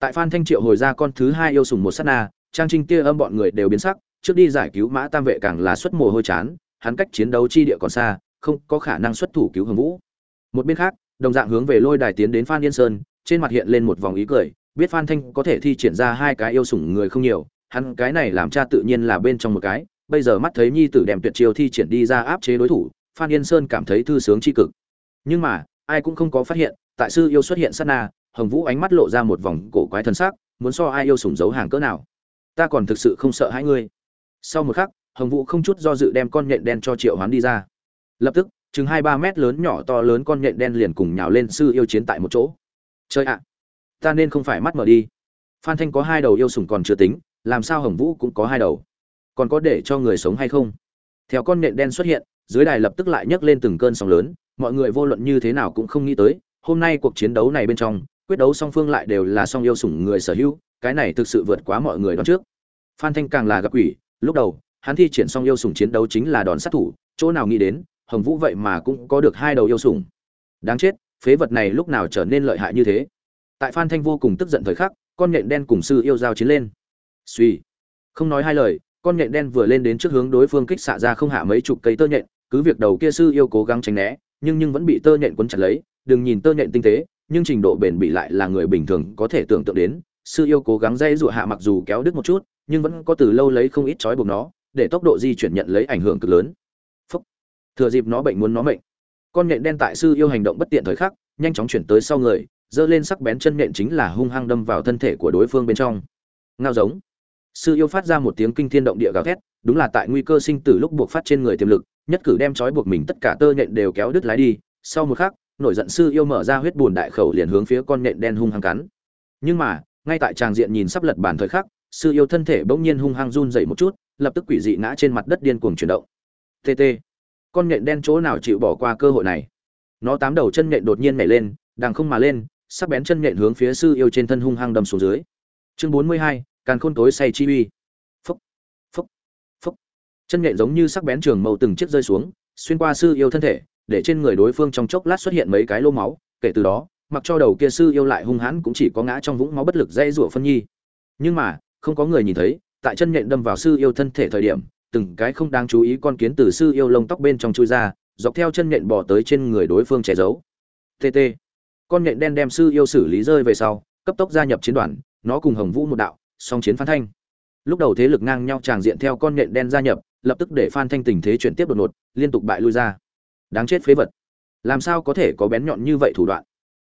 tại phan thanh triệu hồi ra con thứ hai yêu sùng một sát na, trang trinh tia âm bọn người đều biến sắc, trước đi giải cứu mã tam vệ càng là xuất mồ hôi chán, hắn cách chiến đấu chi địa còn xa, không có khả năng xuất thủ cứu hồng vũ. Một bên khác, đồng dạng hướng về lôi đài tiến đến phan yên sơn, trên mặt hiện lên một vòng ý cười, biết phan thanh có thể thi triển ra hai cái yêu sủng người không nhiều, hắn cái này làm cha tự nhiên là bên trong một cái, bây giờ mắt thấy nhi tử đem tuyệt chiêu thi triển đi ra áp chế đối thủ, phan yên sơn cảm thấy thư sướng tri cực. Nhưng mà, ai cũng không có phát hiện, tại sư yêu xuất hiện sát na hồng vũ ánh mắt lộ ra một vòng cổ quái thân xác, muốn so ai yêu sủng giấu hàng cỡ nào. Ta còn thực sự không sợ hai ngươi. Sau một khắc, hồng vũ không chút do dự đem con nhện đen cho triệu hoán đi ra. Lập tức, chừng hai ba mét lớn nhỏ to lớn con nhện đen liền cùng nhào lên sư yêu chiến tại một chỗ. Chơi ạ! Ta nên không phải mắt mở đi. Phan thanh có hai đầu yêu sủng còn chưa tính, làm sao hồng vũ cũng có hai đầu? Còn có để cho người sống hay không? Theo con nhện đen xuất hiện, dưới đài lập tức lại nhấc lên từng cơn sóng lớn, mọi người vô luận như thế nào cũng không nghĩ tới, hôm nay cuộc chiến đấu này bên trong quyết đấu song phương lại đều là song yêu sủng người sở hữu, cái này thực sự vượt quá mọi người đoán trước. Phan thanh càng là gặp quỷ, lúc đầu, hắn thi triển song yêu sủng chiến đấu chính là đòn sát thủ, chỗ nào nghĩ đến, hồng vũ vậy mà cũng có được hai đầu yêu sủng. Đáng chết, phế vật này lúc nào trở nên lợi hại như thế? Tại phan thanh vô cùng tức giận thời khắc, con nhện đen cùng sư yêu giao chiến lên. Suy không nói hai lời, con nhện đen vừa lên đến trước hướng đối phương kích xạ ra không hạ mấy chục cây tơ nhện, cứ việc đầu kia sư yêu cố gắng tránh né, nhưng nhưng vẫn bị tơ nhện quấn chặt lấy, đừng nhìn tơ nhện tinh tế nhưng trình độ bền bỉ lại là người bình thường có thể tưởng tượng đến. Sư yêu cố gắng dây dụa hạ mặc dù kéo đứt một chút, nhưng vẫn có từ lâu lấy không ít trói buộc nó, để tốc độ di chuyển nhận lấy ảnh hưởng cực lớn. Phúc. thừa dịp nó bệnh muốn nó mệnh. Con nhện đen tại sư yêu hành động bất tiện thời khắc, nhanh chóng chuyển tới sau người, giơ lên sắc bén chân nhện chính là hung hăng đâm vào thân thể của đối phương bên trong. Ngao giống. Sư yêu phát ra một tiếng kinh thiên động địa gào thét, đúng là tại nguy cơ sinh tử lúc buộc phát trên người tiềm lực, nhất cử đem trói buộc mình tất cả tơ nhện đều kéo đứt lái đi. Sau một khắc nổi giận sư yêu mở ra huyết bùn đại khẩu liền hướng phía con nện đen hung hăng cắn. Nhưng mà, ngay tại tràng diện nhìn sắp lật bản thời khắc, sư yêu thân thể bỗng nhiên hung hăng run dậy một chút, lập tức quỷ dị ngã trên mặt đất điên cuồng chuyển động. Tt con nện đen chỗ nào chịu bỏ qua cơ hội này? Nó tám đầu chân nện đột nhiên nhảy lên, đằng không mà lên, sắc bén chân nện hướng phía sư yêu trên thân hung hăng đâm xuống dưới. Chương bốn mươi hai, càn khôn tối say chi uy. Phúc phúc phúc. Chân nện giống như sắc bén trường màu từng chiếc rơi xuống, xuyên qua sư yêu thân thể để trên người đối phương trong chốc lát xuất hiện mấy cái lô máu, kể từ đó, mặc cho đầu kia sư yêu lại hung hãn cũng chỉ có ngã trong vũng máu bất lực dây rủa phân nhi. Nhưng mà, không có người nhìn thấy, tại chân nhện đâm vào sư yêu thân thể thời điểm, từng cái không đáng chú ý con kiến từ sư yêu lông tóc bên trong chui ra, dọc theo chân nhện bỏ tới trên người đối phương che giấu. Tt con nhện đen đem sư yêu xử lý rơi về sau, cấp tốc gia nhập chiến đoàn, nó cùng hồng vũ một đạo, song chiến phan thanh. Lúc đầu thế lực ngang nhau tràng diện theo con nhện đen gia nhập, lập tức để phan thanh tình thế chuyển tiếp đột ngột, liên tục bại lui ra đáng chết phế vật. Làm sao có thể có bén nhọn như vậy thủ đoạn?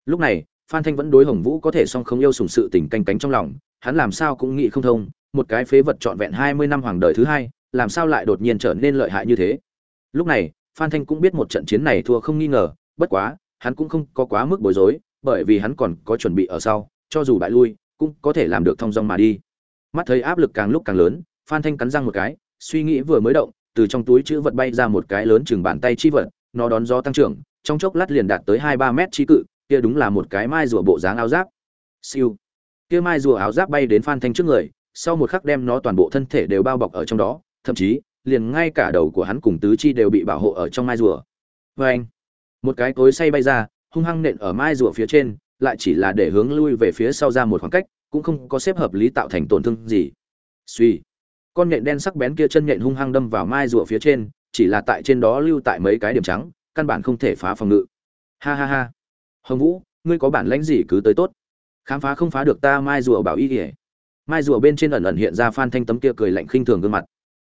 Lúc này, phan thanh vẫn đối hồng vũ có thể song không yêu sùng sự tình canh cánh trong lòng, hắn làm sao cũng nghĩ không thông, một cái phế vật trọn vẹn hai mươi năm hoàng đời thứ hai, làm sao lại đột nhiên trở nên lợi hại như thế? Lúc này, phan thanh cũng biết một trận chiến này thua không nghi ngờ, bất quá, hắn cũng không có quá mức bối rối, bởi vì hắn còn có chuẩn bị ở sau, cho dù bại lui, cũng có thể làm được thong dong mà đi. Mắt thấy áp lực càng lúc càng lớn, phan thanh cắn răng một cái, suy nghĩ vừa mới động, từ trong túi chữ vật bay ra một cái lớn chừng bàn tay chi vật nó đón gió tăng trưởng, trong chốc lát liền đạt tới hai ba mét chi cự, kia đúng là một cái mai rùa bộ dáng áo giáp. Siêu. Kia mai rùa áo giáp bay đến phan thanh trước người, sau một khắc đem nó toàn bộ thân thể đều bao bọc ở trong đó, thậm chí, liền ngay cả đầu của hắn cùng tứ chi đều bị bảo hộ ở trong mai rùa. Oeng. một cái cối say bay ra, hung hăng nện ở mai rùa phía trên, lại chỉ là để hướng lui về phía sau ra một khoảng cách, cũng không có xếp hợp lý tạo thành tổn thương gì. Suy con nhện đen sắc bén kia chân nhện hung hăng đâm vào mai rùa phía trên chỉ là tại trên đó lưu tại mấy cái điểm trắng, căn bản không thể phá phòng ngự. Ha ha ha. Hồng vũ, ngươi có bản lãnh gì cứ tới tốt. Khám phá không phá được ta mai rùa bảo y ỉa mai rùa bên trên ẩn ẩn hiện ra phan thanh tấm kia cười lạnh khinh thường gương mặt.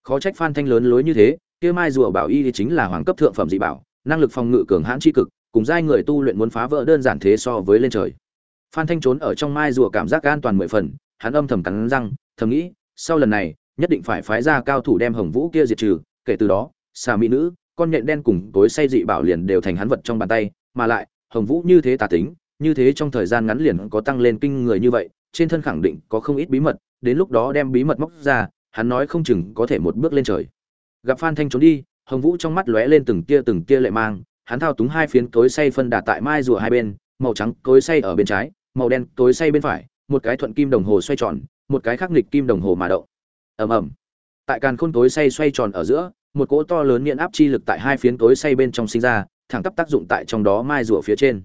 Khó trách phan thanh lớn lối như thế, kia mai rùa bảo y chính là hoàng cấp thượng phẩm dị bảo, năng lực phòng ngự cường hãn tri cực, cùng giai người tu luyện muốn phá vỡ đơn giản thế so với lên trời. Phan thanh trốn ở trong mai rùa cảm giác an toàn mười phần, hắn âm thầm cắn răng, thầm nghĩ, sau lần này, nhất định phải phái ra cao thủ đem hồng vũ kia diệt trừ, kể từ đó xà mỹ nữ, con nhện đen cùng tối say dị bảo liền đều thành hắn vật trong bàn tay, mà lại, hồng vũ như thế tà tính, như thế trong thời gian ngắn liền có tăng lên kinh người như vậy, trên thân khẳng định có không ít bí mật, đến lúc đó đem bí mật móc ra, hắn nói không chừng có thể một bước lên trời. Gặp phan thanh trốn đi, hồng vũ trong mắt lóe lên từng tia từng tia lệ mang, hắn thao túng hai phiến tối say phân đà tại mai rùa hai bên, màu trắng tối say ở bên trái, màu đen tối say bên phải, một cái thuận kim đồng hồ xoay tròn, một cái khắc nghịch kim đồng hồ mà động. Ầm ầm. Tại càn khôn tối say xoay tròn ở giữa một cỗ to lớn nghiện áp chi lực tại hai phiến tối say bên trong sinh ra, thẳng tắp tác dụng tại trong đó mai rùa phía trên.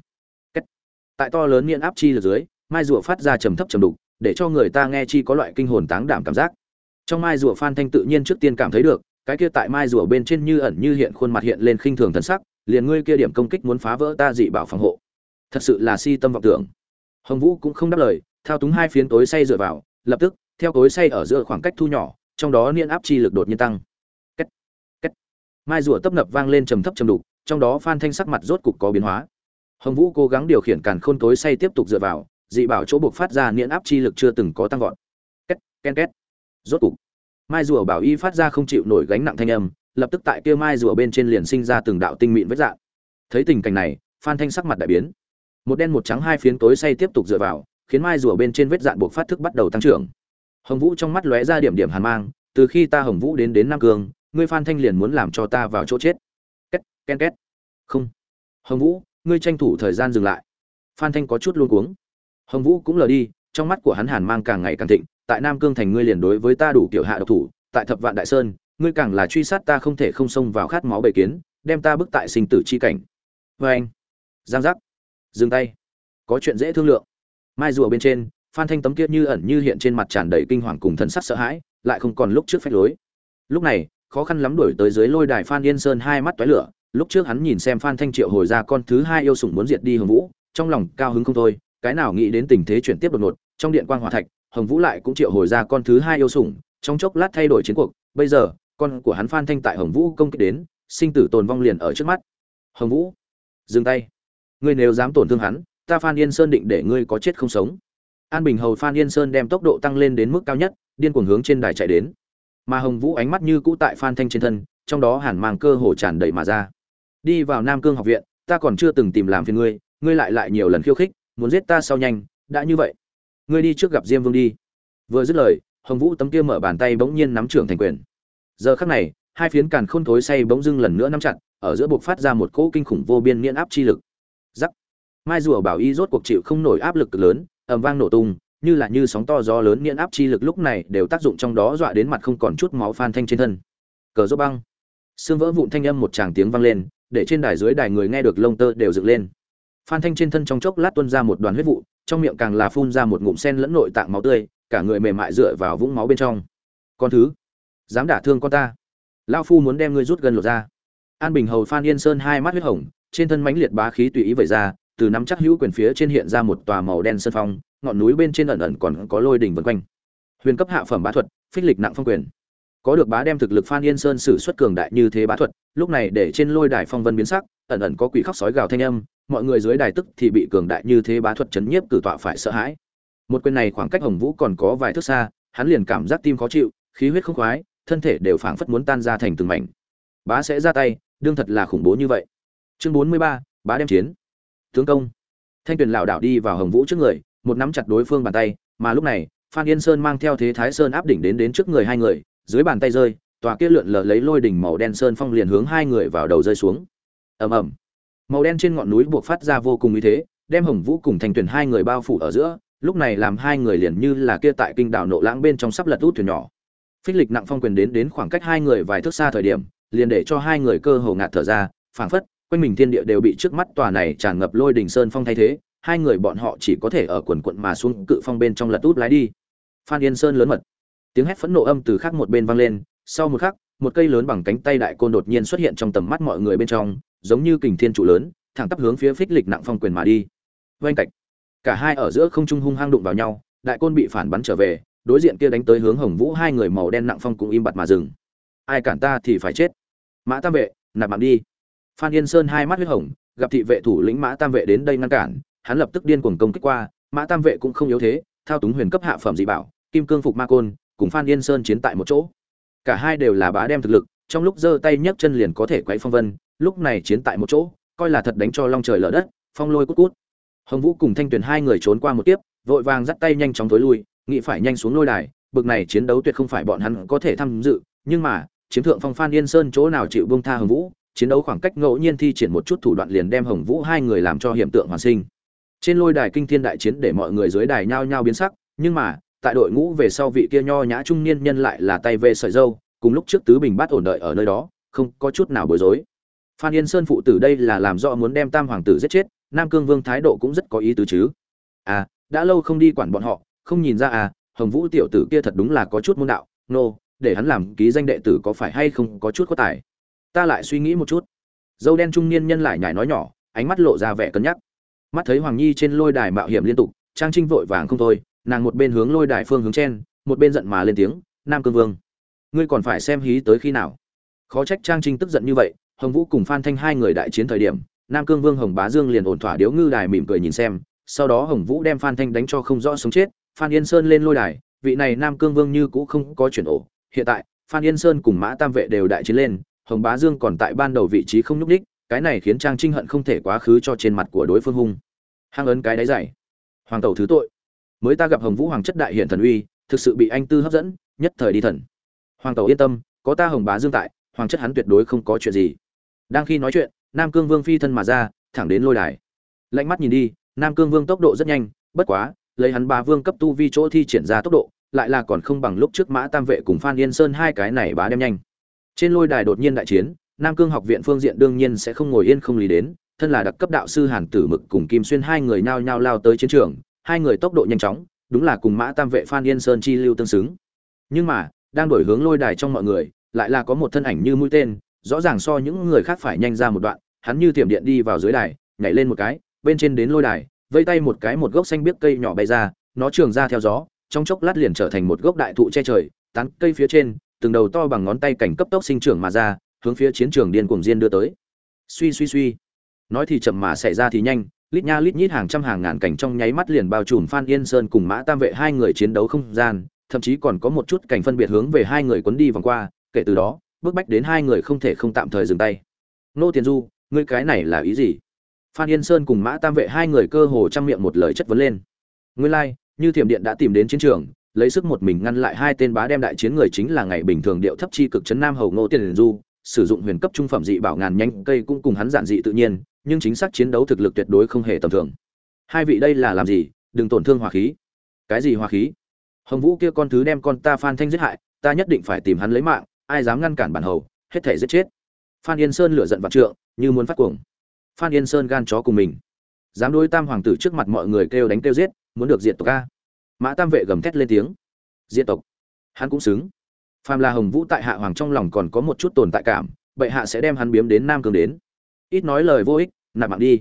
Tại to lớn nghiện áp chi lực dưới, mai rùa phát ra trầm thấp trầm đục, để cho người ta nghe chi có loại kinh hồn táng đảm cảm giác. Trong mai rùa phan thanh tự nhiên trước tiên cảm thấy được, cái kia tại mai rùa bên trên như ẩn như hiện khuôn mặt hiện lên khinh thường thần sắc, liền ngươi kia điểm công kích muốn phá vỡ ta dị bảo phòng hộ. Thật sự là si tâm vọng tưởng. Hồng vũ cũng không đáp lời, thao túng hai phiến tối say dựa vào, lập tức, theo tối say ở giữa khoảng cách thu nhỏ, trong đó niên áp chi lực đột nhiên tăng mai rùa tấp nập vang lên trầm thấp trầm đục, trong đó phan thanh sắc mặt rốt cục có biến hóa. Hồng vũ cố gắng điều khiển càn khôn tối say tiếp tục dựa vào, dị bảo chỗ buộc phát ra niễn áp chi lực chưa từng có tăng vọt. Két ken két. Rốt cục, mai rùa bảo y phát ra không chịu nổi gánh nặng thanh âm, lập tức tại kia mai rùa bên trên liền sinh ra từng đạo tinh mịn vết dạng. Thấy tình cảnh này, phan thanh sắc mặt đại biến. Một đen một trắng hai phiến tối say tiếp tục dựa vào, khiến mai rùa bên trên vết dạn buộc phát thức bắt đầu tăng trưởng. Hồng vũ trong mắt lóe ra điểm điểm hàn mang, từ khi ta hồng vũ đến đến nam cương ngươi phan thanh liền muốn làm cho ta vào chỗ chết. Két ken két. Không. Hồng vũ, ngươi tranh thủ thời gian dừng lại. Phan thanh có chút luôn cuống. Hồng vũ cũng lờ đi, trong mắt của hắn hàn mang càng ngày càng thịnh, tại nam cương thành ngươi liền đối với ta đủ kiểu hạ độc thủ, tại thập vạn đại sơn, ngươi càng là truy sát ta không thể không xông vào khát máu bầy kiến, đem ta bức tại sinh tử chi cảnh. Vê anh. Giang giác. Dừng tay. Có chuyện dễ thương lượng. Mai rùa bên trên, phan thanh tấm kia như ẩn như hiện trên mặt tràn đầy kinh hoàng cùng thần sắc sợ hãi, lại không còn lúc trước phách lối. Lúc này khó khăn lắm đuổi tới dưới lôi đài phan yên sơn hai mắt toái lửa, lúc trước hắn nhìn xem phan thanh triệu hồi ra con thứ hai yêu sủng muốn diệt đi hồng vũ, trong lòng cao hứng không thôi, cái nào nghĩ đến tình thế chuyển tiếp đột ngột, trong điện quang hỏa thạch, hồng vũ lại cũng triệu hồi ra con thứ hai yêu sủng, trong chốc lát thay đổi chiến cuộc, bây giờ, con của hắn phan thanh tại hồng vũ công kích đến, sinh tử tồn vong liền ở trước mắt. Hồng vũ, dừng tay. Ngươi nếu dám tổn thương hắn, ta phan yên sơn định để ngươi có chết không sống. An bình hầu phan yên sơn đem tốc độ tăng lên đến mức cao nhất, điên cuồng hướng trên đài chạy đến mà hồng vũ ánh mắt như cũ tại phan thanh trên thân, trong đó hàn mang cơ hồ tràn đầy mà ra. Đi vào nam cương học viện, ta còn chưa từng tìm làm phiền ngươi ngươi lại lại nhiều lần khiêu khích, muốn giết ta sau nhanh, đã như vậy. Ngươi đi trước gặp diêm vương đi. Vừa dứt lời, hồng vũ tấm kia mở bàn tay bỗng nhiên nắm trưởng thành quyền. Giờ khắc này, hai phiến càn khôn thối say bỗng dưng lần nữa nắm chặt, ở giữa buộc phát ra một cỗ kinh khủng vô biên miễn áp chi lực. Giắc. Mai rùa bảo y rốt cuộc chịu không nổi áp lực lớn, ầm vang nổ tung như là như sóng to gió lớn nghiện áp chi lực lúc này đều tác dụng trong đó dọa đến mặt không còn chút máu phan thanh trên thân. Cờ dốc băng. Xương vỡ vụn thanh âm một tràng tiếng vang lên, để trên đài dưới đài người nghe được lông tơ đều dựng lên. Phan thanh trên thân trong chốc lát tuôn ra một đoàn huyết vụ, trong miệng càng là phun ra một ngụm sen lẫn nội tạng máu tươi, cả người mềm mại dựa vào vũng máu bên trong. Con thứ, dám đả thương con ta. Lao phu muốn đem ngươi rút gần lột ra. An bình hầu phan yên sơn hai mắt huyết hồng, trên thân mãnh liệt bá khí tùy ý vẩy ra, từ nắm chắc hữu quyền phía trên hiện ra một tòa màu đen sơn phong ngọn núi bên trên ẩn ẩn còn có lôi đỉnh vân quanh. Huyền cấp hạ phẩm bá thuật, phích lịch nặng phong quyền. Có được bá đem thực lực phan yên sơn sử xuất cường đại như thế bá thuật, lúc này để trên lôi đài phong vân biến sắc, ẩn ẩn có quỷ khóc sói gào thanh âm, mọi người dưới đài tức thì bị cường đại như thế bá thuật chấn nhiếp cử tọa phải sợ hãi. Một quyền này khoảng cách hồng vũ còn có vài thước xa, hắn liền cảm giác tim khó chịu, khí huyết không khoái, thân thể đều phảng phất muốn tan ra thành từng mảnh. Bá sẽ ra tay, đương thật là khủng bố như vậy. Chương bốn mươi ba, bá đem chiến. Tướng công. Thanh tuyền lảo đảo đi vào hồng vũ trước người một nắm chặt đối phương bàn tay, mà lúc này, phan yên sơn mang theo thế thái sơn áp đỉnh đến đến trước người hai người, dưới bàn tay rơi, tòa kia lượn lờ lấy lôi đỉnh màu đen sơn phong liền hướng hai người vào đầu rơi xuống. Ầm ầm. Màu đen trên ngọn núi buộc phát ra vô cùng uy thế, đem hồng vũ cùng thành tuyển hai người bao phủ ở giữa, lúc này làm hai người liền như là kia tại kinh đảo nộ lãng bên trong sắp lật út thuyền nhỏ. Phích lịch nặng phong quyền đến đến khoảng cách hai người vài thước xa thời điểm, liền để cho hai người cơ hồ ngạt thở ra, phảng phất, quanh mình thiên địa đều bị trước mắt tòa này tràn ngập lôi đỉnh sơn phong thay thế hai người bọn họ chỉ có thể ở quần quận mà xuống cự phong bên trong lật út lái đi. Phan yên sơn lớn mật. Tiếng hét phẫn nộ âm từ khác một bên vang lên. Sau một khắc, một cây lớn bằng cánh tay đại côn đột nhiên xuất hiện trong tầm mắt mọi người bên trong, giống như kình thiên trụ lớn, thẳng tắp hướng phía phích lịch nặng phong quyền mà đi. Vênh cạch. Cả hai ở giữa không trung hung hăng đụng vào nhau, đại côn bị phản bắn trở về, đối diện kia đánh tới hướng hồng vũ hai người màu đen nặng phong cũng im bặt mà dừng. Ai cản ta thì phải chết. Mã tam vệ, nạp mạng đi. Phan yên sơn hai mắt huyết hồng, gặp thị vệ thủ lĩnh mã tam vệ đến đây ngăn cản hắn lập tức điên cuồng công kích qua, mã tam vệ cũng không yếu thế, thao túng huyền cấp hạ phẩm dị bảo, kim cương phục ma côn, cùng phan yên sơn chiến tại một chỗ. Cả hai đều là bá đem thực lực, trong lúc giơ tay nhấc chân liền có thể quấy phong vân, lúc này chiến tại một chỗ, coi là thật đánh cho long trời lở đất, phong lôi cút cút. Hồng vũ cùng thanh tuyền hai người trốn qua một tiếp vội vàng dắt tay nhanh chóng tối lui, nghĩ phải nhanh xuống lôi đài, bực này chiến đấu tuyệt không phải bọn hắn có thể tham dự, nhưng mà chiếm thượng phong phan yên sơn chỗ nào chịu buông tha hồng vũ, chiến đấu khoảng cách ngẫu nhiên thi triển một chút thủ đoạn liền đem hồng vũ hai người làm cho hiểm tượng hoàn sinh trên lôi đài kinh thiên đại chiến để mọi người dưới đài nhao nhao biến sắc nhưng mà tại đội ngũ về sau vị kia nho nhã trung niên nhân lại là tay về sợi dâu cùng lúc trước tứ bình bát ổn đợi ở nơi đó không có chút nào bối rối. Phan yên sơn phụ tử đây là làm rõ muốn đem tam hoàng tử giết chết nam cương vương thái độ cũng rất có ý tứ chứ. À đã lâu không đi quản bọn họ không nhìn ra à hồng vũ tiểu tử kia thật đúng là có chút môn đạo nô、no, để hắn làm ký danh đệ tử có phải hay không có chút có tài. Ta lại suy nghĩ một chút. Dâu đen trung niên nhân lại nhải nói nhỏ ánh mắt lộ ra vẻ cân nhắc mắt thấy hoàng nhi trên lôi đài mạo hiểm liên tục, trang trinh vội vàng không thôi, nàng một bên hướng lôi đài phương hướng trên một bên giận mà lên tiếng, nam cương vương, ngươi còn phải xem hí tới khi nào? Khó trách trang trinh tức giận như vậy, hồng vũ cùng phan thanh hai người đại chiến thời điểm, nam cương vương hồng bá dương liền ổn thỏa điếu ngư đài mỉm cười nhìn xem, sau đó hồng vũ đem phan thanh đánh cho không rõ sống chết, phan yên sơn lên lôi đài, vị này nam cương vương như cũ không có chuyển ổ. Hiện tại, phan yên sơn cùng mã tam vệ đều đại chiến lên, hồng bá dương còn tại ban đầu vị trí không nhúc ních cái này khiến trang trinh hận không thể quá khứ cho trên mặt của đối phương hung. Hang ấn cái đáy dày. Hoàng tẩu thứ tội. Mới ta gặp hồng vũ hoàng chất đại hiện thần uy, thực sự bị anh tư hấp dẫn, nhất thời đi thần. Hoàng tẩu yên tâm, có ta hồng bá dương tại, hoàng chất hắn tuyệt đối không có chuyện gì. Đang khi nói chuyện, nam cương vương phi thân mà ra, thẳng đến lôi đài. Lạnh mắt nhìn đi, nam cương vương tốc độ rất nhanh, bất quá, lấy hắn ba vương cấp tu vi chỗ thi triển ra tốc độ, lại là còn không bằng lúc trước mã tam vệ cùng phan yên sơn hai cái này bá đem nhanh. Trên lôi đài đột nhiên đại chiến nam cương học viện phương diện đương nhiên sẽ không ngồi yên không lý đến, thân là đặc cấp đạo sư hàn tử mực cùng kim xuyên hai người nhao nhao lao tới chiến trường, hai người tốc độ nhanh chóng, đúng là cùng mã tam vệ, phan yên sơn, chi lưu tương xứng. Nhưng mà, đang đổi hướng lôi đài trong mọi người, lại là có một thân ảnh như mũi tên, rõ ràng so những người khác phải nhanh ra một đoạn, hắn như tiềm điện đi vào dưới đài, nhảy lên một cái, bên trên đến lôi đài, vây tay một cái một gốc xanh biếc cây nhỏ bay ra, nó trường ra theo gió, trong chốc lát liền trở thành một gốc đại thụ che trời, tán cây phía trên, từng đầu to bằng ngón tay cảnh cấp tốc sinh trưởng mà ra hướng phía chiến trường điên cuồng diên đưa tới. Suy suy suy. Nói thì chậm mà xảy ra thì nhanh lít nha lít nhít hàng trăm hàng ngàn cảnh trong nháy mắt liền bao trùm phan yên sơn cùng mã tam vệ hai người chiến đấu không gian thậm chí còn có một chút cảnh phân biệt hướng về hai người quấn đi vòng qua kể từ đó bước bách đến hai người không thể không tạm thời dừng tay. Nô tiền du ngươi cái này là ý gì? Phan yên sơn cùng mã tam vệ hai người cơ hồ chăm miệng một lời chất vấn lên. Nguyên lai like, như thiểm điện đã tìm đến chiến trường lấy sức một mình ngăn lại hai tên bá đem đại chiến người chính là ngày bình thường điệu thấp chi cực trấn nam hầu ngô tiền du sử dụng huyền cấp trung phẩm dị bảo ngàn nhanh cây cũng cùng hắn giản dị tự nhiên, nhưng chính xác chiến đấu thực lực tuyệt đối không hề tầm thường. Hai vị đây là làm gì? Đừng tổn thương hòa khí. Cái gì hòa khí? Hồng vũ kia con thứ đem con ta phan thanh giết hại, ta nhất định phải tìm hắn lấy mạng, ai dám ngăn cản bản hầu, hết thể giết chết. Phan yên sơn lửa giận vặt trượng, như muốn phát cuồng. Phan yên sơn gan chó cùng mình. Dám đối tam hoàng tử trước mặt mọi người kêu đánh kêu giết, muốn được diệt tộc a. Mã tam vệ gầm thét lên tiếng. Diệt tộc. Hắn cũng xứng phàm là hồng vũ tại hạ hoàng trong lòng còn có một chút tồn tại cảm, bệ hạ sẽ đem hắn biếm đến nam cường đến. Ít nói lời vô ích, nạp mạng đi.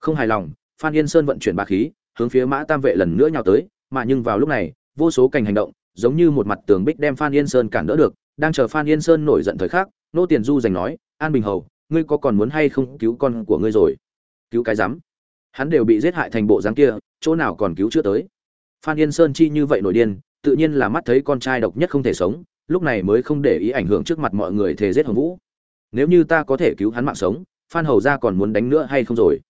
Không hài lòng, phan yên sơn vận chuyển ba khí, hướng phía mã tam vệ lần nữa nhào tới, mà nhưng vào lúc này, vô số cảnh hành động, giống như một mặt tường bích đem phan yên sơn cản đỡ được, đang chờ phan yên sơn nổi giận thời khắc, nô tiền du giành nói, an bình hầu, ngươi có còn muốn hay không cứu con của ngươi rồi? Cứu cái rắm. Hắn đều bị giết hại thành bộ dáng kia, chỗ nào còn cứu chữa tới. Phan yên sơn chi như vậy nổi điên, tự nhiên là mắt thấy con trai độc nhất không thể sống lúc này mới không để ý ảnh hưởng trước mặt mọi người thề giết hồng vũ. Nếu như ta có thể cứu hắn mạng sống, phan hầu ra còn muốn đánh nữa hay không rồi?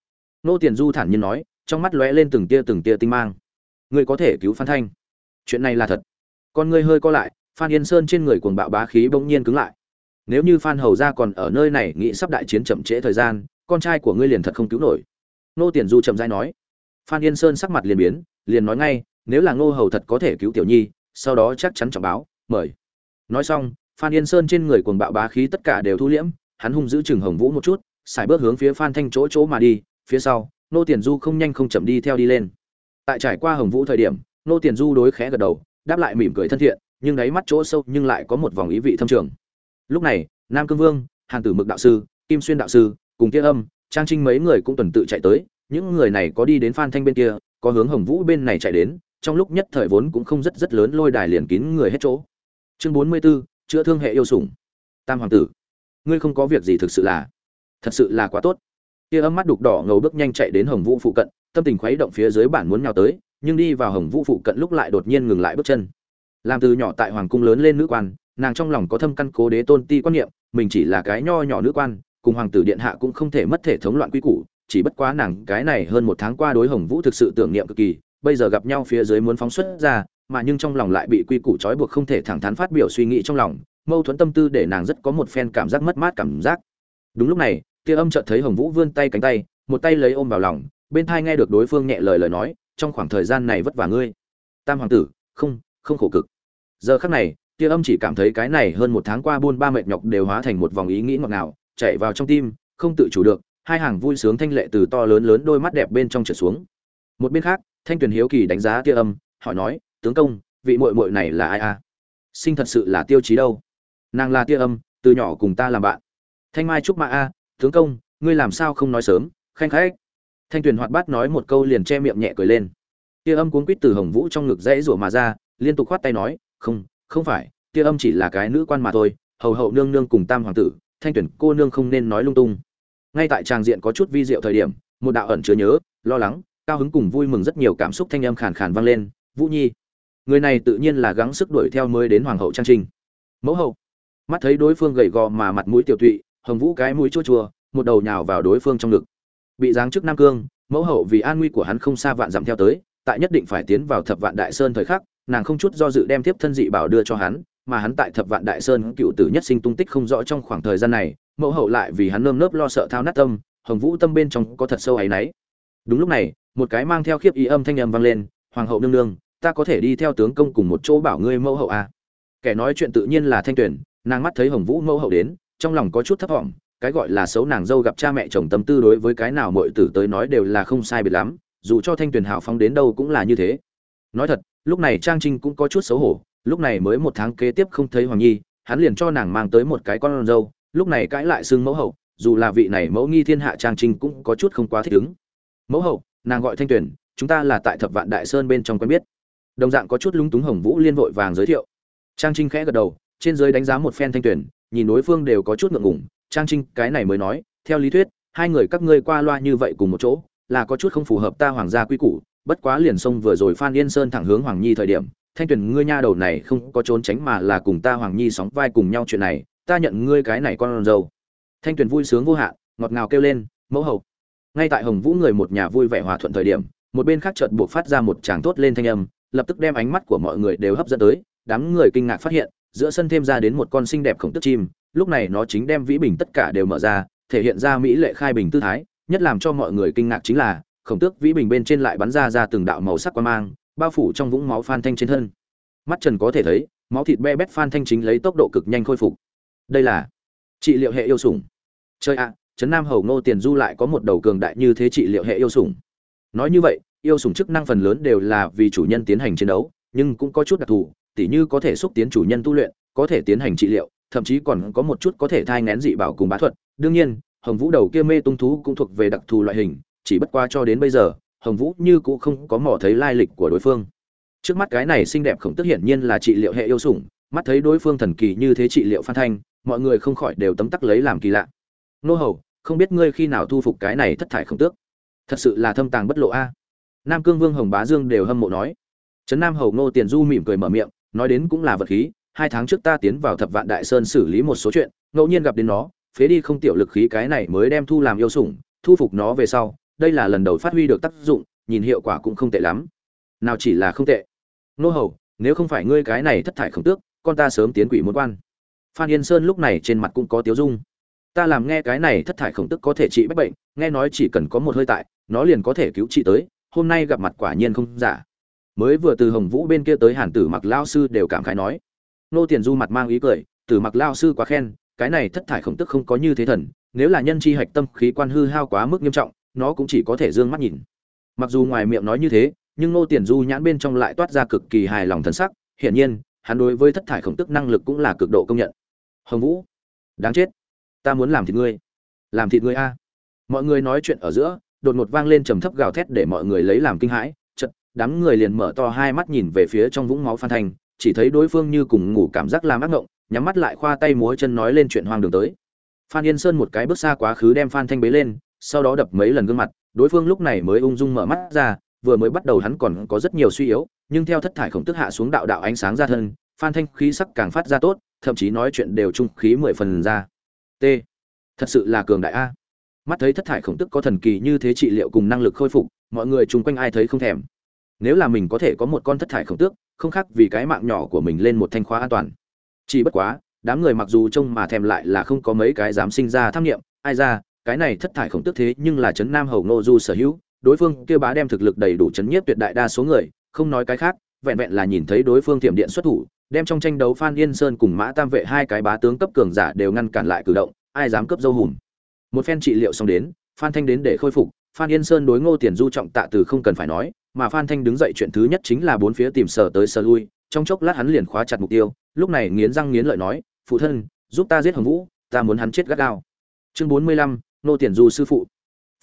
Nô tiền du thản nhiên nói, trong mắt lóe lên từng tia từng tia tinh mang. Ngươi có thể cứu phan thanh. Chuyện này là thật. Con ngươi hơi co lại, phan yên sơn trên người cuồng bạo bá khí bỗng nhiên cứng lại. Nếu như phan hầu ra còn ở nơi này nghĩ sắp đại chiến chậm trễ thời gian, con trai của ngươi liền thật không cứu nổi. Nô tiền du chậm dai nói. Phan yên sơn sắc mặt liền biến, liền nói ngay, nếu là ngô hầu thật có thể cứu tiểu nhi, sau đó chắc chắn trọng báo, mời nói xong, phan yên sơn trên người cuồng bạo bá khí tất cả đều thu liễm, hắn hung giữ chừng hồng vũ một chút, xài bước hướng phía phan thanh chỗ chỗ mà đi, phía sau, nô tiền du không nhanh không chậm đi theo đi lên. Tại trải qua hồng vũ thời điểm, nô tiền du đối khẽ gật đầu, đáp lại mỉm cười thân thiện, nhưng đáy mắt chỗ sâu nhưng lại có một vòng ý vị thâm trường. Lúc này, nam cương vương, hàn tử mực đạo sư, kim xuyên đạo sư, cùng kia âm, trang trinh mấy người cũng tuần tự chạy tới, những người này có đi đến phan thanh bên kia, có hướng hồng vũ bên này chạy đến, trong lúc nhất thời vốn cũng không rất rất lớn lôi đài liền kín người hết chỗ chương bốn mươi 44, chữa thương hệ yêu sủng. Tam hoàng tử ngươi không có việc gì thực sự là thật sự là quá tốt. Kia âm mắt đục đỏ ngầu bước nhanh chạy đến hồng vũ phụ cận tâm tình khuấy động phía dưới bản muốn nhào tới nhưng đi vào hồng vũ phụ cận lúc lại đột nhiên ngừng lại bước chân. Làm từ nhỏ tại hoàng cung lớn lên nữ quan nàng trong lòng có thâm căn cố đế tôn ti quan niệm mình chỉ là cái nho nhỏ nữ quan cùng hoàng tử điện hạ cũng không thể mất thể thống loạn quy củ chỉ bất quá nàng cái này hơn một tháng qua đối hồng vũ thực sự tưởng niệm cực kỳ bây giờ gặp nhau phía dưới muốn phóng xuất ra mà nhưng trong lòng lại bị quy củ trói buộc không thể thẳng thắn phát biểu suy nghĩ trong lòng, mâu thuẫn tâm tư để nàng rất có một phen cảm giác mất mát cảm giác. Đúng lúc này, tia âm chợt thấy hồng vũ vươn tay cánh tay, một tay lấy ôm vào lòng, bên thai nghe được đối phương nhẹ lời lời nói, trong khoảng thời gian này vất vả ngươi. Tam hoàng tử, không không khổ cực. Giờ khắc này, tia âm chỉ cảm thấy cái này hơn một tháng qua buôn ba mệt nhọc đều hóa thành một vòng ý nghĩ ngọt ngào, chạy vào trong tim, không tự chủ được, hai hàng vui sướng thanh lệ từ to lớn lớn đôi mắt đẹp bên trong trở xuống. Một bên khác, thanh tuyền hiếu kỳ đánh giá tia âm, hỏi nói tướng công, vị muội muội này là ai a? Sinh thật sự là tiêu chí đâu? Nàng là tia âm, từ nhỏ cùng ta làm bạn. Thanh mai trúc mã a, tướng công, ngươi làm sao không nói sớm, khanh khách. Thanh tuyền hoạt bát nói một câu liền che miệng nhẹ cười lên. Tia âm cuốn quýt từ hồng vũ trong ngực dãy rủa mà ra, liên tục khoát tay nói, không không phải, tia âm chỉ là cái nữ quan mà thôi, hầu hậu nương nương cùng tam hoàng tử, thanh tuyển cô nương không nên nói lung tung. Ngay tại tràng diện có chút vi diệu thời điểm, một đạo ẩn chứa nhớ, lo lắng, cao hứng cùng vui mừng rất nhiều cảm xúc thanh âm khàn khàn vang lên, vũ nhi người này tự nhiên là gắng sức đuổi theo mới đến hoàng hậu trang trinh mẫu hậu. Mắt thấy đối phương gầy gò mà mặt mũi tiểu tụy, hồng vũ cái mũi chua chua, một đầu nhào vào đối phương trong ngực. Bị giáng chức nam cương, mẫu hậu vì an nguy của hắn không xa vạn dặm theo tới, tại nhất định phải tiến vào thập vạn đại sơn thời khắc, nàng không chút do dự đem tiếp thân dị bảo đưa cho hắn, mà hắn tại thập vạn đại sơn cựu tử nhất sinh tung tích không rõ trong khoảng thời gian này, mẫu hậu lại vì hắn nơm nớp lo sợ thao nát tâm, hồng vũ tâm bên trong có thật sâu áy náy. Đúng lúc này, một cái mang theo khiếp ý âm thanh âm vang lên, hoàng hậu nương nương ta có thể đi theo tướng công cùng một chỗ bảo ngươi mẫu hậu à. kẻ nói chuyện tự nhiên là thanh Tuyền, nàng mắt thấy hồng vũ mẫu hậu đến trong lòng có chút thấp thỏm cái gọi là xấu nàng dâu gặp cha mẹ chồng tâm tư đối với cái nào mọi tử tới nói đều là không sai biệt lắm dù cho thanh Tuyền hào phóng đến đâu cũng là như thế. Nói thật lúc này trang trinh cũng có chút xấu hổ lúc này mới một tháng kế tiếp không thấy hoàng nhi hắn liền cho nàng mang tới một cái con dâu lúc này cãi lại xưng mẫu hậu dù là vị này mẫu nghi thiên hạ trang trinh cũng có chút không quá thích ứng. Mẫu hậu nàng gọi thanh Tuyền, chúng ta là tại thập vạn đại sơn bên trong quen biết đồng dạng có chút lúng túng hồng vũ liên vội vàng giới thiệu. Trang trinh khẽ gật đầu, trên giới đánh giá một phen thanh tuyển, nhìn đối phương đều có chút ngượng ngùng. Trang trinh, cái này mới nói, theo lý thuyết, hai người các ngươi qua loa như vậy cùng một chỗ, là có chút không phù hợp ta hoàng gia quy củ, bất quá liền sông vừa rồi phan yên sơn thẳng hướng hoàng nhi thời điểm, thanh tuyển ngươi nha đầu này không có trốn tránh mà là cùng ta hoàng nhi sóng vai cùng nhau chuyện này, ta nhận ngươi cái này con dâu. Thanh tuyển vui sướng vô hạn, ngọt ngào kêu lên, mẫu hậu. Ngay tại hồng vũ người một nhà vui vẻ hòa thuận thời điểm, một bên khác chợt buộc phát ra một tràng tốt lên thanh âm lập tức đem ánh mắt của mọi người đều hấp dẫn tới, đám người kinh ngạc phát hiện, giữa sân thêm ra đến một con xinh đẹp khổng tức chim, lúc này nó chính đem vĩ bình tất cả đều mở ra, thể hiện ra mỹ lệ khai bình tư thái, nhất làm cho mọi người kinh ngạc chính là, khổng tước vĩ bình bên trên lại bắn ra ra từng đạo màu sắc quan mang, bao phủ trong vũng máu phan thanh trên thân. Mắt trần có thể thấy, máu thịt be bét phan thanh chính lấy tốc độ cực nhanh khôi phục. Đây là trị liệu hệ yêu sủng. Chơi ạ, trấn nam hầu ngô tiền du lại có một đầu cường đại như thế trị liệu hệ yêu sủng. Nói như vậy yêu sủng chức năng phần lớn đều là vì chủ nhân tiến hành chiến đấu, nhưng cũng có chút đặc thù, tỉ như có thể xúc tiến chủ nhân tu luyện, có thể tiến hành trị liệu, thậm chí còn có một chút có thể thai ngén dị bảo cùng bá thuật. Đương nhiên, hồng vũ đầu kia mê tung thú cũng thuộc về đặc thù loại hình, chỉ bất qua cho đến bây giờ, hồng vũ như cũng không có mò thấy lai lịch của đối phương. Trước mắt cái này xinh đẹp khổng tức hiển nhiên là trị liệu hệ yêu sủng, mắt thấy đối phương thần kỳ như thế trị liệu phan thanh, mọi người không khỏi đều tấm tắc lấy làm kỳ lạ. Nô hầu, không biết ngươi khi nào thu phục cái này thất thải khổng tước? Thật sự là thâm tàng bất lộ a nam cương vương hồng bá dương đều hâm mộ nói. Trấn nam hầu ngô tiền du mỉm cười mở miệng, nói đến cũng là vật khí, hai tháng trước ta tiến vào thập vạn đại sơn xử lý một số chuyện, ngẫu nhiên gặp đến nó, phế đi không tiểu lực khí cái này mới đem thu làm yêu sủng, thu phục nó về sau, đây là lần đầu phát huy được tác dụng, nhìn hiệu quả cũng không tệ lắm. Nào chỉ là không tệ. Nô hầu, nếu không phải ngươi cái này thất thải không tước, con ta sớm tiến quỷ muốn quan. Phan yên sơn lúc này trên mặt cũng có tiếu dung. Ta làm nghe cái này thất thải khổng tức có thể trị bách bệnh, nghe nói chỉ cần có một hơi tại, nó liền có thể cứu trị tới hôm nay gặp mặt quả nhiên không giả. Mới vừa từ hồng vũ bên kia tới hàn tử mặc lao sư đều cảm khái nói. Nô tiền du mặt mang ý cười, tử mặc lao sư quá khen, cái này thất thải khổng tức không có như thế thần, nếu là nhân chi hạch tâm khí quan hư hao quá mức nghiêm trọng, nó cũng chỉ có thể d ư ơ n g mắt nhìn. Mặc dù ngoài miệng nói như thế, nhưng nô tiền du nhãn bên trong lại toát ra cực kỳ hài lòng thân sắc, hiển nhiên, hắn đối với thất thải khổng tức năng lực cũng là cực độ công nhận. Hồng vũ, đáng chết, ta muốn làm thịt ngươi. Làm thịt ngươi a. Mọi người nói chuyện ở giữa đột ngột vang lên trầm thấp gào thét để mọi người lấy làm kinh hãi chật đám người liền mở to hai mắt nhìn về phía trong vũng máu phan thanh, chỉ thấy đối phương như cùng ngủ cảm giác làm ác ngộng, nhắm mắt lại khoa tay múa chân nói lên chuyện hoang đường tới. Phan yên sơn một cái bước xa quá khứ đem phan thanh bế lên, sau đó đập mấy lần gương mặt, đối phương lúc này mới ung dung mở mắt ra, vừa mới bắt đầu hắn còn có rất nhiều suy yếu, nhưng theo thất thải khổng tức hạ xuống đạo đạo ánh sáng ra thân, phan thanh khí sắc càng phát ra tốt, thậm chí nói chuyện đều trung khí mười phần ra. T. Thật sự là cường đại a mắt thấy thất thải khổng tức có thần kỳ như thế trị liệu cùng năng lực khôi phục, mọi người chung quanh ai thấy không thèm. Nếu là mình có thể có một con thất thải khổng tước, không khác vì cái mạng nhỏ của mình lên một thanh khóa an toàn. Chỉ bất quá, đám người mặc dù trông mà thèm lại là không có mấy cái dám sinh ra tham nghiệm ai ra, cái này thất thải khổng tước thế nhưng là trấn nam hầu ngô du sở hữu, đối phương kêu bá đem thực lực đầy đủ chấn nhiếp tuyệt đại đa số người, không nói cái khác, vẹn vẹn là nhìn thấy đối phương tiệm điện xuất thủ, đem trong tranh đấu phan yên sơn cùng mã tam vệ hai cái bá tướng cấp cường giả đều ngăn cản lại cử động, ai dám cấp dâu hùm một phen trị liệu xong đến, phan thanh đến để khôi phục, phan yên sơn đối ngô tiền du trọng tạ từ không cần phải nói, mà phan thanh đứng dậy chuyện thứ nhất chính là bốn phía tìm sở tới sở lui, trong chốc lát hắn liền khóa chặt mục tiêu, lúc này nghiến răng nghiến lợi nói, phụ thân, giúp ta giết hồng vũ, ta muốn hắn chết gắt gao. Chương bốn mươi lăm, ngô tiền du sư phụ.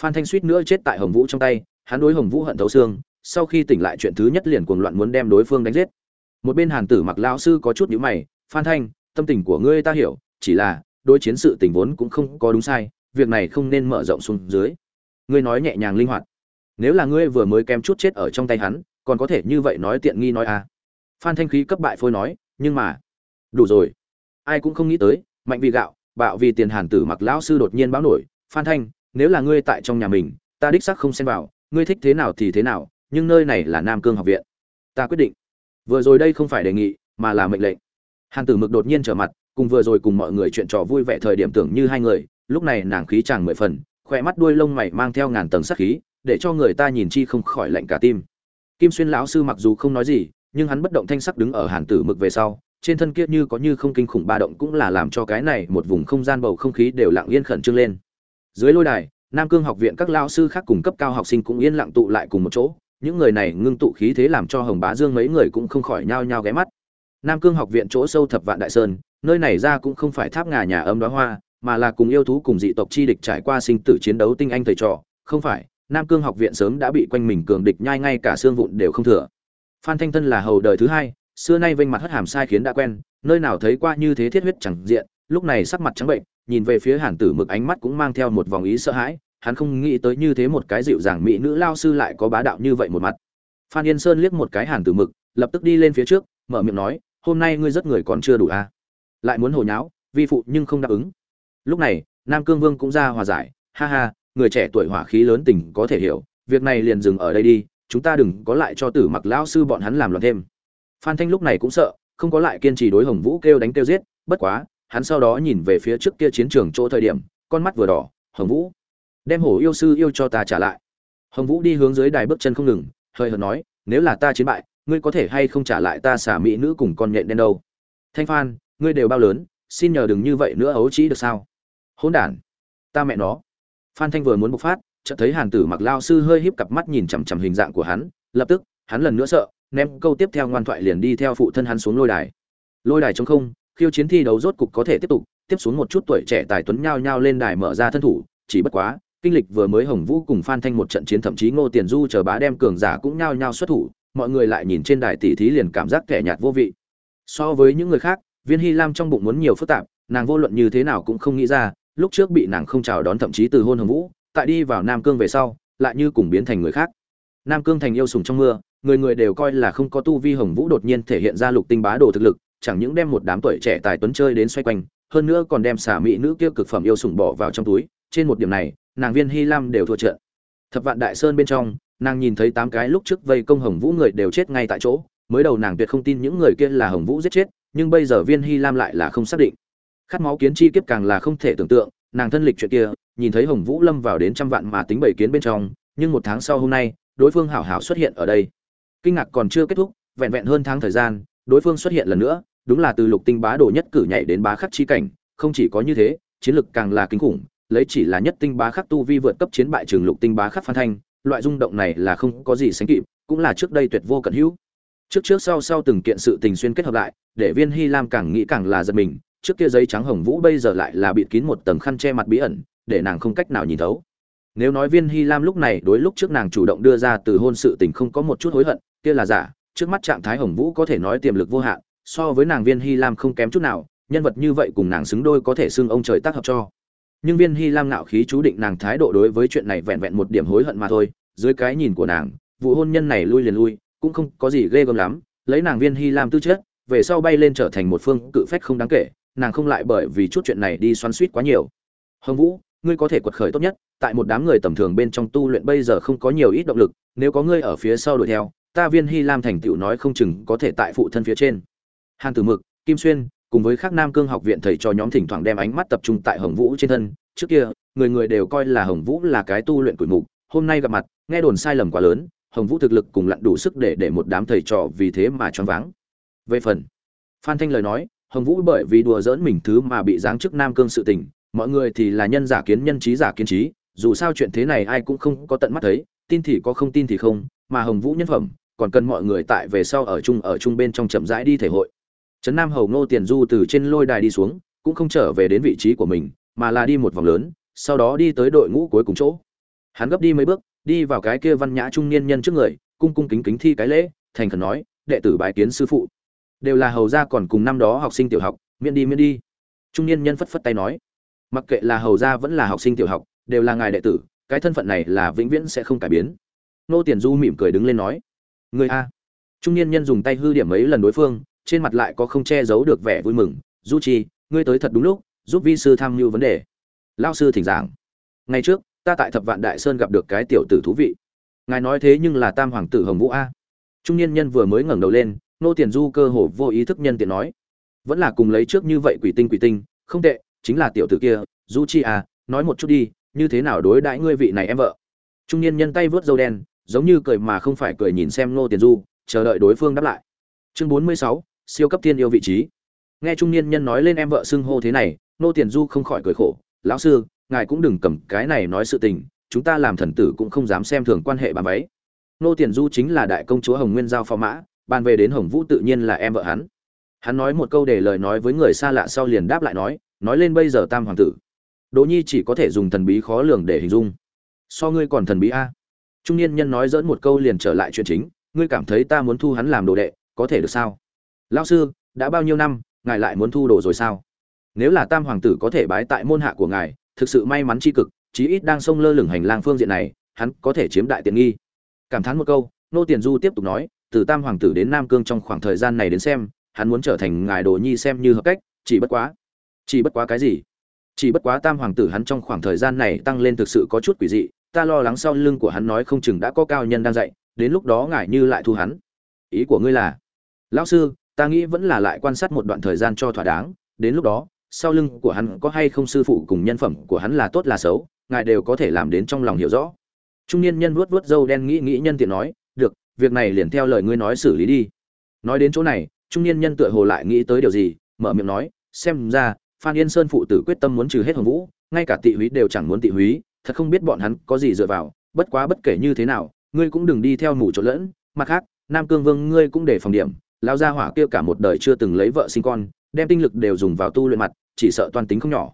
Phan thanh suýt nữa chết tại hồng vũ trong tay, hắn đối hồng vũ hận thấu xương, sau khi tỉnh lại chuyện thứ nhất liền cuồng loạn muốn đem đối phương đánh giết. Một bên hàn tử mặc lão sư có chút nhíu mày, phan thanh, tâm tình của ngươi ta hiểu, chỉ là đối chiến sự tình vốn cũng không có đúng sai việc này không nên mở rộng xuống dưới. Ngươi nói nhẹ nhàng linh hoạt. Nếu là ngươi vừa mới kém chút chết ở trong tay hắn, còn có thể như vậy nói tiện nghi nói à? Phan thanh khí cấp bại phôi nói, nhưng mà, đủ rồi. Ai cũng không nghĩ tới, mạnh vì gạo, bạo vì tiền hàn tử mặc lão sư đột nhiên báo nổi. Phan thanh, nếu là ngươi tại trong nhà mình, ta đích xác không xen vào, ngươi thích thế nào thì thế nào, nhưng nơi này là nam cương học viện. Ta quyết định. Vừa rồi đây không phải đề nghị, mà là mệnh lệnh. Hàn tử mực đột nhiên trở mặt, cùng vừa rồi cùng mọi người chuyện trò vui vẻ thời điểm tưởng như hai người lúc này nàng khí chàng mười phần, khỏe mắt đuôi lông mày mang theo ngàn tầng sắc khí, để cho người ta nhìn chi không khỏi lạnh cả tim. Kim xuyên lão sư mặc dù không nói gì, nhưng hắn bất động thanh sắc đứng ở hàn tử mực về sau, trên thân kia như có như không kinh khủng ba động cũng là làm cho cái này một vùng không gian bầu không khí đều lặng yên khẩn trương lên. Dưới lôi đài, nam cương học viện các lao sư khác cùng cấp cao học sinh cũng yên lặng tụ lại cùng một chỗ, những người này ngưng tụ khí thế làm cho hồng bá dương mấy người cũng không khỏi nhao nhao ghé mắt. Nam cương học viện chỗ sâu thập vạn đại sơn, nơi này ra cũng không phải tháp ngà nhà ấm đoá hoa mà là cùng yêu thú cùng dị tộc chi địch trải qua sinh tử chiến đấu tinh anh thầy trò. Không phải, nam cương học viện sớm đã bị quanh mình cường địch nhai ngay cả xương vụn đều không thừa. Phan thanh thân là hầu đời thứ hai, xưa nay vênh mặt hất hàm sai khiến đã quen, nơi nào thấy qua như thế thiết huyết chẳng diện, lúc này sắc mặt trắng bệnh, nhìn về phía hàn tử mực ánh mắt cũng mang theo một vòng ý sợ hãi, hắn không nghĩ tới như thế một cái dịu dàng mỹ nữ lao sư lại có bá đạo như vậy một mặt. Phan yên sơn liếc một cái hàn tử mực, lập tức đi lên phía trước, mở miệng nói, hôm nay ngươi rất người còn chưa đủ à? lại muốn hồi nháo, vi phụ nhưng không đáp ứng lúc này, nam cương vương cũng ra hòa giải. Ha ha, người trẻ tuổi hỏa khí lớn tình có thể hiểu, việc này liền dừng ở đây đi, chúng ta đừng có lại cho tử mặc lão sư bọn hắn làm loạn thêm. Phan thanh lúc này cũng sợ, không có lại kiên trì đối hồng vũ kêu đánh kêu giết, bất quá, hắn sau đó nhìn về phía trước kia chiến trường chỗ thời điểm, con mắt vừa đỏ, hồng vũ, đem hổ yêu sư yêu cho ta trả lại. Hồng vũ đi hướng dưới đài bước chân không ngừng, hơi hợt nói, nếu là ta chiến bại, ngươi có thể hay không trả lại ta xả mỹ nữ cùng con nhện đen đâu? Thanh phan, ngươi đều bao lớn, xin nhờ đừng như vậy nữa ấu trĩ được sao? Hỗn đản. Ta mẹ nó. Phan thanh vừa muốn bộc phát, chợt thấy hàn tử mặc lao sư hơi híp cặp mắt nhìn chằm chằm hình dạng của hắn, lập tức, hắn lần nữa sợ, ném câu tiếp theo ngoan thoại liền đi theo phụ thân hắn xuống lôi đài. Lôi đài trống không, khiêu chiến thi đấu rốt cục có thể tiếp tục, tiếp xuống một chút tuổi trẻ tài tuấn nhao nhao lên đài mở ra thân thủ, chỉ bất quá, kinh lịch vừa mới hồng vũ cùng phan thanh một trận chiến thậm chí ngô tiền du chờ bá đem cường giả cũng nhao nhao xuất thủ, mọi người lại nhìn trên đài tỷ thí liền cảm giác kẻ nhạt vô vị. So với những người khác, viên hy lam trong bụng muốn nhiều phức tạp, nàng vô luận như thế nào cũng không nghĩ ra lúc trước bị nàng không chào đón thậm chí từ hôn hồng vũ, tại đi vào nam cương về sau, lại như cùng biến thành người khác. Nam cương thành yêu sùng trong mưa, người người đều coi là không có tu vi hồng vũ đột nhiên thể hiện ra lục tinh bá đồ thực lực, chẳng những đem một đám tuổi trẻ tài tuấn chơi đến xoay quanh, hơn nữa còn đem xả mỹ nữ kia cực phẩm yêu sùng bỏ vào trong túi. Trên một điểm này, nàng viên hy lam đều thua trận. Thập vạn đại sơn bên trong, nàng nhìn thấy tám cái lúc trước vây công hồng vũ người đều chết ngay tại chỗ. Mới đầu nàng tuyệt không tin những người kia là hồng vũ giết chết, nhưng bây giờ viên hy lam lại là không xác định khát máu kiến chi kiếp càng là không thể tưởng tượng, nàng thân lịch chuyện kia, nhìn thấy hồng vũ lâm vào đến trăm vạn mà tính bảy kiến bên trong, nhưng một tháng sau hôm nay, đối phương hảo hảo xuất hiện ở đây. Kinh ngạc còn chưa kết thúc, vẹn vẹn hơn tháng thời gian, đối phương xuất hiện lần nữa, đúng là từ lục tinh bá đồ nhất cử nhảy đến bá khắc chi cảnh, không chỉ có như thế, chiến lực càng là kinh khủng, lấy chỉ là nhất tinh bá khắc tu vi vượt cấp chiến bại trường lục tinh bá khắc phan thanh, loại rung động này là không có gì sánh kịp, cũng là trước đây tuyệt vô cận hữu. Trước trước sau sau từng kiện sự tình xuyên kết hợp lại, để viên hy lam càng nghĩ càng là giật mình trước kia giấy trắng hồng vũ bây giờ lại là bịt kín một tầng khăn che mặt bí ẩn, để nàng không cách nào nhìn thấu. Nếu nói viên hy lam lúc này đối lúc trước nàng chủ động đưa ra từ hôn sự tình không có một chút hối hận, kia là giả, trước mắt trạng thái hồng vũ có thể nói tiềm lực vô hạn, so với nàng viên hy lam không kém chút nào, nhân vật như vậy cùng nàng xứng đôi có thể xưng ông trời tác hợp cho. Nhưng viên hy lam ngạo khí chú định nàng thái độ đối với chuyện này vẹn vẹn một điểm hối hận mà thôi, dưới cái nhìn của nàng, vụ hôn nhân này lui liền lui, cũng không có gì ghê gớm lắm, lấy nàng viên hy lam tư chất, về sau bay lên trở thành một phương cự phách không đáng kể nàng không lại bởi vì chút chuyện này đi xoắn suýt quá nhiều. Hồng vũ, ngươi có thể quật khởi tốt nhất, tại một đám người tầm thường bên trong tu luyện bây giờ không có nhiều ít động lực, nếu có ngươi ở phía sau đuổi theo, ta viên hy lam thành tựu nói không chừng có thể tại phụ thân phía trên. Hàn tử mực, kim xuyên, cùng với các nam cương học viện thầy cho nhóm thỉnh thoảng đem ánh mắt tập trung tại hồng vũ trên thân. Trước kia, người người đều coi là hồng vũ là cái tu luyện quỷ mục, hôm nay gặp mặt, nghe đồn sai lầm quá lớn, hồng vũ thực lực cùng lặn đủ sức để để một đám thầy trò vì thế mà choáng váng. Về phần, phan thanh lời nói hồng vũ bởi vì đùa dỡn mình thứ mà bị giáng chức nam cương sự tình, mọi người thì là nhân giả kiến nhân trí giả kiến trí, dù sao chuyện thế này ai cũng không có tận mắt thấy, tin thì có không tin thì không, mà hồng vũ nhân phẩm, còn cần mọi người tại về sau ở chung ở chung bên trong chậm rãi đi thể hội. Trấn nam hầu ngô tiền du từ trên lôi đài đi xuống, cũng không trở về đến vị trí của mình, mà là đi một vòng lớn, sau đó đi tới đội ngũ cuối cùng chỗ. Hắn gấp đi mấy bước, đi vào cái kia văn nhã trung niên nhân trước người, cung cung kính kính thi cái lễ, thành khẩn nói, đệ tử bái kiến sư phụ đều là hầu gia còn cùng năm đó học sinh tiểu học, miễn đi miễn đi. Trung niên nhân phất phất tay nói, mặc kệ là hầu gia vẫn là học sinh tiểu học, đều là ngài đệ tử, cái thân phận này là vĩnh viễn sẽ không cải biến. Nô tiền du mỉm cười đứng lên nói, người a. Trung niên nhân dùng tay hư điểm mấy lần đối phương, trên mặt lại có không che giấu được vẻ vui mừng. Du chi, ngươi tới thật đúng lúc, giúp vi sư tham mưu vấn đề. Lao sư thỉnh giảng. Ngày trước, ta tại thập vạn đại sơn gặp được cái tiểu tử thú vị. Ngài nói thế nhưng là tam hoàng tử hồng vũ a. Trung niên nhân vừa mới ngẩng đầu lên nô tiền du cơ hồ vô ý thức nhân tiện nói, vẫn là cùng lấy trước như vậy quỷ tinh quỷ tinh, không tệ, chính là tiểu tử kia, du chi à nói một chút đi, như thế nào đối đãi ngươi vị này em vợ? Trung niên nhân tay vớt dâu đen, giống như cười mà không phải cười nhìn xem nô tiền du, chờ đợi đối phương đáp lại. Chương bốn mươi sáu, siêu cấp thiên yêu vị trí. Nghe trung niên nhân nói lên em vợ xưng hô thế này, nô tiền du không khỏi cười khổ, lão sư, ngài cũng đừng cầm cái này nói sự tình, chúng ta làm thần tử cũng không dám xem thường quan hệ bà váy. Nô tiền du chính là đại công chúa hồng nguyên giao phó mã bàn về đến hồng vũ tự nhiên là em vợ hắn. Hắn nói một câu để lời nói với người xa lạ sau liền đáp lại nói nói lên bây giờ tam hoàng tử. Đỗ nhi chỉ có thể dùng thần bí khó lường để hình dung. So ngươi còn thần bí a. Trung niên nhân nói dỡn một câu liền trở lại chuyện chính, ngươi cảm thấy ta muốn thu hắn làm đồ đệ, có thể được sao? Lao sư, đã bao nhiêu năm, ngài lại muốn thu đồ rồi sao? Nếu là tam hoàng tử có thể bái tại môn hạ của ngài, thực sự may mắn tri cực, chí ít đang sông lơ lửng hành lang phương diện này, hắn có thể chiếm đại tiện nghi. Cảm thán một câu, nô tiền du tiếp tục nói từ tam hoàng tử đến nam cương trong khoảng thời gian này đến xem, hắn muốn trở thành ngài đồ nhi xem như hợp cách, chỉ bất quá, chỉ bất quá cái gì? Chỉ bất quá tam hoàng tử hắn trong khoảng thời gian này tăng lên thực sự có chút quỷ dị, ta lo lắng sau lưng của hắn nói không chừng đã có cao nhân đang dạy, đến lúc đó ngài như lại thu hắn. Ý của ngươi là, lão sư, ta nghĩ vẫn là lại quan sát một đoạn thời gian cho thỏa đáng, đến lúc đó, sau lưng của hắn có hay không sư phụ cùng nhân phẩm của hắn là tốt là xấu, ngài đều có thể làm đến trong lòng hiểu rõ. Trung niên nhân vuốt vuốt râu đen nghĩ nghĩ nhân tiện nói, được việc này liền theo lời ngươi nói xử lý đi. Nói đến chỗ này, trung niên nhân tựa hồ lại nghĩ tới điều gì, mở miệng nói, xem ra, phan yên sơn phụ tử quyết tâm muốn trừ hết hồng vũ, ngay cả tị húy đều chẳng muốn tị húy, thật không biết bọn hắn có gì dựa vào, bất quá bất kể như thế nào, ngươi cũng đừng đi theo mù trộn lẫn. Mặt khác, nam cương vương ngươi cũng để phòng điểm lao gia hỏa kia cả một đời chưa từng lấy vợ sinh con, đem tinh lực đều dùng vào tu luyện mặt, chỉ sợ toàn tính không nhỏ.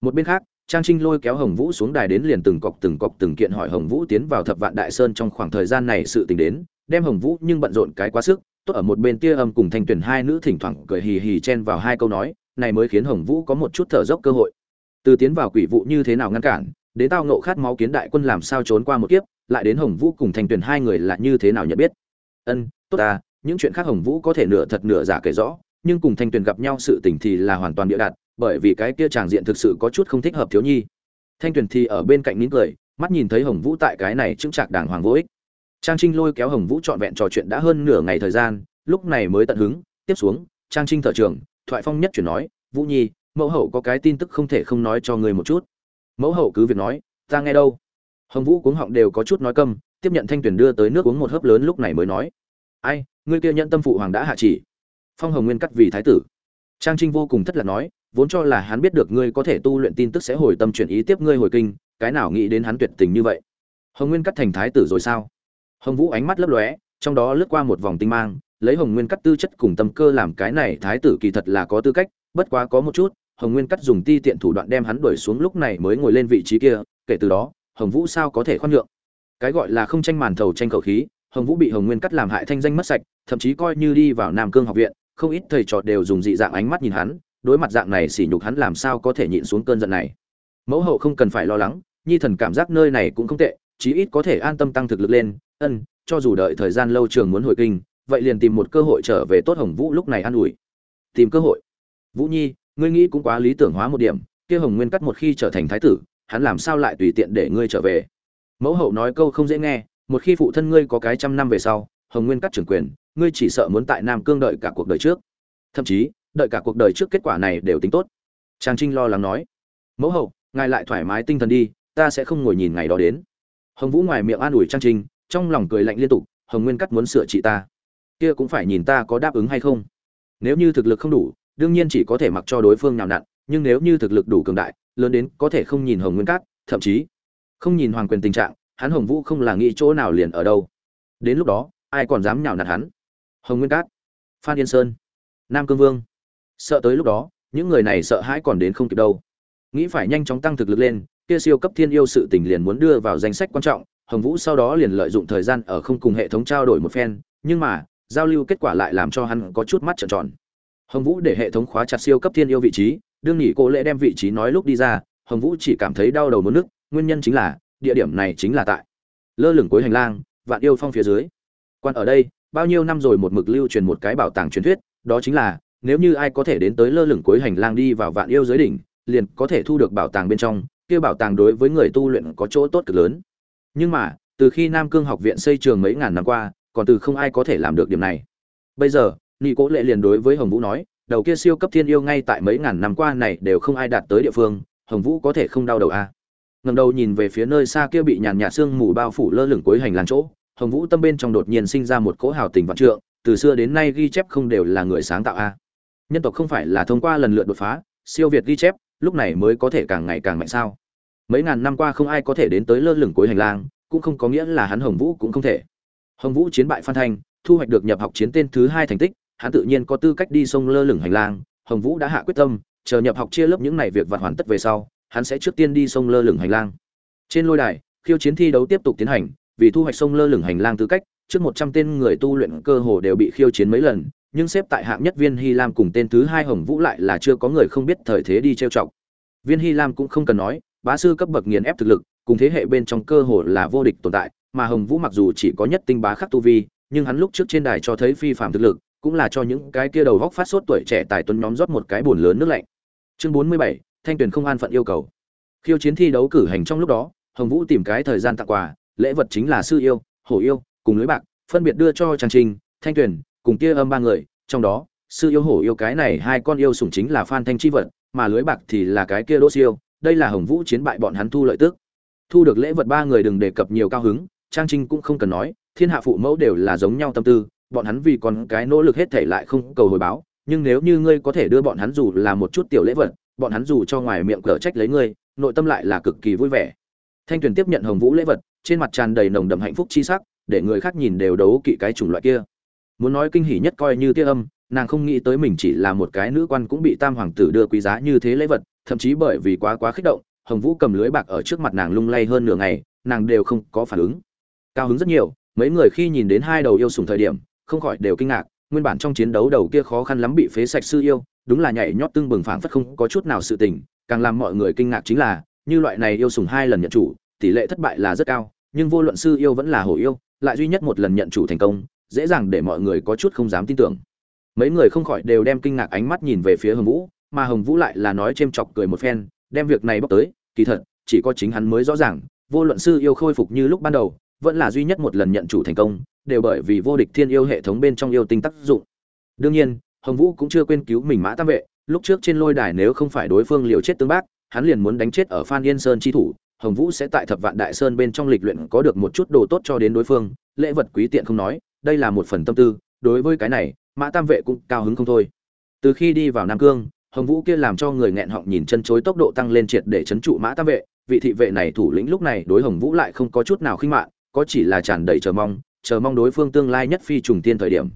Một bên khác, trang trinh lôi kéo hồng vũ xuống đài đến liền từng cọc từng cọc từng kiện hỏi hồng vũ tiến vào thập vạn đại sơn trong khoảng thời gian này sự tình đến đem hồng vũ nhưng bận rộn cái quá sức, tốt ở một bên tia âm cùng thanh tuyển hai nữ thỉnh thoảng cười hì hì chen vào hai câu nói, này mới khiến hồng vũ có một chút thở dốc cơ hội. Từ tiến vào quỷ vụ như thế nào ngăn cản, đến tao ngộ khát máu kiến đại quân làm sao trốn qua một kiếp, lại đến hồng vũ cùng thanh tuyển hai người là như thế nào nhận biết. Ân, tốt ta, những chuyện khác hồng vũ có thể nửa thật nửa giả kể rõ, nhưng cùng thanh tuyển gặp nhau sự tình thì là hoàn toàn bịa đặt bởi vì cái kia tràng diện thực sự có chút không thích hợp thiếu nhi. Thanh tuyển thì ở bên cạnh nín cười, mắt nhìn thấy hồng vũ tại cái này chứng trạc đàng hoàng vô ích trang trinh lôi kéo hồng vũ trọn vẹn trò chuyện đã hơn nửa ngày thời gian, lúc này mới tận hứng. Tiếp xuống, trang trinh thở trường, thoại phong nhất chuyển nói, vũ nhi, mẫu hậu có cái tin tức không thể không nói cho người một chút. Mẫu hậu cứ việc nói, ta nghe đâu. Hồng vũ cuống họng đều có chút nói câm, tiếp nhận thanh tuyển đưa tới nước uống một hớp lớn lúc này mới nói, ai, ngươi kia nhận tâm phụ hoàng đã hạ chỉ. Phong hồng nguyên cắt vì thái tử. Trang trinh vô cùng thất lạc nói, vốn cho là hắn biết được ngươi có thể tu luyện tin tức sẽ hồi tâm chuyển ý tiếp ngươi hồi kinh, cái nào nghĩ đến hắn tuyệt tình như vậy? Hồng nguyên cắt thành thái tử rồi sao? Hồng vũ ánh mắt lấp lóe, trong đó lướt qua một vòng tinh mang, lấy hồng nguyên cắt tư chất cùng tâm cơ làm cái này thái tử kỳ thật là có tư cách, bất quá có một chút, hồng nguyên cắt dùng ti tiện thủ đoạn đem hắn đuổi xuống lúc này mới ngồi lên vị trí kia, kể từ đó, hồng vũ sao có thể khoan nhượng? Cái gọi là không tranh màn thầu tranh khẩu khí, hồng vũ bị hồng nguyên cắt làm hại thanh danh mất sạch, thậm chí coi như đi vào nam cương học viện, không ít thầy trò đều dùng dị dạng ánh mắt nhìn hắn, đối mặt dạng này sỉ nhục hắn làm sao có thể nhịn xuống cơn giận này. Mẫu hậu không cần phải lo lắng, nhi thần cảm giác nơi này cũng không tệ, chí ít có thể an tâm tăng thực lực lên ân, cho dù đợi thời gian lâu trường muốn hồi kinh, vậy liền tìm một cơ hội trở về tốt hồng vũ lúc này an ủi. Tìm cơ hội. Vũ nhi, ngươi nghĩ cũng quá lý tưởng hóa một điểm, kia hồng nguyên cắt một khi trở thành thái tử, hắn làm sao lại tùy tiện để ngươi trở về? Mẫu hậu nói câu không dễ nghe, một khi phụ thân ngươi có cái trăm năm về sau, hồng nguyên cắt trưởng quyền, ngươi chỉ sợ muốn tại nam cương đợi cả cuộc đời trước. Thậm chí, đợi cả cuộc đời trước kết quả này đều tính tốt. Trang trinh lo lắng nói. Mẫu hậu, ngài lại thoải mái tinh thần đi, ta sẽ không ngồi nhìn ngày đó đến. Hồng vũ ngoài miệng an ủi trang trinh trong lòng cười lạnh liên tục, hồng nguyên cắt muốn sửa trị ta. Kia cũng phải nhìn ta có đáp ứng hay không. Nếu như thực lực không đủ, đương nhiên chỉ có thể mặc cho đối phương nào nặn, nhưng nếu như thực lực đủ cường đại, lớn đến có thể không nhìn hồng nguyên cát, thậm chí không nhìn hoàng quyền tình trạng, hắn hồng vũ không là nghĩ chỗ nào liền ở đâu. Đến lúc đó, ai còn dám nhào nặn hắn? Hồng nguyên cát, phan yên sơn, nam cương vương. Sợ tới lúc đó, những người này sợ hãi còn đến không kịp đâu. Nghĩ phải nhanh chóng tăng thực lực lên, kia siêu cấp thiên yêu sự tình liền muốn đưa vào danh sách quan trọng hồng vũ sau đó liền lợi dụng thời gian ở không cùng hệ thống trao đổi một phen nhưng mà giao lưu kết quả lại làm cho hắn có chút mắt trợn tròn. Hồng vũ để hệ thống khóa chặt siêu cấp thiên yêu vị trí đương nhị cô lễ đem vị trí nói lúc đi ra hồng vũ chỉ cảm thấy đau đầu muốn nức, nguyên nhân chính là địa điểm này chính là tại lơ lửng cuối hành lang vạn yêu phong phía dưới. Quan ở đây bao nhiêu năm rồi một mực lưu truyền một cái bảo tàng truyền thuyết đó chính là nếu như ai có thể đến tới lơ lửng cuối hành lang đi vào vạn yêu giới đỉnh liền có thể thu được bảo tàng bên trong kia bảo tàng đối với người tu luyện có chỗ tốt cực lớn nhưng mà, từ khi nam cương học viện xây trường mấy ngàn năm qua, còn từ không ai có thể làm được điểm này bây giờ, Nị cố lệ liền đối với hồng vũ nói, đầu kia siêu cấp thiên yêu ngay tại mấy ngàn năm qua này đều không ai đạt tới địa phương, hồng vũ có thể không đau đầu à. Ngẩng đầu nhìn về phía nơi xa kia bị nhàn nhạt sương mù bao phủ lơ lửng cuối hành lang chỗ, hồng vũ tâm bên trong đột nhiên sinh ra một cỗ hào tình vạn trượng, từ xưa đến nay ghi chép không đều là người sáng tạo a à. nhân tộc không phải là thông qua lần lượt đột phá, siêu việt ghi chép, lúc này mới có thể càng ngày càng mạnh sao mấy ngàn năm qua không ai có thể đến tới lơ lửng cuối hành lang, cũng không có nghĩa là hắn hồng vũ cũng không thể. Hồng vũ chiến bại phan thanh, thu hoạch được nhập học chiến tên thứ hai thành tích, hắn tự nhiên có tư cách đi sông lơ lửng hành lang. Hồng vũ đã hạ quyết tâm, chờ nhập học chia lớp những này việc vặt hoàn tất về sau, hắn sẽ trước tiên đi sông lơ lửng hành lang. Trên lôi đài, khiêu chiến thi đấu tiếp tục tiến hành, vì thu hoạch sông lơ lửng hành lang tư cách, trước một trăm tên người tu luyện cơ hồ đều bị khiêu chiến mấy lần, nhưng xếp tại hạng nhất viên hy lam cùng tên thứ hai hồng vũ lại là chưa có người không biết thời thế đi trêu chọc. Viên hy lam cũng không cần nói bá sư cấp bậc nghiền ép thực lực, cùng thế hệ bên trong cơ hồ là vô địch tồn tại, mà hồng vũ mặc dù chỉ có nhất tinh bá khắc tu vi, nhưng hắn lúc trước trên đài cho thấy phi phạm thực lực, cũng là cho những cái kia đầu góc phát sốt tuổi trẻ tài tuấn nhóm rót một cái buồn lớn nước lạnh. Chương bốn mươi bảy, thanh tuyển không an phận yêu cầu. Khiêu chiến thi đấu cử hành trong lúc đó, hồng vũ tìm cái thời gian tặng quà, lễ vật chính là sư yêu, hổ yêu, cùng lưới bạc, phân biệt đưa cho trang trình thanh tuyển cùng kia âm ba người, trong đó, sư yêu hổ yêu cái này hai con yêu sủng chính là phan thanh chi vật mà lưới bạc thì là cái kia đỗ siêu đây là hồng vũ chiến bại bọn hắn thu lợi tức. Thu được lễ vật ba người đừng đề cập nhiều cao hứng, trang trinh cũng không cần nói, thiên hạ phụ mẫu đều là giống nhau tâm tư, bọn hắn vì con cái nỗ lực hết thể lại không cầu hồi báo, nhưng nếu như ngươi có thể đưa bọn hắn dù là một chút tiểu lễ vật, bọn hắn dù cho ngoài miệng cở trách lấy ngươi, nội tâm lại là cực kỳ vui vẻ. Thanh tuyền tiếp nhận hồng vũ lễ vật, trên mặt tràn đầy nồng đậm hạnh phúc chi sắc, để người khác nhìn đều đấu kỵ cái chủng loại kia. Muốn nói kinh hỉ nhất coi như tia âm, nàng không nghĩ tới mình chỉ là một cái nữ quan cũng bị tam hoàng tử đưa quý giá như thế lễ vật thậm chí bởi vì quá quá kích động, hồng vũ cầm lưới bạc ở trước mặt nàng lung lay hơn nửa ngày, nàng đều không có phản ứng. Cao hứng rất nhiều, mấy người khi nhìn đến hai đầu yêu sùng thời điểm, không khỏi đều kinh ngạc, nguyên bản trong chiến đấu đầu kia khó khăn lắm bị phế sạch sư yêu, đúng là nhảy nhót tưng bừng phảng phất không có chút nào sự tình, càng làm mọi người kinh ngạc chính là, như loại này yêu sùng hai lần nhận chủ, tỷ lệ thất bại là rất cao, nhưng vô luận sư yêu vẫn là hổ yêu, lại duy nhất một lần nhận chủ thành công, dễ dàng để mọi người có chút không dám tin tưởng. Mấy người không khỏi đều đem kinh ngạc ánh mắt nhìn về phía hồng vũ mà hồng vũ lại là nói chêm chọc cười một phen, đem việc này bóc tới, kỳ thật, chỉ có chính hắn mới rõ ràng, vô luận sư yêu khôi phục như lúc ban đầu, vẫn là duy nhất một lần nhận chủ thành công, đều bởi vì vô địch thiên yêu hệ thống bên trong yêu tinh tác dụng. Đương nhiên, hồng vũ cũng chưa quên cứu mình mã tam vệ, lúc trước trên lôi đài nếu không phải đối phương liều chết tương bác, hắn liền muốn đánh chết ở phan yên sơn chi thủ, hồng vũ sẽ tại thập vạn đại sơn bên trong lịch luyện có được một chút đồ tốt cho đến đối phương, lễ vật quý tiện không nói, đây là một phần tâm tư, đối với cái này, mã tam vệ cũng cao hứng không thôi. Từ khi đi vào nam cương hồng vũ kia làm cho người nghẹn họng nhìn chân chối tốc độ tăng lên triệt để chấn trụ mã tam vệ vị thị vệ này thủ lĩnh lúc này đối hồng vũ lại không có chút nào khinh mạng, có chỉ là tràn đầy chờ mong chờ mong đối phương tương lai nhất phi trùng tiên thời điểm.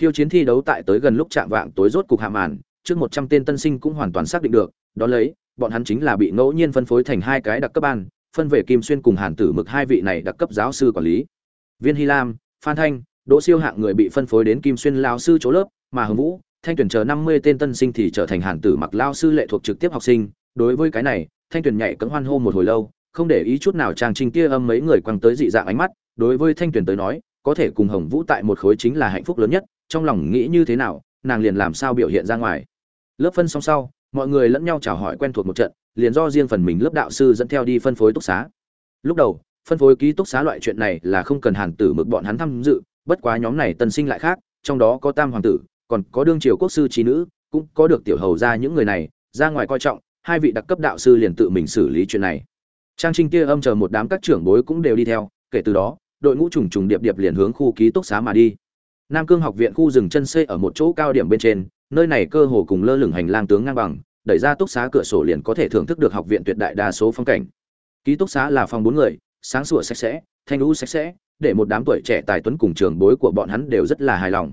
Khiêu chiến thi đấu tại tới gần lúc chạm vạng tối rốt cục hạ màn trước một trăm tên tân sinh cũng hoàn toàn xác định được đó lấy bọn hắn chính là bị ngẫu nhiên phân phối thành hai cái đặc cấp ban phân về kim xuyên cùng hàn tử mực hai vị này đặc cấp giáo sư quản lý. Viên hy lam phan thanh đỗ siêu hạng người bị phân phối đến kim xuyên lao sư chỗ lớp mà hồng vũ thanh tuyển chờ năm mươi tên tân sinh thì trở thành hàn tử mặc lao sư lệ thuộc trực tiếp học sinh. Đối với cái này, thanh tuyển nhảy cấm hoan hô một hồi lâu, không để ý chút nào trang trinh kia âm mấy người quăng tới dị dạng ánh mắt. Đối với thanh tuyển tới nói, có thể cùng hồng vũ tại một khối chính là hạnh phúc lớn nhất. Trong lòng nghĩ như thế nào, nàng liền làm sao biểu hiện ra ngoài. Lớp phân xong sau, mọi người lẫn nhau chào hỏi quen thuộc một trận, liền do riêng phần mình lớp đạo sư dẫn theo đi phân phối túc xá. Lúc đầu, phân phối ký túc xá loại chuyện này là không cần hàn tử mực bọn hắn tham dự, bất quá nhóm này tân sinh lại khác, trong đó có tam hoàng tử còn có đương triều quốc sư trí nữ, cũng có được tiểu hầu ra những người này, ra ngoài coi trọng, hai vị đặc cấp đạo sư liền tự mình xử lý chuyện này. Trang trinh kia âm chờ một đám các trưởng bối cũng đều đi theo, kể từ đó, đội ngũ trùng trùng điệp điệp liền hướng khu ký túc xá mà đi. Nam cương học viện khu rừng chân xây ở một chỗ cao điểm bên trên, nơi này cơ hồ cùng lơ lửng hành lang tướng ngang bằng, đẩy ra túc xá cửa sổ liền có thể thưởng thức được học viện tuyệt đại đa số phong cảnh. Ký túc xá là phòng bốn người, sáng sủa sạch sẽ, thanh lũ sạch sẽ, để một đám tuổi trẻ tài tuấn cùng trường bối của bọn hắn đều rất là hài lòng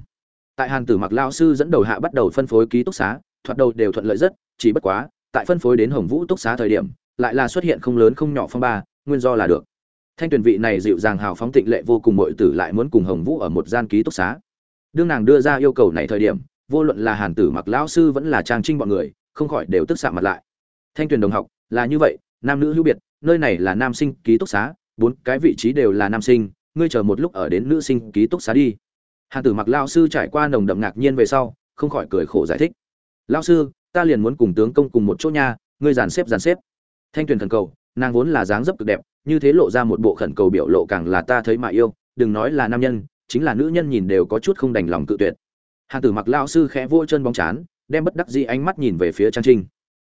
tại hàn tử mặc lao sư dẫn đầu hạ bắt đầu phân phối ký túc xá, thoạt đầu đều thuận lợi rất, chỉ bất quá, tại phân phối đến hồng vũ túc xá thời điểm, lại là xuất hiện không lớn không nhỏ phong ba, nguyên do là được. Thanh tuyển vị này dịu dàng hào phóng tịnh lệ vô cùng mọi tử lại muốn cùng hồng vũ ở một gian ký túc xá. Đương nàng đưa ra yêu cầu này thời điểm, vô luận là hàn tử mặc lão sư vẫn là trang trinh bọn người, không khỏi đều tức xạ mặt lại. Thanh tuyển đồng học, là như vậy, nam nữ hữu biệt, nơi này là nam sinh ký túc xá, bốn cái vị trí đều là nam sinh, ngươi chờ một lúc ở đến nữ sinh ký túc xá đi hàn tử mặc lao sư trải qua nồng đậm ngạc nhiên về sau, không khỏi cười khổ giải thích. Lao sư, ta liền muốn cùng tướng công cùng một chỗ nha, ngươi dàn xếp dàn xếp. Thanh tuyền thần cầu, nàng vốn là dáng dấp cực đẹp, như thế lộ ra một bộ khẩn cầu biểu lộ càng là ta thấy mà yêu, đừng nói là nam nhân, chính là nữ nhân nhìn đều có chút không đành lòng cự tuyệt. Hàn tử mặc lao sư khẽ vỗ chân bóng chán, đem bất đắc dĩ ánh mắt nhìn về phía trang trinh.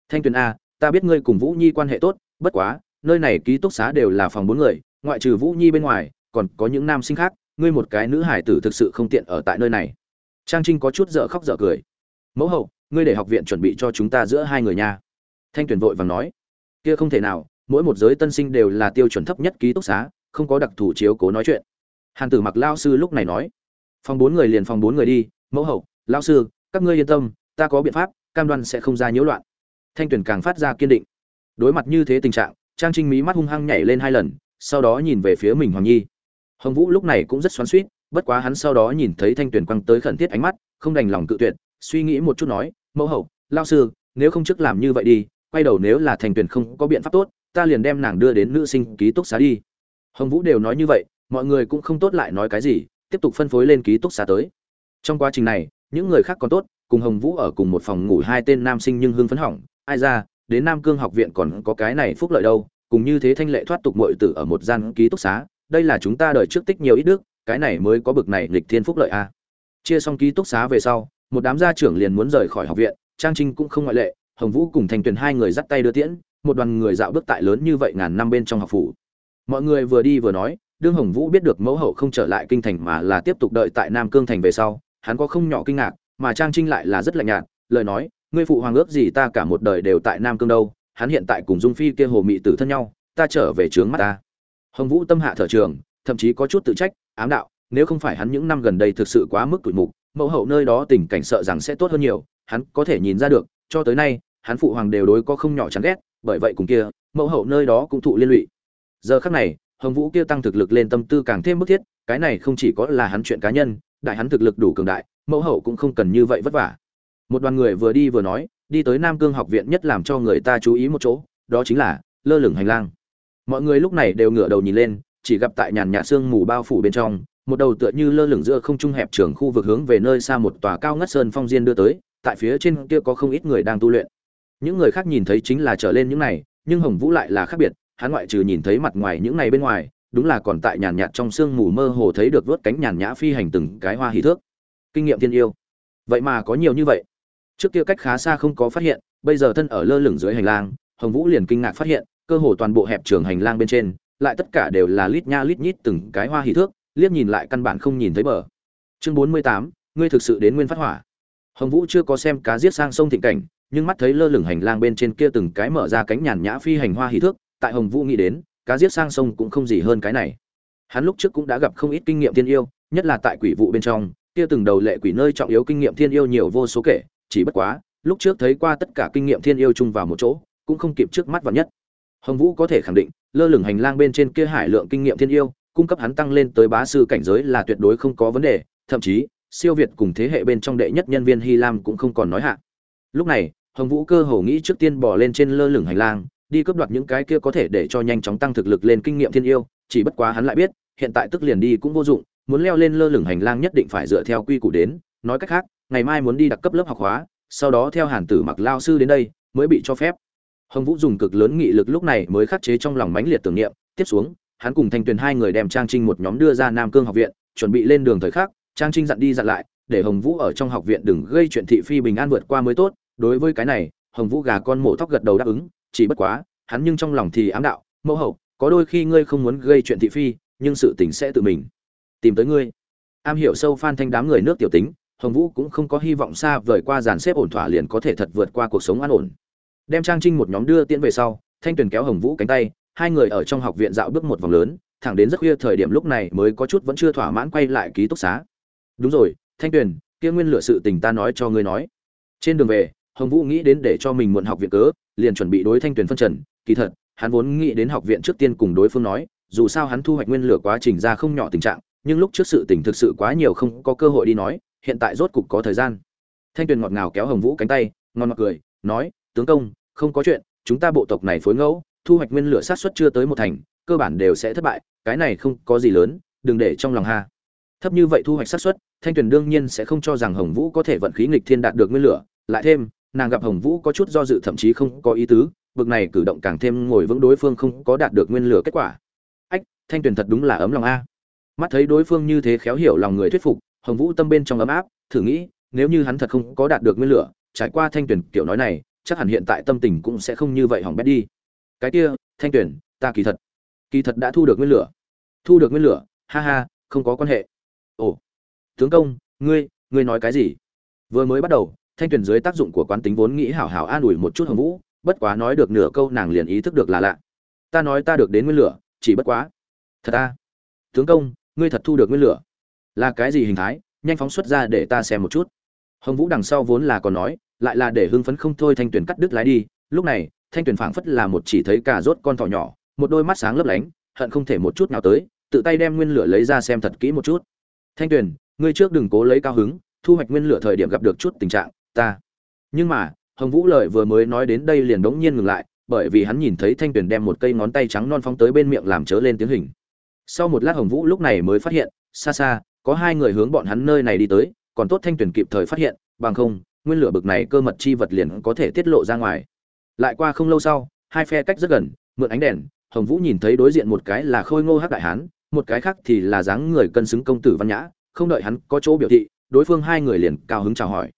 Thanh tuyền a, ta biết ngươi cùng vũ nhi quan hệ tốt, bất quá, nơi này ký túc xá đều là phòng bốn người, ngoại trừ vũ nhi bên ngoài, còn có những nam sinh khác ngươi một cái nữ hải tử thực sự không tiện ở tại nơi này. Trang trinh có chút dở khóc dở cười. Mẫu hậu, ngươi để học viện chuẩn bị cho chúng ta giữa hai người nha. Thanh tuyển vội vàng nói. Kia không thể nào, mỗi một giới tân sinh đều là tiêu chuẩn thấp nhất ký túc xá, không có đặc thù chiếu cố nói chuyện. Hàn tử mặc lao sư lúc này nói. Phòng bốn người liền phòng bốn người đi, mẫu hậu, lao sư, các ngươi yên tâm, ta có biện pháp, cam đoan sẽ không ra nhiễu loạn. Thanh tuyển càng phát ra kiên định. Đối mặt như thế tình trạng, trang trinh mí mắt hung hăng nhảy lên hai lần, sau đó nhìn về phía mình hoàng nhi hồng vũ lúc này cũng rất xoắn suýt bất quá hắn sau đó nhìn thấy thanh Tuyền quăng tới khẩn thiết ánh mắt, không đành lòng cự tuyệt, suy nghĩ một chút nói, mẫu hậu lao sư, nếu không trước làm như vậy đi, quay đầu nếu là thanh Tuyền không có biện pháp tốt, ta liền đem nàng đưa đến nữ sinh ký túc xá đi. Hồng vũ đều nói như vậy, mọi người cũng không tốt lại nói cái gì, tiếp tục phân phối lên ký túc xá tới. Trong quá trình này, những người khác còn tốt, cùng hồng vũ ở cùng một phòng ngủ hai tên nam sinh nhưng hưng phấn hỏng, ai ra, đến nam cương học viện còn có cái này phúc lợi đâu, cùng như thế thanh lệ thoát tục muội tử ở một gian ký túc xá đây là chúng ta đợi trước tích nhiều ít đức, cái này mới có bực này lịch thiên phúc lợi a. Chia xong ký túc xá về sau, một đám gia trưởng liền muốn rời khỏi học viện, trang trinh cũng không ngoại lệ, hồng vũ cùng thành tuyền hai người dắt tay đưa tiễn, một đoàn người dạo bước tại lớn như vậy ngàn năm bên trong học phủ. Mọi người vừa đi vừa nói, đương hồng vũ biết được mẫu hậu không trở lại kinh thành mà là tiếp tục đợi tại nam cương thành về sau, hắn có không nhỏ kinh ngạc, mà trang trinh lại là rất lạnh nhạt, lời nói, ngươi phụ hoàng ước gì ta cả một đời đều tại nam cương đâu, hắn hiện tại cùng dung phi kia hồ mị tử thân nhau, ta trở về trướng mắt ta hồng vũ tâm hạ thở trường, thậm chí có chút tự trách, ám đạo, nếu không phải hắn những năm gần đây thực sự quá mức tuổi mục, mẫu hậu nơi đó tình cảnh sợ rằng sẽ tốt hơn nhiều, hắn có thể nhìn ra được, cho tới nay, hắn phụ hoàng đều đối có không nhỏ chán ghét, bởi vậy cùng kia, mẫu hậu nơi đó cũng thụ liên lụy. Giờ khắc này, hồng vũ kia tăng thực lực lên tâm tư càng thêm bức thiết, cái này không chỉ có là hắn chuyện cá nhân, đại hắn thực lực đủ cường đại, mẫu hậu cũng không cần như vậy vất vả. Một đoàn người vừa đi vừa nói, đi tới nam cương học viện nhất làm cho người ta chú ý một chỗ, đó chính là lơ lửng hành lang mọi người lúc này đều ngửa đầu nhìn lên, chỉ gặp tại nhàn nhạt sương mù bao phủ bên trong, một đầu tựa như lơ lửng giữa không trung hẹp trường khu vực hướng về nơi xa một tòa cao ngất sơn phong diên đưa tới, tại phía trên kia có không ít người đang tu luyện. Những người khác nhìn thấy chính là trở lên những này, nhưng hồng vũ lại là khác biệt, hắn ngoại trừ nhìn thấy mặt ngoài những này bên ngoài, đúng là còn tại nhàn nhạt trong sương mù mơ hồ thấy được vớt cánh nhàn nhã phi hành từng cái hoa hỷ thước. Kinh nghiệm thiên yêu. Vậy mà có nhiều như vậy. Trước kia cách khá xa không có phát hiện, bây giờ thân ở lơ lửng dưới hành lang, hồng vũ liền kinh ngạc phát hiện cơ hồ toàn bộ hẹp trường hành lang bên trên, lại tất cả đều là lít nha lít nhít từng cái hoa hỉ thước, liếc nhìn lại căn bản không nhìn thấy bờ. Chương bốn mươi tám, ngươi thực sự đến nguyên phát hỏa. Hồng vũ chưa có xem cá giết sang sông thịnh cảnh, nhưng mắt thấy lơ lửng hành lang bên trên kia từng cái mở ra cánh nhàn nhã phi hành hoa hỉ thước, tại hồng vũ nghĩ đến, cá giết sang sông cũng không gì hơn cái này. Hắn lúc trước cũng đã gặp không ít kinh nghiệm thiên yêu, nhất là tại quỷ vụ bên trong, kia từng đầu lệ quỷ nơi trọng yếu kinh nghiệm thiên yêu nhiều vô số kể, chỉ bất quá, lúc trước thấy qua tất cả kinh nghiệm thiên yêu chung vào một chỗ, cũng không kịp trước mắt vào nhất hồng vũ có thể khẳng định, lơ lửng hành lang bên trên kia hải lượng kinh nghiệm thiên yêu, cung cấp hắn tăng lên tới bá sư cảnh giới là tuyệt đối không có vấn đề, thậm chí, siêu việt cùng thế hệ bên trong đệ nhất nhân viên hy lam cũng không còn nói hạ. Lúc này, hồng vũ cơ hồ nghĩ trước tiên bỏ lên trên lơ lửng hành lang, đi cướp đoạt những cái kia có thể để cho nhanh chóng tăng thực lực lên kinh nghiệm thiên yêu, chỉ bất quá hắn lại biết, hiện tại tức liền đi cũng vô dụng, muốn leo lên lơ lửng hành lang nhất định phải dựa theo quy củ đến, nói cách khác, ngày mai muốn đi đặc cấp lớp học hóa, sau đó theo hàn tử mặc lao sư đến đây, mới bị cho phép hồng vũ dùng cực lớn nghị lực lúc này mới khắc chế trong lòng mãnh liệt tưởng niệm. Tiếp xuống, hắn cùng thanh tuyền hai người đem trang trinh một nhóm đưa ra nam cương học viện, chuẩn bị lên đường thời khắc, trang trinh dặn đi dặn lại, để hồng vũ ở trong học viện đừng gây chuyện thị phi bình an vượt qua mới tốt. Đối với cái này, hồng vũ gà con mổ tóc gật đầu đáp ứng, chỉ bất quá, hắn nhưng trong lòng thì ám đạo, mẫu hậu, có đôi khi ngươi không muốn gây chuyện thị phi, nhưng sự tình sẽ tự mình. Tìm tới ngươi. Am hiểu sâu phan thanh đám người nước tiểu tính, hồng vũ cũng không có hy vọng xa vời qua dàn xếp ổn thỏa liền có thể thật vượt qua cuộc sống an ổn đem trang trinh một nhóm đưa tiễn về sau, thanh tuyền kéo hồng vũ cánh tay, hai người ở trong học viện dạo bước một vòng lớn, thẳng đến rất khuya thời điểm lúc này mới có chút vẫn chưa thỏa mãn quay lại ký túc xá. Đúng rồi, thanh tuyền, kia nguyên lựa sự tình ta nói cho ngươi nói. Trên đường về, hồng vũ nghĩ đến để cho mình muộn học viện cớ, liền chuẩn bị đối thanh tuyền phân trần. Kỳ thật, hắn vốn nghĩ đến học viện trước tiên cùng đối phương nói, dù sao hắn thu hoạch nguyên lửa quá trình ra không nhỏ tình trạng, nhưng lúc trước sự tình thực sự quá nhiều không có cơ hội đi nói, hiện tại rốt cục có thời gian. Thanh tuyền ngọt ngào kéo hồng vũ cánh tay, ngon ngọt cười, nói, tướng công không có chuyện, chúng ta bộ tộc này phối ngẫu, thu hoạch nguyên lửa sát xuất chưa tới một thành, cơ bản đều sẽ thất bại, cái này không có gì lớn, đừng để trong lòng ha. Thấp như vậy thu hoạch sát xuất thanh tuyền đương nhiên sẽ không cho rằng hồng vũ có thể vận khí nghịch thiên đạt được nguyên lửa, lại thêm, nàng gặp hồng vũ có chút do dự thậm chí không có ý tứ, bực này cử động càng thêm ngồi vững đối phương không có đạt được nguyên lửa kết quả. Ách, thanh tuyền thật đúng là ấm lòng a. Mắt thấy đối phương như thế khéo hiểu lòng người thuyết phục, hồng vũ tâm bên trong ấm áp, thử nghĩ, nếu như hắn thật không có đạt được nguyên lửa, trải qua thanh tuyền kiểu nói này chắc hẳn hiện tại tâm tình cũng sẽ không như vậy hỏng bét đi. Cái kia, thanh tuyển ta kỳ thật kỳ thật đã thu được nguyên lửa. Thu được nguyên lửa, ha ha, không có quan hệ. Ồ, tướng công, ngươi ngươi nói cái gì? Vừa mới bắt đầu, thanh tuyển dưới tác dụng của quán tính vốn nghĩ hảo hảo an ủi một chút hồng vũ, bất quá nói được nửa câu nàng liền ý thức được là lạ. Ta nói ta được đến nguyên lửa, chỉ bất quá. Thật ta tướng công, ngươi thật thu được nguyên lửa. Là cái gì hình thái? Nhanh phóng xuất ra để ta xem một chút. Hồng vũ đằng sau vốn là còn nói lại là để hưng phấn không thôi thanh tuyển cắt đứt lái đi. Lúc này, thanh tuyển phảng phất là một chỉ thấy cà rốt con thỏ nhỏ, một đôi mắt sáng lấp lánh, hận không thể một chút nào tới, tự tay đem nguyên lửa lấy ra xem thật kỹ một chút. Thanh tuyển ngươi trước đừng cố lấy cao hứng, thu hoạch nguyên lửa thời điểm gặp được chút tình trạng, ta. Nhưng mà, hồng vũ lợi vừa mới nói đến đây liền đống nhiên ngừng lại, bởi vì hắn nhìn thấy thanh tuyển đem một cây ngón tay trắng non phóng tới bên miệng làm chớ lên tiếng hình. Sau một lát hồng vũ lúc này mới phát hiện, xa xa, có hai người hướng bọn hắn nơi này đi tới, còn tốt thanh tuyển kịp thời phát hiện, bằng không nguyên lửa bực này cơ mật chi vật liền có thể tiết lộ ra ngoài. Lại qua không lâu sau, hai phe cách rất gần, mượn ánh đèn, hồng vũ nhìn thấy đối diện một cái là khôi ngô hắc đại hán, một cái khác thì là dáng người cân xứng công tử văn nhã, không đợi hắn có chỗ biểu thị, đối phương hai người liền cao hứng chào hỏi.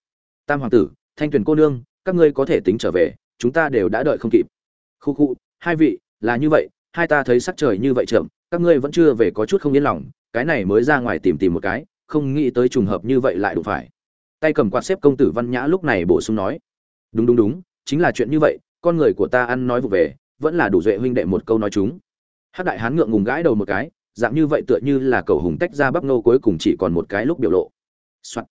Tam hoàng tử, thanh tuyền cô nương, các ngươi có thể tính trở về, chúng ta đều đã đợi không kịp. Khu khu, hai vị, là như vậy, hai ta thấy sắc trời như vậy chậm, các ngươi vẫn chưa về có chút không yên lòng, cái này mới ra ngoài tìm tìm một cái, không nghĩ tới trùng hợp như vậy lại đủ phải tay cầm quạt xếp công tử văn nhã lúc này bổ sung nói, đúng đúng đúng, chính là chuyện như vậy, con người của ta ăn nói vụ về, vẫn là đủ duệ huynh đệ một câu nói chúng. Hát đại hán ngượng ngùng gãi đầu một cái, dạng như vậy tựa như là cầu hùng tách ra bắp nô cuối cùng chỉ còn một cái lúc biểu lộ、Soạn.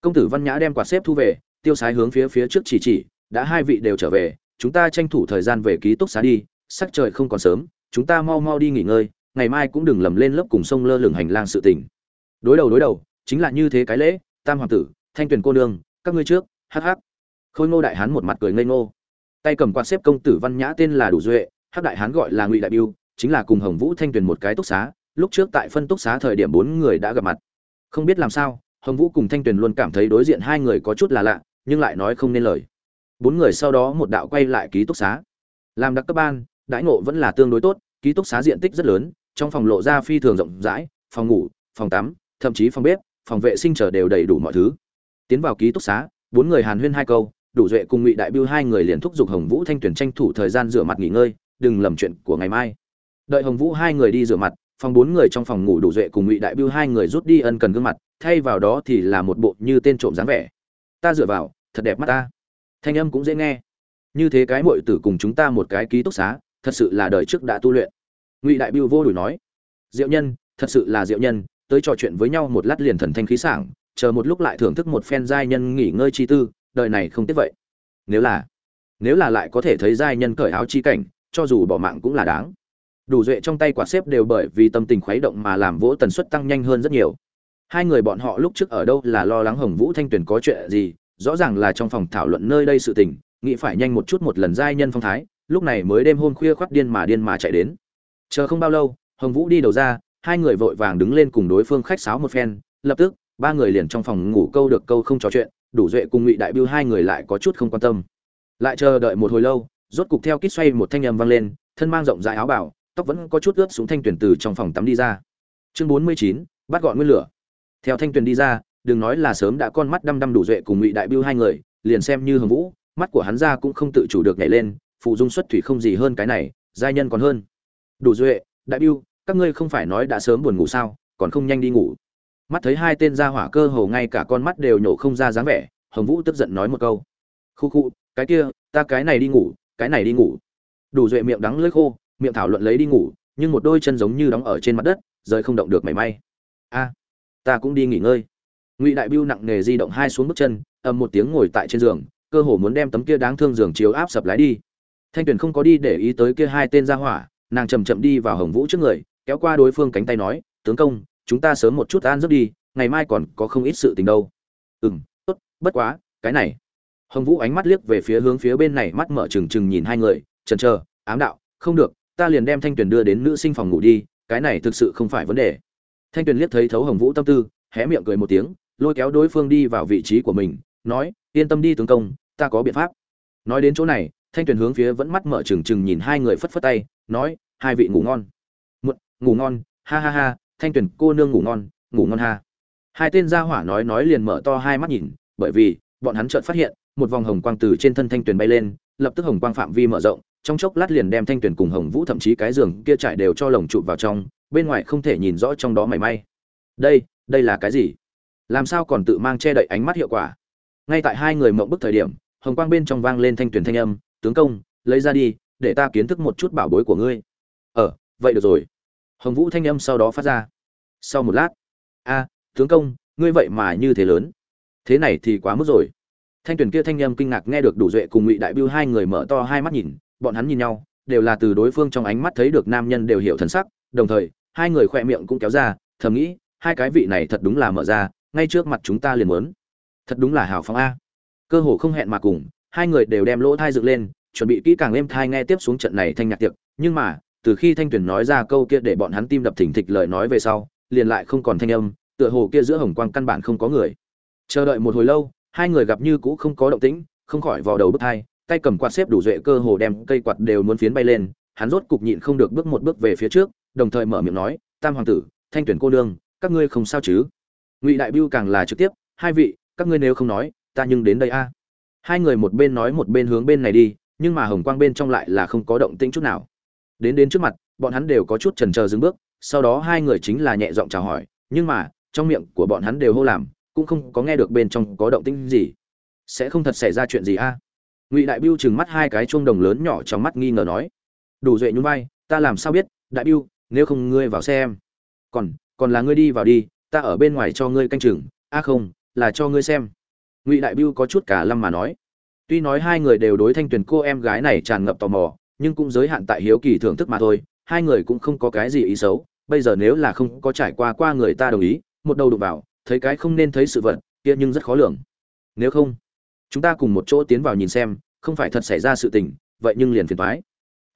công tử văn nhã đem quạt xếp thu về, tiêu sái hướng phía phía trước chỉ chỉ, đã hai vị đều trở về, chúng ta tranh thủ thời gian về ký túc xá đi, sắc trời không còn sớm, chúng ta mau mau đi nghỉ ngơi, ngày mai cũng đừng lầm lên lớp cùng sông lơ lửng hành lang sự tình. Đối đầu đối đầu, chính là như thế cái lễ, tam hoàng tử thanh tuyền cô nương, các ngươi trước hh khôi ngô đại hán một mặt cười ngây ngô. Tay cầm quạt xếp công tử văn nhã tên là đủ duệ, hắc đại hán gọi là ngụy đại biêu, chính là cùng hồng vũ thanh tuyền một cái túc xá, lúc trước tại phân túc xá thời điểm bốn người đã gặp mặt. Không biết làm sao, hồng vũ cùng thanh tuyền luôn cảm thấy đối diện hai người có chút là lạ, nhưng lại nói không nên lời. Bốn người sau đó một đạo quay lại ký túc xá. Làm đặc cấp ban, đãi ngộ vẫn là tương đối tốt, ký túc xá diện tích rất lớn, trong phòng lộ ra phi thường rộng rãi, phòng ngủ, phòng tắm, thậm chí phòng bếp, phòng vệ sinh trở đều đầy đủ mọi thứ tiến vào ký túc xá, bốn người hàn huyên hai câu, đủ duệ cùng ngụy đại biêu hai người liền thúc giục hồng vũ thanh tuyển tranh thủ thời gian rửa mặt nghỉ ngơi, đừng lầm chuyện của ngày mai. Đợi hồng vũ hai người đi rửa mặt, phòng bốn người trong phòng ngủ đủ duệ cùng ngụy đại biêu hai người rút đi ân cần gương mặt, thay vào đó thì là một bộ như tên trộm dáng vẻ. Ta dựa vào, thật đẹp mắt ta. Thanh âm cũng dễ nghe. Như thế cái muội tử cùng chúng ta một cái ký túc xá, thật sự là đời trước đã tu luyện. Ngụy đại biêu vô đùi nói. Diệu nhân, thật sự là diệu nhân, tới trò chuyện với nhau một lát liền thần thanh khí sảng chờ một lúc lại thưởng thức một phen giai nhân nghỉ ngơi chi tư, đời này không tiếc vậy. Nếu là nếu là lại có thể thấy giai nhân cởi áo chi cảnh, cho dù bỏ mạng cũng là đáng. Đủ duệ trong tay quạt xếp đều bởi vì tâm tình khuấy động mà làm vỗ tần suất tăng nhanh hơn rất nhiều. Hai người bọn họ lúc trước ở đâu là lo lắng hồng vũ thanh tuyền có chuyện gì, rõ ràng là trong phòng thảo luận nơi đây sự tình, nghĩ phải nhanh một chút một lần giai nhân phong thái, lúc này mới đêm hôm khuya khoắt điên mà điên mà chạy đến. Chờ không bao lâu, hồng vũ đi đầu ra, hai người vội vàng đứng lên cùng đối phương khách sáo một phen, lập tức ba người liền trong phòng ngủ câu được câu không trò chuyện, đủ duệ cùng ngụy đại biêu hai người lại có chút không quan tâm. Lại chờ đợi một hồi lâu, rốt cục theo kít xoay một thanh âm vang lên, thân mang rộng rãi áo bảo, tóc vẫn có chút ướt xuống thanh tuyển từ trong phòng tắm đi ra. Chương bốn mươi chín, bắt gọn nguyên lửa. Theo thanh tuyển đi ra, đừng nói là sớm đã con mắt đăm đăm đủ duệ cùng ngụy đại biêu hai người, liền xem như hồng vũ, mắt của hắn ra cũng không tự chủ được nhảy lên phụ dung xuất thủy không gì hơn cái này, giai nhân còn hơn. Đủ duệ, đại biêu, các ngươi không phải nói đã sớm buồn ngủ sao, còn không nhanh đi ngủ mắt thấy hai tên gia hỏa cơ hồ ngay cả con mắt đều nhổ không ra dáng vẻ, hồng vũ tức giận nói một câu. Khu khu, cái kia, ta cái này đi ngủ, cái này đi ngủ. Đủ duệ miệng đắng lưỡi khô, miệng thảo luận lấy đi ngủ, nhưng một đôi chân giống như đóng ở trên mặt đất, rời không động được mảy may. A, ta cũng đi nghỉ ngơi. Ngụy đại biêu nặng nề di động hai xuống bước chân, ầm một tiếng ngồi tại trên giường, cơ hồ muốn đem tấm kia đáng thương giường chiếu áp sập lái đi. Thanh tuyền không có đi để ý tới kia hai tên gia hỏa, nàng chậm chậm đi vào hồng vũ trước người, kéo qua đối phương cánh tay nói, tướng công chúng ta sớm một chút an giấc đi, ngày mai còn có không ít sự tình đâu. Ừ m tốt, bất quá, cái này. Hồng vũ ánh mắt liếc về phía hướng phía bên này, mắt mở trừng trừng nhìn hai người, trần trờ ám đạo, không được, ta liền đem thanh tuyền đưa đến nữ sinh phòng ngủ đi, cái này thực sự không phải vấn đề. Thanh tuyền liếc thấy thấu hồng vũ tâm tư, hé miệng cười một tiếng, lôi kéo đối phương đi vào vị trí của mình, nói, yên tâm đi tướng công, ta có biện pháp. Nói đến chỗ này, thanh tuyền hướng phía vẫn mắt mở trừng trừng nhìn hai người phất phất tay, nói, hai vị ngủ ngon. Muộn, ngủ ngon, ha ha ha thanh tuyền cô nương ngủ ngon ngủ ngon ha. Hai tên gia hỏa nói nói liền mở to hai mắt nhìn, bởi vì, bọn hắn chợt phát hiện, một vòng hồng quang từ trên thân thanh tuyền bay lên, lập tức hồng quang phạm vi mở rộng, trong chốc lát liền đem thanh tuyền cùng hồng vũ thậm chí cái giường kia trải đều cho lồng chụp vào trong, bên ngoài không thể nhìn rõ trong đó mảy may. Đây đây là cái gì? Làm sao còn tự mang che đậy ánh mắt hiệu quả? Ngay tại hai người mộng bức thời điểm, hồng quang bên trong vang lên thanh tuyền thanh âm, tướng công, lấy ra đi, để ta kiến thức một chút bảo bối của ngươi. Ờ vậy được rồi hồng vũ thanh âm sau đó phát ra. Sau một lát, a, tướng công, ngươi vậy mà như thế lớn. Thế này thì quá mức rồi. Thanh tuyển kia thanh âm kinh ngạc nghe được đủ duệ cùng ngụy đại biêu hai người mở to hai mắt nhìn, bọn hắn nhìn nhau, đều là từ đối phương trong ánh mắt thấy được nam nhân đều hiểu thần sắc, đồng thời, hai người khoe miệng cũng kéo ra, thầm nghĩ, hai cái vị này thật đúng là mở ra, ngay trước mặt chúng ta liền muốn. Thật đúng là hào phóng a. Cơ hồ không hẹn mà cùng, hai người đều đem lỗ thai dựng lên, chuẩn bị kỹ càng êm thai nghe tiếp xuống trận này thanh nhạc tiệc, nhưng mà từ khi thanh tuyển nói ra câu kia để bọn hắn tim đập thỉnh thịch lời nói về sau, liền lại không còn thanh âm, tựa hồ kia giữa hồng quang căn bản không có người. Chờ đợi một hồi lâu, hai người gặp như cũ không có động tĩnh, không khỏi vò đầu bước thai tay cầm quạt xếp đủ duệ cơ hồ đem cây quạt đều muốn phiến bay lên, hắn rốt cục nhịn không được bước một bước về phía trước, đồng thời mở miệng nói, tam hoàng tử, thanh tuyển cô nương, các ngươi không sao chứ? Ngụy đại biêu càng là trực tiếp, hai vị, các ngươi nếu không nói, ta nhưng đến đây a. Hai người một bên nói một bên hướng bên này đi, nhưng mà hồng quang bên trong lại là không có động tĩnh chút nào đến đến trước mặt, bọn hắn đều có chút chần trờ dừng bước, sau đó hai người chính là nhẹ giọng chào hỏi, nhưng mà, trong miệng của bọn hắn đều hô làm, cũng không có nghe được bên trong có động tĩnh gì. Sẽ không thật xảy ra chuyện gì a? Ngụy đại biêu chừng mắt hai cái chuông đồng lớn nhỏ trong mắt nghi ngờ nói. Đủ duệ nhún vai, ta làm sao biết, đại biêu nếu không ngươi vào xe em còn còn là ngươi đi vào đi, ta ở bên ngoài cho ngươi canh chừng, a không, là cho ngươi xem. Ngụy đại biêu có chút cả lâm mà nói. Tuy nói hai người đều đối thanh tuyền cô em gái này tràn ngập tò mò nhưng cũng giới hạn tại hiếu kỳ thưởng thức mà thôi, hai người cũng không có cái gì ý xấu, bây giờ nếu là không có trải qua qua người ta đồng ý, một đầu đụng vào, thấy cái không nên thấy sự vật, kia nhưng rất khó lường. Nếu không, chúng ta cùng một chỗ tiến vào nhìn xem, không phải thật xảy ra sự tình, vậy nhưng liền phiền thoái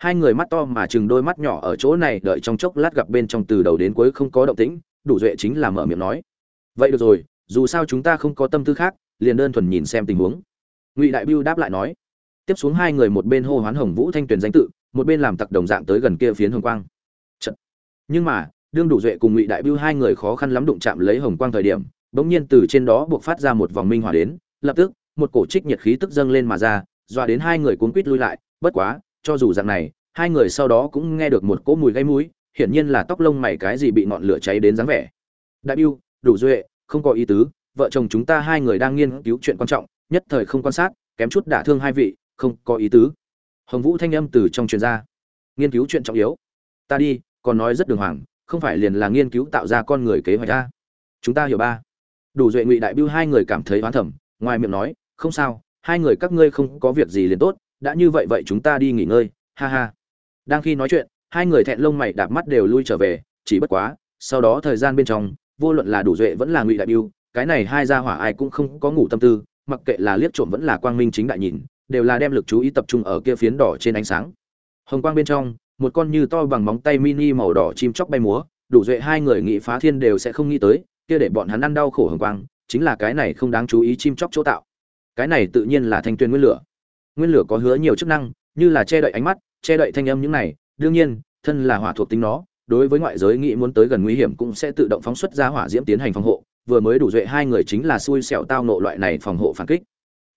hai người mắt to mà chừng đôi mắt nhỏ ở chỗ này, đợi trong chốc lát gặp bên trong từ đầu đến cuối không có động tĩnh, đủ duệ chính là mở miệng nói. Vậy được rồi, dù sao chúng ta không có tâm tư khác, liền đơn thuần nhìn xem tình huống. Ngụy đại biêu đáp lại nói tiếp xuống hai người một bên hô hoán hồng vũ thanh tuyền danh tự, một bên làm tặc đồng dạng tới gần kia phiến hồng quang Chật. nhưng mà, đương đủ duệ cùng ngụy đại biêu hai người khó khăn lắm đụng chạm lấy hồng quang thời điểm, bỗng nhiên từ trên đó buộc phát ra một vòng minh hỏa đến, lập tức, một cổ trích nhiệt khí tức dâng lên mà ra, dọa đến hai người cuốn quít lui lại, bất quá, cho dù dạng này, hai người sau đó cũng nghe được một cỗ mùi gây mũi, hiển nhiên là tóc lông mày cái gì bị ngọn lửa cháy đến dáng vẻ đại biêu đủ duệ, không có ý tứ, vợ chồng chúng ta hai người đang nghiên cứu chuyện quan trọng, nhất thời không quan sát, kém chút đả thương hai vị không có ý tứ. Hồng vũ thanh âm từ trong truyền ra. Nghiên cứu chuyện trọng yếu. Ta đi, còn nói rất đường hoàng, không phải liền là nghiên cứu tạo ra con người kế hoạch ta chúng ta hiểu ba. Đủ duệ ngụy đại biêu hai người cảm thấy hoán thẩm ngoài miệng nói, không sao, hai người các ngươi không có việc gì liền tốt, đã như vậy vậy chúng ta đi nghỉ ngơi, ha ha. Đang khi nói chuyện, hai người thẹn lông mày đạp mắt đều lui trở về, chỉ bất quá, sau đó thời gian bên trong, vô luận là đủ duệ vẫn là ngụy đại biêu cái này hai gia hỏa ai cũng không có ngủ tâm tư, mặc kệ là liếc trộm vẫn là quang minh chính đại nhìn đều là đem lực chú ý tập trung ở kia phiến đỏ trên ánh sáng. Hồng quang bên trong, một con như to bằng móng tay mini màu đỏ chim chóc bay múa, đủ duệ hai người nghĩ phá thiên đều sẽ không nghĩ tới, kia để bọn hắn ăn đau khổ hồng quang, chính là cái này không đáng chú ý chim chóc chỗ tạo. Cái này tự nhiên là thanh tuyên nguyên lửa. Nguyên lửa có hứa nhiều chức năng, như là che đậy ánh mắt, che đậy thanh âm những này, đương nhiên, thân là hỏa thuộc tính nó, đối với ngoại giới nghĩ muốn tới gần nguy hiểm cũng sẽ tự động phóng xuất ra hỏa diễm tiến hành phòng hộ, vừa mới đủ duệ hai người chính là xui xẻo tao nộ loại này phòng hộ phản kích.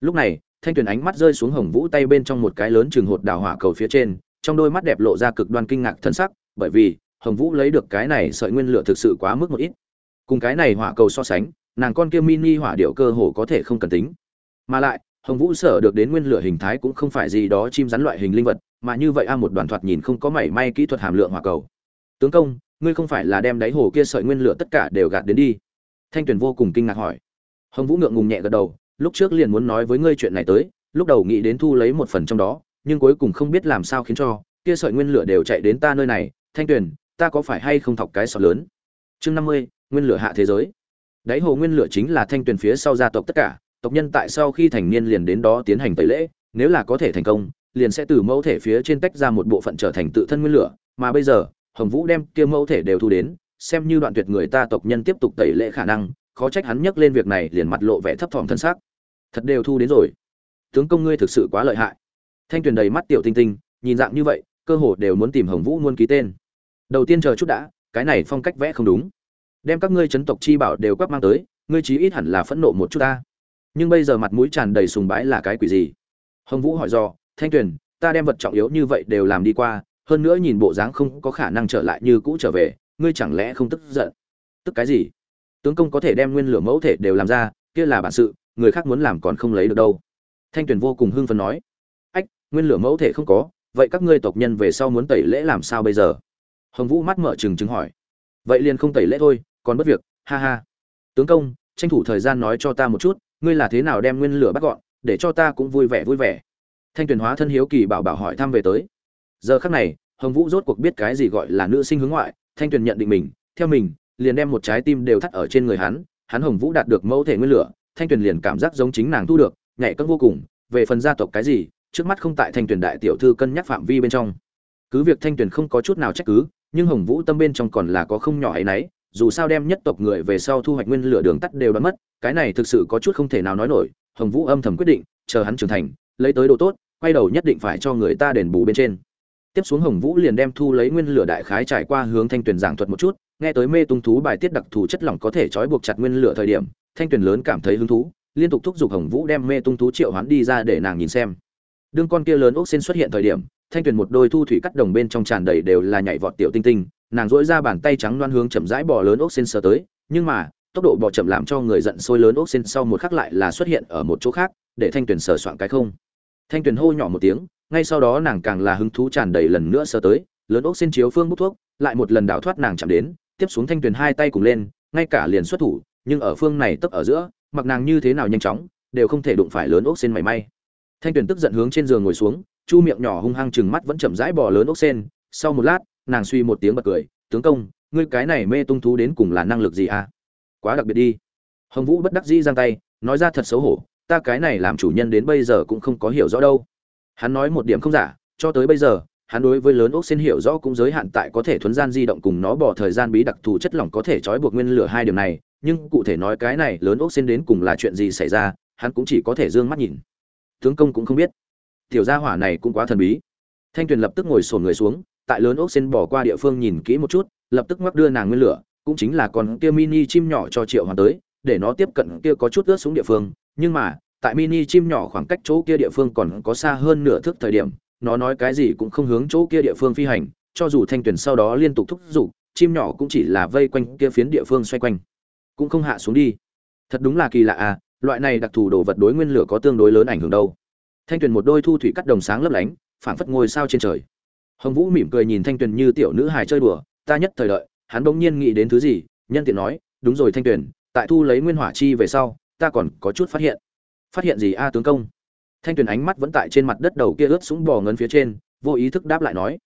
Lúc này thanh tuyền ánh mắt rơi xuống hồng vũ tay bên trong một cái lớn trường hột đào hỏa cầu phía trên, trong đôi mắt đẹp lộ ra cực đoan kinh ngạc thân sắc, bởi vì, hồng vũ lấy được cái này sợi nguyên lửa thực sự quá mức một ít. Cùng cái này hỏa cầu so sánh, nàng con kia mini hỏa điệu cơ hồ có thể không cần tính. Mà lại, hồng vũ sở được đến nguyên lửa hình thái cũng không phải gì đó chim rắn loại hình linh vật, mà như vậy a một đoàn thoạt nhìn không có mảy may kỹ thuật hàm lượng hỏa cầu. Tướng công, ngươi không phải là đem đáy hồ kia sợi nguyên lửa tất cả đều gạt đến đi. Thanh tuyền vô cùng kinh ngạc hỏi. Hồng vũ ngượng ngùng nhẹ gật đầu lúc trước liền muốn nói với ngươi chuyện này tới, lúc đầu nghĩ đến thu lấy một phần trong đó, nhưng cuối cùng không biết làm sao khiến cho, kia sợi nguyên lửa đều chạy đến ta nơi này, thanh tuyền, ta có phải hay không thọc cái sọt lớn? Chương năm mươi, nguyên lửa hạ thế giới. Đáy hồ nguyên lửa chính là thanh tuyền phía sau gia tộc tất cả, tộc nhân tại sau khi thành niên liền đến đó tiến hành tẩy lễ, nếu là có thể thành công, liền sẽ từ mẫu thể phía trên tách ra một bộ phận trở thành tự thân nguyên lửa, mà bây giờ, hồng vũ đem kia mẫu thể đều thu đến, xem như đoạn tuyệt người ta tộc nhân tiếp tục tẩy lễ khả năng, khó trách hắn nhắc lên việc này liền mặt lộ vẻ thấp thỏm thân xác thật đều thu đến rồi. Tướng công ngươi thực sự quá lợi hại. Thanh tuyền đầy mắt tiểu tinh tinh, nhìn dạng như vậy, cơ hồ đều muốn tìm hồng vũ muôn ký tên. Đầu tiên chờ chút đã, cái này phong cách vẽ không đúng. Đem các ngươi chấn tộc chi bảo đều quắc mang tới, ngươi chí ít hẳn là phẫn nộ một chút ta. Nhưng bây giờ mặt mũi tràn đầy sùng bái là cái quỷ gì? Hồng vũ hỏi do thanh tuyền, ta đem vật trọng yếu như vậy đều làm đi qua, hơn nữa nhìn bộ dáng không có khả năng trở lại như cũ trở về, ngươi chẳng lẽ không tức giận? Tức cái gì? Tướng công có thể đem nguyên lửa mẫu thể đều làm ra, kia là bản sự người khác muốn làm còn không lấy được đâu. Thanh tuyền vô cùng hưng phấn nói, ách, nguyên lửa mẫu thể không có, vậy các ngươi tộc nhân về sau muốn tẩy lễ làm sao bây giờ? Hồng vũ mắt mở trừng trừng hỏi, vậy liền không tẩy lễ thôi, còn bất việc, ha ha. Tướng công, tranh thủ thời gian nói cho ta một chút, ngươi là thế nào đem nguyên lửa bắt gọn, để cho ta cũng vui vẻ vui vẻ. Thanh tuyền hóa thân hiếu kỳ bảo bảo hỏi thăm về tới. Giờ khắc này, hồng vũ rốt cuộc biết cái gì gọi là nữ sinh hướng ngoại, thanh tuyền nhận định mình, theo mình, liền đem một trái tim đều thắt ở trên người hắn hắn hồng vũ đạt được mẫu thể nguyên lửa thanh tuyền liền cảm giác giống chính nàng thu được, nhạy cất vô cùng, về phần gia tộc cái gì, trước mắt không tại thanh tuyền đại tiểu thư cân nhắc phạm vi bên trong. Cứ việc thanh tuyền không có chút nào trách cứ, nhưng hồng vũ tâm bên trong còn là có không nhỏ ấy nấy dù sao đem nhất tộc người về sau thu hoạch nguyên lửa đường tắt đều đã mất, cái này thực sự có chút không thể nào nói nổi, hồng vũ âm thầm quyết định, chờ hắn trưởng thành, lấy tới đồ tốt, quay đầu nhất định phải cho người ta đền bù bên trên. Tiếp xuống hồng vũ liền đem thu lấy nguyên lửa đại khái trải qua hướng thanh tuyền giảng thuật một chút, nghe tới mê tung thú bài tiết đặc thù chất lỏng có thể trói buộc chặt nguyên lửa thời điểm thanh tuyền lớn cảm thấy hứng thú, liên tục thúc giục hồng vũ đem mê tung thú triệu hoán đi ra để nàng nhìn xem. Đương con kia lớn ốc xin xuất hiện thời điểm, thanh tuyền một đôi thu thủy cắt đồng bên trong tràn đầy đều là nhảy vọt tiểu tinh tinh, nàng dỗi ra bàn tay trắng loan hướng chậm rãi bò lớn ốc xin sờ tới, nhưng mà, tốc độ bò chậm làm cho người giận sôi lớn ốc xin sau một khắc lại là xuất hiện ở một chỗ khác, để thanh tuyền sờ soạn cái không. Thanh tuyền hô nhỏ một tiếng, ngay sau đó nàng càng là hứng thú tràn đầy lần nữa sờ tới, lớn ốc xin chiếu phương bút thuốc, lại một lần đảo thoát nàng chạm đến, tiếp xuống thanh tuyền hai tay cùng lên, ngay cả liền xuất thủ nhưng ở phương này tấp ở giữa, mặc nàng như thế nào nhanh chóng, đều không thể đụng phải lớn ốc sen mảy may. Thanh tuyền tức giận hướng trên giường ngồi xuống, chu miệng nhỏ hung hăng chừng mắt vẫn chậm rãi bỏ lớn ốc sen. Sau một lát, nàng suy một tiếng bật cười, tướng công, ngươi cái này mê tung thú đến cùng là năng lực gì à? Quá đặc biệt đi. Hồng vũ bất đắc dĩ giang tay, nói ra thật xấu hổ, ta cái này làm chủ nhân đến bây giờ cũng không có hiểu rõ đâu. Hắn nói một điểm không giả, cho tới bây giờ, hắn đối với lớn ốc sen hiểu rõ cũng giới hạn tại có thể thuấn gian di động cùng nó bỏ thời gian bí đặc thù chất lỏng có thể trói buộc nguyên lửa hai điểm này nhưng cụ thể nói cái này lớn ốc xin đến cùng là chuyện gì xảy ra, hắn cũng chỉ có thể d ư ơ n g mắt nhìn. Tướng công cũng không biết. Tiểu gia hỏa này cũng quá thần bí. Thanh tuyền lập tức ngồi sổn người xuống, tại lớn ốc xin bỏ qua địa phương nhìn kỹ một chút, lập tức ngoắc đưa nàng nguyên lửa, cũng chính là con kia mini chim nhỏ cho triệu hoàn tới, để nó tiếp cận kia có chút ướt xuống địa phương. Nhưng mà, tại mini chim nhỏ khoảng cách chỗ kia địa phương còn có xa hơn nửa thước thời điểm, nó nói cái gì cũng không hướng chỗ kia địa phương phi hành, cho dù thanh tuyền sau đó liên tục thúc giục, chim nhỏ cũng chỉ là vây quanh kia phiến địa phương xoay quanh cũng không hạ xuống đi. Thật đúng là kỳ lạ à loại này đặc thù đồ vật đối nguyên lửa có tương đối lớn ảnh hưởng đâu. Thanh tuyền một đôi thu thủy cắt đồng sáng lấp lánh, phảng phất ngôi sao trên trời. Hồng vũ mỉm cười nhìn thanh tuyền như tiểu nữ hài chơi đùa, ta nhất thời đợi, hắn bỗng nhiên nghĩ đến thứ gì, nhân tiện nói, đúng rồi thanh tuyền, tại thu lấy nguyên hỏa chi về sau, ta còn có chút phát hiện. Phát hiện gì a tướng công? Thanh tuyền ánh mắt vẫn tại trên mặt đất đầu kia ướt sũng bò ngấn phía trên, vô ý thức đáp lại nói,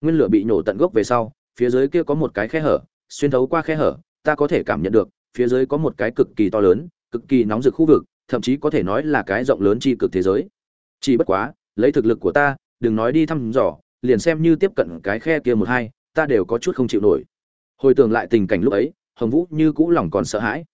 nguyên lửa bị nổ tận gốc về sau, phía dưới kia có một cái khe hở, xuyên thấu qua khe hở, ta có thể cảm nhận được phía dưới có một cái cực kỳ to lớn, cực kỳ nóng rực khu vực, thậm chí có thể nói là cái rộng lớn chi cực thế giới. Chỉ bất quá, lấy thực lực của ta, đừng nói đi thăm dò, liền xem như tiếp cận cái khe kia một hai, ta đều có chút không chịu nổi. Hồi tưởng lại tình cảnh lúc ấy, hồng vũ như cũ lòng còn sợ hãi.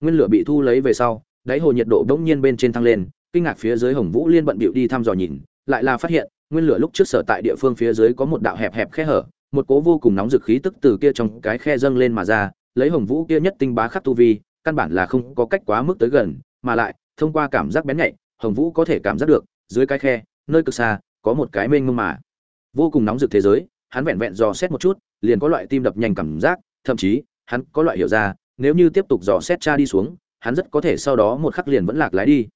Nguyên lửa bị thu lấy về sau, đáy hồ nhiệt độ bỗng nhiên bên trên thăng lên, kinh ngạc phía dưới hồng vũ liên bận bịu đi thăm dò nhìn, lại là phát hiện, nguyên lửa lúc trước sở tại địa phương phía dưới có một đạo hẹp hẹp khe hở, một cố vô cùng nóng dực khí tức từ kia trong cái khe dâng lên mà ra lấy hồng vũ kia nhất tinh bá khắc tu vi, căn bản là không có cách quá mức tới gần, mà lại, thông qua cảm giác bén nhạy, hồng vũ có thể cảm giác được, dưới cái khe, nơi cực xa, có một cái mênh mông mà. Vô cùng nóng rực thế giới, hắn vẹn vẹn dò xét một chút, liền có loại tim đập nhanh cảm giác, thậm chí, hắn có loại hiểu ra, nếu như tiếp tục dò xét cha đi xuống, hắn rất có thể sau đó một khắc liền vẫn lạc lái đi.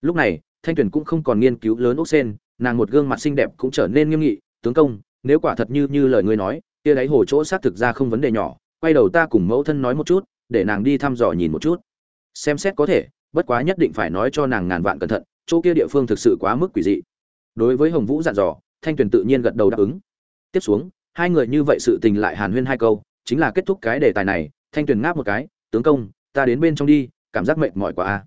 Lúc này, thanh tuyền cũng không còn nghiên cứu lớn ốc sen, nàng một gương mặt xinh đẹp cũng trở nên nghiêm nghị, tướng công, nếu quả thật như như lời ngươi nói, kia đáy hồ chỗ xác thực ra không vấn đề nhỏ quay đầu ta cùng mẫu thân nói một chút, để nàng đi thăm dò nhìn một chút. Xem xét có thể, bất quá nhất định phải nói cho nàng ngàn vạn cẩn thận, chỗ kia địa phương thực sự quá mức quỷ dị. Đối với hồng vũ dặn dò, thanh tuyền tự nhiên gật đầu đáp ứng. Tiếp xuống, hai người như vậy sự tình lại hàn huyên hai câu, chính là kết thúc cái đề tài này, thanh tuyền ngáp một cái, tướng công, ta đến bên trong đi, cảm giác mệt mỏi quá a.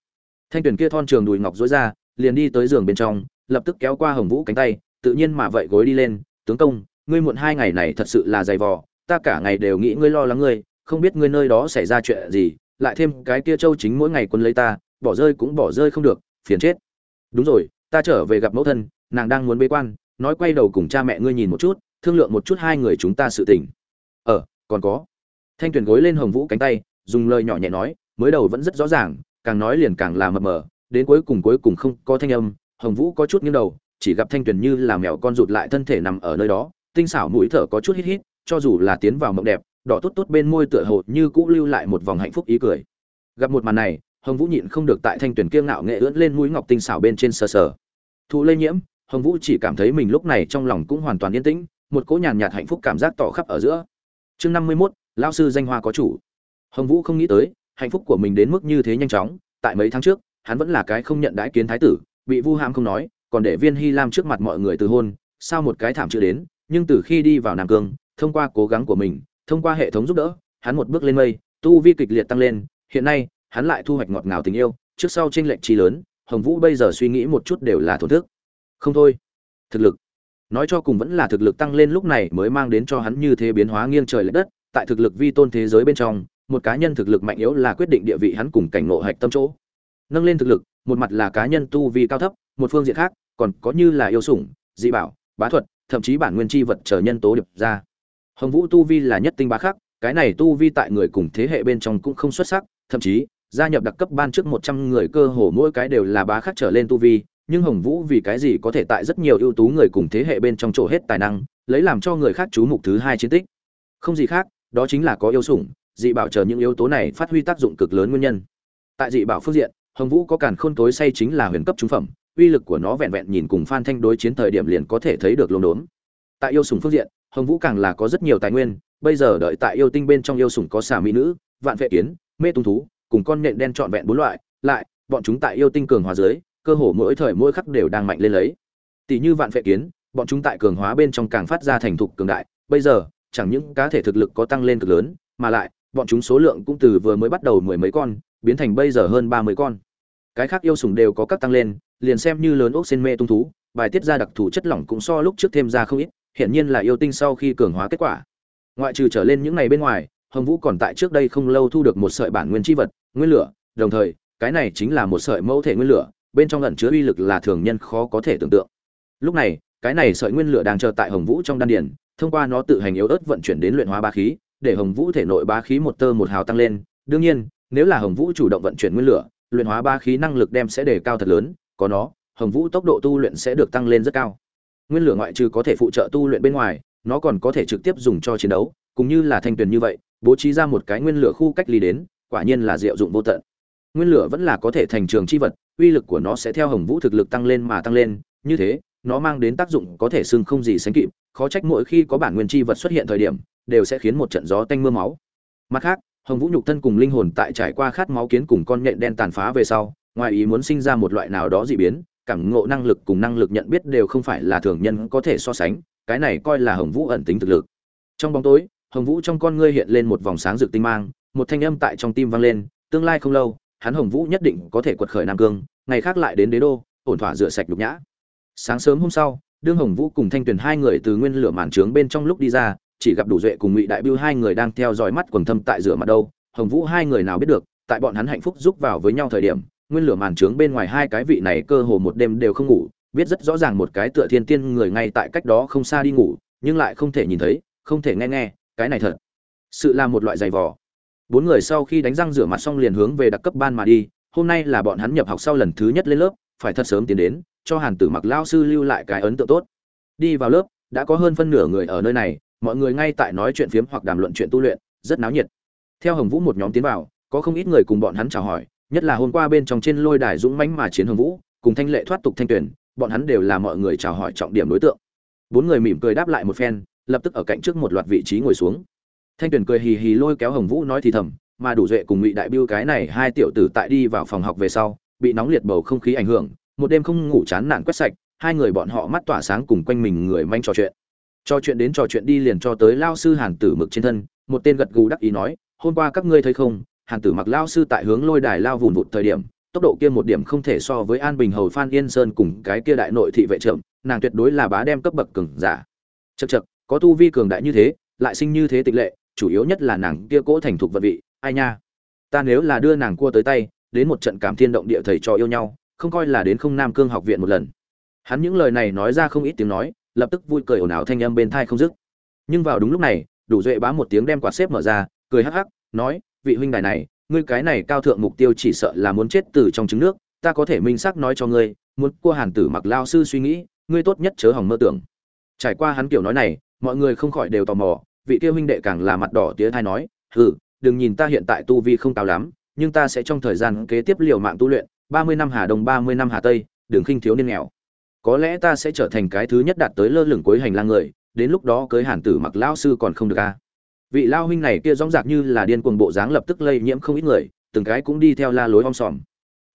Thanh tuyền kia thon trường đùi ngọc dối ra, liền đi tới giường bên trong, lập tức kéo qua hồng vũ cánh tay, tự nhiên mà vậy gối đi lên, tướng công, ngươi muộn hai ngày này thật sự là dày vò ta cả ngày đều nghĩ ngươi lo lắng ngươi, không biết ngươi nơi đó xảy ra chuyện gì, lại thêm cái kia châu chính mỗi ngày quân lấy ta, bỏ rơi cũng bỏ rơi không được, phiền chết. Đúng rồi, ta trở về gặp mẫu thân, nàng đang muốn bế quan, nói quay đầu cùng cha mẹ ngươi nhìn một chút, thương lượng một chút hai người chúng ta sự tình. Ờ còn có. Thanh tuyền gối lên hồng vũ cánh tay, dùng lời nhỏ nhẹ nói, mới đầu vẫn rất rõ ràng, càng nói liền càng là mập mờ, đến cuối cùng cuối cùng không có thanh âm, hồng vũ có chút nghiêng đầu, chỉ gặp thanh tuyền như là mèo con rụt lại thân thể nằm ở nơi đó, tinh xảo mũi thở có chút hít hít cho dù là tiến vào mộng đẹp, đỏ tốt tốt bên môi tựa hồ như cũ lưu lại một vòng hạnh phúc ý cười. Gặp một màn này, hồng vũ nhịn không được tại thanh tuyển kiêng ngạo nghệ ưỡn lên mũi ngọc tinh xảo bên trên sờ sờ. Thụ lây nhiễm, hồng vũ chỉ cảm thấy mình lúc này trong lòng cũng hoàn toàn yên tĩnh, một cỗ nhàn nhạt hạnh phúc cảm giác tỏ khắp ở giữa. Chương năm mươi mốt lao sư danh hoa có chủ. Hồng vũ không nghĩ tới, hạnh phúc của mình đến mức như thế nhanh chóng, tại mấy tháng trước, hắn vẫn là cái không nhận đãi kiến thái tử, bị vu hãm không nói, còn để viên hy lam trước mặt mọi người từ hôn, sao một cái thảm chưa đến, nhưng từ khi đi vào nam cương thông qua cố gắng của mình, thông qua hệ thống giúp đỡ, hắn một bước lên mây, tu vi kịch liệt tăng lên, hiện nay, hắn lại thu hoạch ngọt ngào tình yêu, trước sau tranh lệch chi lớn, hồng vũ bây giờ suy nghĩ một chút đều là thổn thức. Không thôi. Thực lực. Nói cho cùng vẫn là thực lực tăng lên lúc này mới mang đến cho hắn như thế biến hóa nghiêng trời lệch đất, tại thực lực vi tôn thế giới bên trong, một cá nhân thực lực mạnh yếu là quyết định địa vị hắn cùng cảnh ngộ hạch tâm chỗ. Nâng lên thực lực, một mặt là cá nhân tu vi cao thấp, một phương diện khác, còn có như là yêu sủng, dị bảo, bá thuật, thậm chí bản nguyên chi vật trở nhân tố điệp ra hồng vũ tu vi là nhất tinh bá khắc, cái này tu vi tại người cùng thế hệ bên trong cũng không xuất sắc, thậm chí, gia nhập đặc cấp ban trước một trăm người cơ hồ mỗi cái đều là bá khắc trở lên tu vi, nhưng hồng vũ vì cái gì có thể tại rất nhiều ưu tú người cùng thế hệ bên trong chỗ hết tài năng, lấy làm cho người khác chú mục thứ hai chiến tích. Không gì khác, đó chính là có yêu sủng, dị bảo chờ những yếu tố này phát huy tác dụng cực lớn nguyên nhân. Tại dị bảo phương diện, hồng vũ có càn khôn tối say chính là huyền cấp trung phẩm, uy lực của nó vẹn vẹn nhìn cùng phan thanh đối chiến thời điểm liền có thể thấy được lông đốn. Tại yêu sủng phương diện hồng vũ càng là có rất nhiều tài nguyên, bây giờ đợi tại yêu tinh bên trong yêu sủng có xà mỹ nữ, vạn vệ kiến, mê tung thú, cùng con nện đen trọn vẹn bốn loại, lại, bọn chúng tại yêu tinh cường hóa dưới, cơ hồ mỗi thời mỗi khắc đều đang mạnh lên lấy. Tỷ như vạn vệ kiến, bọn chúng tại cường hóa bên trong càng phát ra thành thục cường đại, bây giờ, chẳng những cá thể thực lực có tăng lên cực lớn, mà lại, bọn chúng số lượng cũng từ vừa mới bắt đầu mười mấy con, biến thành bây giờ hơn ba mươi con. Cái khác yêu sủng đều có các tăng lên, liền xem như lớn ốc sen mê tung thú, bài tiết ra đặc thù chất lỏng cũng so lúc trước thêm ra không ít hiện nhiên là yêu tinh sau khi cường hóa kết quả. Ngoại trừ trở lên những này bên ngoài, hồng vũ còn tại trước đây không lâu thu được một sợi bản nguyên chi vật, nguyên lửa, đồng thời, cái này chính là một sợi mẫu thể nguyên lửa, bên trong ẩn chứa uy lực là thường nhân khó có thể tưởng tượng. Lúc này, cái này sợi nguyên lửa đang chờ tại hồng vũ trong đan điền, thông qua nó tự hành yếu ớt vận chuyển đến luyện hóa bá khí, để hồng vũ thể nội bá khí một tơ một hào tăng lên. Đương nhiên, nếu là hồng vũ chủ động vận chuyển nguyên lửa, luyện hóa bá khí năng lực đem sẽ đề cao thật lớn, có nó, hồng vũ tốc độ tu luyện sẽ được tăng lên rất cao nguyên lửa ngoại trừ có thể phụ trợ tu luyện bên ngoài, nó còn có thể trực tiếp dùng cho chiến đấu, cũng như là thanh tuyền như vậy, bố trí ra một cái nguyên lửa khu cách ly đến, quả nhiên là diệu dụng vô tận. Nguyên lửa vẫn là có thể thành trường chi vật, uy lực của nó sẽ theo hồng vũ thực lực tăng lên mà tăng lên, như thế, nó mang đến tác dụng có thể xưng không gì sánh kịp, khó trách mỗi khi có bản nguyên chi vật xuất hiện thời điểm, đều sẽ khiến một trận gió tanh mưa máu. Mặt khác, hồng vũ nhục thân cùng linh hồn tại trải qua khát máu kiến cùng con nhện đen tàn phá về sau, ngoài ý muốn sinh ra một loại nào đó dị biến cảm ngộ năng lực cùng năng lực nhận biết đều không phải là thường nhân có thể so sánh, cái này coi là hồng vũ ẩn tính thực lực. Trong bóng tối, hồng vũ trong con ngươi hiện lên một vòng sáng rực tinh mang, một thanh âm tại trong tim vang lên, tương lai không lâu, hắn hồng vũ nhất định có thể quật khởi nam cương, ngày khác lại đến đế đô, ổn thỏa rửa sạch nhục nhã. Sáng sớm hôm sau, đương hồng vũ cùng thanh tuyền hai người từ nguyên lửa màn trướng bên trong lúc đi ra, chỉ gặp đủ duệ cùng ngụy đại biêu hai người đang theo dõi mắt quần thâm tại rửa mặt đâu. Hồng vũ hai người nào biết được, tại bọn hắn hạnh phúc giúp vào với nhau thời điểm nguyên lửa màn trướng bên ngoài hai cái vị này cơ hồ một đêm đều không ngủ, biết rất rõ ràng một cái tựa thiên tiên người ngay tại cách đó không xa đi ngủ, nhưng lại không thể nhìn thấy, không thể nghe nghe, cái này thật sự là một loại giày vò. Bốn người sau khi đánh răng rửa mặt xong liền hướng về đặc cấp ban mà đi, hôm nay là bọn hắn nhập học sau lần thứ nhất lên lớp, phải thật sớm tiến đến, cho hàn tử mặc lao sư lưu lại cái ấn tượng tốt. Đi vào lớp, đã có hơn phân nửa người ở nơi này, mọi người ngay tại nói chuyện phiếm hoặc đàm luận chuyện tu luyện, rất náo nhiệt. Theo hồng vũ một nhóm tiến vào, có không ít người cùng bọn hắn chào hỏi nhất là hôm qua bên trong trên lôi đài dũng mãnh mà chiến hồng vũ, cùng thanh lệ thoát tục thanh tuyển bọn hắn đều là mọi người chào hỏi trọng điểm đối tượng. Bốn người mỉm cười đáp lại một phen, lập tức ở cạnh trước một loạt vị trí ngồi xuống. Thanh tuyền cười hì hì lôi kéo hồng vũ nói thì thầm, mà đủ duệ cùng ngụy đại biêu cái này hai tiểu tử tại đi vào phòng học về sau, bị nóng liệt bầu không khí ảnh hưởng, một đêm không ngủ chán nản quét sạch, hai người bọn họ mắt tỏa sáng cùng quanh mình người manh trò chuyện. Trò chuyện đến trò chuyện đi liền cho tới lao sư hàn tử mực trên thân, một tên gật gù đắc ý nói, hôm qua các ngươi thấy không hàn tử mặc lao sư tại hướng lôi đài lao vùn vụt thời điểm, tốc độ kia một điểm không thể so với an bình hầu, phan yên sơn cùng cái kia đại nội thị vệ trưởng, nàng tuyệt đối là bá đem cấp bậc cường giả. Chật chật có tu vi cường đại như thế, lại sinh như thế tịch lệ, chủ yếu nhất là nàng kia cỗ thành thục vật vị, ai nha? Ta nếu là đưa nàng cua tới tay, đến một trận cảm thiên động địa thầy trò yêu nhau, không coi là đến không nam cương học viện một lần. Hắn những lời này nói ra không ít tiếng nói, lập tức vui cười ồn ào thanh âm bên thai không dứt. Nhưng vào đúng lúc này, đủ duệ bá một tiếng đem quạt xếp mở ra, cười hắc hắc, nói vị huynh đài này, ngươi cái này cao thượng mục tiêu chỉ sợ là muốn chết từ trong trứng nước, ta có thể minh xác nói cho ngươi, muốn cua hàn tử mặc lao sư suy nghĩ, ngươi tốt nhất chớ hỏng mơ tưởng trải qua hắn kiểu nói này, mọi người không khỏi đều tò mò, vị kia huynh đệ càng là mặt đỏ tía thai nói, hừ, đừng nhìn ta hiện tại tu vi không cao lắm, nhưng ta sẽ trong thời gian kế tiếp liều mạng tu luyện, ba mươi năm hà đông, ba mươi năm hà tây, đừng khinh thiếu niên nghèo có lẽ ta sẽ trở thành cái thứ nhất đạt tới lơ lửng cuối hành lang người, đến lúc đó cưới hàn tử mặc lao sư còn không được a à vị lao huynh này kia rong rạc như là điên cuồng bộ dáng lập tức lây nhiễm không ít người, từng cái cũng đi theo la lối om sòm.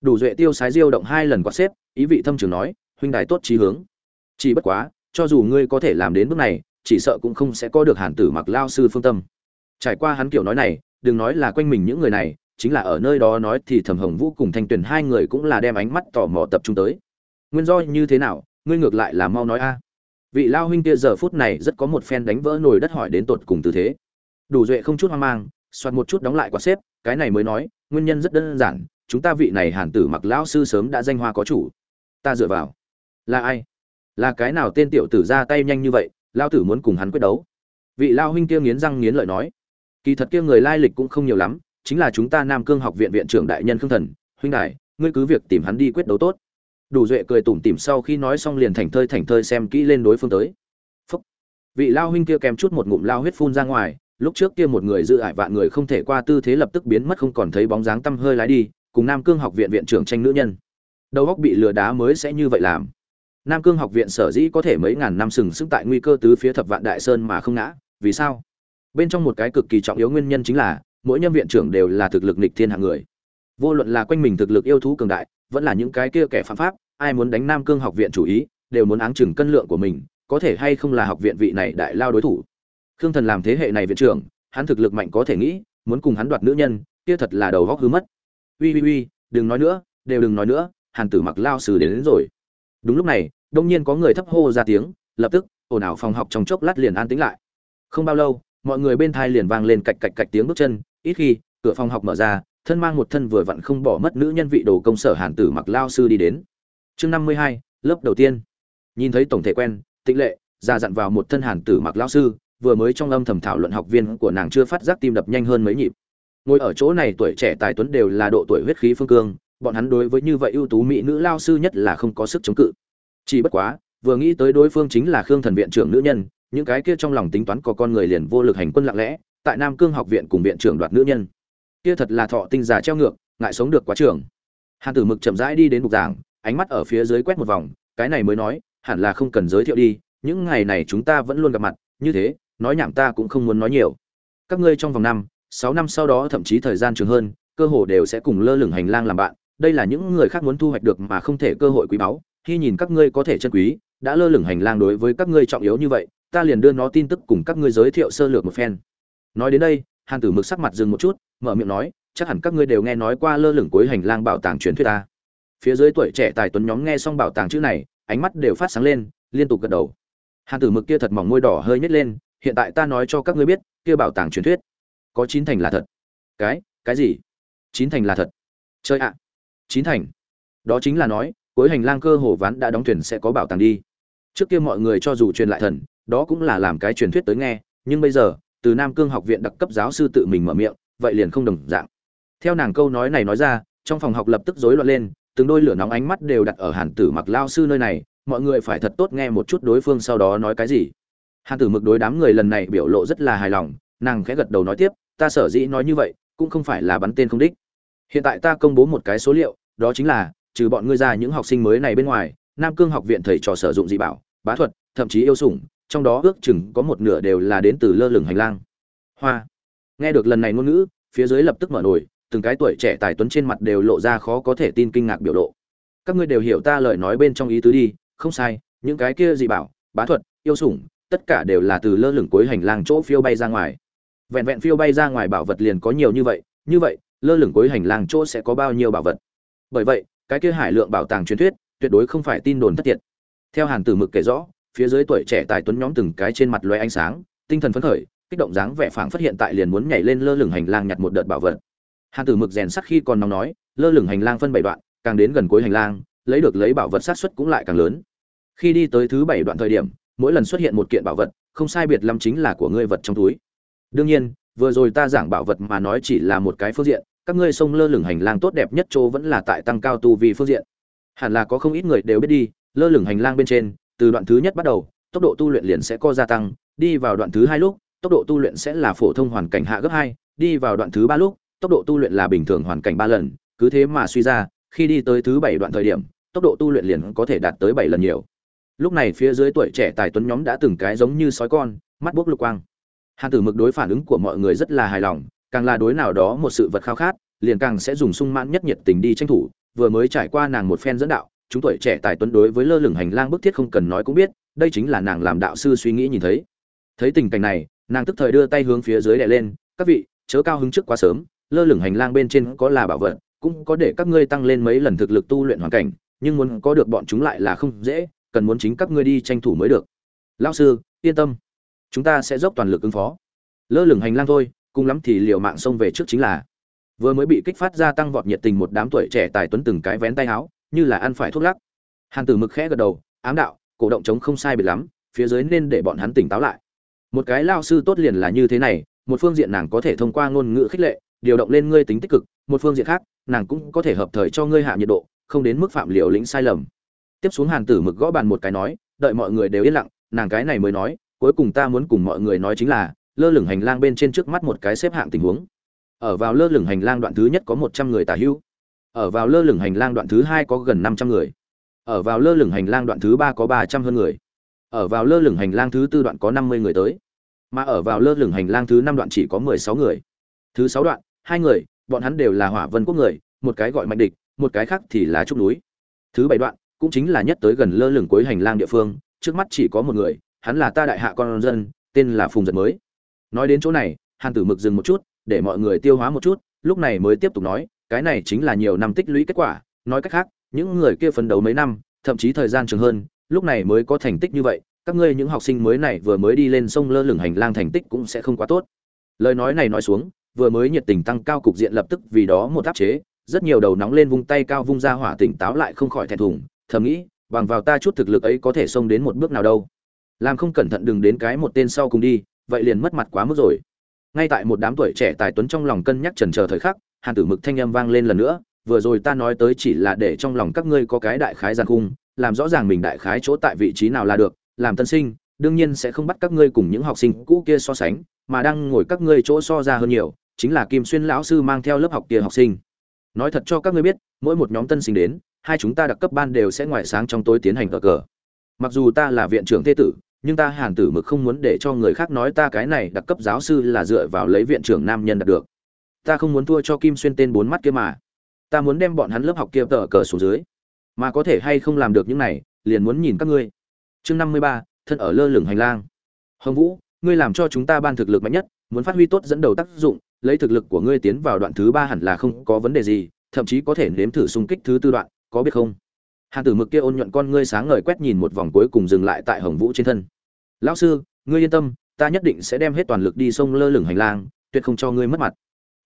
Đủ duệ tiêu sái diêu động hai lần quát xếp, ý vị thâm trường nói, huynh đài tốt trí hướng. Chỉ bất quá, cho dù ngươi có thể làm đến bước này, chỉ sợ cũng không sẽ có được hàn tử mặc lao sư phương tâm. Trải qua hắn kiểu nói này, đừng nói là quanh mình những người này, chính là ở nơi đó nói thì thẩm hồng vũ cùng thanh tuyền hai người cũng là đem ánh mắt tò mò tập trung tới. Nguyên do như thế nào, ngươi ngược lại là mau nói a. Vị lao huynh kia giờ phút này rất có một phen đánh vỡ nồi đất hỏi đến tột cùng tư thế đủ duệ không chút hoang mang, soạt một chút đóng lại quả xếp, cái này mới nói, nguyên nhân rất đơn giản, chúng ta vị này hàn tử mặc lão sư sớm đã danh hoa có chủ. Ta dựa vào. Là ai? Là cái nào tên tiểu tử ra tay nhanh như vậy lao tử muốn cùng hắn quyết đấu? Vị lao huynh kia nghiến răng nghiến lợi nói. Kỳ thật kia người lai lịch cũng không nhiều lắm, chính là chúng ta nam cương học viện viện trưởng đại nhân khương thần, huynh đại ngươi cứ việc tìm hắn đi quyết đấu tốt. Đủ duệ cười tủm tỉm sau khi nói xong liền thành thơi thành thơi xem kỹ lên đối phương tới. Phúc. vị lao huynh kia kèm chút một ngụm lao huyết phun ra ngoài lúc trước kia một người dự ải vạn người không thể qua tư thế lập tức biến mất không còn thấy bóng dáng tăm hơi lái đi, cùng nam cương học viện viện trưởng tranh nữ nhân. Đầu góc bị lừa đá mới sẽ như vậy làm. Nam cương học viện sở dĩ có thể mấy ngàn năm sừng sững tại nguy cơ tứ phía thập vạn đại sơn mà không ngã, vì sao? Bên trong một cái cực kỳ trọng yếu nguyên nhân chính là, mỗi nhân viện trưởng đều là thực lực nịch thiên hạng người. Vô luận là quanh mình thực lực yêu thú cường đại, vẫn là những cái kia kẻ phạm pháp, ai muốn đánh nam cương học viện chủ ý, đều muốn áng chừng cân lượng của mình, có thể hay không là học viện vị này đại lao đối thủ khương thần làm thế hệ này viện trưởng hắn thực lực mạnh có thể nghĩ muốn cùng hắn đoạt nữ nhân kia thật là đầu góc hư mất. Uy uy uy đừng nói nữa đều đừng nói nữa hàn tử mặc lao sư đến, đến rồi. Đúng lúc này đông nhiên có người thấp hô ra tiếng lập tức ồn ào phòng học trong chốc lát liền an tĩnh lại. Không bao lâu mọi người bên thai liền vang lên cạch cạch cạch tiếng bước chân ít khi cửa phòng học mở ra thân mang một thân vừa vặn không bỏ mất nữ nhân vị đồ công sở hàn tử mặc lao sư đi đến. Chương năm mươi hai lớp đầu tiên. Nhìn thấy tổng thể quen tĩnh lệ ra dặn vào một thân hàn tử mặc lao sư vừa mới trong âm thầm thảo luận học viên của nàng chưa phát giác tim đập nhanh hơn mấy nhịp. Ngồi ở chỗ này tuổi trẻ tài tuấn đều là độ tuổi huyết khí phương cương, bọn hắn đối với như vậy ưu tú mỹ nữ lao sư nhất là không có sức chống cự. Chỉ bất quá, vừa nghĩ tới đối phương chính là khương thần viện trưởng nữ nhân, những cái kia trong lòng tính toán có con người liền vô lực hành quân lặng lẽ, tại nam cương học viện cùng viện trưởng đoạt nữ nhân. Kia thật là thọ tinh già treo ngược, ngại sống được quá trưởng hàn tử mực chậm rãi đi đến bục giảng, ánh mắt ở phía dưới quét một vòng, cái này mới nói, hẳn là không cần giới thiệu đi, những ngày này chúng ta vẫn luôn gặp mặt, như thế nói nhảm ta cũng không muốn nói nhiều. Các ngươi trong vòng năm, sáu năm sau đó thậm chí thời gian trường hơn, cơ hội đều sẽ cùng lơ lửng hành lang làm bạn. Đây là những người khác muốn thu hoạch được mà không thể cơ hội quý báu. Khi nhìn các ngươi có thể chân quý, đã lơ lửng hành lang đối với các ngươi trọng yếu như vậy, ta liền đưa nó tin tức cùng các ngươi giới thiệu sơ lược một phen. Nói đến đây, hàn tử mực sắc mặt dừng một chút, mở miệng nói, chắc hẳn các ngươi đều nghe nói qua lơ lửng cuối hành lang bảo tàng truyền thuyết ta. Phía dưới tuổi trẻ tài tuấn nhóm nghe xong bảo tàng chữ này, ánh mắt đều phát sáng lên, liên tục gật đầu. Hàn tử mực kia thật mỏng môi đỏ hơi nhếch lên hiện tại ta nói cho các ngươi biết, kia bảo tàng truyền thuyết, có chín thành là thật. Cái cái gì? Chín thành là thật. Chơi ạ. Chín thành. Đó chính là nói, cuối hành lang cơ hồ ván đã đóng thuyền sẽ có bảo tàng đi. Trước kia mọi người cho dù truyền lại thần, đó cũng là làm cái truyền thuyết tới nghe, nhưng bây giờ, từ nam cương học viện đặc cấp giáo sư tự mình mở miệng, vậy liền không đồng dạng. Theo nàng câu nói này nói ra, trong phòng học lập tức rối loạn lên, từng đôi lửa nóng ánh mắt đều đặt ở hàn tử mặc lao sư nơi này, mọi người phải thật tốt nghe một chút đối phương sau đó nói cái gì hàn tử mực đối đám người lần này biểu lộ rất là hài lòng, nàng khẽ gật đầu nói tiếp, ta sở dĩ nói như vậy, cũng không phải là bắn tên không đích. Hiện tại ta công bố một cái số liệu, đó chính là, trừ bọn ngươi ra những học sinh mới này bên ngoài, nam cương học viện thầy trò sử dụng dị bảo, bá thuật, thậm chí yêu sủng, trong đó ước chừng có một nửa đều là đến từ lơ lửng hành lang. Hoa. Nghe được lần này ngôn ngữ, phía dưới lập tức mở nổi từng cái tuổi trẻ tài tuấn trên mặt đều lộ ra khó có thể tin kinh ngạc biểu lộ. Các ngươi đều hiểu ta lời nói bên trong ý tứ đi, không sai, những cái kia gì bảo, bá thuật, yêu sủng tất cả đều là từ lơ lửng cuối hành lang chỗ phiêu bay ra ngoài. Vẹn vẹn phiêu bay ra ngoài bảo vật liền có nhiều như vậy như vậy, lơ lửng cuối hành lang chỗ sẽ có bao nhiêu bảo vật? Bởi vậy, cái kia hải lượng bảo tàng truyền thuyết, tuyệt đối không phải tin đồn thất thiệt. Theo hàn tử mực kể rõ, phía dưới tuổi trẻ tài tuấn nhóm từng cái trên mặt loé ánh sáng, tinh thần phấn khởi, kích động dáng vẻ phảng phát hiện tại liền muốn nhảy lên lơ lửng hành lang nhặt một đợt bảo vật. Hàn tử mực rèn sắc khi còn nóng nói, lơ lửng hành lang phân bảy đoạn, càng đến gần cuối hành lang, lấy được lấy bảo vật sát xuất cũng lại càng lớn. Khi đi tới thứ bảy đoạn thời điểm mỗi lần xuất hiện một kiện bảo vật, không sai biệt lắm chính là của ngươi vật trong túi. Đương nhiên, vừa rồi ta giảng bảo vật mà nói chỉ là một cái phương diện, các ngươi sông lơ lửng hành lang tốt đẹp nhất chỗ vẫn là tại tăng cao tu vì phương diện. Hẳn là có không ít người đều biết đi, lơ lửng hành lang bên trên, từ đoạn thứ nhất bắt đầu, tốc độ tu luyện liền sẽ có gia tăng, đi vào đoạn thứ hai lúc, tốc độ tu luyện sẽ là phổ thông hoàn cảnh hạ gấp hai, đi vào đoạn thứ ba lúc, tốc độ tu luyện là bình thường hoàn cảnh ba lần, cứ thế mà suy ra, khi đi tới thứ bảy đoạn thời điểm, tốc độ tu luyện liền có thể đạt tới bảy lần nhiều lúc này phía dưới tuổi trẻ tài tuấn nhóm đã từng cái giống như sói con, mắt bốc lục quang. Hàn tử mực đối phản ứng của mọi người rất là hài lòng, càng là đối nào đó một sự vật khao khát, liền càng sẽ dùng sung mãn nhất nhiệt tình đi tranh thủ, vừa mới trải qua nàng một phen dẫn đạo, chúng tuổi trẻ tài tuấn đối với lơ lửng hành lang bức thiết không cần nói cũng biết, đây chính là nàng làm đạo sư suy nghĩ nhìn thấy. Thấy tình cảnh này, nàng tức thời đưa tay hướng phía dưới đè lên, các vị, chớ cao hứng trước quá sớm, lơ lửng hành lang bên trên có là bảo vật, cũng có để các ngươi tăng lên mấy lần thực lực tu luyện hoàn cảnh, nhưng muốn có được bọn chúng lại là không dễ cần muốn chính các ngươi đi tranh thủ mới được. Lão sư, yên tâm. Chúng ta sẽ dốc toàn lực ứng phó. Lơ lửng hành lang thôi, cùng lắm thì liệu mạng xông về trước chính là. Vừa mới bị kích phát ra tăng vọt nhiệt tình một đám tuổi trẻ tài tuấn từng cái vén tay áo, như là ăn phải thuốc lắc. Hàn tử mực khẽ gật đầu, ám đạo, cổ động chống không sai biệt lắm, phía dưới nên để bọn hắn tỉnh táo lại. Một cái lao sư tốt liền là như thế này, một phương diện nàng có thể thông qua ngôn ngữ khích lệ, điều động lên ngươi tính tích cực, một phương diện khác, nàng cũng có thể hợp thời cho ngươi hạ nhiệt độ, không đến mức phạm liều lĩnh sai lầm tiếp xuống hàn tử mực gõ bàn một cái nói, đợi mọi người đều yên lặng, nàng cái này mới nói, cuối cùng ta muốn cùng mọi người nói chính là, lơ lửng hành lang bên trên trước mắt một cái xếp hạng tình huống. Ở vào lơ lửng hành lang đoạn thứ nhất có một trăm người tả hữu. Ở vào lơ lửng hành lang đoạn thứ hai có gần năm trăm người. Ở vào lơ lửng hành lang đoạn thứ ba có ba trăm hơn người. Ở vào lơ lửng hành lang thứ tư đoạn có năm mươi người tới. Mà ở vào lơ lửng hành lang thứ năm đoạn chỉ có mười sáu người. Thứ sáu đoạn, hai người, bọn hắn đều là hỏa vân quốc người, một cái gọi mạnh địch, một cái khác thì là trúc núi. Thứ bảy đoạn cũng chính là nhất tới gần lơ lửng cuối hành lang địa phương, trước mắt chỉ có một người, hắn là ta đại hạ con dân, tên là phùng giật mới. Nói đến chỗ này, hàn tử mực dừng một chút, để mọi người tiêu hóa một chút, lúc này mới tiếp tục nói, cái này chính là nhiều năm tích lũy kết quả, nói cách khác, những người kia phấn đấu mấy năm, thậm chí thời gian trường hơn, lúc này mới có thành tích như vậy, các ngươi những học sinh mới này vừa mới đi lên sông lơ lửng hành lang thành tích cũng sẽ không quá tốt. Lời nói này nói xuống, vừa mới nhiệt tình tăng cao cục diện lập tức vì đó một áp chế, rất nhiều đầu nóng lên vung tay cao vung ra hỏa tỉnh táo lại không khỏi thẹn thùng thầm nghĩ, bằng vào ta chút thực lực ấy có thể xông đến một bước nào đâu. Làm không cẩn thận đừng đến cái một tên sau cùng đi, vậy liền mất mặt quá mức rồi. Ngay tại một đám tuổi trẻ tài tuấn trong lòng cân nhắc trần chờ thời khắc, hàn tử mực thanh âm vang lên lần nữa, vừa rồi ta nói tới chỉ là để trong lòng các ngươi có cái đại khái giàn khung, làm rõ ràng mình đại khái chỗ tại vị trí nào là được, làm tân sinh, đương nhiên sẽ không bắt các ngươi cùng những học sinh cũ kia so sánh, mà đang ngồi các ngươi chỗ so ra hơn nhiều, chính là kim xuyên lão sư mang theo lớp học kia học sinh nói thật cho các ngươi biết, mỗi một nhóm tân sinh đến, hai chúng ta đặc cấp ban đều sẽ ngoại sáng trong tối tiến hành cờ cờ. Mặc dù ta là viện trưởng thế tử, nhưng ta hàn tử mực không muốn để cho người khác nói ta cái này đặc cấp giáo sư là dựa vào lấy viện trưởng nam nhân đạt được. Ta không muốn thua cho kim xuyên tên bốn mắt kia mà. Ta muốn đem bọn hắn lớp học kia tờ cờ xuống dưới. Mà có thể hay không làm được những này, liền muốn nhìn các ngươi. Chương năm mươi ba, thân ở lơ lửng hành lang. Hồng vũ, ngươi làm cho chúng ta ban thực lực mạnh nhất, muốn phát huy tốt dẫn đầu tác dụng lấy thực lực của ngươi tiến vào đoạn thứ ba hẳn là không có vấn đề gì, thậm chí có thể nếm thử xung kích thứ tư đoạn, có biết không? Hàn tử mực kia ôn nhuận con ngươi sáng ngời quét nhìn một vòng cuối cùng dừng lại tại hồng vũ trên thân. Lão sư, ngươi yên tâm, ta nhất định sẽ đem hết toàn lực đi sông lơ lửng hành lang, tuyệt không cho ngươi mất mặt.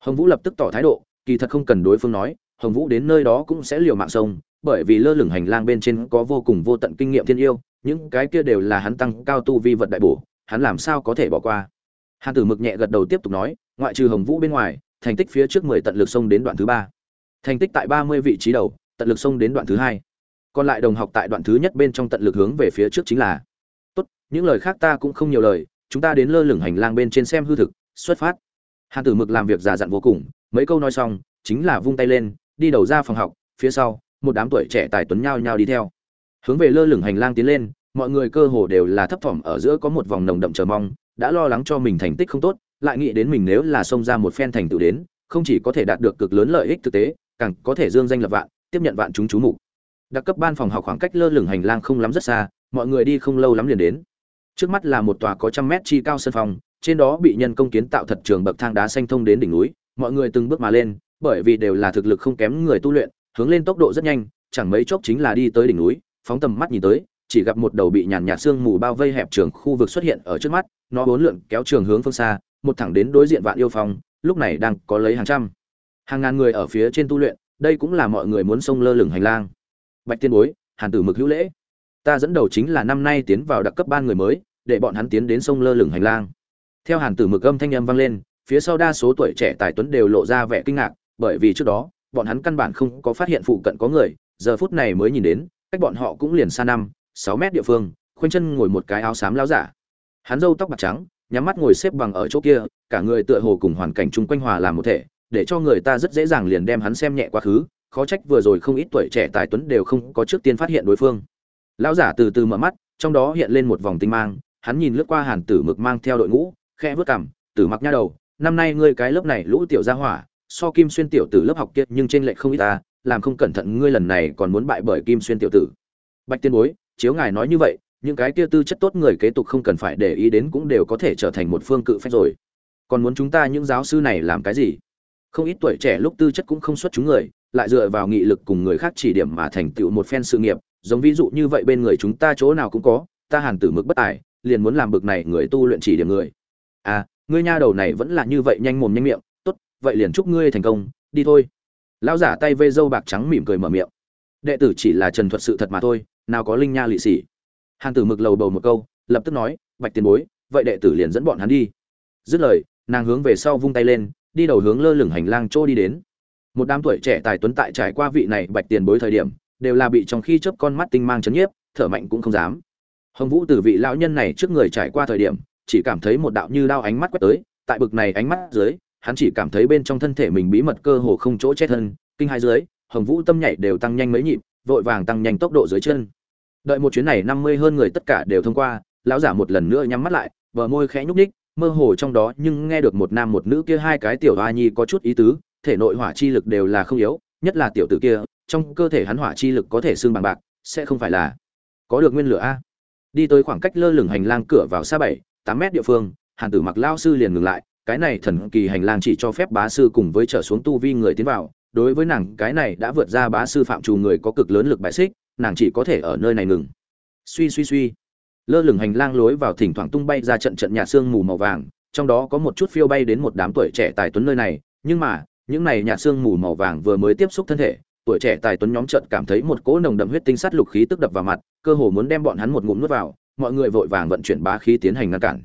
Hồng vũ lập tức tỏ thái độ, kỳ thật không cần đối phương nói, hồng vũ đến nơi đó cũng sẽ liều mạng sông, bởi vì lơ lửng hành lang bên trên có vô cùng vô tận kinh nghiệm thiên yêu, những cái kia đều là hắn tăng cao tu vi vật đại bổ, hắn làm sao có thể bỏ qua? Hàn tử mực nhẹ gật đầu tiếp tục nói ngoại trừ hồng vũ bên ngoài, thành tích phía trước mười tận lực sông đến đoạn thứ ba. Thành tích tại ba mươi vị trí đầu, tận lực sông đến đoạn thứ hai. Còn lại đồng học tại đoạn thứ nhất bên trong tận lực hướng về phía trước chính là, tốt, những lời khác ta cũng không nhiều lời, chúng ta đến lơ lửng hành lang bên trên xem hư thực, xuất phát. Hàn tử mực làm việc giả dặn vô cùng, mấy câu nói xong, chính là vung tay lên, đi đầu ra phòng học, phía sau, một đám tuổi trẻ tài tuấn nhao nhao đi theo. Hướng về lơ lửng hành lang tiến lên, mọi người cơ hồ đều là thấp thỏm, ở giữa có một vòng nồng đậm chờ mong, đã lo lắng cho mình thành tích không tốt lại nghĩ đến mình nếu là xông ra một phen thành tựu đến, không chỉ có thể đạt được cực lớn lợi ích thực tế, càng có thể dương danh lập vạn, tiếp nhận vạn chúng chú mục. Đặc cấp ban phòng học khoảng cách lơ lửng hành lang không lắm rất xa, mọi người đi không lâu lắm liền đến. Trước mắt là một tòa có trăm mét chi cao sân phòng, trên đó bị nhân công kiến tạo thật trường bậc thang đá xanh thông đến đỉnh núi, mọi người từng bước mà lên, bởi vì đều là thực lực không kém người tu luyện, hướng lên tốc độ rất nhanh, chẳng mấy chốc chính là đi tới đỉnh núi, phóng tầm mắt nhìn tới, chỉ gặp một đầu bị nhàn nhạt sương mù bao vây hẹp trường khu vực xuất hiện ở trước mắt, nó bốn lượn kéo trường hướng phương xa một thẳng đến đối diện vạn yêu phong, lúc này đang có lấy hàng trăm, hàng ngàn người ở phía trên tu luyện, đây cũng là mọi người muốn xông lơ lửng hành lang. Bạch tiên bối, hàn tử mực hữu lễ, ta dẫn đầu chính là năm nay tiến vào đặc cấp ban người mới, để bọn hắn tiến đến sông lơ lửng hành lang. Theo hàn tử mực âm thanh âm vang lên, phía sau đa số tuổi trẻ tài tuấn đều lộ ra vẻ kinh ngạc, bởi vì trước đó, bọn hắn căn bản không có phát hiện phụ cận có người, giờ phút này mới nhìn đến, cách bọn họ cũng liền xa năm, sáu mét địa phương, khoanh chân ngồi một cái áo xám láo giả. Hắn râu tóc bạc trắng nhắm mắt ngồi xếp bằng ở chỗ kia, cả người tựa hồ cùng hoàn cảnh chung quanh hòa làm một thể, để cho người ta rất dễ dàng liền đem hắn xem nhẹ quá khứ, khó trách vừa rồi không ít tuổi trẻ tài tuấn đều không có trước tiên phát hiện đối phương. Lão giả từ từ mở mắt, trong đó hiện lên một vòng tinh mang, hắn nhìn lướt qua hàn tử mực mang theo đội ngũ khe vớt cằm, tử mặc nha đầu, năm nay ngươi cái lớp này lũ tiểu gia hỏa, so kim xuyên tiểu tử lớp học kia nhưng trên lệ không ít ta, làm không cẩn thận ngươi lần này còn muốn bại bởi kim xuyên tiểu tử. Bạch tiên bối, chiếu ngài nói như vậy những cái kia tư chất tốt người kế tục không cần phải để ý đến cũng đều có thể trở thành một phương cự phách rồi. Còn muốn chúng ta những giáo sư này làm cái gì? Không ít tuổi trẻ lúc tư chất cũng không xuất chúng người, lại dựa vào nghị lực cùng người khác chỉ điểm mà thành tựu một phen sự nghiệp, giống ví dụ như vậy bên người chúng ta chỗ nào cũng có, ta hàn tử mực bất tài, liền muốn làm bực này người tu luyện chỉ điểm người. À ngươi nha đầu này vẫn là như vậy nhanh mồm nhanh miệng, tốt, vậy liền chúc ngươi thành công, đi thôi. Lão giả tay vê dâu bạc trắng mỉm cười mở miệng. Đệ tử chỉ là trần thuật sự thật mà thôi, nào có linh nha lị xỉ hàn tử mực lầu bầu một câu, lập tức nói, bạch tiền bối, vậy đệ tử liền dẫn bọn hắn đi. Dứt lời, nàng hướng về sau vung tay lên, đi đầu hướng lơ lửng hành lang chỗ đi đến. Một đám tuổi trẻ tài tuấn tại trải qua vị này bạch tiền bối thời điểm, đều là bị trong khi chớp con mắt tinh mang chấn nhiếp, thở mạnh cũng không dám. Hồng vũ từ vị lão nhân này trước người trải qua thời điểm, chỉ cảm thấy một đạo như đao ánh mắt quét tới, tại bực này ánh mắt dưới, hắn chỉ cảm thấy bên trong thân thể mình bí mật cơ hồ không chỗ chết thân, kinh hai dưới, hồng vũ tâm nhảy đều tăng nhanh mấy nhịp, vội vàng tăng nhanh tốc độ dưới chân đợi một chuyến này năm mươi hơn người tất cả đều thông qua, lão giả một lần nữa nhắm mắt lại vợ môi khẽ nhúc ních mơ hồ trong đó nhưng nghe được một nam một nữ kia hai cái tiểu hoa nhi có chút ý tứ, thể nội hỏa chi lực đều là không yếu, nhất là tiểu tử kia, trong cơ thể hắn hỏa chi lực có thể xương bằng bạc, sẽ không phải là có được nguyên lửa a. Đi tới khoảng cách lơ lửng hành lang cửa vào xa bảy, tám mét địa phương, hàn tử mặc lao sư liền ngừng lại, cái này thần kỳ hành lang chỉ cho phép bá sư cùng với trở xuống tu vi người tiến vào, đối với nàng, cái này đã vượt ra bá sư phạm trù người có cực lớn lực bại xích nàng chỉ có thể ở nơi này ngừng. Suy suy suy. Lơ lửng hành lang lối vào thỉnh thoảng tung bay ra trận trận nhà xương mù màu vàng, trong đó có một chút phiêu bay đến một đám tuổi trẻ tài tuấn nơi này. Nhưng mà, những này nhà xương mù màu vàng vừa mới tiếp xúc thân thể, tuổi trẻ tài tuấn nhóm trận cảm thấy một cỗ nồng đậm huyết tinh sắt lục khí tức đập vào mặt, cơ hồ muốn đem bọn hắn một ngụm nuốt vào. Mọi người vội vàng vận chuyển bá khí tiến hành ngăn cản.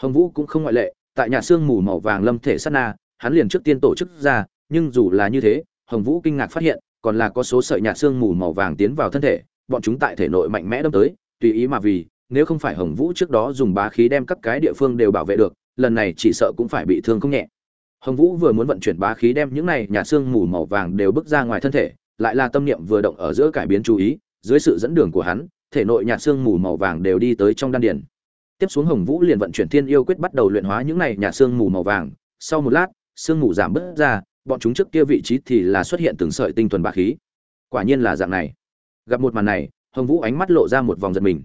Hồng vũ cũng không ngoại lệ, tại nhà xương mù màu vàng lâm thể sát na, hắn liền trước tiên tổ chức ra, nhưng dù là như thế, hồng vũ kinh ngạc phát hiện còn là có số sợi nhạt xương mù màu vàng tiến vào thân thể, bọn chúng tại thể nội mạnh mẽ đâm tới, tùy ý mà vì, nếu không phải hồng vũ trước đó dùng bá khí đem các cái địa phương đều bảo vệ được, lần này chỉ sợ cũng phải bị thương không nhẹ. Hồng vũ vừa muốn vận chuyển bá khí đem những này nhạt xương mù màu vàng đều bước ra ngoài thân thể, lại là tâm niệm vừa động ở giữa cải biến chú ý, dưới sự dẫn đường của hắn, thể nội nhạt xương mù màu vàng đều đi tới trong đan điền. Tiếp xuống hồng vũ liền vận chuyển thiên yêu quyết bắt đầu luyện hóa những này nhạt xương mù màu vàng, sau một lát, xương mù giảm bớt ra bọn chúng trước kia vị trí thì là xuất hiện từng sợi tinh thuần bá khí. Quả nhiên là dạng này. Gặp một màn này, hồng vũ ánh mắt lộ ra một vòng giận mình.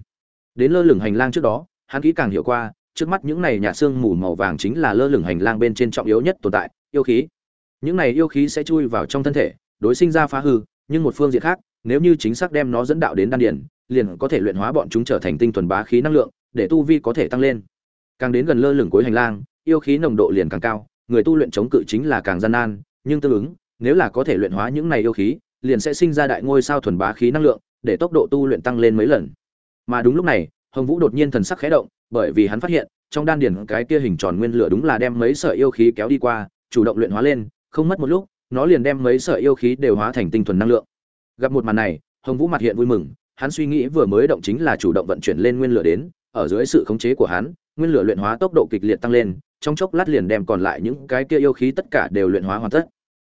Đến lơ lửng hành lang trước đó, hắn kỹ càng hiểu qua, trước mắt những này nhà xương mù màu vàng chính là lơ lửng hành lang bên trên trọng yếu nhất tồn tại, yêu khí. Những này yêu khí sẽ chui vào trong thân thể, đối sinh ra phá hư, nhưng một phương diện khác, nếu như chính xác đem nó dẫn đạo đến đan điển liền có thể luyện hóa bọn chúng trở thành tinh thuần bá khí năng lượng, để tu vi có thể tăng lên. Càng đến gần lơ lửng cuối hành lang, yêu khí nồng độ liền càng cao, người tu luyện chống cự chính là càng gian nan nhưng tương ứng, nếu là có thể luyện hóa những này yêu khí, liền sẽ sinh ra đại ngôi sao thuần bá khí năng lượng, để tốc độ tu luyện tăng lên mấy lần. Mà đúng lúc này, hồng vũ đột nhiên thần sắc khẽ động, bởi vì hắn phát hiện, trong đan điển cái kia hình tròn nguyên lửa đúng là đem mấy sợi yêu khí kéo đi qua, chủ động luyện hóa lên, không mất một lúc, nó liền đem mấy sợi yêu khí đều hóa thành tinh thuần năng lượng. Gặp một màn này, hồng vũ mặt hiện vui mừng, hắn suy nghĩ vừa mới động chính là chủ động vận chuyển lên nguyên lửa đến, ở dưới sự khống chế của hắn, nguyên lửa luyện hóa tốc độ kịch liệt tăng lên trong chốc lát liền đem còn lại những cái kia yêu khí tất cả đều luyện hóa hoàn tất.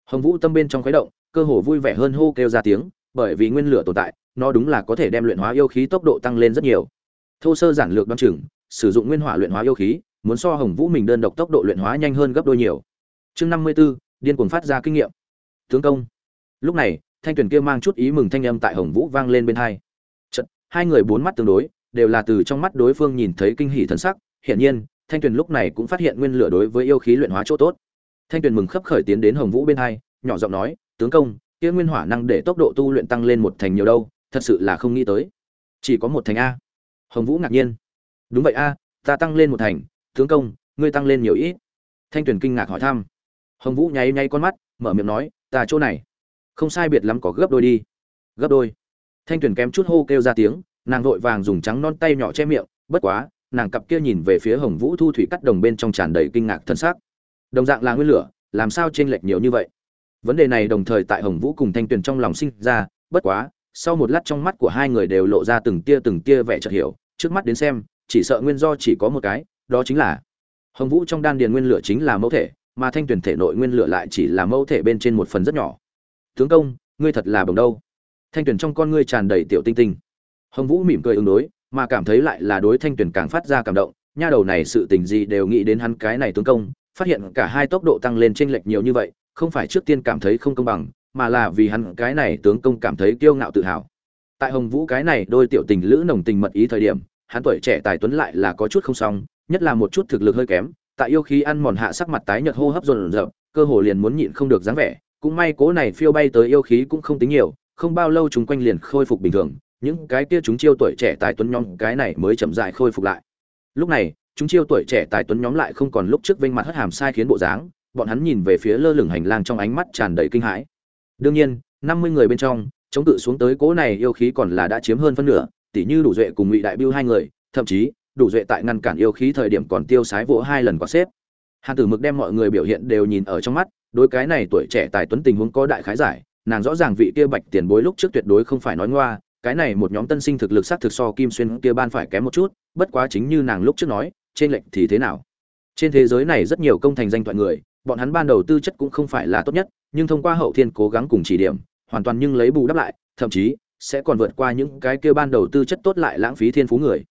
Hồng vũ tâm bên trong khuấy động, cơ hồ vui vẻ hơn hô kêu ra tiếng, bởi vì nguyên lửa tồn tại, nó đúng là có thể đem luyện hóa yêu khí tốc độ tăng lên rất nhiều. Thô sơ giản lược đoan chừng, sử dụng nguyên hỏa luyện hóa yêu khí, muốn so hồng vũ mình đơn độc tốc độ luyện hóa nhanh hơn gấp đôi nhiều. Chương năm mươi b ố điên cuồng phát ra kinh nghiệm. Tướng công. Lúc này, thanh tuyển kia mang chút ý mừng thanh âm tại hồng vũ vang lên bên hai. Chợt, hai người bốn mắt tương đối, đều là từ trong mắt đối phương nhìn thấy kinh hỉ thần sắc, hiển nhiên thanh tuyền lúc này cũng phát hiện nguyên lửa đối với yêu khí luyện hóa chỗ tốt. Thanh tuyền mừng khấp khởi tiến đến hồng vũ bên hai, nhỏ giọng nói, tướng công, kia nguyên hỏa năng để tốc độ tu luyện tăng lên một thành nhiều đâu, thật sự là không nghĩ tới. Chỉ có một thành a. Hồng vũ ngạc nhiên. Đúng vậy a, ta tăng lên một thành, tướng công, ngươi tăng lên nhiều ít. Thanh tuyền kinh ngạc hỏi thăm. Hồng vũ nháy nháy con mắt, mở miệng nói, ta chỗ này, không sai biệt lắm có gấp đôi đi. Gấp đôi? Thanh tuyền kém chút hô kêu ra tiếng, nàng vội vàng dùng trắng non tay nhỏ che miệng, bất quá nàng cặp kia nhìn về phía hồng vũ thu thủy cắt đồng bên trong tràn đầy kinh ngạc thân xác đồng dạng là nguyên lửa, làm sao chênh lệch nhiều như vậy? Vấn đề này đồng thời tại hồng vũ cùng thanh tuyền trong lòng sinh ra, bất quá, sau một lát trong mắt của hai người đều lộ ra từng tia từng tia vẻ chợt hiểu, trước mắt đến xem, chỉ sợ nguyên do chỉ có một cái, đó chính là hồng vũ trong đan điền nguyên lửa chính là mẫu thể, mà thanh tuyền thể nội nguyên lửa lại chỉ là mẫu thể bên trên một phần rất nhỏ. Tướng công, ngươi thật là bồng đâu? Thanh tuyền trong con ngươi tràn đầy tiểu tinh tinh. Hồng vũ mỉm cười ứng đối mà cảm thấy lại là đối thanh tuyển càng phát ra cảm động, nha đầu này sự tình gì đều nghĩ đến hắn cái này tướng công, phát hiện cả hai tốc độ tăng lên chênh lệch nhiều như vậy, không phải trước tiên cảm thấy không công bằng, mà là vì hắn cái này tướng công cảm thấy kiêu ngạo tự hào. Tại hồng vũ cái này đôi tiểu tình lữ nồng tình mật ý thời điểm, hắn tuổi trẻ tài tuấn lại là có chút không xong, nhất là một chút thực lực hơi kém, tại yêu khí ăn mòn hạ sắc mặt tái nhợt hô hấp dồn dập cơ hồ liền muốn nhịn không được dáng vẻ, cũng may cố này phiêu bay tới yêu khí cũng không tính nhiều, không bao lâu chúng quanh liền khôi phục bình thường những cái kia chúng chiêu tuổi trẻ tài tuấn nhóm, cái này mới chậm rãi khôi phục lại. Lúc này, chúng chiêu tuổi trẻ tài tuấn nhóm lại không còn lúc trước vinh mặt hất hàm sai khiến bộ dáng, bọn hắn nhìn về phía lơ lửng hành lang trong ánh mắt tràn đầy kinh hãi. Đương nhiên, năm mươi người bên trong, chống cự xuống tới cố này yêu khí còn là đã chiếm hơn phân nửa tỷ như đủ duệ cùng ngụy đại biêu hai người, thậm chí, đủ duệ tại ngăn cản yêu khí thời điểm còn tiêu sái vỗ hai lần quả xếp. Hàn tử mực đem mọi người biểu hiện đều nhìn ở trong mắt, đối cái này tuổi trẻ tài tuấn tình huống có đại khái giải, nàng rõ ràng vị kia bạch tiền bối lúc trước tuyệt đối không phải nói ngoa cái này một nhóm tân sinh thực lực sát thực so kim xuyên kia ban phải kém một chút, bất quá chính như nàng lúc trước nói, trên lệnh thì thế nào? Trên thế giới này rất nhiều công thành danh thoại người, bọn hắn ban đầu tư chất cũng không phải là tốt nhất, nhưng thông qua hậu thiên cố gắng cùng chỉ điểm, hoàn toàn nhưng lấy bù đắp lại, thậm chí sẽ còn vượt qua những cái kia ban đầu tư chất tốt lại lãng phí thiên phú người.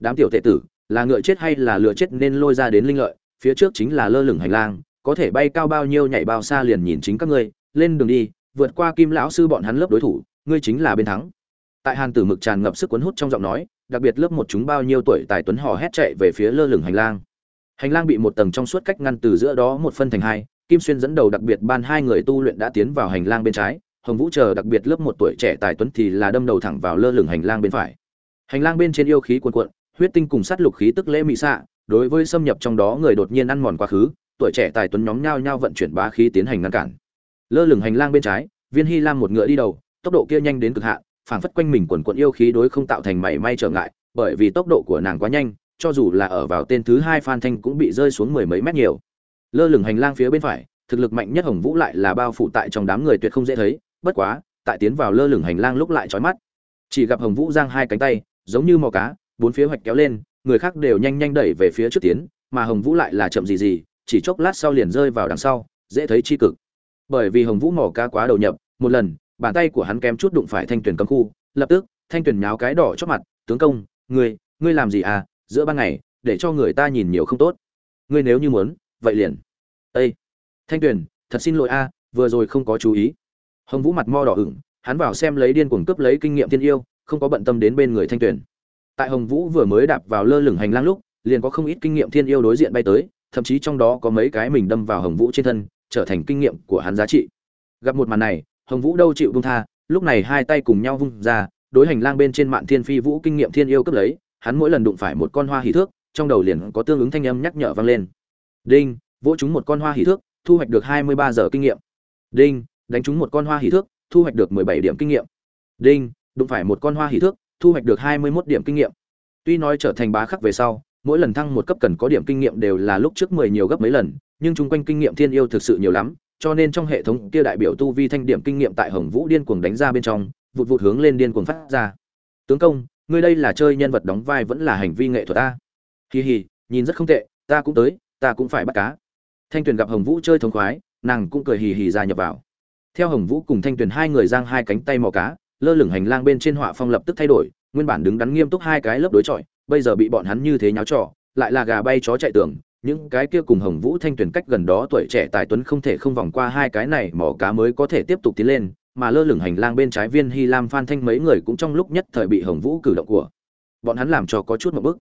Đám tiểu tệ tử, là ngựa chết hay là lựa chết nên lôi ra đến linh lợi, phía trước chính là lơ lửng hành lang, có thể bay cao bao nhiêu nhảy bao xa liền nhìn chính các ngươi, lên đường đi, vượt qua kim lão sư bọn hắn lớp đối thủ, ngươi chính là bên thắng tại hàn tử mực tràn ngập sức cuốn hút trong giọng nói, đặc biệt lớp một chúng bao nhiêu tuổi tài tuấn hò hét chạy về phía lơ lửng hành lang. Hành lang bị một tầng trong suốt cách ngăn từ giữa đó một phân thành hai, kim xuyên dẫn đầu đặc biệt ban hai người tu luyện đã tiến vào hành lang bên trái, hồng vũ chờ đặc biệt lớp một tuổi trẻ tài tuấn thì là đâm đầu thẳng vào lơ lửng hành lang bên phải. Hành lang bên trên yêu khí cuồn cuộn, huyết tinh cùng sát lục khí tức lễ mị xạ, đối với xâm nhập trong đó người đột nhiên ăn mòn quá khứ, tuổi trẻ tài tuấn nhóm nhau nhau vận chuyển bá khí tiến hành ngăn cản. Lơ lửng hành lang bên trái, viên hy lam một ngựa đi đầu, tốc độ kia nhanh đến cực hạn phảng phất quanh mình quần quận yêu khí đối không tạo thành mảy may trở ngại, bởi vì tốc độ của nàng quá nhanh, cho dù là ở vào tên thứ hai Phan Thanh cũng bị rơi xuống mười mấy mét nhiều. Lơ lửng hành lang phía bên phải, thực lực mạnh nhất Hồng Vũ lại là bao phủ tại trong đám người tuyệt không dễ thấy, bất quá, tại tiến vào lơ lửng hành lang lúc lại chói mắt. Chỉ gặp Hồng Vũ giang hai cánh tay, giống như mò cá, bốn phía hoạch kéo lên, người khác đều nhanh nhanh đẩy về phía trước tiến, mà Hồng Vũ lại là chậm gì gì, chỉ chốc lát sau liền rơi vào đằng sau, dễ thấy chi cực. Bởi vì Hồng Vũ mò cá quá đầu nhập, một lần, bàn tay của hắn kém chút đụng phải thanh tuyển cấm khu, lập tức, thanh tuyển nháo cái đỏ chót mặt, tướng công, ngươi ngươi làm gì à? Giữa ban ngày, để cho người ta nhìn nhiều không tốt. Ngươi nếu như muốn, vậy liền. Ây thanh tuyển thật xin lỗi a, vừa rồi không có chú ý. Hồng vũ mặt mo đỏ ửng, hắn vào xem lấy điên cuồng cướp lấy kinh nghiệm thiên yêu, không có bận tâm đến bên người thanh tuyển tại hồng vũ vừa mới đạp vào lơ lửng hành lang lúc, liền có không ít kinh nghiệm thiên yêu đối diện bay tới, thậm chí trong đó có mấy cái mình đâm vào hồng vũ trên thân, trở thành kinh nghiệm của hắn giá trị. Gặp một màn này hồng vũ đâu chịu buông tha, lúc này hai tay cùng nhau vung ra, đối hành lang bên trên mạn thiên phi vũ kinh nghiệm thiên yêu cấp lấy, hắn mỗi lần đụng phải một con hoa hỉ thước, trong đầu liền có tương ứng thanh âm nhắc nhở vang lên. Đinh, vỗ chúng một con hoa hỉ thước, thu hoạch được hai mươi ba giờ kinh nghiệm. Đinh, đánh trúng một con hoa hỉ thước, thu hoạch được mười bảy điểm kinh nghiệm. Đinh, đụng phải một con hoa hỉ thước, thu hoạch được hai mươi 21 điểm kinh nghiệm. Tuy nói trở thành bá khắc về sau, mỗi lần thăng một cấp cần có điểm kinh nghiệm đều là lúc trước mười nhiều gấp mấy lần, nhưng chung quanh kinh nghiệm thiên yêu thực sự nhiều lắm cho nên trong hệ thống kia đại biểu tu vi thanh điểm kinh nghiệm tại Hồng Vũ điên cuồng đánh ra bên trong, vụt vụt hướng lên điên cuồng phát ra. Tướng công, ngươi đây là chơi nhân vật đóng vai vẫn là hành vi nghệ thuật ta. Hi hi, nhìn rất không tệ, ta cũng tới, ta cũng phải bắt cá. Thanh Tuyền gặp Hồng Vũ chơi thống khoái, nàng cũng cười hì hì ra nhập vào. Theo Hồng Vũ cùng Thanh Tuyền hai người giang hai cánh tay mò cá, lơ lửng hành lang bên trên họa phong lập tức thay đổi, nguyên bản đứng đắn nghiêm túc hai cái lớp đối chọi, bây giờ bị bọn hắn như thế nháo trò lại là gà bay chó chạy tưởng những cái kia cùng hồng vũ thanh Tuyền cách gần đó tuổi trẻ tài tuấn không thể không vòng qua hai cái này, mỏ cá mới có thể tiếp tục tiến lên, mà lơ lửng hành lang bên trái viên hy lam phan thanh mấy người cũng trong lúc nhất thời bị hồng vũ cử động của bọn hắn làm cho có chút một bức.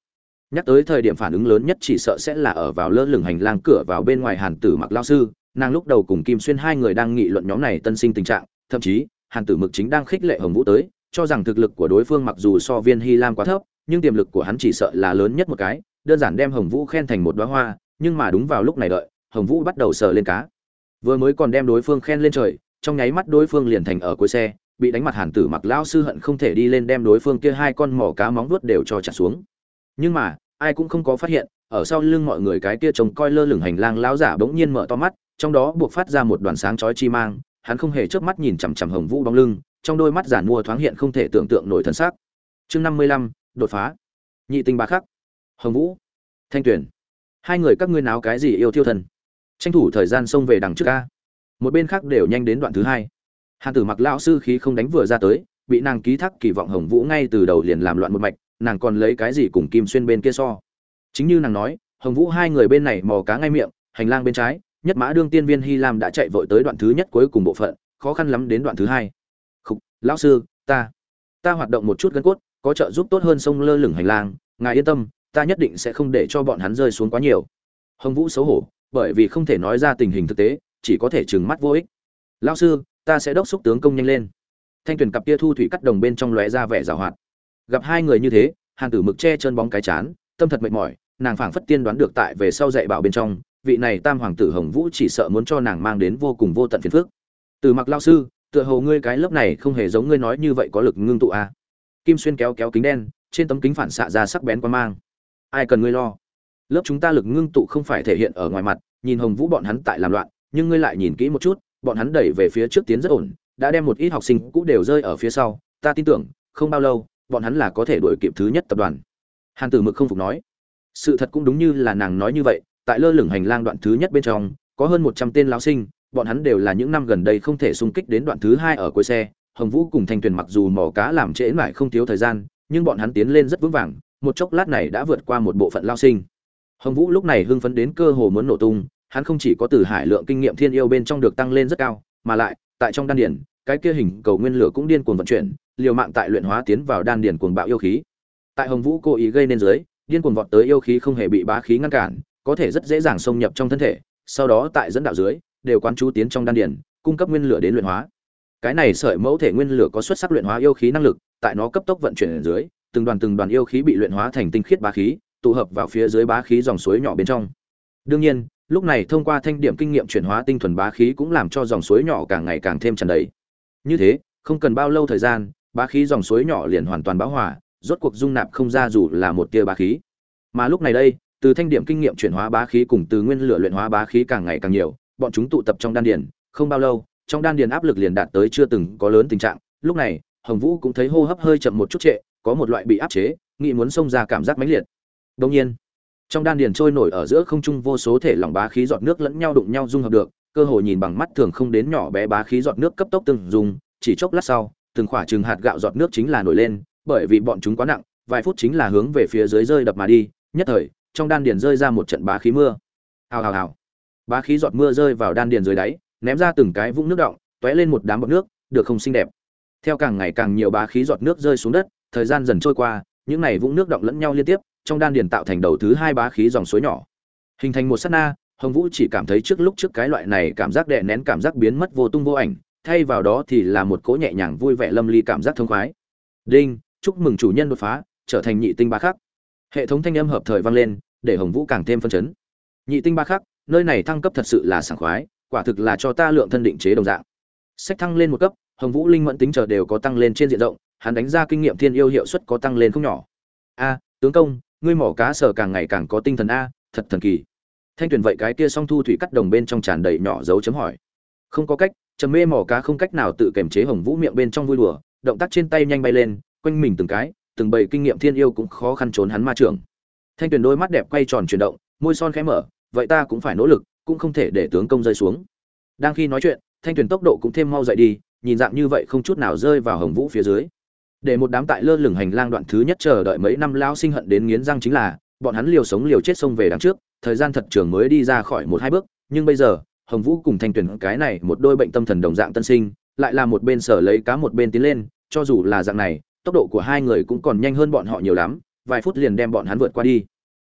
Nhắc tới thời điểm phản ứng lớn nhất chỉ sợ sẽ là ở vào lơ lửng hành lang cửa vào bên ngoài hàn tử mặc lao sư, nàng lúc đầu cùng kim xuyên hai người đang nghị luận nhóm này tân sinh tình trạng, thậm chí, hàn tử mực chính đang khích lệ hồng vũ tới, cho rằng thực lực của đối phương mặc dù so viên hy lam quá thấp, nhưng tiềm lực của hắn chỉ sợ là lớn nhất một cái đơn giản đem hồng vũ khen thành một đoá hoa, nhưng mà đúng vào lúc này đợi, hồng vũ bắt đầu sờ lên cá. Vừa mới còn đem đối phương khen lên trời, trong nháy mắt đối phương liền thành ở cuối xe, bị đánh mặt hàn tử mặc lão sư hận không thể đi lên đem đối phương kia hai con mỏ cá móng vuốt đều cho trả xuống. Nhưng mà, ai cũng không có phát hiện, ở sau lưng mọi người cái kia trông coi lơ lửng hành lang lão giả bỗng nhiên mở to mắt, trong đó buộc phát ra một đoàn sáng chói chi mang, hắn không hề chớp mắt nhìn chằm chằm hồng vũ bóng lưng, trong đôi mắt giản mua thoáng hiện không thể tưởng tượng nổi thần sắc. Chương năm mươi lăm, đột phá. Nhị tinh ba khắc hồng vũ thanh Tuyền, hai người các ngươi náo cái gì yêu thiêu thần tranh thủ thời gian xông về đằng trước ca một bên khác đều nhanh đến đoạn thứ hai. Hàn tử mặc lão sư khí không đánh vừa ra tới bị nàng ký thác kỳ vọng hồng vũ ngay từ đầu liền làm loạn một mạch nàng còn lấy cái gì cùng kim xuyên bên kia so? Chính như nàng nói hồng vũ hai người bên này mò cá ngay miệng hành lang bên trái nhất mã đương tiên viên hy lam đã chạy vội tới đoạn thứ nhất cuối cùng bộ phận khó khăn lắm đến đoạn thứ hai. Khúc, lão sư ta ta hoạt động một chút gân cốt có trợ giúp tốt hơn sông lơ lửng hành lang ngài yên tâm ta nhất định sẽ không để cho bọn hắn rơi xuống quá nhiều. Hồng vũ xấu hổ, bởi vì không thể nói ra tình hình thực tế, chỉ có thể trừng mắt vô ích. Lão sư, ta sẽ đốc xúc tướng công nhanh lên. Thanh tuyển cặp kia thu thủy cắt đồng bên trong lóe ra vẻ rào hoạt. Gặp hai người như thế, hàn tử mực che chân bóng cái chán, tâm thật mệt mỏi, nàng phảng phất tiên đoán được tại về sau dạy bảo bên trong, vị này tam hoàng tử hồng vũ chỉ sợ muốn cho nàng mang đến vô cùng vô tận phiền phức. Từ mặc lao sư, tựa hồ ngươi cái lớp này không hề giống ngươi nói như vậy có lực ngưng tụ a à. kim xuyên kéo kéo kính đen, trên tấm kính phản xạ ra sắc bén quan mang ai cần ngươi lo? Lớp chúng ta lực ngưng tụ không phải thể hiện ở ngoài mặt, nhìn hồng vũ bọn hắn tại làm loạn, nhưng ngươi lại nhìn kỹ một chút, bọn hắn đẩy về phía trước tiến rất ổn, đã đem một ít học sinh cũ đều rơi ở phía sau, ta tin tưởng, không bao lâu, bọn hắn là có thể đuổi kịp thứ nhất tập đoàn. Hàn tử mực không phục nói. Sự thật cũng đúng như là nàng nói như vậy, tại lơ lửng hành lang đoạn thứ nhất bên trong, có hơn một trăm tên lão sinh, bọn hắn đều là những năm gần đây không thể xung kích đến đoạn thứ hai ở cuối xe. Hồng vũ cùng thanh tuyền mặc dù mò cá làm trễ lại không thiếu thời gian, nhưng bọn hắn tiến lên rất vững vàng một chốc lát này đã vượt qua một bộ phận lao sinh. Hồng vũ lúc này hưng phấn đến cơ hồ muốn nổ tung, hắn không chỉ có từ hải lượng kinh nghiệm thiên yêu bên trong được tăng lên rất cao, mà lại, tại trong đan điển cái kia hình cầu nguyên lửa cũng điên cuồng vận chuyển, liều mạng tại luyện hóa tiến vào đan điển cuồng bạo yêu khí. Tại hồng vũ cố ý gây nên dưới, điên cuồng vọt tới yêu khí không hề bị bá khí ngăn cản, có thể rất dễ dàng xông nhập trong thân thể, sau đó tại dẫn đạo dưới, đều quán chú tiến trong đan điển cung cấp nguyên lửa đến luyện hóa. Cái này sợi mẫu thể nguyên lửa có xuất sắc luyện hóa yêu khí năng lực, tại nó cấp tốc vận chuyển ở dưới từng đoàn từng đoàn yêu khí bị luyện hóa thành tinh khiết bá khí, tụ hợp vào phía dưới bá khí dòng suối nhỏ bên trong. Đương nhiên, lúc này thông qua thanh điểm kinh nghiệm chuyển hóa tinh thuần bá khí cũng làm cho dòng suối nhỏ càng ngày càng thêm tràn đầy. Như thế, không cần bao lâu thời gian, bá khí dòng suối nhỏ liền hoàn toàn bão hòa, rốt cuộc dung nạp không ra dù là một tia bá khí. Mà lúc này đây, từ thanh điểm kinh nghiệm chuyển hóa bá khí cùng từ nguyên lửa luyện hóa bá khí càng ngày càng nhiều, bọn chúng tụ tập trong đan điền, không bao lâu, trong đan điền áp lực liền đạt tới chưa từng có lớn tình trạng. Lúc này hồng vũ cũng thấy hô hấp hơi chậm một chút trệ, có một loại bị áp chế, nghĩ muốn xông ra cảm giác mãnh liệt. Đông nhiên, trong đan điền trôi nổi ở giữa không trung vô số thể lỏng bá khí giọt nước lẫn nhau đụng nhau dung hợp được, cơ hội nhìn bằng mắt thường không đến nhỏ bé bá khí giọt nước cấp tốc từng dùng, chỉ chốc lát sau, từng khỏa chừng hạt gạo giọt nước chính là nổi lên, bởi vì bọn chúng quá nặng, vài phút chính là hướng về phía dưới rơi đập mà đi, nhất thời, trong đan điền rơi ra một trận bá khí mưa. Hào hào hào. Bá khí giọt mưa rơi vào đan điền dưới đáy, ném ra từng cái vũng nước động tóe lên một đám bọt nước, được không xinh đẹp theo càng ngày càng nhiều bá khí giọt nước rơi xuống đất, thời gian dần trôi qua, những này vũng nước động lẫn nhau liên tiếp, trong đan điền tạo thành đầu thứ hai bá khí dòng suối nhỏ. Hình thành một sát na, hồng vũ chỉ cảm thấy trước lúc trước cái loại này cảm giác đè nén cảm giác biến mất vô tung vô ảnh, thay vào đó thì là một cỗ nhẹ nhàng vui vẻ lâm ly cảm giác thông khoái. Đinh, chúc mừng chủ nhân đột phá, trở thành nhị tinh ba khắc. Hệ thống thanh âm hợp thời vang lên, để hồng vũ càng thêm phân chấn. Nhị tinh ba khắc, nơi này thăng cấp thật sự là sảng khoái, quả thực là cho ta lượng thân định chế đồng dạng. Sách thăng lên một cấp hồng vũ linh mẫn tính chờ đều có tăng lên trên diện rộng, hắn đánh ra kinh nghiệm thiên yêu hiệu suất có tăng lên không nhỏ. A, tướng công, ngươi mỏ cá sở càng ngày càng có tinh thần a, thật thần kỳ. Thanh Tuyền vậy cái kia song thu thủy cắt đồng bên trong tràn đầy nhỏ dấu chấm hỏi. Không có cách, trầm mê mỏ cá không cách nào tự kiềm chế hồng vũ miệng bên trong vui đùa, động tác trên tay nhanh bay lên, quanh mình từng cái, từng bầy kinh nghiệm thiên yêu cũng khó khăn trốn hắn ma trưởng. Thanh Tuyền đôi mắt đẹp quay tròn chuyển động, môi son khẽ mở, vậy ta cũng phải nỗ lực, cũng không thể để tướng công rơi xuống. Đang khi nói chuyện, thanh Tuyền tốc độ cũng thêm mau dậy đi nhìn dạng như vậy không chút nào rơi vào hồng vũ phía dưới. Để một đám tại lơ lửng hành lang đoạn thứ nhất chờ đợi mấy năm lao sinh hận đến nghiến răng chính là, bọn hắn liều sống liều chết xông về đằng trước, thời gian thật trường mới đi ra khỏi một hai bước, nhưng bây giờ, hồng vũ cùng thanh tuyển cái này một đôi bệnh tâm thần đồng dạng tân sinh, lại là một bên sở lấy cá một bên tiến lên, cho dù là dạng này, tốc độ của hai người cũng còn nhanh hơn bọn họ nhiều lắm, vài phút liền đem bọn hắn vượt qua đi.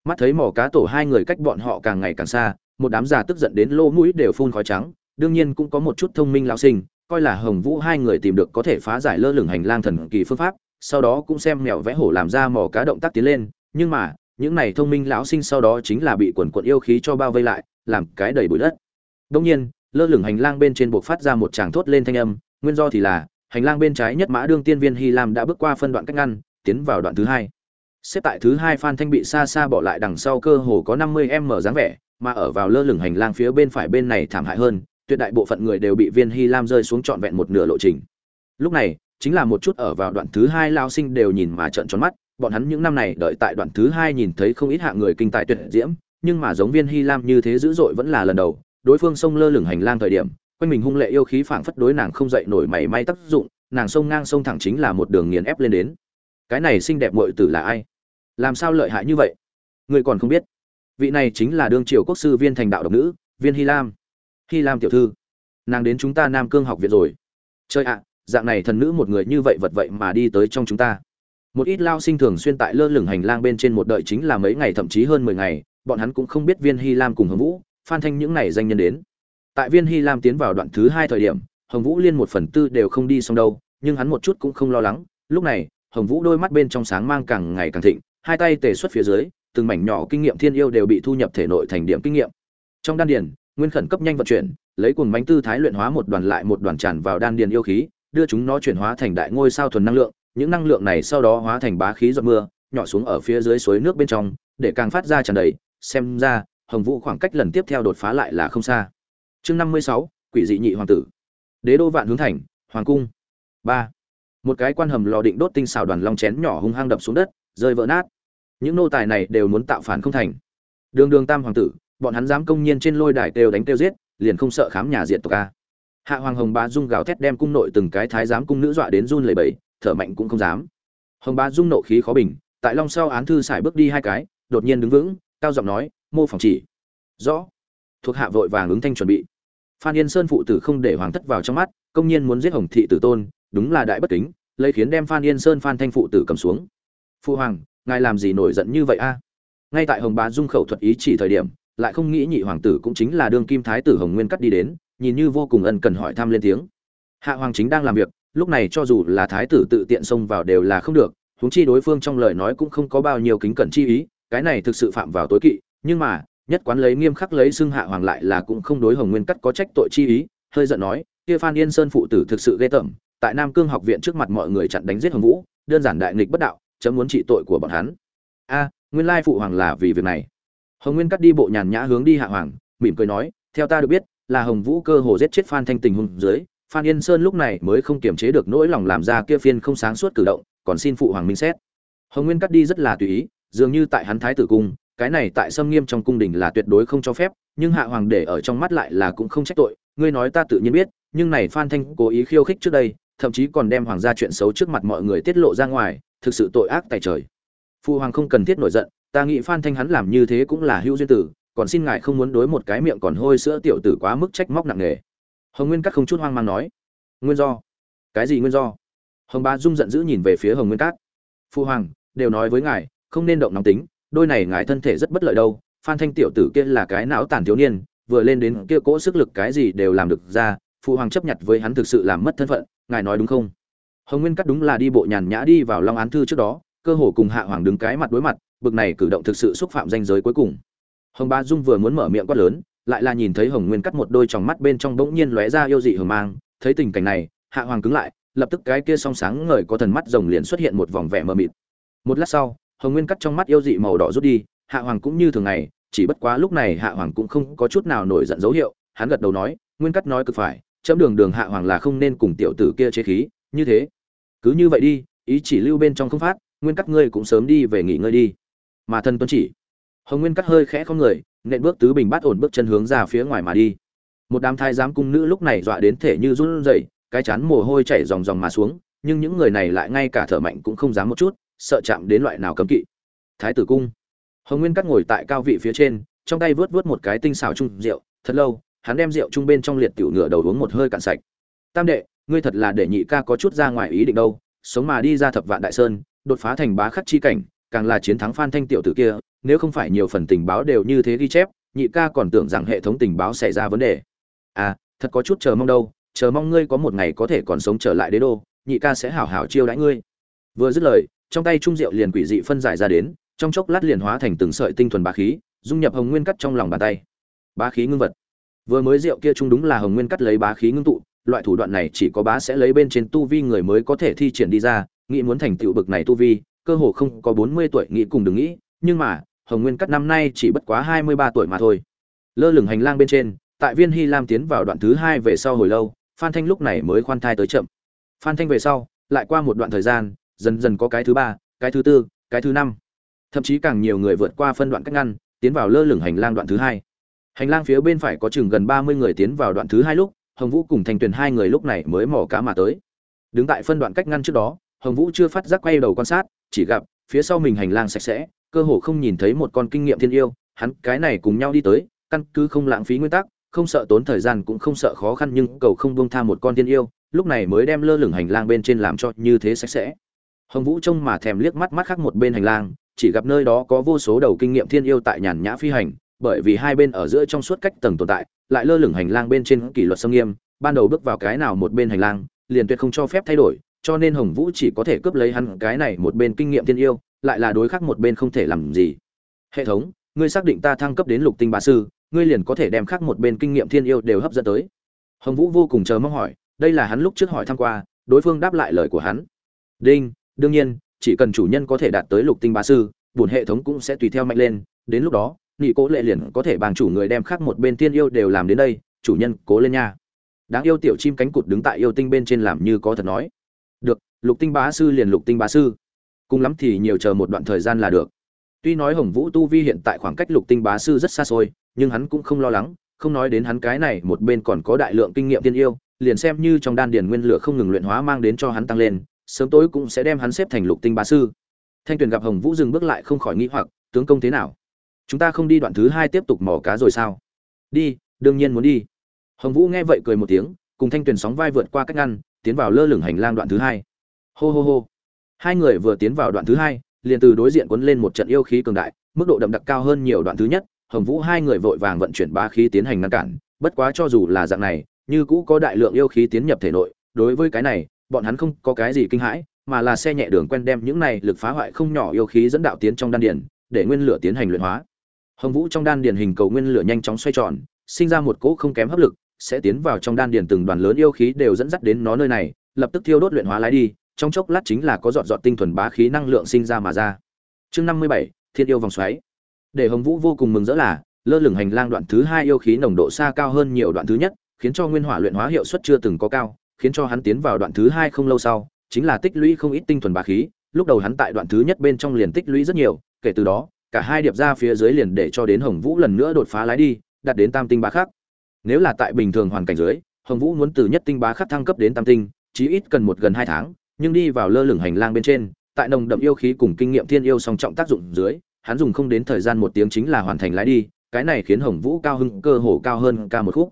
Mắt thấy mỏ cá tổ hai người cách bọn họ càng ngày càng xa, một đám già tức giận đến lô mũi đều phun khói trắng, đương nhiên cũng có một chút thông minh lao sinh coi là hồng vũ hai người tìm được có thể phá giải lơ lửng hành lang thần kỳ phương pháp, sau đó cũng xem mèo vẽ hổ làm ra mò cá động tác tiến lên, nhưng mà, những này thông minh lão sinh sau đó chính là bị quần quận yêu khí cho bao vây lại, làm cái đầy bụi đất. Đông nhiên, lơ lửng hành lang bên trên buộc phát ra một tràng thốt lên thanh âm, nguyên do thì là, hành lang bên trái nhất mã đương tiên viên hy lam đã bước qua phân đoạn cách ngăn, tiến vào đoạn thứ hai. Xếp tại thứ hai phan thanh bị xa xa bỏ lại đằng sau cơ hồ có năm mươi m dáng vẻ, mà ở vào lơ lửng hành lang phía bên phải bên này thảm hại hơn tuyệt đại bộ phận người đều bị viên hy lam rơi xuống trọn vẹn một nửa lộ trình. Lúc này, chính là một chút ở vào đoạn thứ hai lao sinh đều nhìn mà trợn tròn mắt, bọn hắn những năm này đợi tại đoạn thứ hai nhìn thấy không ít hạng người kinh tài tuyệt diễm, nhưng mà giống viên hy lam như thế dữ dội vẫn là lần đầu, đối phương sông lơ lửng hành lang thời điểm, quanh mình hung lệ yêu khí phảng phất đối nàng không dậy nổi mảy may tác dụng, nàng sông ngang sông thẳng chính là một đường nghiền ép lên đến. Cái này xinh đẹp muội tử là ai? Làm sao lợi hại như vậy? Người còn không biết. Vị này chính là đương triều quốc sư viên thành đạo độc nữ, viên hy lam hy lam tiểu thư, nàng đến chúng ta nam cương học viện rồi. Chơi ạ, dạng này thần nữ một người như vậy vật vậy mà đi tới trong chúng ta. Một ít lao sinh thường xuyên tại lơ lửng hành lang bên trên một đợi chính là mấy ngày thậm chí hơn mười ngày, bọn hắn cũng không biết viên hy lam cùng hồng vũ, phan thanh những ngày danh nhân đến. Tại viên hy lam tiến vào đoạn thứ hai thời điểm, hồng vũ liên một phần tư đều không đi xong đâu, nhưng hắn một chút cũng không lo lắng. Lúc này, hồng vũ đôi mắt bên trong sáng mang càng ngày càng thịnh, hai tay tề xuất phía dưới, từng mảnh nhỏ kinh nghiệm thiên yêu đều bị thu nhập thể nội thành điểm kinh nghiệm. Trong đan điền nguyên khẩn cấp nhanh vận chuyển, lấy cùng bánh tư thái luyện hóa một đoàn lại một đoàn tràn vào đan điền yêu khí, đưa chúng nó chuyển hóa thành đại ngôi sao thuần năng lượng, những năng lượng này sau đó hóa thành bá khí giọt mưa, nhỏ xuống ở phía dưới suối nước bên trong, để càng phát ra tràn đầy. Xem ra, hồng vũ khoảng cách lần tiếp theo đột phá lại là không xa. Chương năm mươi sáu, quỷ dị nhị hoàng tử. Đế đô vạn hướng thành, hoàng cung. Ba. Một cái quan hầm lò định đốt tinh xào đoàn long chén nhỏ hung hăng đập xuống đất, rơi vỡ nát. Những nô tài này đều muốn tạo phản không thành. Đường đường tam hoàng tử bọn hắn dám công nhiên trên lôi đài têu đánh têu giết, liền không sợ khám nhà diện tộc a. Hạ hoàng hồng bá dung gào thét đem cung nội từng cái thái giám cung nữ dọa đến run lẩy bẩy, thở mạnh cũng không dám. Hồng bá dung nộ khí khó bình, tại long sau án thư xài bước đi hai cái, đột nhiên đứng vững, cao giọng nói, mô phỏng chỉ. Rõ. Thuộc hạ vội vàng ứng thanh chuẩn bị. Phan yên sơn phụ tử không để hoàng thất vào trong mắt, công nhiên muốn giết hồng thị tử tôn, đúng là đại bất kính, lấy khiến đem phan yên sơn phan thanh phụ tử cầm xuống. Phụ hoàng, ngài làm gì nổi giận như vậy a? Ngay tại hồng bá dung khẩu thuật ý chỉ thời điểm lại không nghĩ nhị hoàng tử cũng chính là đương kim thái tử hồng nguyên cắt đi đến, nhìn như vô cùng ân cần hỏi thăm lên tiếng. Hạ hoàng chính đang làm việc, lúc này cho dù là thái tử tự tiện xông vào đều là không được, huống chi đối phương trong lời nói cũng không có bao nhiêu kính cẩn chi ý, cái này thực sự phạm vào tối kỵ, nhưng mà, nhất quán lấy nghiêm khắc lấy xưng hạ hoàng lại là cũng không đối hồng nguyên cắt có trách tội chi ý, hơi giận nói, kia phan yên sơn phụ tử thực sự ghê tởm, tại nam cương học viện trước mặt mọi người chặn đánh giết hồng vũ, đơn giản đại nghịch bất đạo, chấm muốn trị tội của bọn hắn. A, nguyên lai phụ hoàng là vì việc này hồng nguyên cắt đi bộ nhàn nhã hướng đi hạ hoàng, mỉm cười nói, theo ta được biết, là hồng vũ cơ hồ giết chết phan thanh tình hùng dưới, phan yên sơn lúc này mới không kiềm chế được nỗi lòng làm ra kia phiên không sáng suốt cử động, còn xin phụ hoàng minh xét. Hồng nguyên cắt đi rất là tùy ý, dường như tại hắn thái tử cung, cái này tại xâm nghiêm trong cung đình là tuyệt đối không cho phép, nhưng hạ hoàng để ở trong mắt lại là cũng không trách tội, ngươi nói ta tự nhiên biết, nhưng này phan thanh cố ý khiêu khích trước đây, thậm chí còn đem hoàng gia chuyện xấu trước mặt mọi người tiết lộ ra ngoài, thực sự tội ác tại trời. Phụ hoàng không cần thiết nổi giận ta nghĩ phan thanh hắn làm như thế cũng là hữu duyên tử, còn xin ngài không muốn đối một cái miệng còn hôi sữa tiểu tử quá mức trách móc nặng nề. Hồng nguyên cát không chút hoang mang nói. Nguyên do? Cái gì nguyên do? Hồng bá dung giận dữ nhìn về phía hồng nguyên cát. Phụ hoàng, đều nói với ngài, không nên động nóng tính, đôi này ngài thân thể rất bất lợi đâu, phan thanh tiểu tử kia là cái não tàn thiếu niên, vừa lên đến kia cỗ sức lực cái gì đều làm được ra phụ hoàng chấp nhận với hắn thực sự làm mất thân phận, ngài nói đúng không? Hồng nguyên cắt đúng là đi bộ nhàn nhã đi vào long án thư trước đó, cơ hồ cùng hạ hoàng đứng cái mặt đối mặt bực này cử động thực sự xúc phạm danh giới cuối cùng. Hồng ba dung vừa muốn mở miệng quát lớn, lại là nhìn thấy hồng nguyên cắt một đôi tròng mắt bên trong bỗng nhiên lóe ra yêu dị hờ mang, thấy tình cảnh này, hạ hoàng cứng lại, lập tức cái kia song sáng ngời có thần mắt rồng liền xuất hiện một vòng vẻ mờ mịt. Một lát sau, hồng nguyên cắt trong mắt yêu dị màu đỏ rút đi, hạ hoàng cũng như thường ngày, chỉ bất quá lúc này hạ hoàng cũng không có chút nào nổi giận dấu hiệu, hắn gật đầu nói, nguyên cắt nói cực phải, chấm đường đường hạ hoàng là không nên cùng tiểu tử kia chế khí, như thế. Cứ như vậy đi, ý chỉ lưu bên trong không phát, nguyên cắt ngươi cũng sớm đi về nghỉ ngơi đi mà thân tuân chỉ. Hồng nguyên cắt hơi khẽ không người, nện bước tứ bình bát ổn bước chân hướng ra phía ngoài mà đi. Một đám thái giám cung nữ lúc này dọa đến thể như run rẩy, cái chán mồ hôi chảy ròng ròng mà xuống, nhưng những người này lại ngay cả thở mạnh cũng không dám một chút, sợ chạm đến loại nào cấm kỵ. Thái tử cung. Hồng nguyên cắt ngồi tại cao vị phía trên, trong tay vớt vớt một cái tinh xào chung rượu, thật lâu, hắn đem rượu chung bên trong liệt tiểu ngựa đầu uống một hơi cạn sạch. Tam đệ, ngươi thật là để nhị ca có chút ra ngoài ý định đâu, sống mà đi ra thập vạn đại sơn, đột phá thành bá khắc chi cảnh càng là chiến thắng phan thanh tiểu tử kia, nếu không phải nhiều phần tình báo đều như thế ghi chép, nhị ca còn tưởng rằng hệ thống tình báo xảy ra vấn đề. À thật có chút chờ mong đâu, chờ mong ngươi có một ngày có thể còn sống trở lại đế đô, nhị ca sẽ hảo hảo chiêu đãi ngươi. Vừa dứt lời, trong tay trung rượu liền quỷ dị phân giải ra đến, trong chốc lát liền hóa thành từng sợi tinh thuần bá khí, dung nhập hồng nguyên cắt trong lòng bàn tay. Bá khí ngưng vật. Vừa mới rượu kia trung đúng là hồng nguyên cắt lấy bá khí ngưng tụ, loại thủ đoạn này chỉ có bá sẽ lấy bên trên tu vi người mới có thể thi triển đi ra, nghĩ muốn thành tựu bực này tu vi cơ hồ không có bốn mươi tuổi nghĩ cùng đừng nghĩ, nhưng mà, hồng nguyên cắt năm nay chỉ bất quá hai mươi ba tuổi mà thôi. Lơ lửng hành lang bên trên, tại viên hy lam tiến vào đoạn thứ hai về sau hồi lâu, phan thanh lúc này mới khoan thai tới chậm. Phan thanh về sau, lại qua một đoạn thời gian, dần dần có cái thứ ba, cái thứ tư, cái thứ năm. Thậm chí càng nhiều người vượt qua phân đoạn cách ngăn, tiến vào lơ lửng hành lang đoạn thứ hai. Hành lang phía bên phải có chừng gần ba mươi người tiến vào đoạn thứ hai lúc, hồng vũ cùng thành tuyền hai người lúc này mới mò cá mà tới. Đứng tại phân đoạn cách ngăn trước đó, hồng vũ chưa phát giác quay đầu quan sát chỉ gặp, phía sau mình hành lang sạch sẽ, cơ hồ không nhìn thấy một con kinh nghiệm thiên yêu, hắn cái này cùng nhau đi tới, căn cứ không lãng phí nguyên tắc, không sợ tốn thời gian cũng không sợ khó khăn nhưng cầu không buông tha một con thiên yêu, lúc này mới đem lơ lửng hành lang bên trên làm cho như thế sạch sẽ. Hồng vũ trông mà thèm liếc mắt mắt khác một bên hành lang, chỉ gặp nơi đó có vô số đầu kinh nghiệm thiên yêu tại nhàn nhã phi hành, bởi vì hai bên ở giữa trong suốt cách tầng tồn tại, lại lơ lửng hành lang bên trên kỷ luật sông nghiêm, ban đầu bước vào cái nào một bên hành lang, liền tuyệt không cho phép thay đổi cho nên hồng vũ chỉ có thể cướp lấy hắn cái này một bên kinh nghiệm thiên yêu, lại là đối khác một bên không thể làm gì. Hệ thống, ngươi xác định ta thăng cấp đến lục tinh bá sư, ngươi liền có thể đem khác một bên kinh nghiệm thiên yêu đều hấp dẫn tới. Hồng vũ vô cùng chờ mong hỏi, đây là hắn lúc trước hỏi thăm qua, đối phương đáp lại lời của hắn. Đinh, đương nhiên, chỉ cần chủ nhân có thể đạt tới lục tinh bá sư buồn hệ thống cũng sẽ tùy theo mạnh lên, đến lúc đó nghị cố lệ liền có thể bằng chủ người đem khác một bên thiên yêu đều làm đến đây, chủ nhân cố lên nha. Đáng yêu tiểu chim cánh cụt đứng tại yêu tinh bên trên làm như có thật nói lục tinh bá sư liền lục tinh bá sư. Cùng lắm thì nhiều chờ một đoạn thời gian là được. Tuy nói hồng vũ tu vi hiện tại khoảng cách lục tinh bá sư rất xa xôi, nhưng hắn cũng không lo lắng, không nói đến hắn cái này một bên còn có đại lượng kinh nghiệm tiên yêu, liền xem như trong đan điền nguyên lửa không ngừng luyện hóa mang đến cho hắn tăng lên, sớm tối cũng sẽ đem hắn xếp thành lục tinh bá sư. Thanh tuyền gặp hồng vũ dừng bước lại không khỏi nghĩ hoặc, tướng công thế nào? Chúng ta không đi đoạn thứ hai tiếp tục mò cá rồi sao? Đi, đương nhiên muốn đi. Hồng vũ nghe vậy cười một tiếng, cùng thanh tuyền sóng vai vượt qua cách ngăn, tiến vào lơ lửng hành lang đoạn thứ hai hô hô hô. Hai người vừa tiến vào đoạn thứ hai, liền từ đối diện quấn lên một trận yêu khí cường đại, mức độ đậm đặc cao hơn nhiều đoạn thứ nhất, hồng vũ hai người vội vàng vận chuyển ba khí tiến hành ngăn cản, bất quá cho dù là dạng này, như cũ có đại lượng yêu khí tiến nhập thể nội, đối với cái này, bọn hắn không có cái gì kinh hãi, mà là xe nhẹ đường quen đem những này lực phá hoại không nhỏ yêu khí dẫn đạo tiến trong đan điền, để nguyên lửa tiến hành luyện hóa. Hồng vũ trong đan điền hình cầu nguyên lửa nhanh chóng xoay tròn, sinh ra một cỗ không kém hấp lực, sẽ tiến vào trong đan điền từng đoàn lớn yêu khí đều dẫn dắt đến nó nơi này, lập tức thiêu đốt luyện hóa lái đi trong chốc lát chính là có dọn dọn tinh thuần bá khí năng lượng sinh ra mà ra. Chương năm mươi bảy, thiên yêu vòng xoáy. Để hồng vũ vô cùng mừng rỡ là, lơ lửng hành lang đoạn thứ hai yêu khí nồng độ xa cao hơn nhiều đoạn thứ nhất, khiến cho nguyên hỏa luyện hóa hiệu suất chưa từng có cao, khiến cho hắn tiến vào đoạn thứ hai không lâu sau, chính là tích lũy không ít tinh thuần bá khí, lúc đầu hắn tại đoạn thứ nhất bên trong liền tích lũy rất nhiều, kể từ đó, cả hai điệp ra phía dưới liền để cho đến hồng vũ lần nữa đột phá lái đi, đạt đến tam tinh bá khắc. Nếu là tại bình thường hoàn cảnh dưới, hồng vũ muốn từ nhất tinh bá khắc thăng cấp đến tam tinh, chí ít cần một gần hai tháng nhưng đi vào lơ lửng hành lang bên trên, tại nồng đậm yêu khí cùng kinh nghiệm thiên yêu song trọng tác dụng dưới, hắn dùng không đến thời gian một tiếng chính là hoàn thành lái đi, cái này khiến hồng vũ cao hưng cơ hồ cao hơn ca một khúc.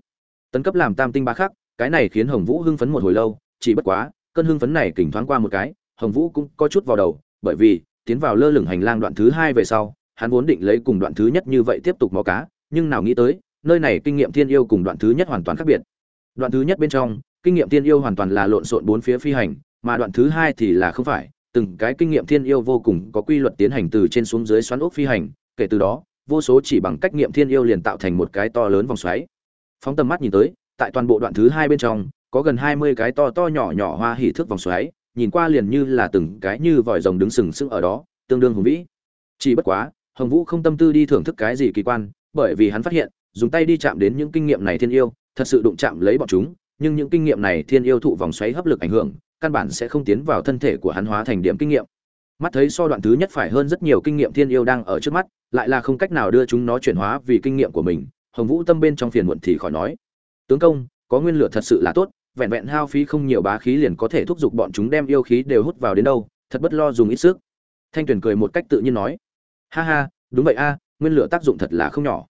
Tấn cấp làm tam tinh ba khắc, cái này khiến hồng vũ hưng phấn một hồi lâu, chỉ bất quá, cơn hưng phấn này kỉnh thoáng qua một cái, hồng vũ cũng có chút vào đầu, bởi vì, tiến vào lơ lửng hành lang đoạn thứ hai về sau, hắn vốn định lấy cùng đoạn thứ nhất như vậy tiếp tục mò cá, nhưng nào nghĩ tới, nơi này kinh nghiệm thiên yêu cùng đoạn thứ nhất hoàn toàn khác biệt. Đoạn thứ nhất bên trong, kinh nghiệm thiên yêu hoàn toàn là lộn xộn bốn phía phi hành mà đoạn thứ hai thì là không phải, từng cái kinh nghiệm thiên yêu vô cùng có quy luật tiến hành từ trên xuống dưới xoắn ốc phi hành, kể từ đó, vô số chỉ bằng cách nghiệm thiên yêu liền tạo thành một cái to lớn vòng xoáy. Phóng tầm mắt nhìn tới, tại toàn bộ đoạn thứ hai bên trong, có gần hai mươi cái to to nhỏ nhỏ hoa hỉ thước vòng xoáy, nhìn qua liền như là từng cái như vòi rồng đứng sừng sững ở đó, tương đương hùng vĩ. Chỉ bất quá, hồng vũ không tâm tư đi thưởng thức cái gì kỳ quan, bởi vì hắn phát hiện, dùng tay đi chạm đến những kinh nghiệm này thiên yêu, thật sự đụng chạm lấy bọn chúng, nhưng những kinh nghiệm này thiên yêu thụ vòng xoáy hấp lực ảnh hưởng căn bản sẽ không tiến vào thân thể của hắn hóa thành điểm kinh nghiệm. Mắt thấy so đoạn thứ nhất phải hơn rất nhiều kinh nghiệm thiên yêu đang ở trước mắt, lại là không cách nào đưa chúng nó chuyển hóa vì kinh nghiệm của mình, hồng vũ tâm bên trong phiền muộn thì khỏi nói. Tướng công, có nguyên lửa thật sự là tốt, vẹn vẹn hao phí không nhiều bá khí liền có thể thúc giục bọn chúng đem yêu khí đều hút vào đến đâu, thật bất lo dùng ít sức. Thanh tuyền cười một cách tự nhiên nói. Ha ha, đúng vậy a, nguyên lửa tác dụng thật là không nhỏ.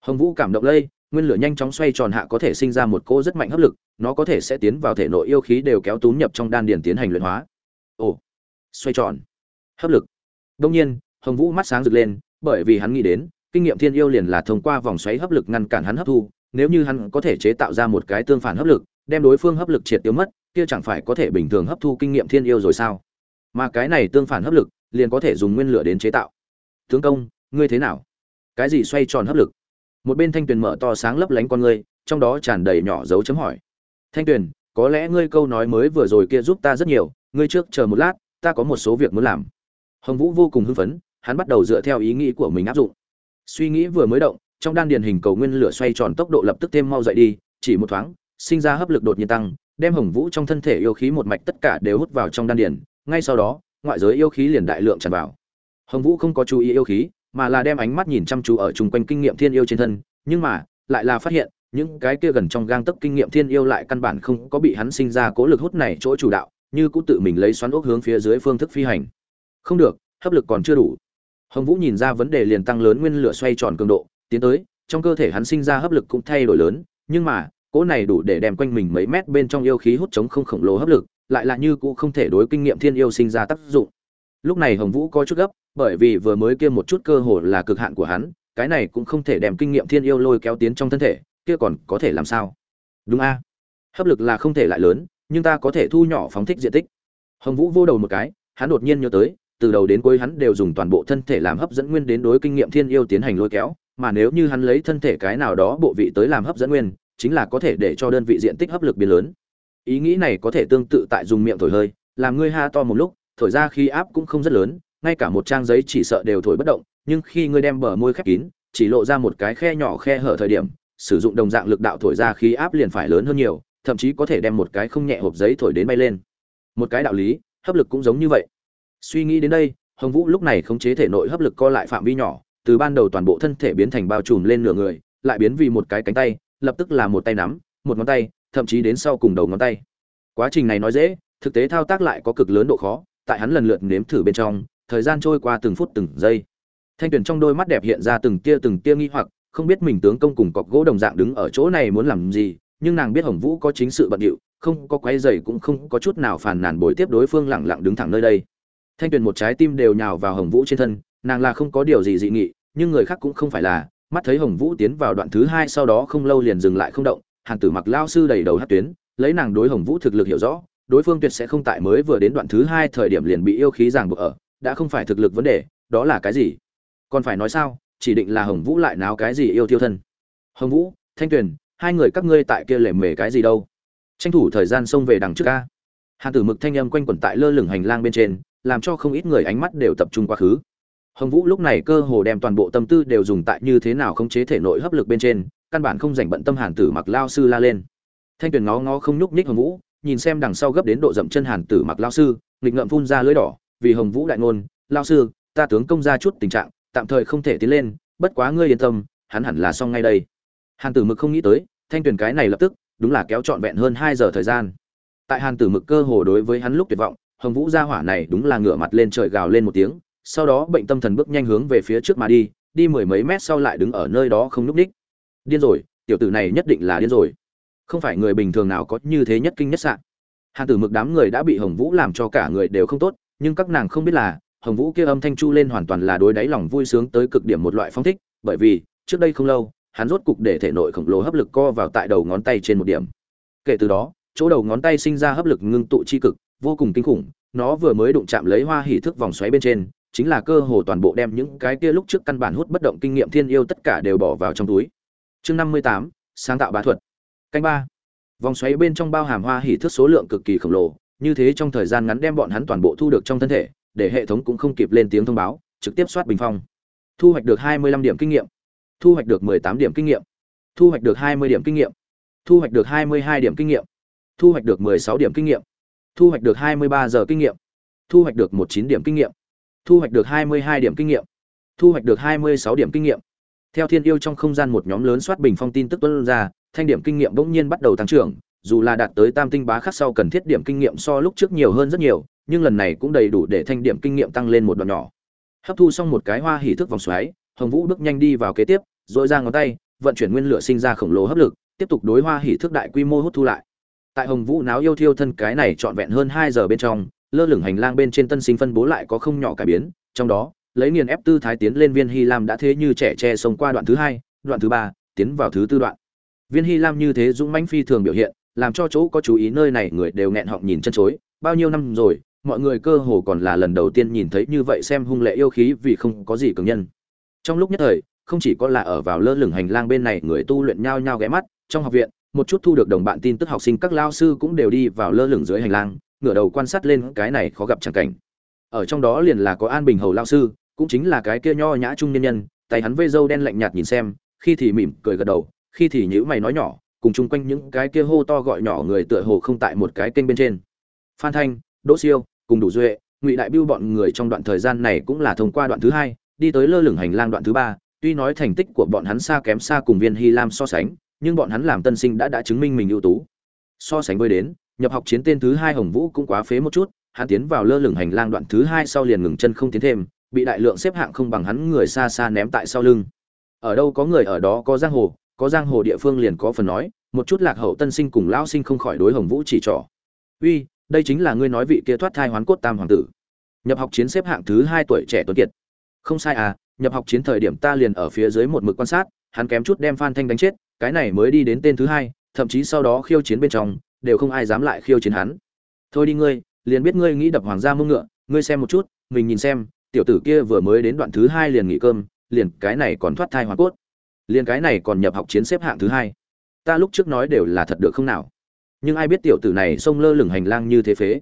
Hồng vũ cảm động lây, nguyên lửa nhanh chóng xoay tròn hạ có thể sinh ra một cỗ rất mạnh hấp lực nó có thể sẽ tiến vào thể nội yêu khí đều kéo túm nhập trong đan điền tiến hành luyện hóa. Ồ, xoay tròn. Hấp lực. Đông nhiên, hồng vũ mắt sáng rực lên, bởi vì hắn nghĩ đến, kinh nghiệm thiên yêu liền là thông qua vòng xoáy hấp lực ngăn cản hắn hấp thu, nếu như hắn có thể chế tạo ra một cái tương phản hấp lực, đem đối phương hấp lực triệt tiêu mất, kia chẳng phải có thể bình thường hấp thu kinh nghiệm thiên yêu rồi sao? Mà cái này tương phản hấp lực, liền có thể dùng nguyên lửa đến chế tạo. Tướng công, ngươi thế nào? Cái gì xoay tròn hấp lực? Một bên thanh tuyền mở to sáng lấp lánh con ngươi, trong đó tràn đầy nhỏ dấu chấm hỏi thanh tuyền, có lẽ ngươi câu nói mới vừa rồi kia giúp ta rất nhiều, ngươi trước chờ một lát, ta có một số việc muốn làm. Hồng vũ vô cùng hưng phấn, hắn bắt đầu dựa theo ý nghĩ của mình áp dụng. Suy nghĩ vừa mới động, trong đan điền hình cầu nguyên lửa xoay tròn tốc độ lập tức thêm mau dậy đi, chỉ một thoáng, sinh ra hấp lực đột nhiên tăng, đem hồng vũ trong thân thể yêu khí một mạch tất cả đều hút vào trong đan điền, ngay sau đó, ngoại giới yêu khí liền đại lượng tràn vào. Hồng vũ không có chú ý yêu khí, mà là đem ánh mắt nhìn chăm chú ở chung quanh kinh nghiệm thiên yêu trên thân, nhưng mà, lại là phát hiện những cái kia gần trong gang tấc kinh nghiệm thiên yêu lại căn bản không có bị hắn sinh ra cố lực hút này chỗ chủ đạo, như cũng tự mình lấy xoắn ốc hướng phía dưới phương thức phi hành. Không được, hấp lực còn chưa đủ. Hồng vũ nhìn ra vấn đề liền tăng lớn nguyên lửa xoay tròn cường độ, tiến tới, trong cơ thể hắn sinh ra hấp lực cũng thay đổi lớn, nhưng mà cỗ này đủ để đem quanh mình mấy mét bên trong yêu khí hút chống không khổng lồ hấp lực, lại là như cũ không thể đối kinh nghiệm thiên yêu sinh ra tác dụng. Lúc này hồng vũ có chút gấp, bởi vì vừa mới kia một chút cơ hội là cực hạn của hắn, cái này cũng không thể đem kinh nghiệm thiên yêu lôi kéo tiến trong thân thể kia còn có thể làm sao? Đúng a. Hấp lực là không thể lại lớn, nhưng ta có thể thu nhỏ phóng thích diện tích. Hồng vũ vô đầu một cái, hắn đột nhiên nhớ tới, từ đầu đến cuối hắn đều dùng toàn bộ thân thể làm hấp dẫn nguyên đến đối kinh nghiệm thiên yêu tiến hành lôi kéo, mà nếu như hắn lấy thân thể cái nào đó bộ vị tới làm hấp dẫn nguyên, chính là có thể để cho đơn vị diện tích hấp lực biến lớn. Ý nghĩ này có thể tương tự tại dùng miệng thổi hơi, làm ngươi ha to một lúc, thổi ra khí áp cũng không rất lớn, ngay cả một trang giấy chỉ sợ đều thổi bất động, nhưng khi ngươi đem bờ môi khép kín, chỉ lộ ra một cái khe nhỏ khe hở thời điểm sử dụng đồng dạng lực đạo thổi ra khí áp liền phải lớn hơn nhiều, thậm chí có thể đem một cái không nhẹ hộp giấy thổi đến bay lên. Một cái đạo lý, hấp lực cũng giống như vậy. Suy nghĩ đến đây, hồng vũ lúc này khống chế thể nội hấp lực co lại phạm vi nhỏ, từ ban đầu toàn bộ thân thể biến thành bao trùm lên nửa người, lại biến vì một cái cánh tay, lập tức là một tay nắm, một ngón tay, thậm chí đến sau cùng đầu ngón tay. Quá trình này nói dễ, thực tế thao tác lại có cực lớn độ khó, tại hắn lần lượt nếm thử bên trong, thời gian trôi qua từng phút từng giây. Thanh tuyền trong đôi mắt đẹp hiện ra từng tia từng tia nghi hoặc không biết mình tướng công cùng cọc gỗ đồng dạng đứng ở chỗ này muốn làm gì, nhưng nàng biết hồng vũ có chính sự bận điệu, không có quái dày cũng không có chút nào phàn nàn bồi tiếp đối phương lẳng lặng đứng thẳng nơi đây. Thanh tuyền một trái tim đều nhào vào hồng vũ trên thân, nàng là không có điều gì dị nghị, nhưng người khác cũng không phải là, mắt thấy hồng vũ tiến vào đoạn thứ hai sau đó không lâu liền dừng lại không động, hàn tử mặc lao sư đầy đầu hát tuyến, lấy nàng đối hồng vũ thực lực hiểu rõ, đối phương tuyệt sẽ không tại mới vừa đến đoạn thứ hai thời điểm liền bị yêu khí giảng buộc ở, đã không phải thực lực vấn đề, đó là cái gì? Còn phải nói sao? Chỉ định là hồng vũ lại náo cái gì yêu tiêu thân. Hồng vũ, thanh tuyền, hai người các ngươi tại kia lề mề cái gì đâu? Tranh thủ thời gian xông về đằng trước ca hàn tử mực thanh âm quanh quẩn tại lơ lửng hành lang bên trên, làm cho không ít người ánh mắt đều tập trung quá khứ. Hồng vũ lúc này cơ hồ đem toàn bộ tâm tư đều dùng tại như thế nào khống chế thể nội hấp lực bên trên, căn bản không dành bận tâm hàn tử mặc lao sư la lên. Thanh tuyền ngó ngó không nhúc nhích hồng vũ, nhìn xem đằng sau gấp đến độ dậm chân hàn tử mặc lao sư, nghịch ngợm phun ra lưỡi đỏ, vì hồng vũ đại ngôn, lao sư, ta tướng công ra chút tình trạng tạm thời không thể tiến lên, bất quá ngươi yên tâm, hắn hẳn là xong ngay đây. Hàn tử mực không nghĩ tới, thanh tuyền cái này lập tức, đúng là kéo trọn vẹn hơn hai giờ thời gian. Tại hàn tử mực cơ hồ đối với hắn lúc tuyệt vọng, hồng vũ gia hỏa này đúng là ngửa mặt lên trời gào lên một tiếng, sau đó bệnh tâm thần bước nhanh hướng về phía trước mà đi đi mười mấy mét sau lại đứng ở nơi đó không núp đích điên rồi, tiểu tử này nhất định là điên rồi. Không phải người bình thường nào có như thế nhất kinh nhất sạn hàn tử mực đám người đã bị hồng vũ làm cho cả người đều không tốt, nhưng các nàng không biết là hồng vũ kia âm thanh chu lên hoàn toàn là đối đáy lòng vui sướng tới cực điểm một loại phong thích, bởi vì, trước đây không lâu, hắn rốt cục để thể nội khổng lồ hấp lực co vào tại đầu ngón tay trên một điểm. Kể từ đó, chỗ đầu ngón tay sinh ra hấp lực ngưng tụ chi cực, vô cùng kinh khủng, nó vừa mới đụng chạm lấy hoa hỉ thức vòng xoáy bên trên, chính là cơ hồ toàn bộ đem những cái kia lúc trước căn bản hút bất động kinh nghiệm thiên yêu tất cả đều bỏ vào trong túi. Chương năm mươi tám, sáng tạo bá thuật. Canh ba. Vòng xoáy bên trong bao hàm hoa hỉ thức số lượng cực kỳ khổng lồ, như thế trong thời gian ngắn đem bọn hắn toàn bộ thu được trong thân thể để hệ thống cũng không kịp lên tiếng thông báo trực tiếp soát bình phong thu hoạch được hai mươi lăm điểm kinh nghiệm thu hoạch được mười tám điểm kinh nghiệm thu hoạch được hai mươi điểm kinh nghiệm thu hoạch được hai mươi hai điểm kinh nghiệm thu hoạch được mười sáu điểm kinh nghiệm thu hoạch được hai mươi ba giờ kinh nghiệm thu hoạch được một chín điểm kinh nghiệm thu hoạch được hai mươi hai điểm kinh nghiệm thu hoạch được hai mươi sáu điểm kinh nghiệm theo thiên yêu trong không gian một nhóm lớn soát bình phong tin tức tuân ra thanh điểm kinh nghiệm bỗng nhiên bắt đầu tăng trưởng dù là đạt tới tam tinh bá khắc sau cần thiết điểm kinh nghiệm so lúc trước nhiều hơn rất nhiều nhưng lần này cũng đầy đủ để thanh điểm kinh nghiệm tăng lên một đoạn nhỏ. Hấp thu xong một cái hoa hỉ thức vòng xoáy, hồng vũ bước nhanh đi vào kế tiếp dội ra ngón tay, vận chuyển nguyên lửa sinh ra khổng lồ hấp lực, tiếp tục đối hoa hỉ thức đại quy mô hút thu lại. Tại hồng vũ náo yêu thiêu thân cái này trọn vẹn hơn hai giờ bên trong, lơ lửng hành lang bên trên tân sinh phân bố lại có không nhỏ cải biến, trong đó, lấy nghiền ép tư thái tiến lên viên hy lam đã thế như trẻ tre xông qua đoạn thứ hai, đoạn thứ ba, tiến vào thứ tư đoạn. Viên hy lam như thế dũng mãnh phi thường biểu hiện, làm cho chỗ có chú ý nơi này người đều nghẹn họng nhìn chân chối, bao nhiêu năm rồi mọi người cơ hồ còn là lần đầu tiên nhìn thấy như vậy xem hung lệ yêu khí vì không có gì cường nhân. Trong lúc nhất thời, không chỉ có là ở vào lơ lửng hành lang bên này người tu luyện nhao nhao ghé mắt, trong học viện, một chút thu được đồng bạn tin tức học sinh các lao sư cũng đều đi vào lơ lửng dưới hành lang, ngửa đầu quan sát lên cái này khó gặp chẳng cảnh. Ở trong đó liền là có an bình hầu lao sư, cũng chính là cái kia nho nhã trung nhân nhân, tay hắn vây râu đen lạnh nhạt nhìn xem, khi thì mỉm cười gật đầu, khi thì nhữ mày nói nhỏ, cùng chung quanh những cái kia hô to gọi nhỏ người tựa hồ không tại một cái kênh bên trên. Phan thanh, đỗ siêu cùng đủ duệ, ngụy đại biêu bọn người trong đoạn thời gian này cũng là thông qua đoạn thứ hai, đi tới lơ lửng hành lang đoạn thứ ba, tuy nói thành tích của bọn hắn xa kém xa cùng viên hy lam so sánh, nhưng bọn hắn làm tân sinh đã đã chứng minh mình ưu tú. So sánh với đến, nhập học chiến tên thứ hai hồng vũ cũng quá phế một chút, hắn tiến vào lơ lửng hành lang đoạn thứ hai sau liền ngừng chân không tiến thêm, bị đại lượng xếp hạng không bằng hắn người xa xa ném tại sau lưng. Ở đâu có người ở đó có giang hồ, có giang hồ địa phương liền có phần nói, một chút lạc hậu tân sinh cùng lão sinh không khỏi đối hồng vũ chỉ trỏ. Uy đây chính là ngươi nói vị kia thoát thai hoán cốt tam hoàng tử. Nhập học chiến xếp hạng thứ hai tuổi trẻ tuấn kiệt. Không sai à nhập học chiến thời điểm ta liền ở phía dưới một mực quan sát, hắn kém chút đem phan thanh đánh chết, cái này mới đi đến tên thứ hai, thậm chí sau đó khiêu chiến bên trong, đều không ai dám lại khiêu chiến hắn. Thôi đi ngươi, liền biết ngươi nghĩ đập hoàng gia mông ngựa, ngươi xem một chút, mình nhìn xem, tiểu tử kia vừa mới đến đoạn thứ hai liền nghỉ cơm, liền cái này còn thoát thai hoàn cốt. Liền cái này còn nhập học chiến xếp hạng thứ hai. Ta lúc trước nói đều là thật được không nào? Nhưng ai biết tiểu tử này xông lơ lửng hành lang như thế phế.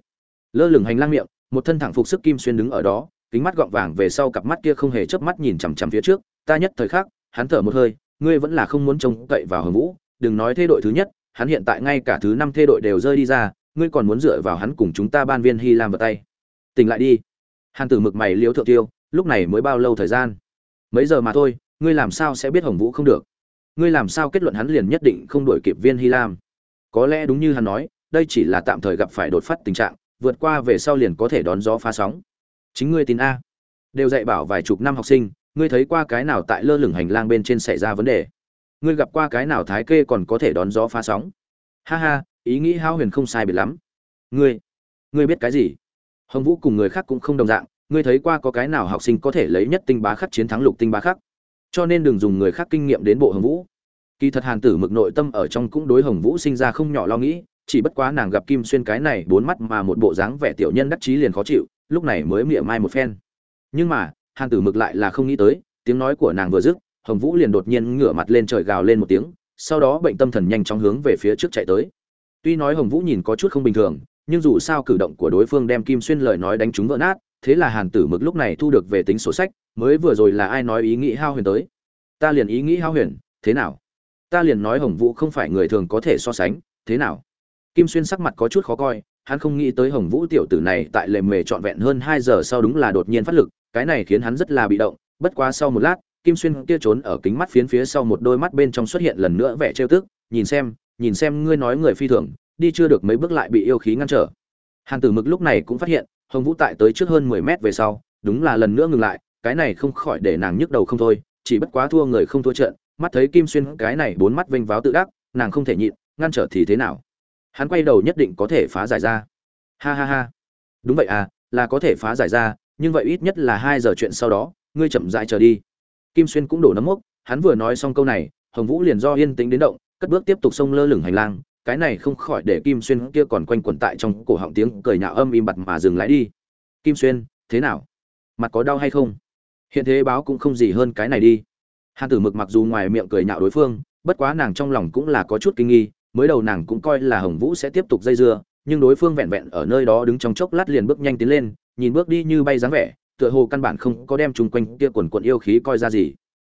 Lơ lửng hành lang miệng, một thân thẳng phục sức kim xuyên đứng ở đó, kính mắt gọng vàng về sau cặp mắt kia không hề chớp mắt nhìn chằm chằm phía trước, ta nhất thời khắc, hắn thở một hơi, ngươi vẫn là không muốn trông cậy vào hồng vũ, đừng nói thay đội thứ nhất, hắn hiện tại ngay cả thứ năm thê đội đều rơi đi ra, ngươi còn muốn dựa vào hắn cùng chúng ta ban viên hy lam vào tay. Tỉnh lại đi. Hàn tử mực mày liếu thượng tiêu, lúc này mới bao lâu thời gian? Mấy giờ mà thôi, ngươi làm sao sẽ biết hồng vũ không được? Ngươi làm sao kết luận hắn liền nhất định không đổi kịp viên hy lam? Có lẽ đúng như hắn nói, đây chỉ là tạm thời gặp phải đột phát tình trạng, vượt qua về sau liền có thể đón gió phá sóng. Chính ngươi tin a. Đều dạy bảo vài chục năm học sinh, ngươi thấy qua cái nào tại lơ lửng hành lang bên trên xảy ra vấn đề? Ngươi gặp qua cái nào thái kê còn có thể đón gió phá sóng? Ha ha, ý nghĩ hao huyền không sai biệt lắm. Ngươi ngươi biết cái gì? Hồng vũ cùng người khác cũng không đồng dạng, ngươi thấy qua có cái nào học sinh có thể lấy nhất tinh bá khắc chiến thắng lục tinh bá khắc? Cho nên đừng dùng người khác kinh nghiệm đến bộ hồng vũ kỳ thật hàn tử mực nội tâm ở trong cũng đối hồng vũ sinh ra không nhỏ lo nghĩ, chỉ bất quá nàng gặp kim xuyên cái này bốn mắt mà một bộ dáng vẻ tiểu nhân đắc chí liền khó chịu, lúc này mới mỉa mai một phen. Nhưng mà, hàn tử mực lại là không nghĩ tới, tiếng nói của nàng vừa dứt, hồng vũ liền đột nhiên ngửa mặt lên trời gào lên một tiếng, sau đó bệnh tâm thần nhanh chóng hướng về phía trước chạy tới. Tuy nói hồng vũ nhìn có chút không bình thường, nhưng dù sao cử động của đối phương đem kim xuyên lời nói đánh trúng vỡ nát, thế là hàn tử mực lúc này thu được về tính sổ sách, mới vừa rồi là ai nói ý nghĩ hao huyền tới? Ta liền ý nghĩ hao huyền, thế nào? Ta liền nói hồng vũ không phải người thường có thể so sánh, thế nào? Kim xuyên sắc mặt có chút khó coi, hắn không nghĩ tới hồng vũ tiểu tử này tại lề mề trọn vẹn hơn hai giờ sau đúng là đột nhiên phát lực, cái này khiến hắn rất là bị động, bất quá sau một lát, kim xuyên kia trốn ở kính mắt phiến phía sau một đôi mắt bên trong xuất hiện lần nữa vẻ trêu tức, nhìn xem nhìn xem ngươi nói người phi thường, đi chưa được mấy bước lại bị yêu khí ngăn trở. Hàn tử mực lúc này cũng phát hiện, hồng vũ tại tới trước hơn mười mét về sau, đúng là lần nữa ngừng lại, cái này không khỏi để nàng nhức đầu không thôi, chỉ bất quá thua người không thua trận mắt thấy kim xuyên cái này bốn mắt vênh váo tự đắc, nàng không thể nhịn, ngăn trở thì thế nào? Hắn quay đầu nhất định có thể phá giải ra. Ha ha ha. Đúng vậy à là có thể phá giải ra, nhưng vậy ít nhất là hai giờ chuyện sau đó, ngươi chậm dại chờ đi. Kim xuyên cũng đổ nấm mốc, hắn vừa nói xong câu này, hồng vũ liền do yên tĩnh đến động, cất bước tiếp tục xông lơ lửng hành lang, cái này không khỏi để kim xuyên kia còn quanh quẩn tại trong cổ họng tiếng cười nhạo âm im bặt mà dừng lại đi. Kim xuyên, thế nào? Mặt có đau hay không? Hiện thế báo cũng không gì hơn cái này đi hàn tử mực mặc dù ngoài miệng cười nhạo đối phương, bất quá nàng trong lòng cũng là có chút kinh nghi, mới đầu nàng cũng coi là hồng vũ sẽ tiếp tục dây dưa, nhưng đối phương vẹn vẹn ở nơi đó đứng trong chốc lát liền bước nhanh tiến lên, nhìn bước đi như bay dáng vẻ, tựa hồ căn bản không có đem chung quanh kia quần quận yêu khí coi ra gì.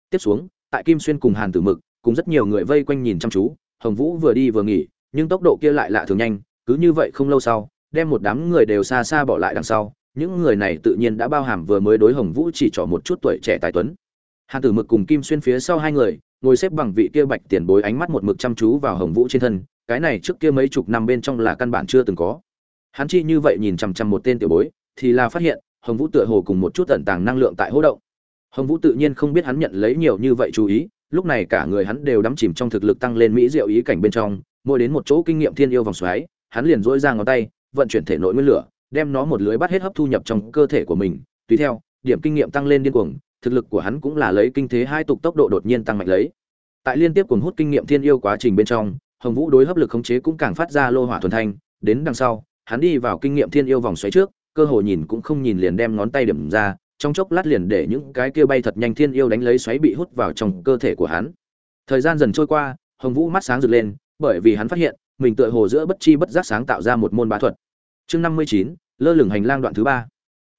Tiếp xuống, tại kim xuyên cùng hàn tử mực, cùng rất nhiều người vây quanh nhìn chăm chú, hồng vũ vừa đi vừa nghỉ, nhưng tốc độ kia lại lạ thường nhanh, cứ như vậy không lâu sau, đem một đám người đều xa xa bỏ lại đằng sau, những người này tự nhiên đã bao hàm vừa mới đối hồng vũ chỉ trỏ một chút tuổi trẻ tài tuấn hàn tử mực cùng kim xuyên phía sau hai người, ngồi xếp bằng vị kia bạch tiền bối ánh mắt một mực chăm chú vào hồng vũ trên thân, cái này trước kia mấy chục năm bên trong là căn bản chưa từng có. Hắn chi như vậy nhìn chằm chằm một tên tiểu bối, thì là phát hiện, hồng vũ tựa hồ cùng một chút tận tàng năng lượng tại hỗ động. Hồng vũ tự nhiên không biết hắn nhận lấy nhiều như vậy chú ý, lúc này cả người hắn đều đắm chìm trong thực lực tăng lên mỹ diệu ý cảnh bên trong, mỗi đến một chỗ kinh nghiệm thiên yêu vòng xoáy, hắn liền dỗi ra ngón tay, vận chuyển thể nội nguyên lửa, đem nó một lưới bắt hết hấp thu nhập trong cơ thể của mình. Tùy theo, điểm kinh nghiệm tăng lên điên cuồng thực lực của hắn cũng là lấy kinh thế hai tục tốc độ đột nhiên tăng mạnh lấy. Tại liên tiếp cuồng hút kinh nghiệm thiên yêu quá trình bên trong, hồng vũ đối hấp lực khống chế cũng càng phát ra lô hỏa thuần thanh, đến đằng sau, hắn đi vào kinh nghiệm thiên yêu vòng xoáy trước, cơ hội nhìn cũng không nhìn liền đem ngón tay điểm ra, trong chốc lát liền để những cái kia bay thật nhanh thiên yêu đánh lấy xoáy bị hút vào trong cơ thể của hắn. Thời gian dần trôi qua, hồng vũ mắt sáng rực lên, bởi vì hắn phát hiện, mình tựa hồ giữa bất chi bất giác sáng tạo ra một môn bá thuật. Chương năm mươi chín, lơ lửng hành lang đoạn thứ ba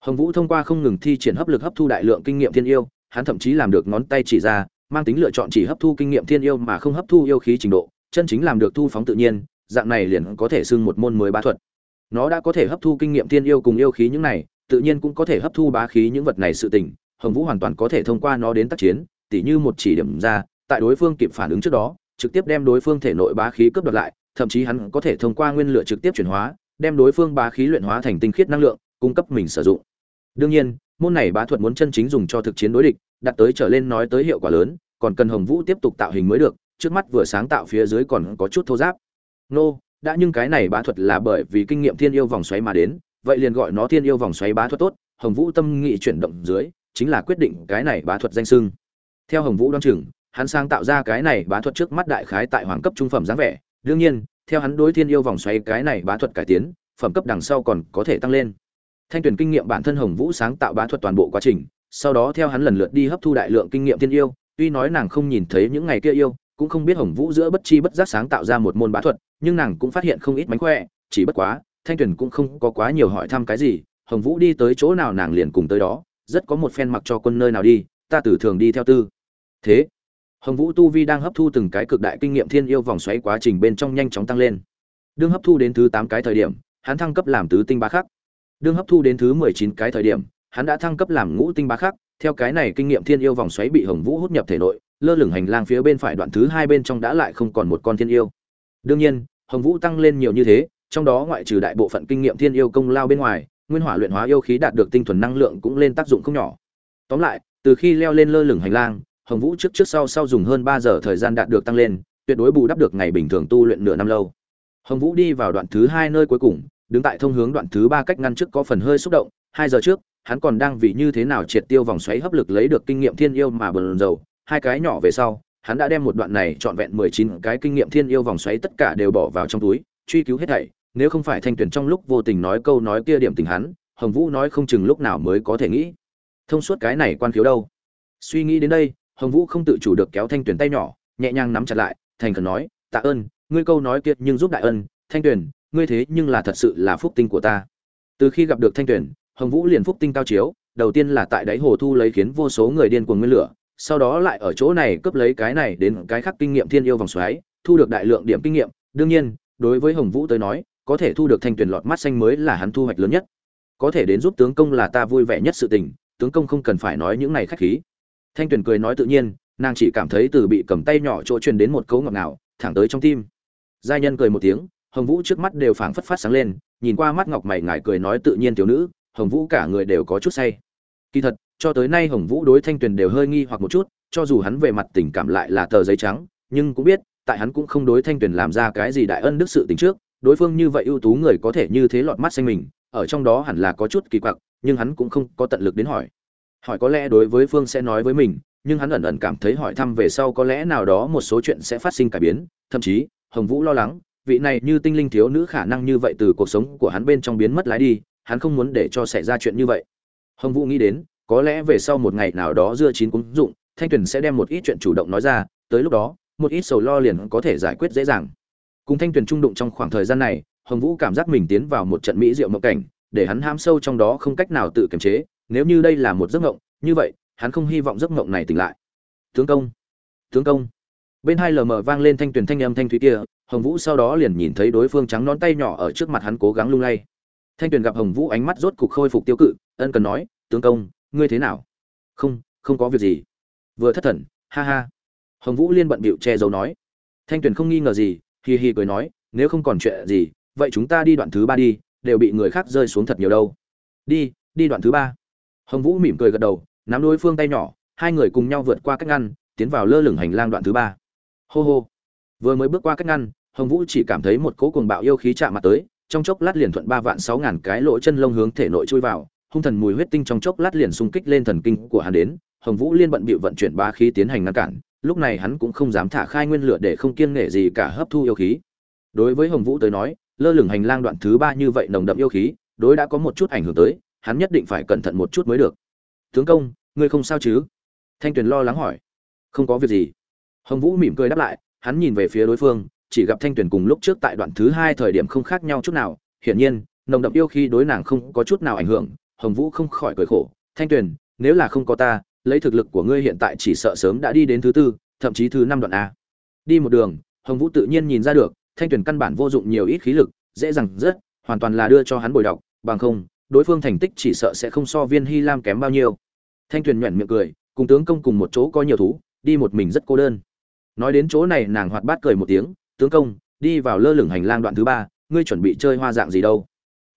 hồng vũ thông qua không ngừng thi triển hấp lực hấp thu đại lượng kinh nghiệm thiên yêu, hắn thậm chí làm được ngón tay chỉ ra, mang tính lựa chọn chỉ hấp thu kinh nghiệm thiên yêu mà không hấp thu yêu khí trình độ, chân chính làm được thu phóng tự nhiên, dạng này liền có thể xưng một môn mới bá thuật. Nó đã có thể hấp thu kinh nghiệm thiên yêu cùng yêu khí những này, tự nhiên cũng có thể hấp thu bá khí những vật này sự tình, hồng vũ hoàn toàn có thể thông qua nó đến tác chiến, tỉ như một chỉ điểm ra, tại đối phương kịp phản ứng trước đó, trực tiếp đem đối phương thể nội bá khí cướp đoạt lại, thậm chí hắn có thể thông qua nguyên lửa trực tiếp chuyển hóa, đem đối phương bá khí luyện hóa thành tinh khiết năng lượng, cung cấp mình sử dụng đương nhiên, môn này bá thuật muốn chân chính dùng cho thực chiến đối địch, đặt tới trở lên nói tới hiệu quả lớn, còn cần hồng vũ tiếp tục tạo hình mới được, trước mắt vừa sáng tạo phía dưới còn có chút thô giáp. Nô, đã nhưng cái này bá thuật là bởi vì kinh nghiệm thiên yêu vòng xoáy mà đến, vậy liền gọi nó thiên yêu vòng xoáy bá thuật tốt, hồng vũ tâm nghị chuyển động dưới, chính là quyết định cái này bá thuật danh sưng theo hồng vũ đoan chừng, hắn sáng tạo ra cái này bá thuật trước mắt đại khái tại hoàng cấp trung phẩm dáng vẻ, đương nhiên, theo hắn đối thiên yêu vòng xoáy cái này bá thuật cải tiến, phẩm cấp đằng sau còn có thể tăng lên thanh tuyển kinh nghiệm bản thân hồng vũ sáng tạo bá thuật toàn bộ quá trình, sau đó theo hắn lần lượt đi hấp thu đại lượng kinh nghiệm thiên yêu, tuy nói nàng không nhìn thấy những ngày kia yêu, cũng không biết hồng vũ giữa bất chi bất giác sáng tạo ra một môn bá thuật, nhưng nàng cũng phát hiện không ít mánh khỏe, chỉ bất quá, thanh tuyển cũng không có quá nhiều hỏi thăm cái gì, hồng vũ đi tới chỗ nào nàng liền cùng tới đó, rất có một phen mặc cho quân nơi nào đi, ta tử thường đi theo tư. Thế, hồng vũ tu vi đang hấp thu từng cái cực đại kinh nghiệm thiên yêu vòng xoáy quá trình bên trong nhanh chóng tăng lên. Đương hấp thu đến thứ tám cái thời điểm, hắn thăng cấp làm tứ tinh bá khắc đương hấp thu đến thứ mười chín cái thời điểm, hắn đã thăng cấp làm ngũ tinh bá khắc, theo cái này kinh nghiệm thiên yêu vòng xoáy bị hồng vũ hút nhập thể nội, lơ lửng hành lang phía bên phải đoạn thứ hai bên trong đã lại không còn một con thiên yêu. Đương nhiên, hồng vũ tăng lên nhiều như thế, trong đó ngoại trừ đại bộ phận kinh nghiệm thiên yêu công lao bên ngoài, nguyên hỏa luyện hóa yêu khí đạt được tinh thuần năng lượng cũng lên tác dụng không nhỏ. Tóm lại, từ khi leo lên lơ lửng hành lang, hồng vũ trước trước sau sau dùng hơn ba giờ thời gian đạt được tăng lên, tuyệt đối bù đắp được ngày bình thường tu luyện nửa năm lâu. Hồng vũ đi vào đoạn thứ hai nơi cuối cùng đứng tại thông hướng đoạn thứ ba cách ngăn trước có phần hơi xúc động, hai giờ trước, hắn còn đang vì như thế nào triệt tiêu vòng xoáy hấp lực lấy được kinh nghiệm thiên yêu mà bờn dầu hai cái nhỏ về sau, hắn đã đem một đoạn này trọn vẹn mười chín cái kinh nghiệm thiên yêu vòng xoáy tất cả đều bỏ vào trong túi, truy cứu hết thảy, nếu không phải thanh tuyển trong lúc vô tình nói câu nói kia điểm tình hắn, hồng vũ nói không chừng lúc nào mới có thể nghĩ. Thông suốt cái này quan khiếu đâu? Suy nghĩ đến đây, hồng vũ không tự chủ được kéo thanh tuyển tay nhỏ, nhẹ nhàng nắm chặt lại, thành khẩn nói, tạ ơn, ngươi câu nói kia nhưng giúp đại ân, thanh tuyển ngươi thế nhưng là thật sự là phúc tinh của ta. Từ khi gặp được thanh tuyển hồng vũ liền phúc tinh cao chiếu, đầu tiên là tại đáy hồ thu lấy khiến vô số người điên cuồng nguyên lửa, sau đó lại ở chỗ này cướp lấy cái này đến cái khác kinh nghiệm thiên yêu vòng xoáy, thu được đại lượng điểm kinh nghiệm. Đương nhiên, đối với hồng vũ tới nói, có thể thu được thanh tuyển lọt mắt xanh mới là hắn thu hoạch lớn nhất. Có thể đến giúp tướng công là ta vui vẻ nhất sự tình, tướng công không cần phải nói những này khách khí. Thanh tuyển cười nói tự nhiên, nàng chỉ cảm thấy từ bị cầm tay nhỏ chỗ truyền đến một cấu ngọt ngào, thẳng tới trong tim. Giai nhân cười một tiếng hồng vũ trước mắt đều phảng phất phát sáng lên, nhìn qua mắt ngọc mày ngài cười nói tự nhiên thiếu nữ, hồng vũ cả người đều có chút say. Kỳ thật, cho tới nay hồng vũ đối thanh tuyền đều hơi nghi hoặc một chút, cho dù hắn về mặt tình cảm lại là tờ giấy trắng, nhưng cũng biết, tại hắn cũng không đối thanh tuyền làm ra cái gì đại ân đức sự tình trước, đối phương như vậy ưu tú người có thể như thế lọt mắt xanh mình, ở trong đó hẳn là có chút kỳ quặc, nhưng hắn cũng không có tận lực đến hỏi. Hỏi có lẽ đối với phương sẽ nói với mình, nhưng hắn ẩn ẩn cảm thấy hỏi thăm về sau có lẽ nào đó một số chuyện sẽ phát sinh cải biến, thậm chí, hồng vũ lo lắng vị này như tinh linh thiếu nữ khả năng như vậy từ cuộc sống của hắn bên trong biến mất lái đi, hắn không muốn để cho xảy ra chuyện như vậy. Hồng vũ nghĩ đến, có lẽ về sau một ngày nào đó dưa chín cúng dụng, thanh tuyền sẽ đem một ít chuyện chủ động nói ra, tới lúc đó, một ít sầu lo liền có thể giải quyết dễ dàng. Cùng thanh tuyền trung đụng trong khoảng thời gian này, hồng vũ cảm giác mình tiến vào một trận mỹ diệu mộng cảnh, để hắn ham sâu trong đó không cách nào tự kiềm chế, nếu như đây là một giấc mộng, như vậy, hắn không hy vọng giấc mộng này tỉnh lại. Tướng công! Tướng công! Bên hai lờ mờ vang lên thanh tuyền thanh âm thanh thúy kia hồng vũ sau đó liền nhìn thấy đối phương trắng nón tay nhỏ ở trước mặt hắn cố gắng lung lay. Thanh tuyền gặp hồng vũ ánh mắt rốt cục khôi phục tiêu cự, ân cần nói, tướng công, ngươi thế nào? Không không có việc gì. Vừa thất thần, ha ha. Hồng vũ liên bận bịu che giấu nói. Thanh tuyền không nghi ngờ gì, hì hì cười nói, nếu không còn chuyện gì, vậy chúng ta đi đoạn thứ ba đi, đều bị người khác rơi xuống thật nhiều đâu. Đi đi đoạn thứ ba. Hồng vũ mỉm cười gật đầu, nắm đối phương tay nhỏ, hai người cùng nhau vượt qua cách ngăn, tiến vào lơ lửng hành lang đoạn thứ ba. Hô hô vừa mới bước qua cách ngăn, hồng vũ chỉ cảm thấy một cỗ cuồng bạo yêu khí chạm mặt tới, trong chốc lát liền thuận ba vạn sáu ngàn cái lỗ chân lông hướng thể nội chui vào, hung thần mùi huyết tinh trong chốc lát liền xung kích lên thần kinh của hắn đến, hồng vũ liên bận bịu vận chuyển ba khí tiến hành ngăn cản, lúc này hắn cũng không dám thả khai nguyên lửa để không kiêng nể gì cả hấp thu yêu khí. Đối với hồng vũ tới nói, lơ lửng hành lang đoạn thứ ba như vậy nồng đậm yêu khí, đối đã có một chút ảnh hưởng tới, hắn nhất định phải cẩn thận một chút mới được. Tướng công, ngươi không sao chứ? Thanh tuyền lo lắng hỏi. Không có việc gì. Hồng vũ mỉm cười đáp lại hắn nhìn về phía đối phương, chỉ gặp thanh tuyền cùng lúc trước tại đoạn thứ hai thời điểm không khác nhau chút nào. Hiển nhiên, nồng đậm yêu khi đối nàng không có chút nào ảnh hưởng, hồng vũ không khỏi cười khổ. Thanh tuyền nếu là không có ta, lấy thực lực của ngươi hiện tại chỉ sợ sớm đã đi đến thứ tư, thậm chí thứ năm đoạn a. Đi một đường, hồng vũ tự nhiên nhìn ra được, thanh tuyền căn bản vô dụng nhiều ít khí lực, dễ dàng rất, hoàn toàn là đưa cho hắn bồi đọc, bằng không, đối phương thành tích chỉ sợ sẽ không so viên hy lam kém bao nhiêu. Thanh tuyền nhoẻn miệng cười, cùng tướng công cùng một chỗ có nhiều thú, đi một mình rất cô đơn nói đến chỗ này nàng hoạt bát cười một tiếng, tướng công, đi vào lơ lửng hành lang đoạn thứ ba, ngươi chuẩn bị chơi hoa dạng gì đâu?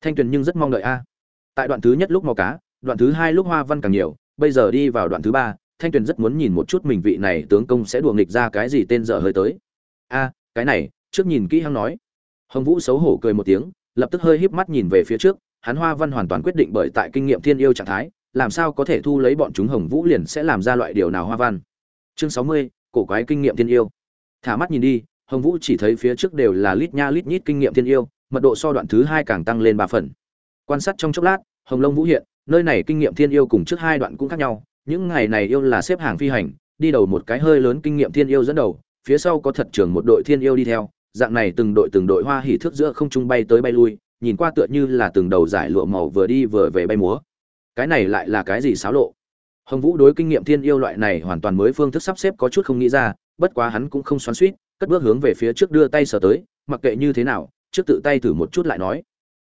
Thanh tuyền nhưng rất mong đợi a. Tại đoạn thứ nhất lúc mò cá, đoạn thứ hai lúc hoa văn càng nhiều, bây giờ đi vào đoạn thứ ba, thanh tuyền rất muốn nhìn một chút mình vị này tướng công sẽ đùa nghịch ra cái gì tên dở hơi tới. A, cái này, trước nhìn kỹ hăng nói. Hồng vũ xấu hổ cười một tiếng, lập tức hơi híp mắt nhìn về phía trước, hắn hoa văn hoàn toàn quyết định bởi tại kinh nghiệm thiên yêu trạng thái, làm sao có thể thu lấy bọn chúng hồng vũ liền sẽ làm ra loại điều nào hoa văn. Chương sáu mươi cổ quái kinh nghiệm thiên yêu. Thả mắt nhìn đi, hồng vũ chỉ thấy phía trước đều là lít nha lít nhít kinh nghiệm thiên yêu, mật độ so đoạn thứ hai càng tăng lên ba phần. Quan sát trong chốc lát, hồng long vũ hiện, nơi này kinh nghiệm thiên yêu cùng trước hai đoạn cũng khác nhau, những ngày này yêu là xếp hàng phi hành, đi đầu một cái hơi lớn kinh nghiệm thiên yêu dẫn đầu, phía sau có thật trường một đội thiên yêu đi theo, dạng này từng đội từng đội hoa hỉ thước giữa không trung bay tới bay lui, nhìn qua tựa như là từng đầu giải lụa màu vừa đi vừa về bay múa. Cái này lại là cái gì xáo lộ? Hồng vũ đối kinh nghiệm thiên yêu loại này hoàn toàn mới phương thức sắp xếp có chút không nghĩ ra bất quá hắn cũng không xoắn xuýt, cất bước hướng về phía trước đưa tay sờ tới mặc kệ như thế nào trước tự tay thử một chút lại nói.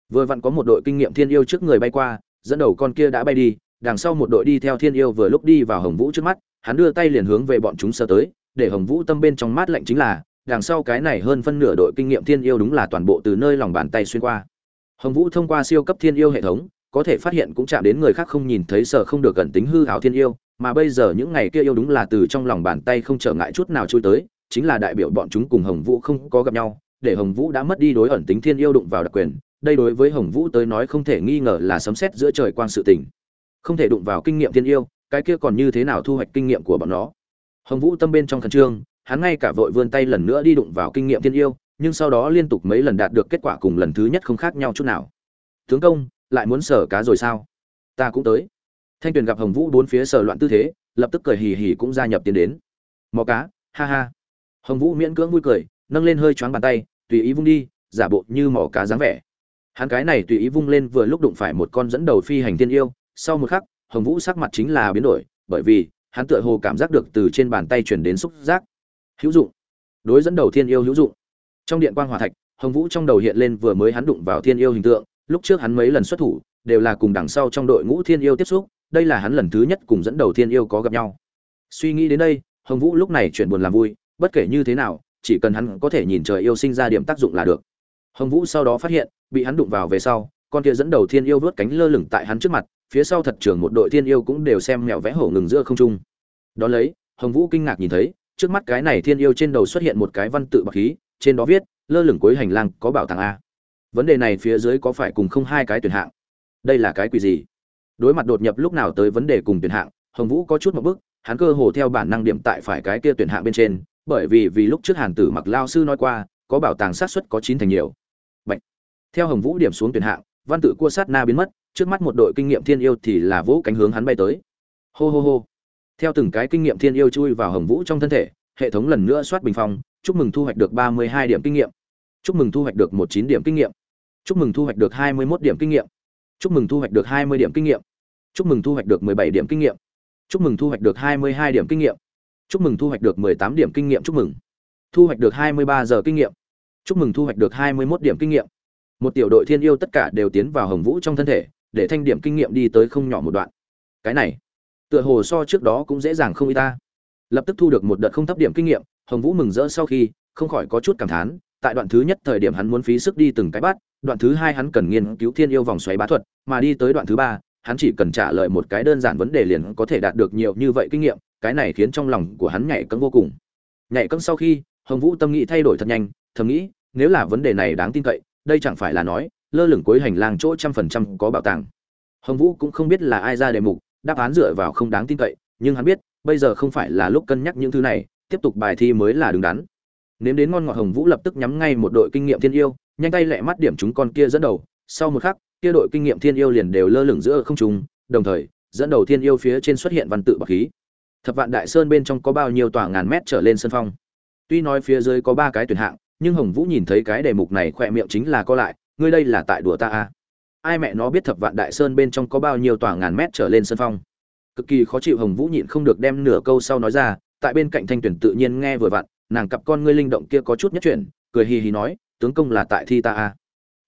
Vừa vặn có một đội kinh nghiệm thiên yêu trước người bay qua dẫn đầu con kia đã bay đi đằng sau một đội đi theo thiên yêu vừa lúc đi vào hồng vũ trước mắt hắn đưa tay liền hướng về bọn chúng sờ tới để hồng vũ tâm bên trong mát lạnh chính là đằng sau cái này hơn phân nửa đội kinh nghiệm thiên yêu đúng là toàn bộ từ nơi lòng bàn tay xuyên qua. Hồng vũ thông qua siêu cấp thiên yêu hệ thống có thể phát hiện cũng chạm đến người khác không nhìn thấy sợ không được gần tính hư hảo thiên yêu, mà bây giờ những ngày kia yêu đúng là từ trong lòng bàn tay không trở ngại chút nào chui tới, chính là đại biểu bọn chúng cùng hồng vũ không có gặp nhau, để hồng vũ đã mất đi đối ẩn tính thiên yêu đụng vào đặc quyền, đây đối với hồng vũ tới nói không thể nghi ngờ là sấm xét giữa trời quan sự tình. Không thể đụng vào kinh nghiệm thiên yêu, cái kia còn như thế nào thu hoạch kinh nghiệm của bọn nó? Hồng vũ tâm bên trong khẩn trương, hắn ngay cả vội vươn tay lần nữa đi đụng vào kinh nghiệm thiên yêu, nhưng sau đó liên tục mấy lần đạt được kết quả cùng lần thứ nhất không khác nhau chút nào. Tướng công lại muốn sở cá rồi sao? Ta cũng tới. Thanh tuyền gặp hồng vũ bốn phía sở loạn tư thế, lập tức cười hì hì cũng gia nhập tiến đến. Mò cá, ha ha. Hồng vũ miễn cưỡng vui cười, nâng lên hơi choáng bàn tay, tùy ý vung đi, giả bộ như mỏ cá dáng vẻ. Hắn cái này tùy ý vung lên vừa lúc đụng phải một con dẫn đầu phi hành tiên yêu, sau một khắc, hồng vũ sắc mặt chính là biến đổi, bởi vì, hắn tựa hồ cảm giác được từ trên bàn tay chuyển đến xúc giác. Hữu dụng. Đối dẫn đầu thiên yêu hữu dụng. Trong điện quan hòa thạch, hồng vũ trong đầu hiện lên vừa mới hắn đụng vào thiên yêu hình tượng lúc trước hắn mấy lần xuất thủ, đều là cùng đằng sau trong đội ngũ thiên yêu tiếp xúc, đây là hắn lần thứ nhất cùng dẫn đầu thiên yêu có gặp nhau. Suy nghĩ đến đây, hồng vũ lúc này chuyển buồn làm vui, bất kể như thế nào, chỉ cần hắn có thể nhìn trời yêu sinh ra điểm tác dụng là được. Hồng vũ sau đó phát hiện, bị hắn đụng vào về sau, con kia dẫn đầu thiên yêu vớt cánh lơ lửng tại hắn trước mặt, phía sau thật trường một đội thiên yêu cũng đều xem mèo vẽ hổ ngừng giữa không trung. Đón lấy, hồng vũ kinh ngạc nhìn thấy, trước mắt cái này thiên yêu trên đầu xuất hiện một cái văn tự bạc khí, trên đó viết, lơ lửng cuối hành lang có bảo tàng a vấn đề này phía dưới có phải cùng không hai cái tuyển hạng? Đây là cái quỷ gì? Đối mặt đột nhập lúc nào tới vấn đề cùng tuyển hạng, hồng vũ có chút một bức, hắn cơ hồ theo bản năng điểm tại phải cái kia tuyển hạng bên trên, bởi vì vì lúc trước hàn tử mặc lao sư nói qua, có bảo tàng sát xuất có chín thành nhiều. Bạch. theo hồng vũ điểm xuống tuyển hạng, văn tự cua sát na biến mất, trước mắt một đội kinh nghiệm thiên yêu thì là vũ cánh hướng hắn bay tới. Hô hô hô. Theo từng cái kinh nghiệm thiên yêu chui vào hồng vũ trong thân thể, hệ thống lần nữa soát bình phong, chúc mừng thu hoạch được ba mươi hai điểm kinh nghiệm. Chúc mừng thu hoạch được một chín điểm kinh nghiệm chúc mừng thu hoạch được hai mươi 21 điểm kinh nghiệm. Chúc mừng thu hoạch được hai mươi điểm kinh nghiệm. Chúc mừng thu hoạch được mười bảy điểm kinh nghiệm. Chúc mừng thu hoạch được hai mươi hai điểm kinh nghiệm. Chúc mừng thu hoạch được mười tám điểm kinh nghiệm chúc mừng. Thu hoạch được hai mươi ba giờ kinh nghiệm. Chúc mừng thu hoạch được hai mươi 21 điểm kinh nghiệm. Một tiểu đội thiên yêu tất cả đều tiến vào hồng vũ trong thân thể, để thanh điểm kinh nghiệm đi tới không nhỏ một đoạn. Cái này, tựa hồ so trước đó cũng dễ dàng không y ta. Lập tức thu được một đợt không thấp điểm kinh nghiệm, hồng vũ mừng rỡ sau khi, không khỏi có chút cảm thán, tại đoạn thứ nhất thời điểm hắn muốn phí sức đi từng cái bát đoạn thứ hai hắn cần nghiên cứu thiên yêu vòng xoáy bá thuật, mà đi tới đoạn thứ ba, hắn chỉ cần trả lời một cái đơn giản vấn đề liền có thể đạt được nhiều như vậy kinh nghiệm, cái này khiến trong lòng của hắn nhảy cẫng vô cùng. Nhảy cẫng sau khi, hồng vũ tâm nghĩ thay đổi thật nhanh, thầm nghĩ, nếu là vấn đề này đáng tin cậy, đây chẳng phải là nói, lơ lửng cuối hành lang chỗ trăm phần trăm có bảo tàng. Hồng vũ cũng không biết là ai ra đề mục, đáp án dựa vào không đáng tin cậy, nhưng hắn biết, bây giờ không phải là lúc cân nhắc những thứ này, tiếp tục bài thi mới là đứng đắn. Nếm đến ngon ngọt, hồng vũ lập tức nhắm ngay một đội kinh nghiệm thiên yêu nhanh tay lẹ mắt điểm chúng con kia dẫn đầu. Sau một khắc, kia đội kinh nghiệm thiên yêu liền đều lơ lửng giữa không trung, đồng thời, dẫn đầu thiên yêu phía trên xuất hiện văn tự bạc khí. Thập vạn đại sơn bên trong có bao nhiêu tòa ngàn mét trở lên sân phong? Tuy nói phía dưới có ba cái tuyển hạng, nhưng hồng vũ nhìn thấy cái đề mục này khỏe miệng chính là co lại, ngươi đây là tại đùa ta à. ai mẹ nó biết thập vạn đại sơn bên trong có bao nhiêu tòa ngàn mét trở lên sân phong? Cực kỳ khó chịu hồng vũ nhịn không được đem nửa câu sau nói ra, tại bên cạnh thanh tuyển tự nhiên nghe vừa vặn, nàng cặp con ngươi linh động kia có chút nhất chuyển, cười hì hì nói tướng công là tại thi ta a.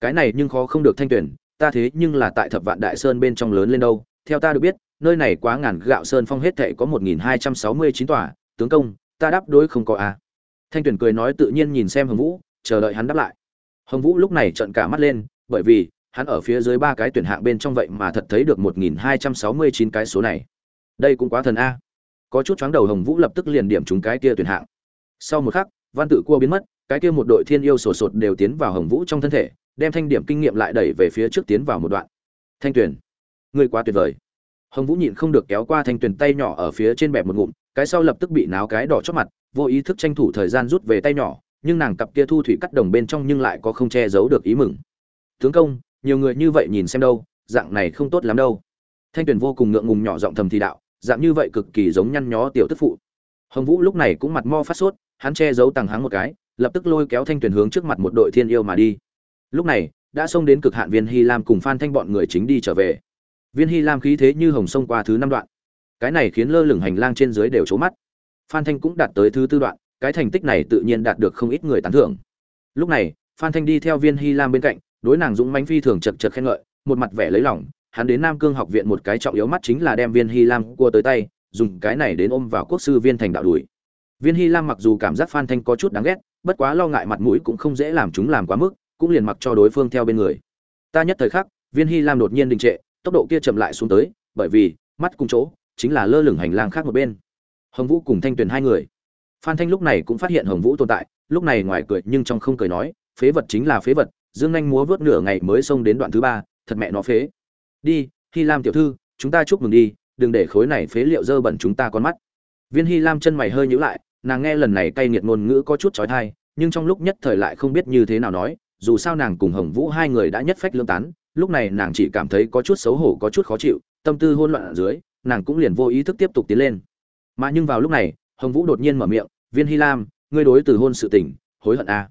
Cái này nhưng khó không được thanh tuyển, ta thế nhưng là tại thập vạn đại sơn bên trong lớn lên đâu. Theo ta được biết, nơi này quá ngàn gạo sơn phong hết thệ có một nghìn hai trăm sáu mươi chín tòa. Tướng công, ta đáp đối không có a. Thanh tuyển cười nói tự nhiên nhìn xem hồng vũ, chờ đợi hắn đáp lại. Hồng vũ lúc này trợn cả mắt lên, bởi vì, hắn ở phía dưới ba cái tuyển hạng bên trong vậy mà thật thấy được một nghìn hai trăm sáu mươi chín cái số này. Đây cũng quá thần a. Có chút chóng đầu hồng vũ lập tức liền điểm trúng cái kia tuyển hạng. Sau một khắc, văn tự cua biến mất cái kia một đội thiên yêu sổ sột đều tiến vào hồng vũ trong thân thể đem thanh điểm kinh nghiệm lại đẩy về phía trước tiến vào một đoạn. Thanh tuyền, ngươi quá tuyệt vời. Hồng vũ nhịn không được kéo qua thanh tuyền tay nhỏ ở phía trên bẹp một ngụm cái sau lập tức bị náo cái đỏ chót mặt vô ý thức tranh thủ thời gian rút về tay nhỏ nhưng nàng cặp kia thu thủy cắt đồng bên trong nhưng lại có không che giấu được ý mừng. Tướng công nhiều người như vậy nhìn xem đâu dạng này không tốt lắm đâu. Thanh tuyền vô cùng ngượng ngùng nhỏ giọng thầm thì đạo dạng như vậy cực kỳ giống nhăn nhó tiểu tức phụ. Hồng vũ lúc này cũng mặt mo phát sốt hắn che giấu tàng hắng một cái lập tức lôi kéo thanh tuyển hướng trước mặt một đội thiên yêu mà đi. Lúc này, đã xông đến cực hạn viên hy lam cùng phan thanh bọn người chính đi trở về. Viên hy lam khí thế như hồng sông qua thứ năm đoạn. Cái này khiến lơ lửng hành lang trên dưới đều trố mắt. Phan thanh cũng đạt tới thứ tư đoạn, cái thành tích này tự nhiên đạt được không ít người tán thưởng. Lúc này, phan thanh đi theo viên hy lam bên cạnh, đối nàng dũng mãnh phi thường chật chật khen ngợi, một mặt vẻ lấy lòng, hắn đến nam cương học viện một cái trọng yếu mắt chính là đem viên hy lam cua tới tay, dùng cái này đến ôm vào quốc sư viên thành đạo đuổi. Viên hy lam mặc dù cảm giác phan thanh có chút đáng ghét bất quá lo ngại mặt mũi cũng không dễ làm chúng làm quá mức, cũng liền mặc cho đối phương theo bên người. Ta nhất thời khắc, viên hy lam đột nhiên đình trệ, tốc độ kia chậm lại xuống tới, bởi vì, mắt cùng chỗ, chính là lơ lửng hành lang khác một bên. Hồng vũ cùng thanh tuyền hai người. Phan thanh lúc này cũng phát hiện hồng vũ tồn tại, lúc này ngoài cười nhưng trong không cười nói, phế vật chính là phế vật, dương anh múa vớt nửa ngày mới xông đến đoạn thứ ba, thật mẹ nó phế. Đi, hy lam tiểu thư, chúng ta chúc mừng đi, đừng để khối này phế liệu dơ bẩn chúng ta con mắt. Viên hy lam chân mày hơi nhíu lại nàng nghe lần này cay nghiệt ngôn ngữ có chút trói thai nhưng trong lúc nhất thời lại không biết như thế nào nói, dù sao nàng cùng hồng vũ hai người đã nhất phách lương tán, lúc này nàng chỉ cảm thấy có chút xấu hổ, có chút khó chịu, tâm tư hôn loạn ở dưới, nàng cũng liền vô ý thức tiếp tục tiến lên mà nhưng vào lúc này, hồng vũ đột nhiên mở miệng, viên hy lam, ngươi đối từ hôn sự tình, hối hận à.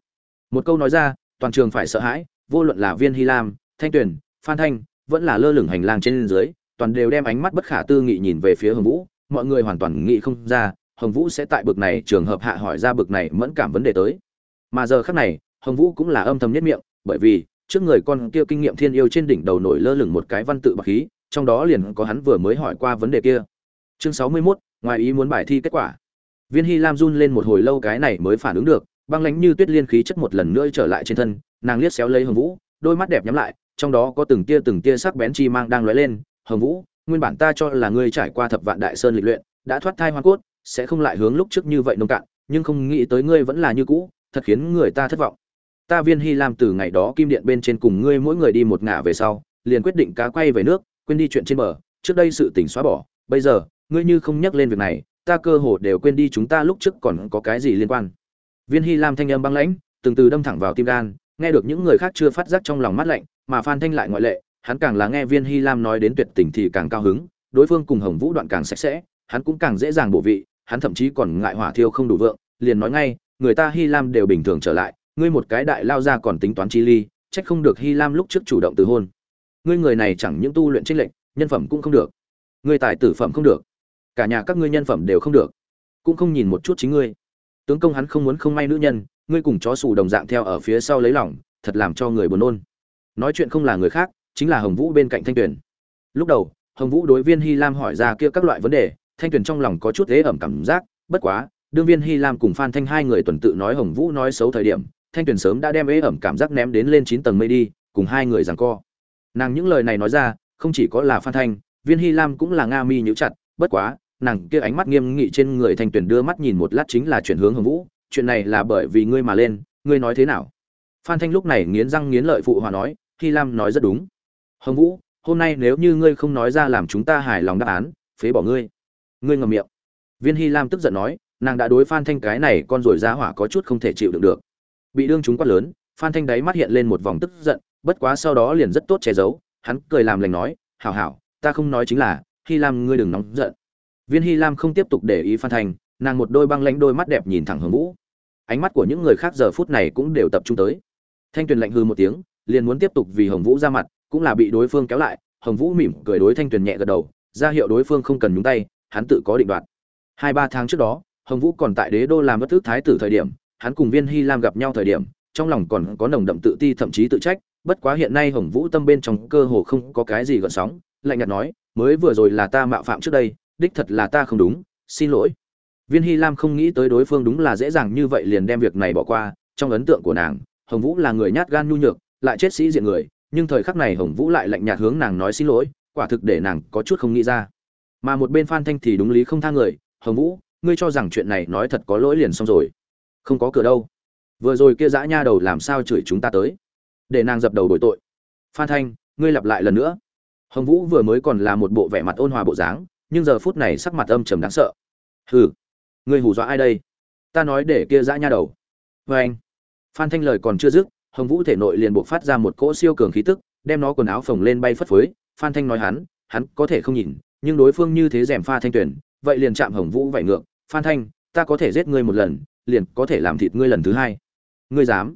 một câu nói ra, toàn trường phải sợ hãi, vô luận là viên hy lam, thanh tuyền, phan thanh, vẫn là lơ lửng hành lang trên dưới, toàn đều đem ánh mắt bất khả tư nghị nhìn về phía hồng vũ, mọi người hoàn toàn nghĩ không ra hồng vũ sẽ tại bực này trường hợp hạ hỏi ra bực này mẫn cảm vấn đề tới. Mà giờ khác này hồng vũ cũng là âm thầm nhất miệng bởi vì trước người con kia kinh nghiệm thiên yêu trên đỉnh đầu nổi lơ lửng một cái văn tự bạc khí trong đó liền có hắn vừa mới hỏi qua vấn đề kia. Chương sáu mươi 61, ngoài ý muốn bài thi kết quả. Viên hy lam run lên một hồi lâu cái này mới phản ứng được băng lánh như tuyết liên khí chất một lần nữa trở lại trên thân nàng liếc xéo lấy hồng vũ đôi mắt đẹp nhắm lại trong đó có từng tia từng tia sắc bén chi mang đang lóe lên. Hồng vũ nguyên bản ta cho là ngươi trải qua thập vạn đại sơn lịch luyện đã thoát thai hoa cốt sẽ không lại hướng lúc trước như vậy nông cạn, nhưng không nghĩ tới ngươi vẫn là như cũ, thật khiến người ta thất vọng. Ta viên hy lam từ ngày đó kim điện bên trên cùng ngươi mỗi người đi một ngả về sau, liền quyết định cá quay về nước, quên đi chuyện trên bờ, trước đây sự tỉnh xóa bỏ, bây giờ, ngươi như không nhắc lên việc này, ta cơ hồ đều quên đi chúng ta lúc trước còn có cái gì liên quan. Viên hy lam thanh âm băng lãnh, từng từ đâm thẳng vào tim gan, nghe được những người khác chưa phát giác trong lòng mắt lạnh, mà phan thanh lại ngoại lệ, hắn càng là nghe viên hy lam nói đến tuyệt tình thì càng cao hứng, đối phương cùng hồng vũ đoạn càng sạch sẽ, hắn cũng càng dễ dàng bổ vị hắn thậm chí còn ngại hỏa thiêu không đủ vượng, liền nói ngay, người ta hy lam đều bình thường trở lại, ngươi một cái đại lao ra còn tính toán chi ly, trách không được hy lam lúc trước chủ động từ hôn. Ngươi người này chẳng những tu luyện tranh lệnh nhân phẩm cũng không được. Ngươi tài tử phẩm không được. Cả nhà các ngươi nhân phẩm đều không được. Cũng không nhìn một chút chính ngươi. Tướng công hắn không muốn không may nữ nhân, ngươi cùng chó sủ đồng dạng theo ở phía sau lấy lòng, thật làm cho người buồn nôn. Nói chuyện không là người khác, chính là hồng vũ bên cạnh thanh tuyền. Lúc đầu, hồng vũ đối viên hy lam hỏi ra kia các loại vấn đề thanh tuyền trong lòng có chút ế ẩm cảm giác, bất quá, đương viên hy lam cùng phan thanh hai người tuần tự nói hồng vũ nói xấu thời điểm, thanh tuyền sớm đã đem ế ẩm cảm giác ném đến lên chín tầng mây đi, cùng hai người rằng co. Nàng những lời này nói ra, không chỉ có là phan thanh, viên hy lam cũng là nga mi nhữ chặt, bất quá, nàng kia ánh mắt nghiêm nghị trên người thanh tuyền đưa mắt nhìn một lát chính là chuyển hướng hồng vũ, chuyện này là bởi vì ngươi mà lên, ngươi nói thế nào? Phan thanh lúc này nghiến răng nghiến lợi phụ hòa nói, hy lam nói rất đúng. Hồng vũ, hôm nay nếu như ngươi không nói ra làm chúng ta hài lòng đáp án, phế bỏ ngươi ngươi ngậm miệng. Viên hy lam tức giận nói, nàng đã đối phan thanh cái này con rồi ra hỏa có chút không thể chịu đựng được. Bị đương chúng quát lớn, phan thanh đáy mắt hiện lên một vòng tức giận, bất quá sau đó liền rất tốt che giấu, hắn cười làm lành nói, hảo hảo, ta không nói chính là, hy lam ngươi đừng nóng giận. Viên hy lam không tiếp tục để ý phan thanh, nàng một đôi băng lãnh đôi mắt đẹp nhìn thẳng hướng vũ. Ánh mắt của những người khác giờ phút này cũng đều tập trung tới. Thanh tuyền lạnh hư một tiếng, liền muốn tiếp tục vì hồng vũ ra mặt, cũng là bị đối phương kéo lại. Hồng vũ mỉm cười đối thanh tuyền nhẹ gật đầu, ra hiệu đối phương không cần nhúng tay hắn tự có định đoạt. Hai ba tháng trước đó, hồng vũ còn tại đế đô làm bất thức thái tử thời điểm, hắn cùng viên hy lam gặp nhau thời điểm, trong lòng còn có nồng đậm tự ti thậm chí tự trách, bất quá hiện nay hồng vũ tâm bên trong cơ hồ không có cái gì gợn sóng, lạnh nhạt nói, mới vừa rồi là ta mạo phạm trước đây, đích thật là ta không đúng, xin lỗi. Viên hy lam không nghĩ tới đối phương đúng là dễ dàng như vậy liền đem việc này bỏ qua, trong ấn tượng của nàng, hồng vũ là người nhát gan nhu nhược, lại chết sĩ diện người, nhưng thời khắc này hồng vũ lại lạnh nhạt hướng nàng nói xin lỗi, quả thực để nàng có chút không nghĩ ra mà một bên phan thanh thì đúng lý không tha người, hồng vũ, ngươi cho rằng chuyện này nói thật có lỗi liền xong rồi. Không có cửa đâu. Vừa rồi kia dã nha đầu làm sao chửi chúng ta tới? Để nàng dập đầu đổi tội. Phan thanh, ngươi lặp lại lần nữa. Hồng vũ vừa mới còn là một bộ vẻ mặt ôn hòa bộ dáng, nhưng giờ phút này sắc mặt âm trầm đáng sợ. Hừ, ngươi hù dọa ai đây? Ta nói để kia dã nha đầu. Vê anh. Phan thanh lời còn chưa dứt, hồng vũ thể nội liền buộc phát ra một cỗ siêu cường khí tức, đem nó quần áo phồng lên bay phất phới. Phan thanh nói hắn hắn có thể không nhìn nhưng đối phương như thế rèm pha thanh tuyển, vậy liền chạm hồng vũ vảy ngược, phan thanh, ta có thể giết ngươi một lần, liền có thể làm thịt ngươi lần thứ hai. Ngươi dám?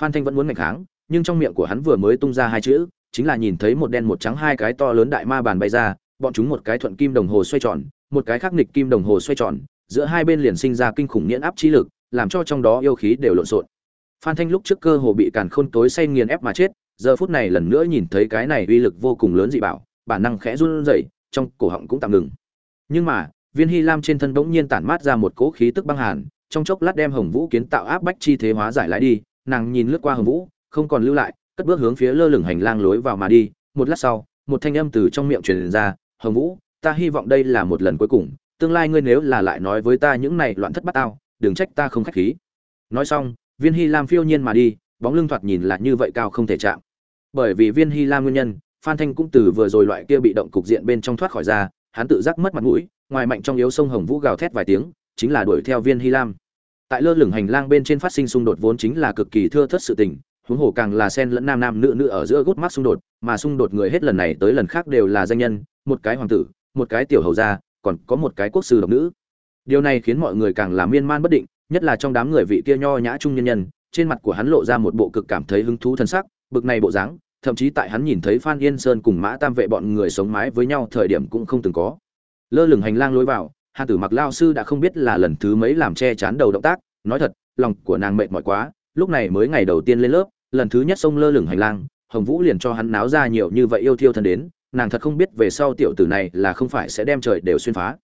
Phan thanh vẫn muốn ngạch kháng, nhưng trong miệng của hắn vừa mới tung ra hai chữ, chính là nhìn thấy một đen một trắng hai cái to lớn đại ma bàn bay ra, bọn chúng một cái thuận kim đồng hồ xoay tròn, một cái khác nghịch kim đồng hồ xoay tròn, giữa hai bên liền sinh ra kinh khủng nghiễn áp trí lực, làm cho trong đó yêu khí đều lộn xộn. Phan thanh lúc trước cơ hồ bị càn khôn tối say nghiền ép mà chết, giờ phút này lần nữa nhìn thấy cái này uy lực vô cùng lớn dị bảo, bản năng khẽ run rẩy trong cổ họng cũng tạm ngừng. Nhưng mà, viên hy lam trên thân bỗng nhiên tản mát ra một cỗ khí tức băng hàn, trong chốc lát đem hồng vũ kiến tạo áp bách chi thế hóa giải lại đi, nàng nhìn lướt qua hồng vũ, không còn lưu lại, cất bước hướng phía lơ lửng hành lang lối vào mà đi. Một lát sau, một thanh âm từ trong miệng truyền ra, hồng vũ, ta hy vọng đây là một lần cuối cùng, tương lai ngươi nếu là lại nói với ta những này loạn thất bát tao, đừng trách ta không khách khí. Nói xong, viên hy lam phiêu nhiên mà đi, bóng lưng thoạt nhìn là như vậy cao không thể chạm. Bởi vì viên hy lam nguyên nhân phan thanh cũng từ vừa rồi loại kia bị động cục diện bên trong thoát khỏi ra, hắn tự giác mất mặt mũi, ngoài mạnh trong yếu sông hồng vũ gào thét vài tiếng, chính là đuổi theo viên hy lam. Tại lơ lửng hành lang bên trên phát sinh xung đột vốn chính là cực kỳ thưa thất sự tình, huống hồ càng là sen lẫn nam nam nữ nữ ở giữa gút mắt xung đột, mà xung đột người hết lần này tới lần khác đều là danh nhân, một cái hoàng tử, một cái tiểu hầu gia, còn có một cái quốc sư độc nữ. Điều này khiến mọi người càng là miên man bất định, nhất là trong đám người vị kia nho nhã trung nhân nhân, trên mặt của hắn lộ ra một bộ cực cảm thấy hứng thú thân sắc, bực này bộ dáng thậm chí tại hắn nhìn thấy phan yên sơn cùng mã tam vệ bọn người sống mái với nhau thời điểm cũng không từng có. Lơ lửng hành lang lối vào, hàn tử mặc lao sư đã không biết là lần thứ mấy làm che chắn đầu động tác, nói thật, lòng của nàng mệt mỏi quá, lúc này mới ngày đầu tiên lên lớp, lần thứ nhất xông lơ lửng hành lang, hồng vũ liền cho hắn náo ra nhiều như vậy yêu thiêu thân đến, nàng thật không biết về sau tiểu tử này là không phải sẽ đem trời đều xuyên phá.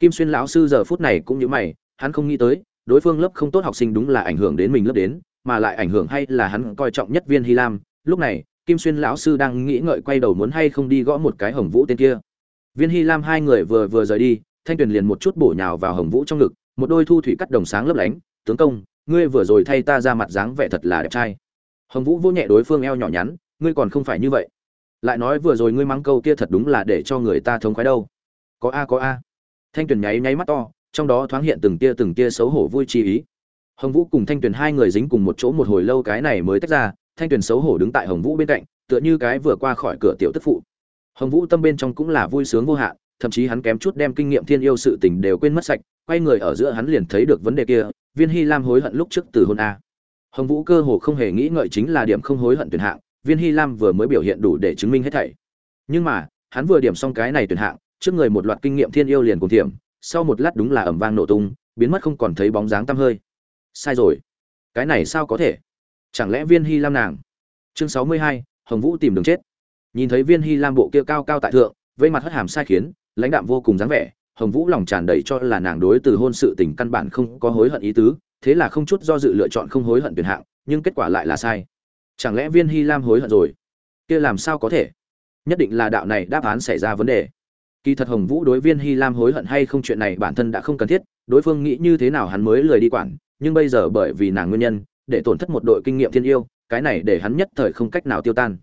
Kim xuyên lão sư giờ phút này cũng như mày, hắn không nghĩ tới, đối phương lớp không tốt học sinh đúng là ảnh hưởng đến mình lớp đến, mà lại ảnh hưởng hay là hắn coi trọng nhất viên hy lam, lúc này kim xuyên lão sư đang nghĩ ngợi quay đầu muốn hay không đi gõ một cái hồng vũ tên kia. Viên hy lam hai người vừa vừa rời đi, thanh tuyền liền một chút bổ nhào vào hồng vũ trong ngực, một đôi thu thủy cắt đồng sáng lấp lánh, tướng công, ngươi vừa rồi thay ta ra mặt dáng vẻ thật là đẹp trai. Hồng vũ vô nhẹ đối phương eo nhỏ nhắn, ngươi còn không phải như vậy. Lại nói vừa rồi ngươi mắng câu kia thật đúng là để cho người ta thống khoái đâu. Có a có a. Thanh tuyền nháy nháy mắt to, trong đó thoáng hiện từng tia từng tia xấu hổ vui chi ý. Hồng vũ cùng thanh tuyền hai người dính cùng một chỗ một hồi lâu cái này mới tách ra thanh tuyền xấu hổ đứng tại hồng vũ bên cạnh, tựa như cái vừa qua khỏi cửa tiểu tức phụ. Hồng vũ tâm bên trong cũng là vui sướng vô hạn, thậm chí hắn kém chút đem kinh nghiệm thiên yêu sự tình đều quên mất sạch, quay người ở giữa hắn liền thấy được vấn đề kia, viên hy lam hối hận lúc trước từ hôn a. Hồng vũ cơ hồ không hề nghĩ ngợi chính là điểm không hối hận tuyển hạng, viên hy lam vừa mới biểu hiện đủ để chứng minh hết thảy. Nhưng mà, hắn vừa điểm xong cái này tuyển hạng, trước người một loạt kinh nghiệm thiên yêu liền cùng thiểm, sau một lát đúng là ẩm vang nổ tung, biến mất không còn thấy bóng dáng tăm hơi. Sai rồi. Cái này sao có thể? Chẳng lẽ viên hy lam nàng? Chương sáu mươi hai, hồng vũ tìm đường chết. Nhìn thấy viên hy lam bộ kia cao cao tại thượng, vây mặt hất hàm sai khiến, lãnh đạm vô cùng dáng vẻ, hồng vũ lòng tràn đầy cho là nàng đối từ hôn sự tình căn bản không có hối hận ý tứ, thế là không chút do dự lựa chọn không hối hận tuyển hạng, nhưng kết quả lại là sai. Chẳng lẽ viên hy lam hối hận rồi? Kia làm sao có thể? Nhất định là đạo này đáp án xảy ra vấn đề. Kỳ thật hồng vũ đối viên hy lam hối hận hay không chuyện này bản thân đã không cần thiết, đối phương nghĩ như thế nào hắn mới lười đi quản, nhưng bây giờ bởi vì nàng nguyên nhân để tổn thất một đội kinh nghiệm thiên yêu, cái này để hắn nhất thời không cách nào tiêu tan.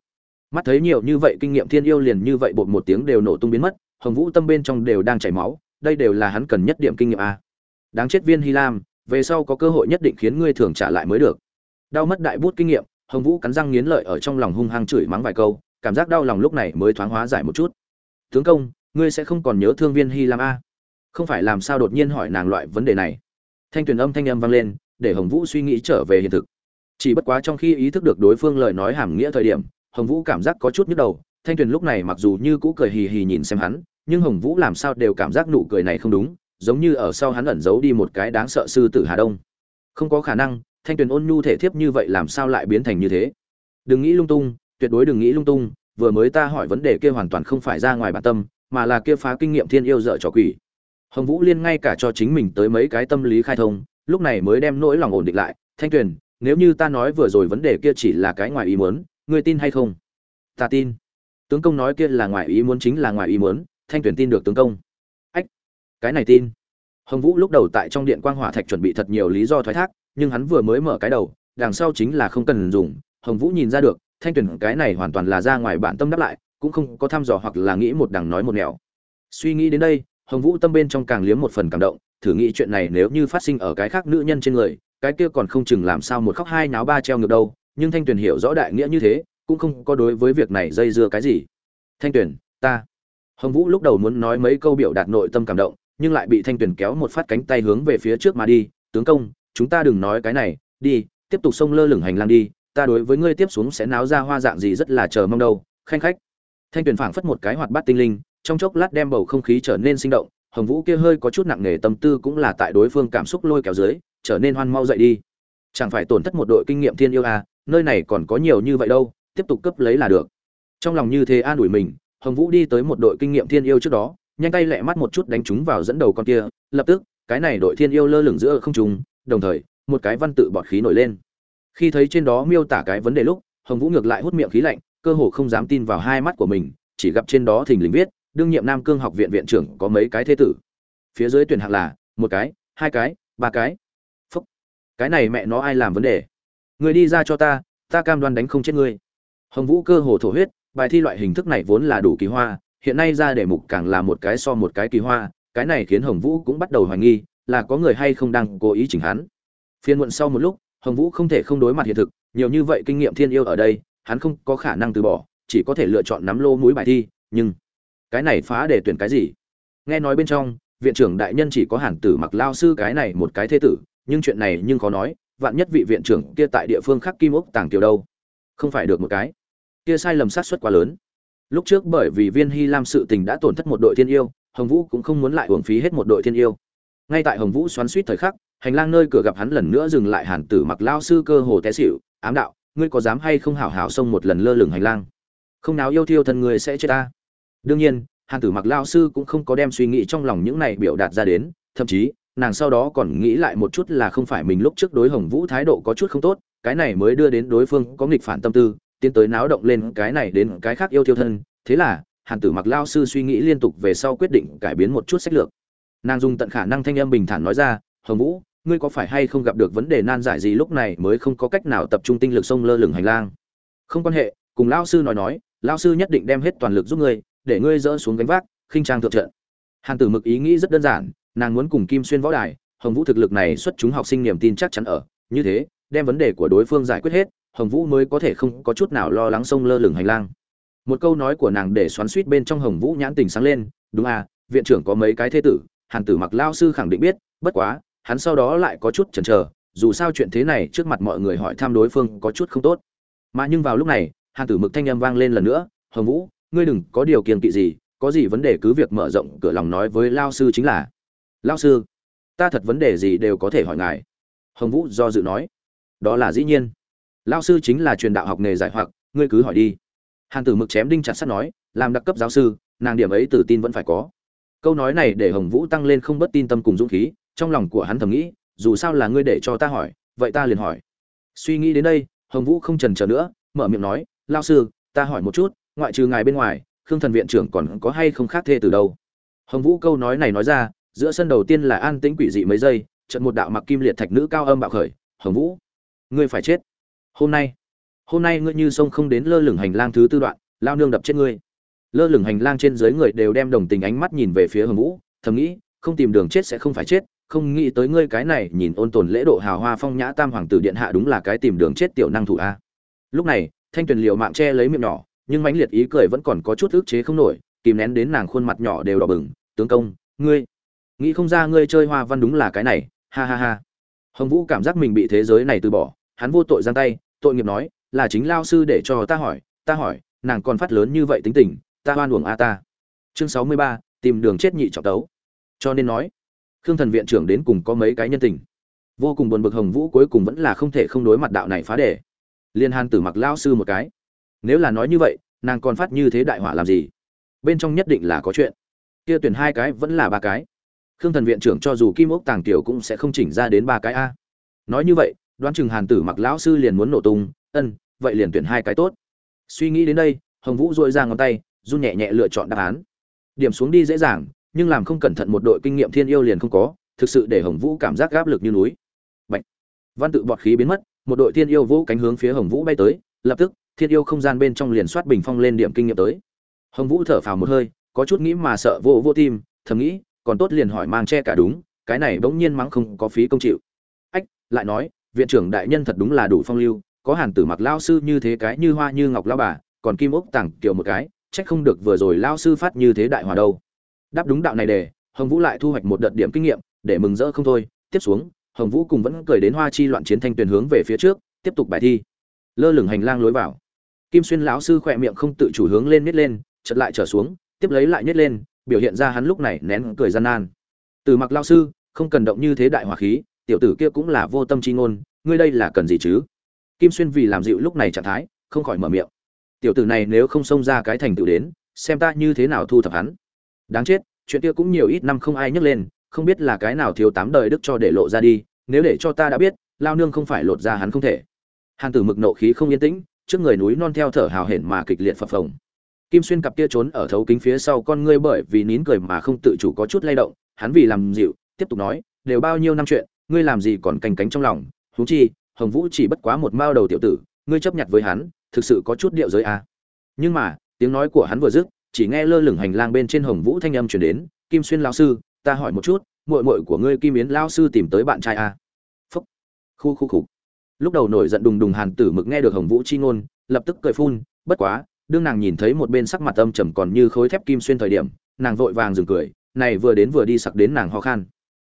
Mắt thấy nhiều như vậy kinh nghiệm thiên yêu liền như vậy bột một tiếng đều nổ tung biến mất, hồng vũ tâm bên trong đều đang chảy máu, đây đều là hắn cần nhất điểm kinh nghiệm a. Đáng chết viên hy lam, về sau có cơ hội nhất định khiến ngươi thường trả lại mới được. Đau mất đại bút kinh nghiệm, hồng vũ cắn răng nghiến lợi ở trong lòng hung hăng chửi mắng vài câu, cảm giác đau lòng lúc này mới thoáng hóa giải một chút. Tướng công, ngươi sẽ không còn nhớ thương viên hy lam a? Không phải làm sao đột nhiên hỏi nàng loại vấn đề này? Thanh tuyền âm thanh âm vang lên để hồng vũ suy nghĩ trở về hiện thực. Chỉ bất quá trong khi ý thức được đối phương lời nói hàm nghĩa thời điểm, hồng vũ cảm giác có chút nhức đầu, thanh tuyền lúc này mặc dù như cũ cười hì hì nhìn xem hắn, nhưng hồng vũ làm sao đều cảm giác nụ cười này không đúng, giống như ở sau hắn ẩn giấu đi một cái đáng sợ sư tử hà đông. Không có khả năng, thanh tuyền ôn nhu thể thiếp như vậy làm sao lại biến thành như thế? Đừng nghĩ lung tung, tuyệt đối đừng nghĩ lung tung, vừa mới ta hỏi vấn đề kia hoàn toàn không phải ra ngoài bản tâm, mà là kia phá kinh nghiệm thiên yêu dở trò quỷ. Hồng vũ liên ngay cả cho chính mình tới mấy cái tâm lý khai thông lúc này mới đem nỗi lòng ổn định lại. Thanh tuyền, nếu như ta nói vừa rồi vấn đề kia chỉ là cái ngoài ý muốn, ngươi tin hay không? Ta tin. Tướng công nói kia là ngoài ý muốn chính là ngoài ý muốn, thanh tuyền tin được tướng công. Ách, cái này tin. Hồng vũ lúc đầu tại trong điện quang hỏa thạch chuẩn bị thật nhiều lý do thoái thác, nhưng hắn vừa mới mở cái đầu, đằng sau chính là không cần dùng. Hồng vũ nhìn ra được, thanh tuyền cái này hoàn toàn là ra ngoài bản tâm đáp lại, cũng không có thăm dò hoặc là nghĩ một đằng nói một nẻo. Suy nghĩ đến đây, hồng vũ tâm bên trong càng liếm một phần cảm động thử nghĩ chuyện này nếu như phát sinh ở cái khác nữ nhân trên người, cái kia còn không chừng làm sao một khóc hai náo ba treo ngược đâu, nhưng thanh tuyền hiểu rõ đại nghĩa như thế, cũng không có đối với việc này dây dưa cái gì. Thanh tuyền, ta. Hồng vũ lúc đầu muốn nói mấy câu biểu đạt nội tâm cảm động, nhưng lại bị thanh tuyền kéo một phát cánh tay hướng về phía trước mà đi. Tướng công, chúng ta đừng nói cái này, đi, tiếp tục xông lơ lửng hành lang đi, ta đối với ngươi tiếp xuống sẽ náo ra hoa dạng gì rất là chờ mong đâu. Khanh khách. Thanh tuyền phảng phất một cái hoạt bát tinh linh, trong chốc lát đem bầu không khí trở nên sinh động hồng vũ kia hơi có chút nặng nề tâm tư cũng là tại đối phương cảm xúc lôi kéo dưới, trở nên hoan mau dậy đi. Chẳng phải tổn thất một đội kinh nghiệm thiên yêu à nơi này còn có nhiều như vậy đâu, tiếp tục cấp lấy là được. Trong lòng như thế an ủi mình, hồng vũ đi tới một đội kinh nghiệm thiên yêu trước đó, nhanh tay lẹ mắt một chút đánh chúng vào dẫn đầu con kia, lập tức, cái này đội thiên yêu lơ lửng giữa không trung, đồng thời, một cái văn tự bọt khí nổi lên. Khi thấy trên đó miêu tả cái vấn đề lúc, hồng vũ ngược lại hút miệng khí lạnh, cơ hồ không dám tin vào hai mắt của mình, chỉ gặp trên đó thình lình viết đương nhiệm nam cương học viện viện trưởng có mấy cái thế tử? Phía dưới tuyển hạng là một cái, hai cái, ba cái. Phúc. Cái này mẹ nó ai làm vấn đề? Người đi ra cho ta ta cam đoan đánh không chết ngươi. Hồng vũ cơ hồ thổ huyết, bài thi loại hình thức này vốn là đủ kỳ hoa, hiện nay ra đề mục càng là một cái so một cái kỳ hoa, cái này khiến hồng vũ cũng bắt đầu hoài nghi là có người hay không đang cố ý chỉnh hắn. Phiên muộn sau một lúc, hồng vũ không thể không đối mặt hiện thực, nhiều như vậy kinh nghiệm thiên yêu ở đây, hắn không có khả năng từ bỏ, chỉ có thể lựa chọn nắm lô mũi bài thi, nhưng cái này phá để tuyển cái gì? Nghe nói bên trong, viện trưởng đại nhân chỉ có hàn tử mặc lao sư cái này một cái thế tử, nhưng chuyện này nhưng khó nói, vạn nhất vị viện trưởng kia tại địa phương khác kim ốc tàng tiểu đâu? Không phải được một cái. Kia sai lầm sát suất quá lớn. Lúc trước bởi vì viên hy lam sự tình đã tổn thất một đội thiên yêu, hồng vũ cũng không muốn lại uổng phí hết một đội thiên yêu. Ngay tại hồng vũ xoắn suýt thời khắc, hành lang nơi cửa gặp hắn lần nữa dừng lại hàn tử mặc lao sư cơ hồ té xỉu, ám đạo, ngươi có dám hay không hảo hảo xông một lần lơ lửng hành lang? Không nào yêu thiêu thân người sẽ chết ta đương nhiên, hàn tử mặc lao sư cũng không có đem suy nghĩ trong lòng những này biểu đạt ra đến, thậm chí, nàng sau đó còn nghĩ lại một chút là không phải mình lúc trước đối hồng vũ thái độ có chút không tốt, cái này mới đưa đến đối phương có nghịch phản tâm tư, tiến tới náo động lên cái này đến cái khác yêu thiêu thân. Thế là, hàn tử mặc lao sư suy nghĩ liên tục về sau quyết định cải biến một chút sách lược. Nàng dùng tận khả năng thanh âm bình thản nói ra, hồng vũ, ngươi có phải hay không gặp được vấn đề nan giải gì lúc này mới không có cách nào tập trung tinh lực sông lơ lửng hành lang? Không quan hệ, cùng lao sư nói nói lao sư nhất định đem hết toàn lực giúp ngươi để ngươi dỡ xuống gánh vác, khinh trang thượng trận. Hàn tử mực ý nghĩ rất đơn giản, nàng muốn cùng kim xuyên võ đài, hồng vũ thực lực này xuất chúng học sinh niềm tin chắc chắn ở, như thế, đem vấn đề của đối phương giải quyết hết, hồng vũ mới có thể không có chút nào lo lắng sông lơ lửng hành lang. Một câu nói của nàng để xoắn suýt bên trong hồng vũ nhãn tình sáng lên, đúng à viện trưởng có mấy cái thế tử? Hàn tử mặc lao sư khẳng định biết, bất quá, hắn sau đó lại có chút chần chờ, dù sao chuyện thế này trước mặt mọi người hỏi thăm đối phương có chút không tốt. Mà nhưng vào lúc này, hàn tử mực thanh âm vang lên lần nữa, hồng vũ ngươi đừng có điều kiện kỵ gì, có gì vấn đề cứ việc mở rộng cửa lòng nói với lao sư chính là, lao sư, ta thật vấn đề gì đều có thể hỏi ngài. Hồng vũ do dự nói, đó là dĩ nhiên. Lao sư chính là truyền đạo học nghề giải hoặc, ngươi cứ hỏi đi. Hàn tử mực chém đinh chặt sắt nói, làm đặc cấp giáo sư, nàng điểm ấy tự tin vẫn phải có. Câu nói này để hồng vũ tăng lên không bất tin tâm cùng dũng khí, trong lòng của hắn thầm nghĩ, dù sao là ngươi để cho ta hỏi, vậy ta liền hỏi. Suy nghĩ đến đây, hồng vũ không trần chờ nữa, mở miệng nói, lao sư, ta hỏi một chút ngoại trừ ngài bên ngoài, khương thần viện trưởng còn có hay không khác thê từ đâu? Hồng vũ câu nói này nói ra, giữa sân đầu tiên là an tĩnh quỷ dị mấy giây trận một đạo mặc kim liệt thạch nữ cao âm bạo khởi, hồng vũ, ngươi phải chết. Hôm nay hôm nay ngươi như sông không đến lơ lửng hành lang thứ tư đoạn, lao nương đập chết ngươi. Lơ lửng hành lang trên dưới người đều đem đồng tình ánh mắt nhìn về phía hồng vũ, thầm nghĩ, không tìm đường chết sẽ không phải chết, không nghĩ tới ngươi cái này nhìn ôn tồn lễ độ hào hoa phong nhã tam hoàng tử điện hạ đúng là cái tìm đường chết tiểu năng thủ a. Lúc này, thanh tuyền liệu mạng che lấy miệng nhỏ nhưng mãnh liệt ý cười vẫn còn có chút ức chế không nổi, kìm nén đến nàng khuôn mặt nhỏ đều đỏ bừng, tướng công, ngươi, nghĩ không ra ngươi chơi hoa văn đúng là cái này, ha ha ha. Hồng vũ cảm giác mình bị thế giới này từ bỏ, hắn vô tội giang tay, tội nghiệp nói, là chính lao sư để cho ta hỏi ta hỏi, nàng còn phát lớn như vậy tính tình, ta hoan uổng a ta. Chương sáu mươi ba, tìm đường chết nhị trọng tấu. Cho nên nói, khương thần viện trưởng đến cùng có mấy cái nhân tình. Vô cùng buồn bực hồng vũ cuối cùng vẫn là không thể không đối mặt đạo này phá đề. Liên hàn tử mặc lao sư một cái nếu là nói như vậy, nàng còn phát như thế đại hỏa làm gì? Bên trong nhất định là có chuyện. Kia tuyển hai cái vẫn là ba cái. Khương thần viện trưởng cho dù kim ốc tàng tiểu cũng sẽ không chỉnh ra đến ba cái a. Nói như vậy, đoán chừng hàn tử mặc lão sư liền muốn nổ tung, ân, vậy liền tuyển hai cái tốt. Suy nghĩ đến đây, hồng vũ dội ra ngón tay, run nhẹ nhẹ lựa chọn đáp án. Điểm xuống đi dễ dàng, nhưng làm không cẩn thận một đội kinh nghiệm thiên yêu liền không có, thực sự để hồng vũ cảm giác gáp lực như núi. Bạch. văn tự bọt khí biến mất, một đội thiên yêu vũ cánh hướng phía hồng vũ bay tới, lập tức thiên yêu không gian bên trong liền soát bình phong lên điểm kinh nghiệm tới. Hồng vũ thở phào một hơi, có chút nghĩ mà sợ vô vô tim, thầm nghĩ, còn tốt liền hỏi mang che cả đúng, cái này bỗng nhiên mắng không có phí công chịu. Ách, lại nói, viện trưởng đại nhân thật đúng là đủ phong lưu, có hàn tử mặc lao sư như thế cái như hoa như ngọc lao bà, còn kim ốc tặng kiểu một cái trách không được vừa rồi lao sư phát như thế đại hòa đâu. Đáp đúng đạo này để, hồng vũ lại thu hoạch một đợt điểm kinh nghiệm, để mừng rỡ không thôi. Tiếp xuống, hồng vũ cùng vẫn cười đến hoa chi loạn chiến thanh tuyền hướng về phía trước, tiếp tục bài thi. Lơ lửng hành lang lối vào kim xuyên lão sư khỏe miệng không tự chủ hướng lên nhét lên chật lại trở xuống, tiếp lấy lại nhét lên, biểu hiện ra hắn lúc này nén cười gian nan. Từ mặc lao sư, không cần động như thế đại hỏa khí, tiểu tử kia cũng là vô tâm chi ngôn, ngươi đây là cần gì chứ? Kim xuyên vì làm dịu lúc này trạng thái, không khỏi mở miệng. Tiểu tử này nếu không xông ra cái thành tựu đến, xem ta như thế nào thu thập hắn. Đáng chết, chuyện kia cũng nhiều ít năm không ai nhắc lên, không biết là cái nào thiếu tám đời đức cho để lộ ra đi, nếu để cho ta đã biết, lao nương không phải lột ra hắn không thể. Hàn tử mực nộ khí không yên tĩnh trước người núi non theo thở hào hển mà kịch liệt phập phồng kim xuyên cặp kia trốn ở thấu kính phía sau con ngươi bởi vì nín cười mà không tự chủ có chút lay động, hắn vì làm dịu, tiếp tục nói, đều bao nhiêu năm chuyện, ngươi làm gì còn canh cánh trong lòng, huống chi, hồng vũ chỉ bất quá một mao đầu tiểu tử, ngươi chấp nhận với hắn, thực sự có chút điệu giới à. nhưng mà, tiếng nói của hắn vừa dứt, chỉ nghe lơ lửng hành lang bên trên hồng vũ thanh âm chuyển đến, kim xuyên lao sư, ta hỏi một chút, muội muội của ngươi kim yến lao sư tìm tới bạn trai à. phúc khu khu khục lúc đầu nổi giận đùng đùng hàn tử mực nghe được hồng vũ chi ngôn, lập tức cười phun, bất quá, đương nàng nhìn thấy một bên sắc mặt âm trầm còn như khối thép kim xuyên thời điểm, nàng vội vàng dừng cười, này vừa đến vừa đi sặc đến nàng ho khan.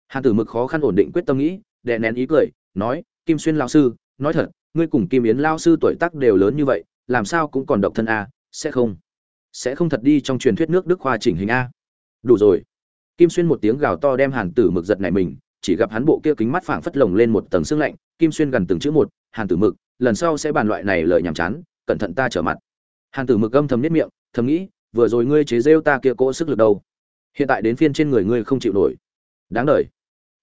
Hàn tử mực khó khăn ổn định quyết tâm nghĩ, đè nén ý cười, nói, kim xuyên lao sư, nói thật, ngươi cùng kim yến lao sư tuổi tác đều lớn như vậy, làm sao cũng còn độc thân a, sẽ không sẽ không thật đi trong truyền thuyết nước đức khoa chỉnh hình a. Đủ rồi. Kim xuyên một tiếng gào to đem hàn tử mực giật này mình chỉ gặp hắn bộ kia kính mắt phảng phất lồng lên một tầng sương lạnh, kim xuyên gần từng chữ một, hàn tử mực, lần sau sẽ bàn loại này lời nhảm chán, cẩn thận ta trở mặt. Hàn tử mực âm thầm niết miệng, thầm nghĩ, vừa rồi ngươi chế giễu ta kia cỗ sức lực đâu? Hiện tại đến phiên trên người ngươi không chịu nổi. Đáng đời.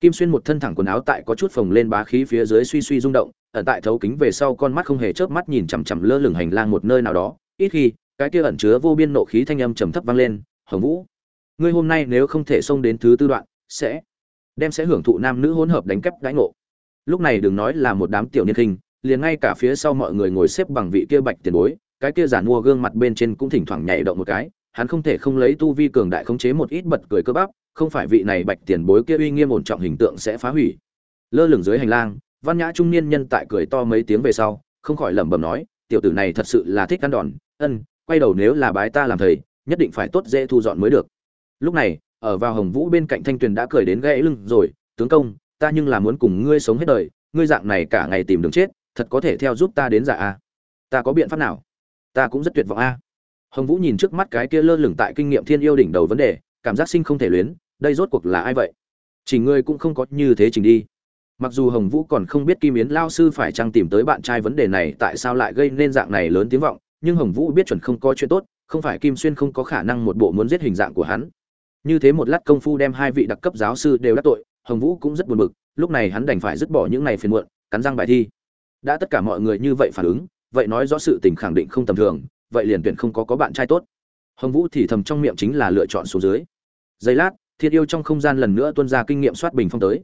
Kim xuyên một thân thẳng quần áo tại có chút phồng lên bá khí phía dưới suy suy rung động, ẩn tại thấu kính về sau con mắt không hề chớp mắt nhìn chằm chằm lơ lửng hành lang một nơi nào đó, ít khi, cái kia ẩn chứa vô biên nộ khí thanh âm trầm thấp vang lên, hồng vũ, ngươi hôm nay nếu không thể xông đến thứ tư đoạn, sẽ đem sẽ hưởng thụ nam nữ hỗn hợp đánh cắp đãi ngộ. Lúc này đừng nói là một đám tiểu niên hình liền ngay cả phía sau mọi người ngồi xếp bằng vị kia bạch tiền bối, cái kia giản mua gương mặt bên trên cũng thỉnh thoảng nhảy động một cái, hắn không thể không lấy tu vi cường đại khống chế một ít bật cười cơ bắp, không phải vị này bạch tiền bối kia uy nghiêm ổn trọng hình tượng sẽ phá hủy. Lơ lửng dưới hành lang, văn nhã trung niên nhân tại cười to mấy tiếng về sau, không khỏi lẩm bẩm nói, tiểu tử này thật sự là thích ăn đòn, ân, quay đầu nếu là bái ta làm thầy, nhất định phải tốt dễ thu dọn mới được. Lúc này ở vào hồng vũ bên cạnh thanh tuyền đã cười đến gãy lưng rồi, tướng công, ta nhưng là muốn cùng ngươi sống hết đời, ngươi dạng này cả ngày tìm đường chết, thật có thể theo giúp ta đến giả a. Ta có biện pháp nào? Ta cũng rất tuyệt vọng a. Hồng vũ nhìn trước mắt cái kia lơ lửng tại kinh nghiệm thiên yêu đỉnh đầu vấn đề, cảm giác sinh không thể luyến, đây rốt cuộc là ai vậy? Chỉ ngươi cũng không có như thế trình đi. Mặc dù hồng vũ còn không biết kim yến lao sư phải chăng tìm tới bạn trai vấn đề này tại sao lại gây nên dạng này lớn tiếng vọng, nhưng hồng vũ biết chuẩn không có chuyện tốt, không phải kim xuyên không có khả năng một bộ muốn giết hình dạng của hắn như thế một lát công phu đem hai vị đặc cấp giáo sư đều đắc tội, hồng vũ cũng rất buồn bực, lúc này hắn đành phải dứt bỏ những này phiền muộn, cắn răng bài thi. Đã tất cả mọi người như vậy phản ứng, vậy nói rõ sự tình khẳng định không tầm thường, vậy liền tuyển không có có bạn trai tốt. Hồng vũ thì thầm trong miệng chính là lựa chọn số dưới. Giây lát, thiên yêu trong không gian lần nữa tuân ra kinh nghiệm soát bình phong tới.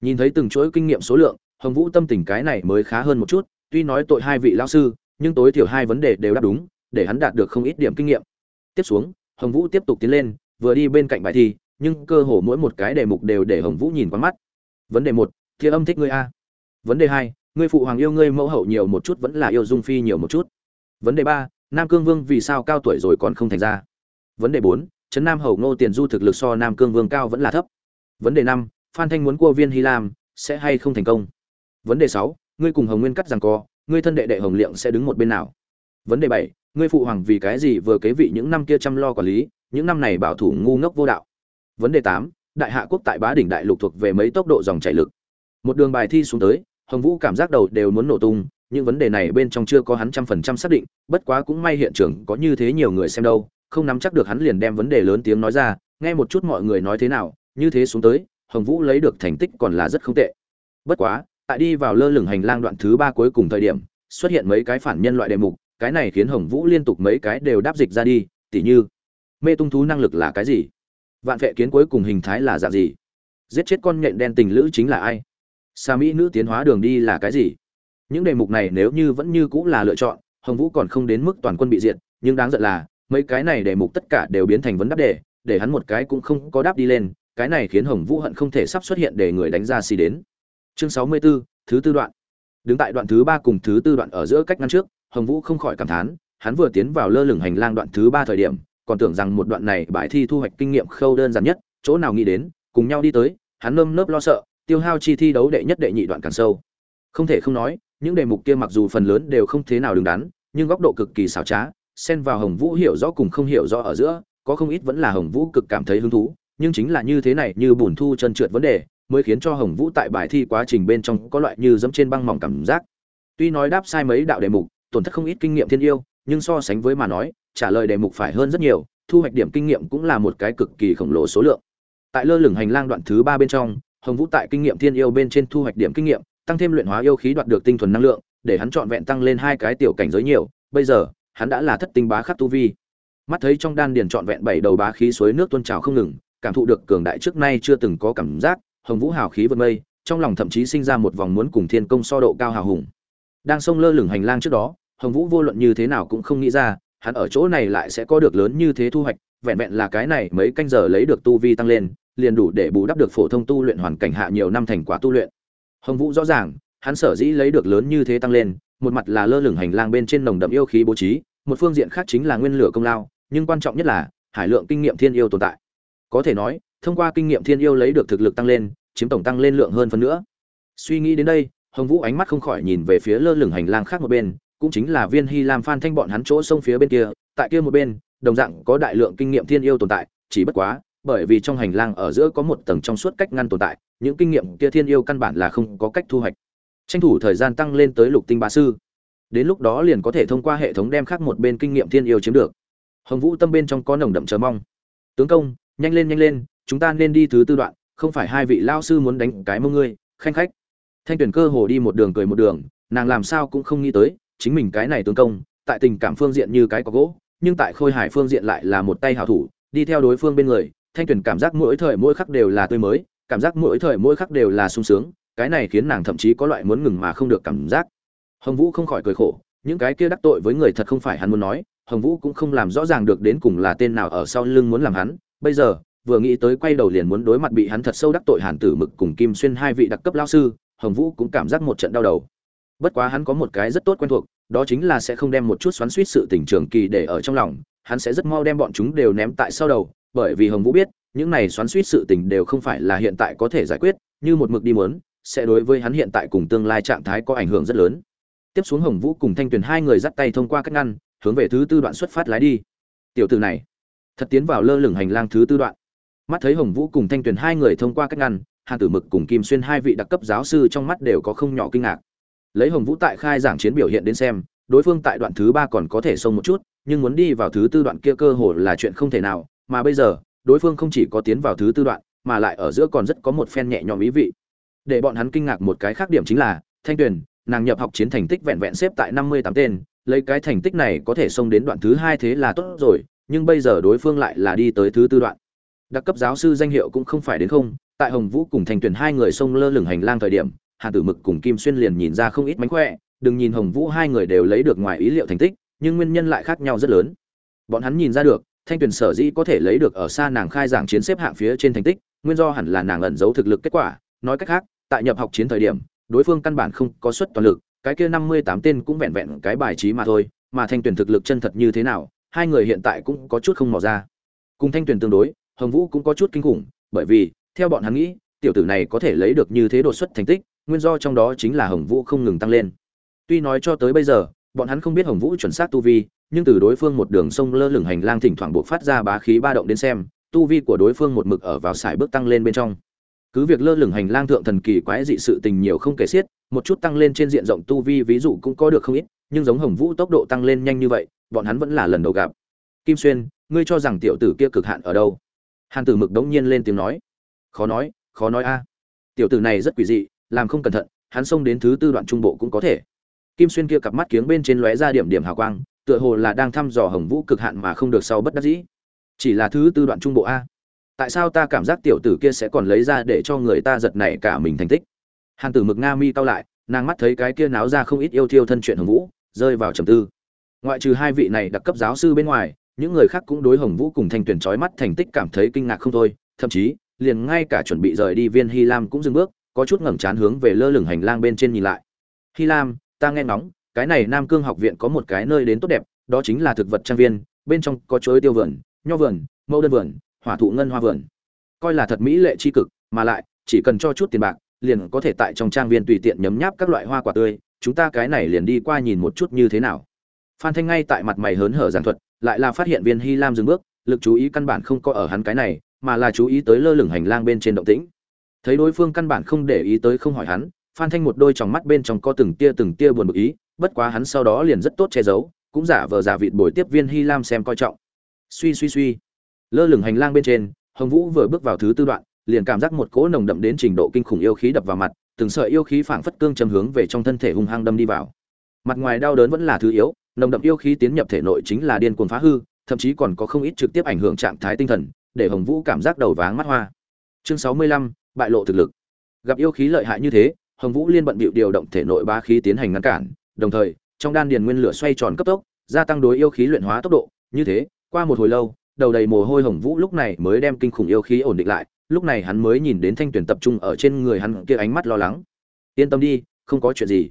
Nhìn thấy từng chuỗi kinh nghiệm số lượng, hồng vũ tâm tình cái này mới khá hơn một chút, tuy nói tội hai vị lao sư, nhưng tối thiểu hai vấn đề đều đáp đúng, để hắn đạt được không ít điểm kinh nghiệm. Tiếp xuống, hồng vũ tiếp tục tiến lên vừa đi bên cạnh bài thi, nhưng cơ hồ mỗi một cái đề mục đều để hồng vũ nhìn qua mắt. Vấn đề một thiên âm thích ngươi a. Vấn đề hai, ngươi phụ hoàng yêu ngươi mẫu hậu nhiều một chút vẫn là yêu dung phi nhiều một chút. Vấn đề ba, nam cương vương vì sao cao tuổi rồi còn không thành ra. Vấn đề bốn, trấn nam hầu ngô tiền du thực lực so nam cương vương cao vẫn là thấp. Vấn đề năm, phan thanh muốn cua viên hy lam, sẽ hay không thành công? Vấn đề sáu, ngươi cùng hồng nguyên cắt rằng co, ngươi thân đệ đệ hồng liệm sẽ đứng một bên nào? Vấn đề bảy, ngươi phụ hoàng vì cái gì vừa kế vị những năm kia chăm lo quản lý những năm này bảo thủ ngu ngốc vô đạo. Vấn đề tám, đại hạ quốc tại bá đỉnh đại lục thuộc về mấy tốc độ dòng chảy lực. Một đường bài thi xuống tới, hồng vũ cảm giác đầu đều muốn nổ tung, những vấn đề này bên trong chưa có hắn trăm phần trăm xác định, bất quá cũng may hiện trường có như thế nhiều người xem đâu, không nắm chắc được hắn liền đem vấn đề lớn tiếng nói ra, nghe một chút mọi người nói thế nào, như thế xuống tới, hồng vũ lấy được thành tích còn là rất không tệ. Bất quá, tại đi vào lơ lửng hành lang đoạn thứ ba cuối cùng thời điểm, xuất hiện mấy cái phản nhân loại đề mục, cái này khiến hồng vũ liên tục mấy cái đều đáp dịch ra đi, tỉ như mê tung thú năng lực là cái gì? Vạn vệ kiến cuối cùng hình thái là dạng gì? Giết chết con nhện đen tình lữ chính là ai? Xa mỹ nữ tiến hóa đường đi là cái gì? Những đề mục này nếu như vẫn như cũng là lựa chọn hồng vũ còn không đến mức toàn quân bị diệt nhưng đáng giận là mấy cái này đề mục tất cả đều biến thành vấn đáp đề để hắn một cái cũng không có đáp đi lên cái này khiến hồng vũ hận không thể sắp xuất hiện để người đánh ra xì đến. Chương sáu mươi 64, thứ tư đoạn. Đứng tại đoạn thứ ba cùng thứ tư đoạn ở giữa cách ngăn trước hồng vũ không khỏi cảm thán hắn vừa tiến vào lơ lửng hành lang đoạn thứ ba thời điểm còn tưởng rằng một đoạn này bài thi thu hoạch kinh nghiệm khâu đơn giản nhất, chỗ nào nghĩ đến, cùng nhau đi tới, hắn nơm nớp lo sợ, tiêu hao chi thi đấu đệ nhất đệ nhị đoạn càng sâu. Không thể không nói, những đề mục kia mặc dù phần lớn đều không thế nào đứng đắn, nhưng góc độ cực kỳ xảo trá, xen vào hồng vũ hiểu rõ cùng không hiểu rõ ở giữa, có không ít vẫn là hồng vũ cực cảm thấy hứng thú, nhưng chính là như thế này như bùn thu chân trượt vấn đề, mới khiến cho hồng vũ tại bài thi quá trình bên trong có loại như dẫm trên băng mỏng cảm giác. Tuy nói đáp sai mấy đạo đề mục, tổn thất không ít kinh nghiệm thiên yêu, nhưng so sánh với mà nói trả lời đề mục phải hơn rất nhiều, thu hoạch điểm kinh nghiệm cũng là một cái cực kỳ khổng lồ số lượng. Tại lơ lửng hành lang đoạn thứ ba bên trong, hồng vũ tại kinh nghiệm thiên yêu bên trên thu hoạch điểm kinh nghiệm, tăng thêm luyện hóa yêu khí đoạt được tinh thuần năng lượng, để hắn trọn vẹn tăng lên hai cái tiểu cảnh giới nhiều. Bây giờ, hắn đã là thất tinh bá khắc tu vi. Mắt thấy trong đan điền trọn vẹn bảy đầu bá khí suối nước tuôn trào không ngừng, cảm thụ được cường đại trước nay chưa từng có cảm giác, hồng vũ hào khí vượt mây, trong lòng thậm chí sinh ra một vòng muốn cùng thiên công so độ cao hào hùng. Đang sông lơ lửng hành lang trước đó, hồng vũ vô luận như thế nào cũng không nghĩ ra hắn ở chỗ này lại sẽ có được lớn như thế thu hoạch, vẹn vẹn là cái này mấy canh giờ lấy được tu vi tăng lên, liền đủ để bù đắp được phổ thông tu luyện hoàn cảnh hạ nhiều năm thành quả tu luyện. Hồng vũ rõ ràng, hắn sở dĩ lấy được lớn như thế tăng lên, một mặt là lơ lửng hành lang bên trên nồng đậm yêu khí bố trí, một phương diện khác chính là nguyên lửa công lao, nhưng quan trọng nhất là, hải lượng kinh nghiệm thiên yêu tồn tại. Có thể nói, thông qua kinh nghiệm thiên yêu lấy được thực lực tăng lên, chiếm tổng tăng lên lượng hơn phần nữa. Suy nghĩ đến đây, hồng vũ ánh mắt không khỏi nhìn về phía lơ lửng hành lang khác một bên cũng chính là viên hy lam phan thanh bọn hắn chỗ sông phía bên kia, tại kia một bên, đồng dạng có đại lượng kinh nghiệm thiên yêu tồn tại, chỉ bất quá, bởi vì trong hành lang ở giữa có một tầng trong suốt cách ngăn tồn tại, những kinh nghiệm kia thiên yêu căn bản là không có cách thu hoạch. Tranh thủ thời gian tăng lên tới lục tinh bá sư. Đến lúc đó liền có thể thông qua hệ thống đem khác một bên kinh nghiệm thiên yêu chiếm được. Hồng vũ tâm bên trong có nồng đậm chờ mong. Tướng công, nhanh lên nhanh lên, chúng ta nên đi thứ tư đoạn, không phải hai vị lao sư muốn đánh cái mông ngươi, khanh khách. Thanh tuyển cơ hồ đi một đường cười một đường, nàng làm sao cũng không nghĩ tới chính mình cái này tướng công, tại tình cảm phương diện như cái có gỗ, nhưng tại khôi hải phương diện lại là một tay hảo thủ, đi theo đối phương bên người, thanh tuyển cảm giác mỗi thời mỗi khắc đều là tươi mới, cảm giác mỗi thời mỗi khắc đều là sung sướng, cái này khiến nàng thậm chí có loại muốn ngừng mà không được cảm giác. Hồng vũ không khỏi cười khổ, những cái kia đắc tội với người thật không phải hắn muốn nói, hồng vũ cũng không làm rõ ràng được đến cùng là tên nào ở sau lưng muốn làm hắn, bây giờ, vừa nghĩ tới quay đầu liền muốn đối mặt bị hắn thật sâu đắc tội hàn tử mực cùng kim xuyên hai vị đặc cấp lao sư, hồng vũ cũng cảm giác một trận đau đầu bất quá hắn có một cái rất tốt quen thuộc, đó chính là sẽ không đem một chút xoắn suýt sự tình trường kỳ để ở trong lòng, hắn sẽ rất mau đem bọn chúng đều ném tại sau đầu, bởi vì hồng vũ biết, những này xoắn suýt sự tình đều không phải là hiện tại có thể giải quyết, như một mực đi muốn, sẽ đối với hắn hiện tại cùng tương lai trạng thái có ảnh hưởng rất lớn. Tiếp xuống hồng vũ cùng thanh tuyền hai người dắt tay thông qua các ngăn, hướng về thứ tư đoạn xuất phát lái đi. Tiểu từ này, thật tiến vào lơ lửng hành lang thứ tư đoạn. Mắt thấy hồng vũ cùng thanh tuyền hai người thông qua các ngăn, hàn tử mực cùng kim xuyên hai vị đặc cấp giáo sư trong mắt đều có không nhỏ kinh ngạc lấy hồng vũ tại khai giảng chiến biểu hiện đến xem, đối phương tại đoạn thứ ba còn có thể xông một chút, nhưng muốn đi vào thứ tư đoạn kia cơ hồ là chuyện không thể nào, mà bây giờ, đối phương không chỉ có tiến vào thứ tư đoạn, mà lại ở giữa còn rất có một phen nhẹ nhõm ý vị. Để bọn hắn kinh ngạc một cái khác điểm chính là, thanh tuyền, nàng nhập học chiến thành tích vẹn vẹn xếp tại năm mươi tám tên, lấy cái thành tích này có thể xông đến đoạn thứ hai thế là tốt rồi, nhưng bây giờ đối phương lại là đi tới thứ tư đoạn. Đặc cấp giáo sư danh hiệu cũng không phải đến không, tại hồng vũ cùng thành tuyển hai người xông lơ lửng hành lang thời điểm hàn tử mực cùng kim xuyên liền nhìn ra không ít mánh khỏe, đừng nhìn hồng vũ hai người đều lấy được ngoài ý liệu thành tích, nhưng nguyên nhân lại khác nhau rất lớn. Bọn hắn nhìn ra được, thanh tuyển sở dĩ có thể lấy được ở xa nàng khai giảng chiến xếp hạng phía trên thành tích, nguyên do hẳn là nàng ẩn giấu thực lực kết quả. Nói cách khác, tại nhập học chiến thời điểm, đối phương căn bản không có suất toàn lực, cái kia năm mươi tám tên cũng vẹn vẹn cái bài trí mà thôi, mà thanh tuyển thực lực chân thật như thế nào, hai người hiện tại cũng có chút không mò ra. Cùng thanh tuyển tương đối, hồng vũ cũng có chút kinh khủng, bởi vì, theo bọn hắn nghĩ, tiểu tử này có thể lấy được như thế đột xuất thành tích nguyên do trong đó chính là hồng vũ không ngừng tăng lên. Tuy nói cho tới bây giờ, bọn hắn không biết hồng vũ chuẩn xác tu vi, nhưng từ đối phương một đường sông lơ lửng hành lang thỉnh thoảng buộc phát ra bá khí ba động đến xem, tu vi của đối phương một mực ở vào sải bước tăng lên bên trong. Cứ việc lơ lửng hành lang thượng thần kỳ quái dị sự tình nhiều không kể xiết, một chút tăng lên trên diện rộng tu vi ví dụ cũng có được không ít, nhưng giống hồng vũ tốc độ tăng lên nhanh như vậy, bọn hắn vẫn là lần đầu gặp. Kim xuyên, ngươi cho rằng tiểu tử kia cực hạn ở đâu? Hàn tử mực đống nhiên lên tiếng nói. Khó nói khó nói a. Tiểu tử này rất quỷ dị làm không cẩn thận, hắn xông đến thứ tư đoạn trung bộ cũng có thể. Kim xuyên kia cặp mắt kiếng bên trên lóe ra điểm điểm hào quang, tựa hồ là đang thăm dò hồng vũ cực hạn mà không được sau bất đắc dĩ. Chỉ là thứ tư đoạn trung bộ a. Tại sao ta cảm giác tiểu tử kia sẽ còn lấy ra để cho người ta giật nảy cả mình thành tích? Hàn tử mực nga mi cao lại, nàng mắt thấy cái kia náo ra không ít yêu thiêu thân chuyện hồng vũ, rơi vào trầm tư. Ngoại trừ hai vị này đặc cấp giáo sư bên ngoài, những người khác cũng đối hồng vũ cùng thanh tuyển trói mắt thành tích cảm thấy kinh ngạc không thôi, thậm chí, liền ngay cả chuẩn bị rời đi viên hy lam cũng dừng bước có chút ngẩng chán hướng về lơ lửng hành lang bên trên nhìn lại. Hi lam, ta nghe ngóng, cái này nam cương học viện có một cái nơi đến tốt đẹp, đó chính là thực vật trang viên, bên trong có chuối tiêu vườn, nho vườn, mẫu đơn vườn, hỏa thụ ngân hoa vườn. Coi là thật mỹ lệ tri cực, mà lại, chỉ cần cho chút tiền bạc, liền có thể tại trong trang viên tùy tiện nhấm nháp các loại hoa quả tươi, chúng ta cái này liền đi qua nhìn một chút như thế nào. Phan thanh ngay tại mặt mày hớn hở giảng thuật, lại là phát hiện viên hy lam dừng bước, lực chú ý căn bản không có ở hắn cái này, mà là chú ý tới lơ lửng hành lang bên trên động tĩnh thấy đối phương căn bản không để ý tới không hỏi hắn, phan thanh một đôi tròng mắt bên trong có từng tia từng tia buồn bực ý, bất quá hắn sau đó liền rất tốt che giấu, cũng giả vờ giả vịt bồi tiếp viên hy lam xem coi trọng. Suy suy suy. Lơ lửng hành lang bên trên, hồng vũ vừa bước vào thứ tư đoạn, liền cảm giác một cỗ nồng đậm đến trình độ kinh khủng yêu khí đập vào mặt, từng sợi yêu khí phảng phất cương châm hướng về trong thân thể hung hăng đâm đi vào. Mặt ngoài đau đớn vẫn là thứ yếu, nồng đậm yêu khí tiến nhập thể nội chính là điên cuồng phá hư, thậm chí còn có không ít trực tiếp ảnh hưởng trạng thái tinh thần, để hồng vũ cảm giác đầu váng mắt hoa. Chương sáu mươi lăm bại lộ thực lực. Gặp yêu khí lợi hại như thế, hồng vũ liên bận bịu điều động thể nội ba khí tiến hành ngăn cản, đồng thời, trong đan điền nguyên lửa xoay tròn cấp tốc, gia tăng đối yêu khí luyện hóa tốc độ. Như thế, qua một hồi lâu, đầu đầy mồ hôi hồng vũ lúc này mới đem kinh khủng yêu khí ổn định lại, lúc này hắn mới nhìn đến thanh tuyển tập trung ở trên người hắn kia ánh mắt lo lắng. Yên tâm đi, không có chuyện gì.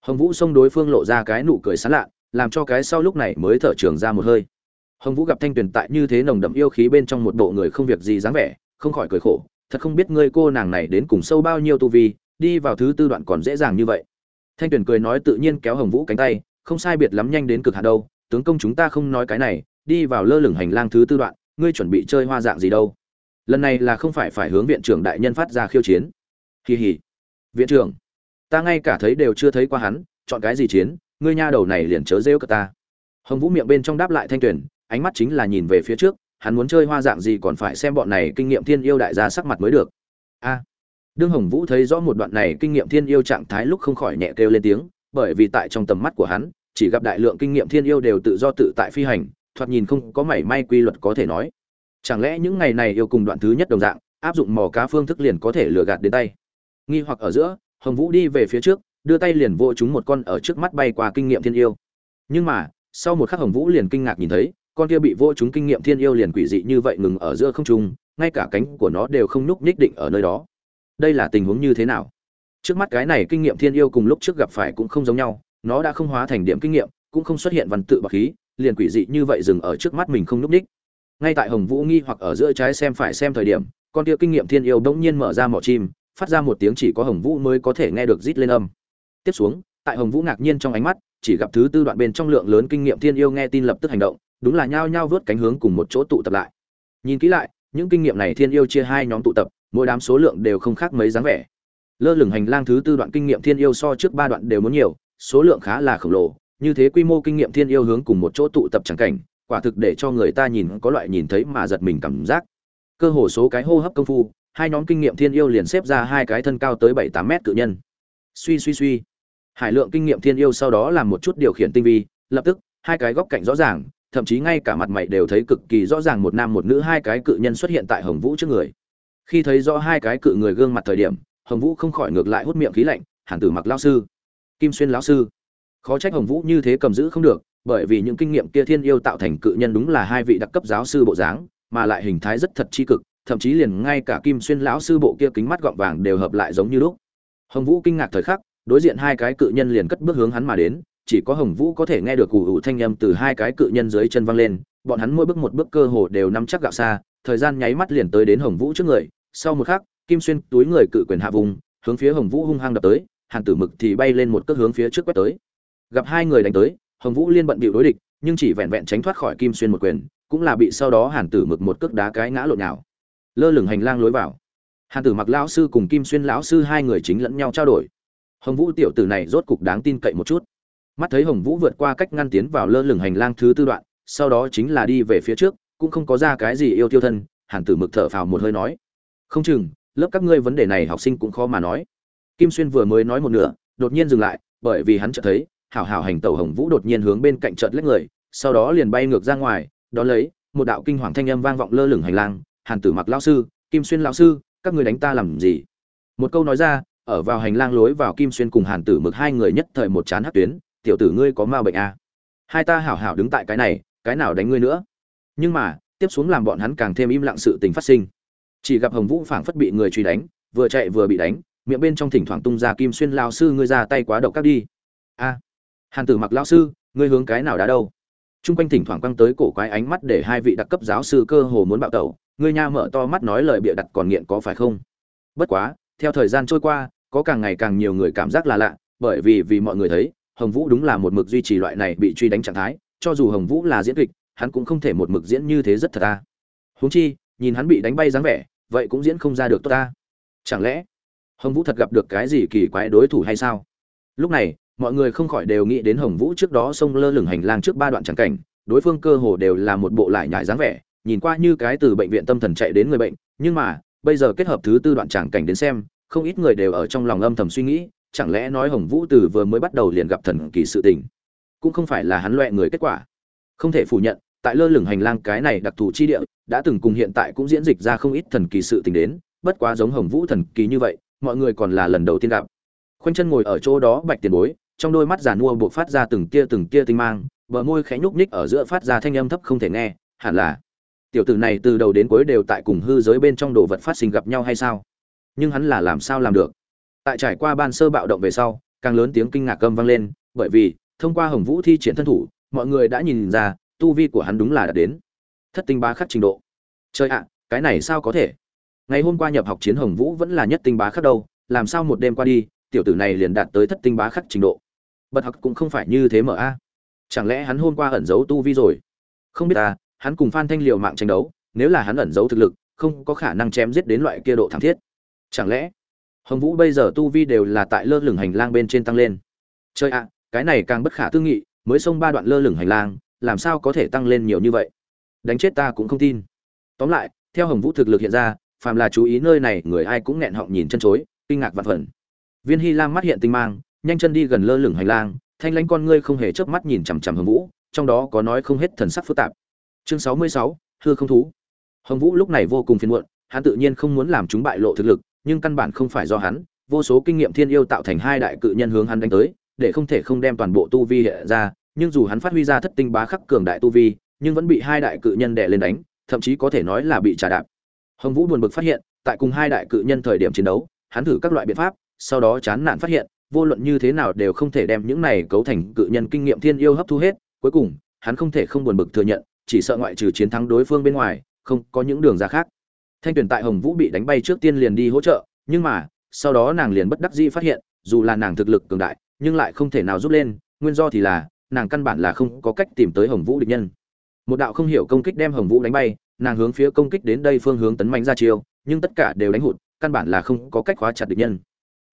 Hồng vũ xông đối phương lộ ra cái nụ cười sán lạ, làm cho cái sau lúc này mới thở trường ra một hơi. Hồng vũ gặp thanh tuyển tại như thế nồng đậm yêu khí bên trong một bộ người không việc gì dáng vẻ, không khỏi cười khổ thật không biết ngươi cô nàng này đến cùng sâu bao nhiêu tu vi, đi vào thứ tư đoạn còn dễ dàng như vậy. Thanh tuyển cười nói tự nhiên kéo hồng vũ cánh tay, không sai biệt lắm nhanh đến cực hạn đâu, tướng công chúng ta không nói cái này, đi vào lơ lửng hành lang thứ tư đoạn, ngươi chuẩn bị chơi hoa dạng gì đâu. Lần này là không phải phải hướng viện trưởng đại nhân phát ra khiêu chiến. Kỳ hỉ viện trưởng, ta ngay cả thấy đều chưa thấy qua hắn, chọn cái gì chiến, ngươi nha đầu này liền chớ rêu cả ta. Hồng vũ miệng bên trong đáp lại thanh tuyển ánh mắt chính là nhìn về phía trước hắn muốn chơi hoa dạng gì còn phải xem bọn này kinh nghiệm thiên yêu đại gia sắc mặt mới được. A. Đương hồng vũ thấy rõ một đoạn này kinh nghiệm thiên yêu trạng thái lúc không khỏi nhẹ kêu lên tiếng, bởi vì tại trong tầm mắt của hắn, chỉ gặp đại lượng kinh nghiệm thiên yêu đều tự do tự tại phi hành, thoạt nhìn không có mảy may quy luật có thể nói. Chẳng lẽ những ngày này yêu cùng đoạn thứ nhất đồng dạng, áp dụng mò cá phương thức liền có thể lừa gạt đến tay? Nghi hoặc ở giữa, hồng vũ đi về phía trước, đưa tay liền vô chúng một con ở trước mắt bay qua kinh nghiệm thiên yêu. Nhưng mà, sau một khắc hồng vũ liền kinh ngạc nhìn thấy con kia bị vô chúng kinh nghiệm thiên yêu liền quỷ dị như vậy ngừng ở giữa không trung, ngay cả cánh của nó đều không nhúc nhích định ở nơi đó. Đây là tình huống như thế nào? Trước mắt cái này kinh nghiệm thiên yêu cùng lúc trước gặp phải cũng không giống nhau, nó đã không hóa thành điểm kinh nghiệm, cũng không xuất hiện văn tự bạc khí, liền quỷ dị như vậy dừng ở trước mắt mình không nhúc nhích. Ngay tại hồng vũ nghi hoặc ở giữa trái xem phải xem thời điểm, con kia kinh nghiệm thiên yêu bỗng nhiên mở ra mỏ chim, phát ra một tiếng chỉ có hồng vũ mới có thể nghe được rít lên âm. Tiếp xuống, tại hồng vũ ngạc nhiên trong ánh mắt, chỉ gặp thứ tư đoạn bên trong lượng lớn kinh nghiệm thiên yêu nghe tin lập tức hành động đúng là nhao nhao vớt cánh hướng cùng một chỗ tụ tập lại. Nhìn kỹ lại, những kinh nghiệm này thiên yêu chia hai nhóm tụ tập, mỗi đám số lượng đều không khác mấy dáng vẻ. Lơ lửng hành lang thứ tư đoạn kinh nghiệm thiên yêu so trước ba đoạn đều muốn nhiều, số lượng khá là khổng lồ, như thế quy mô kinh nghiệm thiên yêu hướng cùng một chỗ tụ tập chẳng cảnh, quả thực để cho người ta nhìn có loại nhìn thấy mà giật mình cảm giác. Cơ hồ số cái hô hấp công phu, hai nhóm kinh nghiệm thiên yêu liền xếp ra hai cái thân cao tới bảy tám mét cự nhân. Suy suy suy. Hải lượng kinh nghiệm thiên yêu sau đó làm một chút điều khiển tinh vi, lập tức, hai cái góc cạnh rõ ràng thậm chí ngay cả mặt mày đều thấy cực kỳ rõ ràng một nam một nữ hai cái cự nhân xuất hiện tại hồng vũ trước người. Khi thấy rõ hai cái cự người gương mặt thời điểm, hồng vũ không khỏi ngược lại hút miệng khí lạnh, hàn tử mặc lao sư, kim xuyên lão sư. Khó trách hồng vũ như thế cầm giữ không được, bởi vì những kinh nghiệm kia thiên yêu tạo thành cự nhân đúng là hai vị đặc cấp giáo sư bộ dáng, mà lại hình thái rất thật chi cực, thậm chí liền ngay cả kim xuyên lão sư bộ kia kính mắt gọng vàng đều hợp lại giống như lúc. Hồng vũ kinh ngạc thời khắc, đối diện hai cái cự nhân liền cất bước hướng hắn mà đến chỉ có hồng vũ có thể nghe được ủ ủ thanh âm từ hai cái cự nhân dưới chân văng lên, bọn hắn mỗi bước một bước cơ hồ đều nắm chắc gạo xa, thời gian nháy mắt liền tới đến hồng vũ trước người, sau một khắc, kim xuyên túi người cự quyền hạ vùng, hướng phía hồng vũ hung hăng đập tới, hàn tử mực thì bay lên một cước hướng phía trước quét tới. Gặp hai người đánh tới, hồng vũ liên bận bịu đối địch, nhưng chỉ vẹn vẹn tránh thoát khỏi kim xuyên một quyền, cũng là bị sau đó hàn tử mực một cước đá cái ngã lộn nhào. lơ lửng hành lang lối vào. Hàn tử mặc lão sư cùng kim xuyên lão sư hai người chính lẫn nhau trao đổi. Hồng vũ tiểu tử này rốt cục đáng tin cậy một chút mắt thấy hồng vũ vượt qua cách ngăn tiến vào lơ lửng hành lang thứ tư đoạn, sau đó chính là đi về phía trước, cũng không có ra cái gì yêu tiêu thân, hàn tử mực thở phào một hơi nói. Không chừng, lớp các ngươi vấn đề này học sinh cũng khó mà nói. Kim xuyên vừa mới nói một nửa, đột nhiên dừng lại, bởi vì hắn chợt thấy, hảo hảo hành tẩu hồng vũ đột nhiên hướng bên cạnh chợt lách người, sau đó liền bay ngược ra ngoài đó lấy, một đạo kinh hoàng thanh âm vang vọng lơ lửng hành lang, hàn tử mặc lão sư, kim xuyên lão sư, các người đánh ta làm gì? Một câu nói ra, ở vào hành lang lối vào kim xuyên cùng hàn tử mực hai người nhất thời một chán hát tuyến tiểu tử ngươi có ma bệnh à? hai ta hảo hảo đứng tại cái này, cái nào đánh ngươi nữa? Nhưng mà, tiếp xuống làm bọn hắn càng thêm im lặng sự tình phát sinh. Chỉ gặp hồng vũ phảng phất bị người truy đánh, vừa chạy vừa bị đánh, miệng bên trong thỉnh thoảng tung ra kim xuyên lao sư ngươi ra tay quá độc các đi. A! Hàn tử mặc lao sư, ngươi hướng cái nào đã đâu? T r u n g quanh thỉnh thoảng quăng tới cổ quái ánh mắt để hai vị đặc cấp giáo sư cơ hồ muốn bạo tẩu, ngươi nha mở to mắt nói lời bịa đặt còn nghiện có phải không? Bất quá, theo thời gian trôi qua, có càng ngày càng nhiều người cảm giác là lạ, bởi vì vì mọi người thấy hồng vũ đúng là một mực duy trì loại này bị truy đánh trạng thái, cho dù hồng vũ là diễn kịch, hắn cũng không thể một mực diễn như thế rất thật ta huống chi, nhìn hắn bị đánh bay dáng vẻ, vậy cũng diễn không ra được tốt ta chẳng lẽ hồng vũ thật gặp được cái gì kỳ quái đối thủ hay sao? Lúc này, mọi người không khỏi đều nghĩ đến hồng vũ trước đó xông lơ lửng hành lang trước ba đoạn tràng cảnh, đối phương cơ hồ đều là một bộ lại nhải dáng vẻ, nhìn qua như cái từ bệnh viện tâm thần chạy đến người bệnh, nhưng mà, bây giờ kết hợp thứ tư đoạn tràng cảnh đến xem, không ít người đều ở trong lòng âm thầm suy nghĩ chẳng lẽ nói hồng vũ từ vừa mới bắt đầu liền gặp thần kỳ sự tình? Cũng không phải là hắn loẹ người kết quả. Không thể phủ nhận, tại lơ lửng hành lang cái này đặc thù chi địa, đã từng cùng hiện tại cũng diễn dịch ra không ít thần kỳ sự tình đến, bất quá giống hồng vũ thần kỳ như vậy, mọi người còn là lần đầu tiên gặp. Khuynh chân ngồi ở chỗ đó bạch tiền bối, trong đôi mắt giàn mua buộc phát ra từng tia từng tia tinh mang, bờ môi khẽ nhúc nhích ở giữa phát ra thanh âm thấp không thể nghe, hẳn là, tiểu tử này từ đầu đến cuối đều tại cùng hư giới bên trong đồ vật phát sinh gặp nhau hay sao? Nhưng hắn là làm sao làm được? Tại trải qua ban sơ bạo động về sau, càng lớn tiếng kinh ngạc cơm vang lên, bởi vì, thông qua hồng vũ thi triển thân thủ, mọi người đã nhìn ra, tu vi của hắn đúng là đã đến. Thất tinh ba khắc trình độ. Trời ạ, cái này sao có thể? Ngày hôm qua nhập học chiến hồng vũ vẫn là nhất tinh bá khắc đâu, làm sao một đêm qua đi, tiểu tử này liền đạt tới thất tinh bá khắc trình độ? Bật học cũng không phải như thế mở a. Chẳng lẽ hắn hôm qua ẩn giấu tu vi rồi? Không biết ta, hắn cùng phan thanh liều mạng tranh đấu, nếu là hắn ẩn giấu thực lực, không có khả năng chém giết đến loại kia độ thảm thiết. Chẳng lẽ hồng vũ bây giờ tu vi đều là tại lơ lửng hành lang bên trên tăng lên. Chơi ạ, cái này càng bất khả tư nghị, mới xông ba đoạn lơ lửng hành lang, làm sao có thể tăng lên nhiều như vậy? Đánh chết ta cũng không tin. Tóm lại, theo hồng vũ thực lực hiện ra, phàm là chú ý nơi này, người ai cũng nghẹn họng nhìn chân chối, kinh ngạc vạn phần. Viên hy lam mắt hiện tinh mang, nhanh chân đi gần lơ lửng hành lang, thanh lãnh con ngươi không hề chớp mắt nhìn chằm chằm hồng vũ, trong đó có nói không hết thần sắc phức tạp. Chương sáu mươi sáu hư không thú. Hồng vũ lúc này vô cùng phiền muộn, hắn tự nhiên không muốn làm chúng bại lộ thực lực nhưng căn bản không phải do hắn, vô số kinh nghiệm thiên yêu tạo thành hai đại cự nhân hướng hắn đánh tới, để không thể không đem toàn bộ tu vi hiện ra, nhưng dù hắn phát huy ra thất tinh bá khắc cường đại tu vi, nhưng vẫn bị hai đại cự nhân đè lên đánh, thậm chí có thể nói là bị trả đạp. Hồng vũ buồn bực phát hiện, tại cùng hai đại cự nhân thời điểm chiến đấu, hắn thử các loại biện pháp, sau đó chán nản phát hiện, vô luận như thế nào đều không thể đem những này cấu thành cự nhân kinh nghiệm thiên yêu hấp thu hết, cuối cùng, hắn không thể không buồn bực thừa nhận, chỉ sợ ngoại trừ chiến thắng đối phương bên ngoài, không có những đường ra khác thanh tuyển tại hồng vũ bị đánh bay trước tiên liền đi hỗ trợ, nhưng mà, sau đó nàng liền bất đắc dĩ phát hiện, dù là nàng thực lực cường đại, nhưng lại không thể nào giúp lên, nguyên do thì là, nàng căn bản là không có cách tìm tới hồng vũ địch nhân. Một đạo không hiểu công kích đem hồng vũ đánh bay, nàng hướng phía công kích đến đây phương hướng tấn mạnh ra chiêu, nhưng tất cả đều đánh hụt, căn bản là không có cách khóa chặt địch nhân.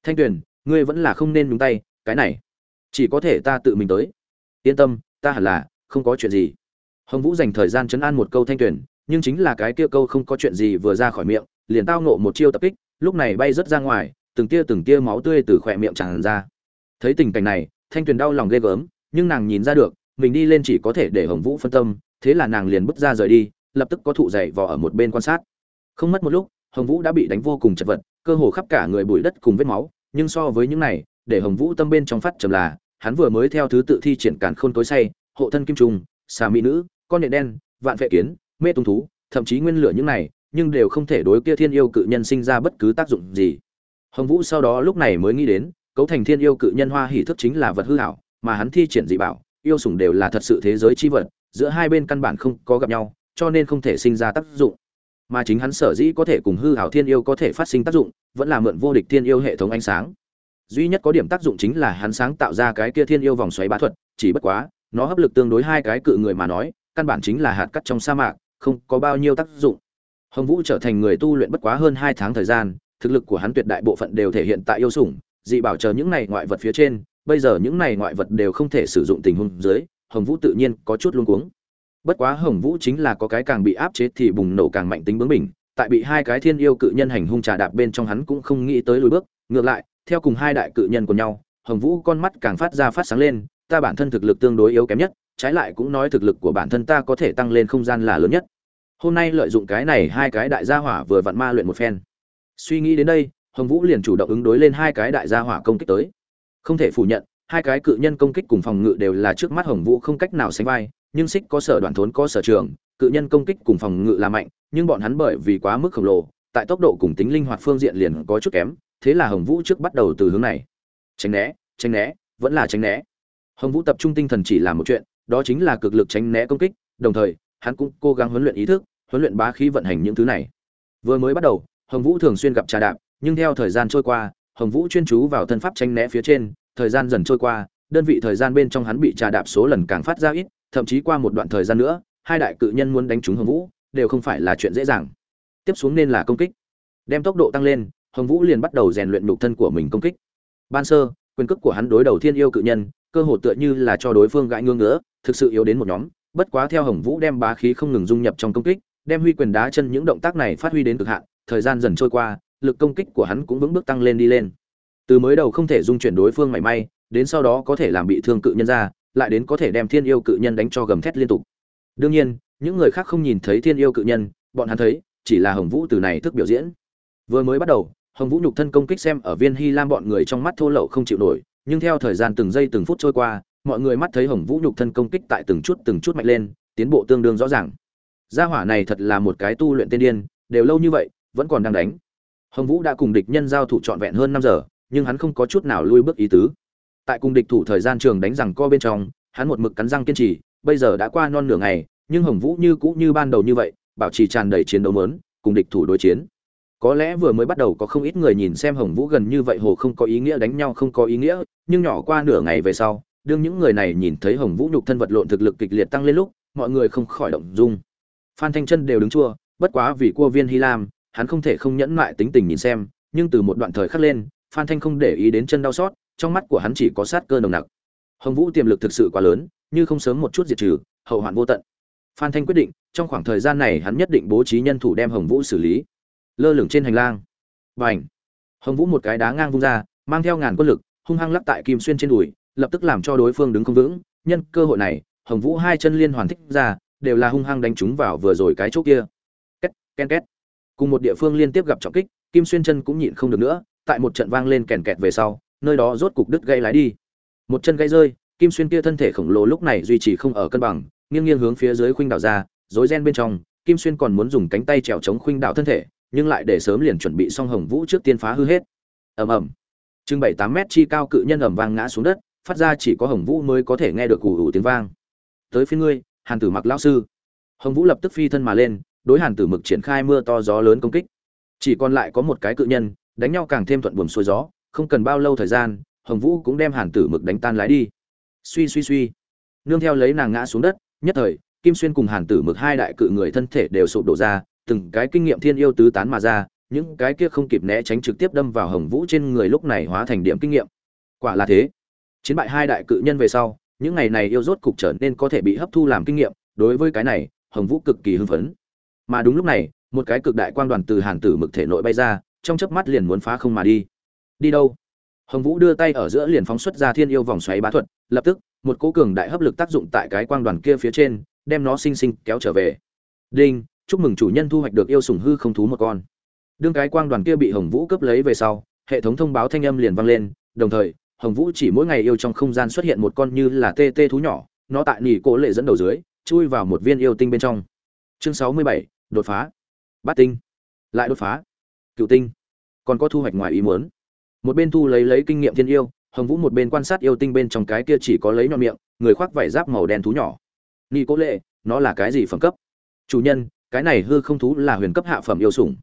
Thanh tuyền ngươi vẫn là không nên nhúng tay, cái này, chỉ có thể ta tự mình tới. Yên tâm, ta hẳn là, không có chuyện gì. Hồng vũ dành thời gian chấn an một câu thanh tuyền nhưng chính là cái kia câu không có chuyện gì vừa ra khỏi miệng, liền tao nộ một chiêu tập kích, lúc này bay rớt ra ngoài, từng tia từng tia máu tươi từ khỏe miệng tràn ra. Thấy tình cảnh này, thanh tuyền đau lòng ghê gớm, nhưng nàng nhìn ra được, mình đi lên chỉ có thể để hồng vũ phân tâm, thế là nàng liền bước ra rời đi, lập tức có thụ dậy vò ở một bên quan sát. Không mất một lúc, hồng vũ đã bị đánh vô cùng chật vật, cơ hồ khắp cả người bụi đất cùng vết máu, nhưng so với những này, để hồng vũ tâm bên trong phát trầm là, hắn vừa mới theo thứ tự thi triển càn khôn tối say, hộ thân kim trung, xà mỹ nữ, con nhện đen, vạn vệ kiến mê tung thú, thậm chí nguyên lửa những này, nhưng đều không thể đối kia thiên yêu cự nhân sinh ra bất cứ tác dụng gì. Hồng vũ sau đó lúc này mới nghĩ đến, cấu thành thiên yêu cự nhân hoa hỷ thức chính là vật hư hảo, mà hắn thi triển dị bảo, yêu sủng đều là thật sự thế giới chi vật, giữa hai bên căn bản không có gặp nhau, cho nên không thể sinh ra tác dụng. Mà chính hắn sở dĩ có thể cùng hư hảo thiên yêu có thể phát sinh tác dụng, vẫn là mượn vô địch thiên yêu hệ thống ánh sáng. Duy nhất có điểm tác dụng chính là hắn sáng tạo ra cái kia thiên yêu vòng xoáy bá thuật, chỉ bất quá, nó hấp lực tương đối hai cái cự người mà nói, căn bản chính là hạt cắt trong sa mạc không có bao nhiêu tác dụng. Hồng vũ trở thành người tu luyện bất quá hơn hai tháng thời gian, thực lực của hắn tuyệt đại bộ phận đều thể hiện tại yêu sủng, dị bảo chờ những này ngoại vật phía trên, bây giờ những này ngoại vật đều không thể sử dụng tình huống dưới, hồng vũ tự nhiên có chút luống cuống. Bất quá hồng vũ chính là có cái càng bị áp chế thì bùng nổ càng mạnh tính bướng bỉnh, tại bị hai cái thiên yêu cự nhân hành hung trà đạp bên trong hắn cũng không nghĩ tới lùi bước. Ngược lại, theo cùng hai đại cự nhân của nhau, hồng vũ con mắt càng phát ra phát sáng lên, ta bản thân thực lực tương đối yếu kém nhất trái lại cũng nói thực lực của bản thân ta có thể tăng lên không gian là lớn nhất. Hôm nay lợi dụng cái này hai cái đại gia hỏa vừa vặn ma luyện một phen. Suy nghĩ đến đây, hồng vũ liền chủ động ứng đối lên hai cái đại gia hỏa công kích tới. Không thể phủ nhận, hai cái cự nhân công kích cùng phòng ngự đều là trước mắt hồng vũ không cách nào sánh vai, nhưng xích có sở đoàn thốn có sở trường, cự nhân công kích cùng phòng ngự là mạnh, nhưng bọn hắn bởi vì quá mức khổng lồ, tại tốc độ cùng tính linh hoạt phương diện liền có chút kém, thế là hồng vũ trước bắt đầu từ hướng này. Tránh né tránh né, vẫn là tránh né. Hồng vũ tập trung tinh thần chỉ làm một chuyện đó chính là cực lực tránh né công kích, đồng thời, hắn cũng cố gắng huấn luyện ý thức, huấn luyện bá khí vận hành những thứ này. Vừa mới bắt đầu, hồng vũ thường xuyên gặp trà đạp, nhưng theo thời gian trôi qua, hồng vũ chuyên chú vào thân pháp tránh né phía trên, thời gian dần trôi qua, đơn vị thời gian bên trong hắn bị trà đạp số lần càng phát ra ít, thậm chí qua một đoạn thời gian nữa, hai đại cự nhân muốn đánh trúng hồng vũ, đều không phải là chuyện dễ dàng. Tiếp xuống nên là công kích. Đem tốc độ tăng lên, hồng vũ liền bắt đầu rèn luyện nhục thân của mình công kích. Ban sơ, quyền cước của hắn đối đầu thiên yêu cự nhân, cơ hồ tựa như là cho đối phương gãi ngưỡng nữa thực sự yếu đến một nhóm, bất quá theo hồng vũ đem bá khí không ngừng dung nhập trong công kích, đem huy quyền đá chân những động tác này phát huy đến cực hạn, thời gian dần trôi qua, lực công kích của hắn cũng vững bước tăng lên đi lên. Từ mới đầu không thể dung chuyển đối phương mảy may, đến sau đó có thể làm bị thương cự nhân ra, lại đến có thể đem thiên yêu cự nhân đánh cho gầm thét liên tục. Đương nhiên, những người khác không nhìn thấy thiên yêu cự nhân, bọn hắn thấy, chỉ là hồng vũ từ này thức biểu diễn. Vừa mới bắt đầu, hồng vũ nhục thân công kích xem ở viên hy lam bọn người trong mắt thô lậu không chịu nổi, nhưng theo thời gian từng giây từng phút trôi qua mọi người mắt thấy hồng vũ nhục thân công kích tại từng chút từng chút mạnh lên, tiến bộ tương đương rõ ràng. Gia hỏa này thật là một cái tu luyện tiên điên, đều lâu như vậy, vẫn còn đang đánh. Hồng vũ đã cùng địch nhân giao thủ trọn vẹn hơn năm giờ, nhưng hắn không có chút nào lui bước ý tứ. Tại cùng địch thủ thời gian trường đánh rằng co bên trong, hắn một mực cắn răng kiên trì, bây giờ đã qua non nửa ngày, nhưng hồng vũ như cũ như ban đầu như vậy, bảo trì tràn đầy chiến đấu mớn, cùng địch thủ đối chiến. Có lẽ vừa mới bắt đầu có không ít người nhìn xem hồng vũ gần như vậy hồ không có ý nghĩa đánh nhau không có ý nghĩa, nhưng nhỏ qua nửa ngày về sau đương những người này nhìn thấy hồng vũ nhục thân vật lộn thực lực kịch liệt tăng lên lúc, mọi người không khỏi động dung. Phan thanh chân đều đứng chua, bất quá vì cua viên hy lam, hắn không thể không nhẫn nại tính tình nhìn xem, nhưng từ một đoạn thời khắc lên, phan thanh không để ý đến chân đau xót, trong mắt của hắn chỉ có sát cơ nồng nặc. Hồng vũ tiềm lực thực sự quá lớn, như không sớm một chút diệt trừ, hậu hoạn vô tận. Phan thanh quyết định, trong khoảng thời gian này hắn nhất định bố trí nhân thủ đem hồng vũ xử lý. Lơ lửng trên hành lang. Bành. hồng vũ một cái đá ngang vung ra, mang theo ngàn quân lực, hung hăng lắp tại kim xuyên trên đùi lập tức làm cho đối phương đứng không vững. Nhân cơ hội này, hồng vũ hai chân liên hoàn thích ra, đều là hung hăng đánh trúng vào vừa rồi cái chỗ kia. Két ken két. Cùng một địa phương liên tiếp gặp trọng kích, kim xuyên chân cũng nhịn không được nữa, tại một trận vang lên kèn kẹt về sau, nơi đó rốt cục đứt gây lái đi. Một chân gây rơi, kim xuyên kia thân thể khổng lồ lúc này duy trì không ở cân bằng, nghiêng nghiêng hướng phía dưới khuynh đảo ra, rối ren bên trong, kim xuyên còn muốn dùng cánh tay trèo chống khuynh đảo thân thể, nhưng lại để sớm liền chuẩn bị xong hồng vũ trước tiên phá hư hết. Ầm ầm. Chừng bảy tám mét chi cao cự nhân ầm vang ngã xuống đất phát ra chỉ có hồng vũ mới có thể nghe được cù ủ tiếng vang. Tới phía ngươi, hàn tử mặc lão sư. Hồng vũ lập tức phi thân mà lên, đối hàn tử mực triển khai mưa to gió lớn công kích. Chỉ còn lại có một cái cự nhân, đánh nhau càng thêm thuận buồm xuôi gió, không cần bao lâu thời gian, hồng vũ cũng đem hàn tử mực đánh tan lái đi. Suy suy suy. Nương theo lấy nàng ngã xuống đất, nhất thời, kim xuyên cùng hàn tử mực hai đại cự người thân thể đều sụp đổ ra, từng cái kinh nghiệm thiên yêu tứ tán mà ra, những cái kia không kịp né tránh trực tiếp đâm vào hồng vũ trên người lúc này hóa thành điểm kinh nghiệm. Quả là thế chiến bại hai đại cự nhân về sau, những ngày này yêu rốt cục trở nên có thể bị hấp thu làm kinh nghiệm, đối với cái này, hồng vũ cực kỳ hưng phấn. Mà đúng lúc này, một cái cực đại quang đoàn từ hàn tử mực thể nội bay ra, trong chớp mắt liền muốn phá không mà đi. Đi đâu? Hồng vũ đưa tay ở giữa liền phóng xuất ra thiên yêu vòng xoáy bá thuật, lập tức, một cỗ cường đại hấp lực tác dụng tại cái quang đoàn kia phía trên, đem nó sinh sinh kéo trở về. Đinh, chúc mừng chủ nhân thu hoạch được yêu sủng hư không thú một con. Đương cái quang đoàn kia bị hồng vũ cướp lấy về sau, hệ thống thông báo thanh âm liền vang lên, đồng thời hồng vũ chỉ mỗi ngày yêu trong không gian xuất hiện một con như là tê tê thú nhỏ, nó tại nỉ cổ lệ dẫn đầu dưới, chui vào một viên yêu tinh bên trong. Chương sáu mươi bảy, đột phá. Bát tinh. Lại đột phá. Cựu tinh. Còn có thu hoạch ngoài ý muốn. Một bên thu lấy lấy kinh nghiệm thiên yêu, hồng vũ một bên quan sát yêu tinh bên trong cái kia chỉ có lấy nhọn miệng, người khoác vải giáp màu đen thú nhỏ. Ni cố lệ, nó là cái gì phẩm cấp? Chủ nhân, cái này hư không thú là huyền cấp hạ phẩm yêu sủng.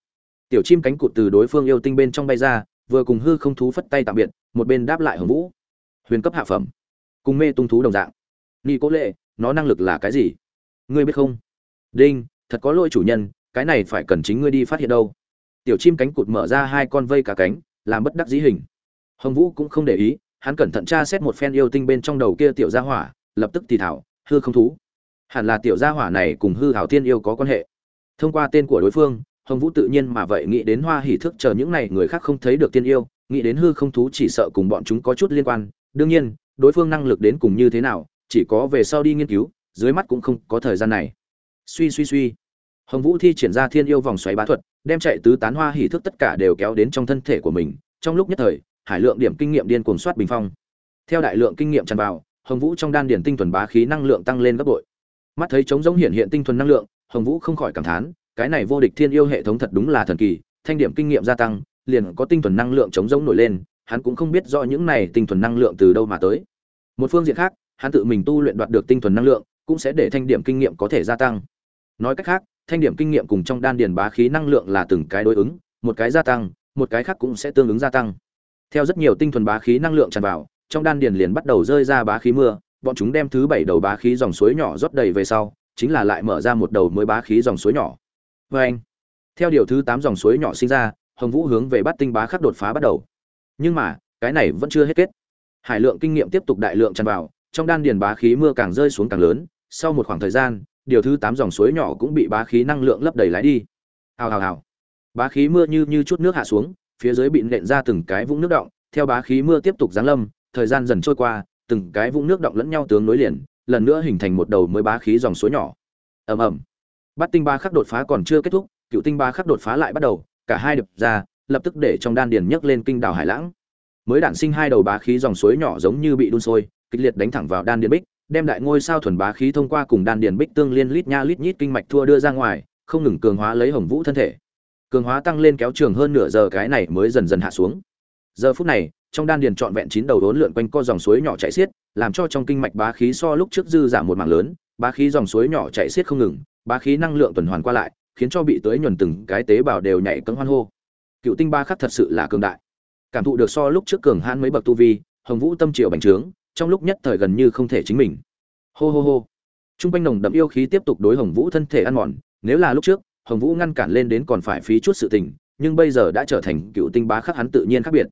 Tiểu chim cánh cụt từ đối phương yêu tinh bên trong bay ra vừa cùng hư không thú phất tay tạm biệt, một bên đáp lại hồng vũ. Huyền cấp hạ phẩm. Cùng mê tung thú đồng dạng. Nghi cố lệ nó năng lực là cái gì? Ngươi biết không? Đinh, thật có lỗi chủ nhân, cái này phải cần chính ngươi đi phát hiện đâu. Tiểu chim cánh cụt mở ra hai con vây cả cánh, làm bất đắc dĩ hình. Hồng vũ cũng không để ý, hắn cẩn thận tra xét một phen yêu tinh bên trong đầu kia tiểu gia hỏa, lập tức thì thảo, hư không thú. Hẳn là tiểu gia hỏa này cùng hư hảo tiên yêu có quan hệ. Thông qua tên của đối phương hồng vũ tự nhiên mà vậy nghĩ đến hoa hỉ thức chờ những này người khác không thấy được tiên yêu, nghĩ đến hư không thú chỉ sợ cùng bọn chúng có chút liên quan. Đương nhiên, đối phương năng lực đến cùng như thế nào, chỉ có về sau đi nghiên cứu, dưới mắt cũng không có thời gian này. Suy suy suy. Hồng vũ thi triển ra thiên yêu vòng xoáy bá thuật, đem chạy tứ tán hoa hỉ thức tất cả đều kéo đến trong thân thể của mình. Trong lúc nhất thời, hải lượng điểm kinh nghiệm điên cuồng soát bình phong. Theo đại lượng kinh nghiệm tràn vào, hồng vũ trong đan điển tinh thuần bá khí năng lượng tăng lên gấp bội. Mắt thấy trống giống hiện hiện tinh thuần năng lượng, hồng vũ không khỏi cảm thán cái này vô địch thiên yêu hệ thống thật đúng là thần kỳ, thanh điểm kinh nghiệm gia tăng, liền có tinh thuần năng lượng chống giống nổi lên, hắn cũng không biết rõ những này tinh thuần năng lượng từ đâu mà tới. Một phương diện khác, hắn tự mình tu luyện đoạt được tinh thuần năng lượng, cũng sẽ để thanh điểm kinh nghiệm có thể gia tăng. Nói cách khác, thanh điểm kinh nghiệm cùng trong đan điền bá khí năng lượng là từng cái đối ứng, một cái gia tăng, một cái khác cũng sẽ tương ứng gia tăng. Theo rất nhiều tinh thuần bá khí năng lượng tràn vào, trong đan điền liền bắt đầu rơi ra bá khí mưa, bọn chúng đem thứ bảy đầu bá khí dòng suối nhỏ rót đầy về sau, chính là lại mở ra một đầu mới bá khí dòng suối nhỏ vê anh, theo điều thứ tám dòng suối nhỏ sinh ra, hồng vũ hướng về bát tinh bá khắc đột phá bắt đầu. Nhưng mà, cái này vẫn chưa hết kết. Hải lượng kinh nghiệm tiếp tục đại lượng tràn vào, trong đan điền bá khí mưa càng rơi xuống càng lớn. Sau một khoảng thời gian, điều thứ tám dòng suối nhỏ cũng bị bá khí năng lượng lấp đầy lái đi. Hào hào hào. Bá khí mưa như như chút nước hạ xuống, phía dưới bị nện ra từng cái vũng nước động. Theo bá khí mưa tiếp tục giáng lâm, thời gian dần trôi qua, từng cái vũng nước động lẫn nhau tướng nối liền, lần nữa hình thành một đầu mới bá khí dòng suối nhỏ. Ầm ầm. Bát tinh ba khắc đột phá còn chưa kết thúc, cựu tinh ba khắc đột phá lại bắt đầu, cả hai đập ra, lập tức để trong đan điền nhấc lên kinh đảo hải lãng. Mới đản sinh hai đầu bá khí dòng suối nhỏ giống như bị đun sôi, kịch liệt đánh thẳng vào đan điền bích, đem đại ngôi sao thuần bá khí thông qua cùng đan điền bích tương liên lít nha lít nhít kinh mạch thua đưa ra ngoài, không ngừng cường hóa lấy hồng vũ thân thể. Cường hóa tăng lên kéo trường hơn nửa giờ cái này mới dần dần hạ xuống. Giờ phút này, trong đan điền trọn vẹn chín đầu đốn lượn quanh co dòng suối nhỏ chảy xiết, làm cho trong kinh mạch bá khí so lúc trước dư giảm một mảng lớn, bá khí dòng suối nhỏ chảy xiết không ngừng bá khí năng lượng tuần hoàn qua lại, khiến cho bị tới nhuần từng cái tế bào đều nhảy cấm hoan hô. Cựu tinh ba khắc thật sự là cường đại. Cảm thụ được so lúc trước cường hãn mấy bậc tu vi, hồng vũ tâm triệu bành trướng, trong lúc nhất thời gần như không thể chính mình. Hô hô hô. Trung quanh nồng đậm yêu khí tiếp tục đối hồng vũ thân thể ăn mòn, nếu là lúc trước, hồng vũ ngăn cản lên đến còn phải phí chút sự tình, nhưng bây giờ đã trở thành cựu tinh bá khắc hắn tự nhiên khác biệt.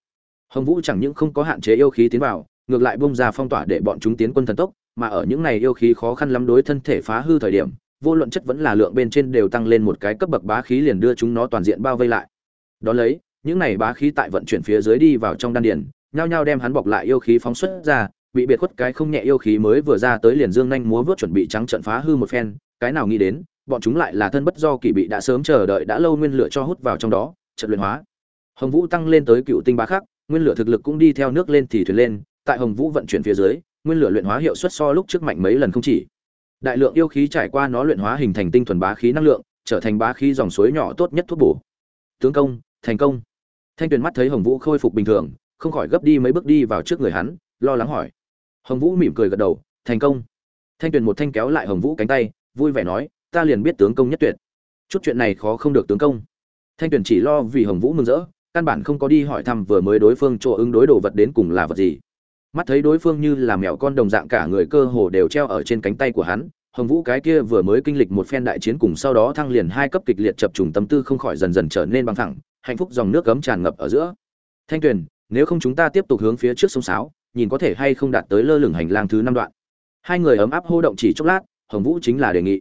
Hồng vũ chẳng những không có hạn chế yêu khí tiến vào, ngược lại bông ra phong tỏa để bọn chúng tiến quân thần tốc, mà ở những này yêu khí khó khăn lắm đối thân thể phá hư thời điểm vô luận chất vẫn là lượng bên trên đều tăng lên một cái cấp bậc bá khí liền đưa chúng nó toàn diện bao vây lại. Đó lấy, những này bá khí tại vận chuyển phía dưới đi vào trong đan điền, nhao nhao đem hắn bọc lại yêu khí phóng xuất ra, bị biệt khuất cái không nhẹ yêu khí mới vừa ra tới liền dương nhanh múa vớt chuẩn bị trắng trận phá hư một phen, cái nào nghĩ đến, bọn chúng lại là thân bất do kỳ bị đã sớm chờ đợi đã lâu nguyên lửa cho hút vào trong đó, trận luyện hóa. Hồng vũ tăng lên tới cựu tinh bá khắc, nguyên lửa thực lực cũng đi theo nước lên thì thuyền lên, tại hồng vũ vận chuyển phía dưới, nguyên lửa luyện hóa hiệu suất so lúc trước mạnh mấy lần không chỉ đại lượng yêu khí trải qua nó luyện hóa hình thành tinh thuần bá khí năng lượng, trở thành bá khí dòng suối nhỏ tốt nhất thuốc bổ. Tướng công, thành công. Thanh tuyền mắt thấy hồng vũ khôi phục bình thường, không khỏi gấp đi mấy bước đi vào trước người hắn, lo lắng hỏi. Hồng vũ mỉm cười gật đầu, thành công. Thanh tuyền một thanh kéo lại hồng vũ cánh tay, vui vẻ nói, ta liền biết tướng công nhất tuyệt. Chút chuyện này khó không được tướng công. Thanh tuyền chỉ lo vì hồng vũ mừng rỡ, căn bản không có đi hỏi thăm vừa mới đối phương chỗ ứng đối đồ vật đến cùng là vật gì mắt thấy đối phương như là mèo con đồng dạng cả người cơ hồ đều treo ở trên cánh tay của hắn, hồng vũ cái kia vừa mới kinh lịch một phen đại chiến cùng sau đó thăng liền hai cấp kịch liệt chập trùng tâm tư không khỏi dần dần trở nên băng thẳng, hạnh phúc dòng nước cấm tràn ngập ở giữa. Thanh tuyền, nếu không chúng ta tiếp tục hướng phía trước sông sáo, nhìn có thể hay không đạt tới lơ lửng hành lang thứ năm đoạn. Hai người ấm áp hô động chỉ chốc lát, hồng vũ chính là đề nghị.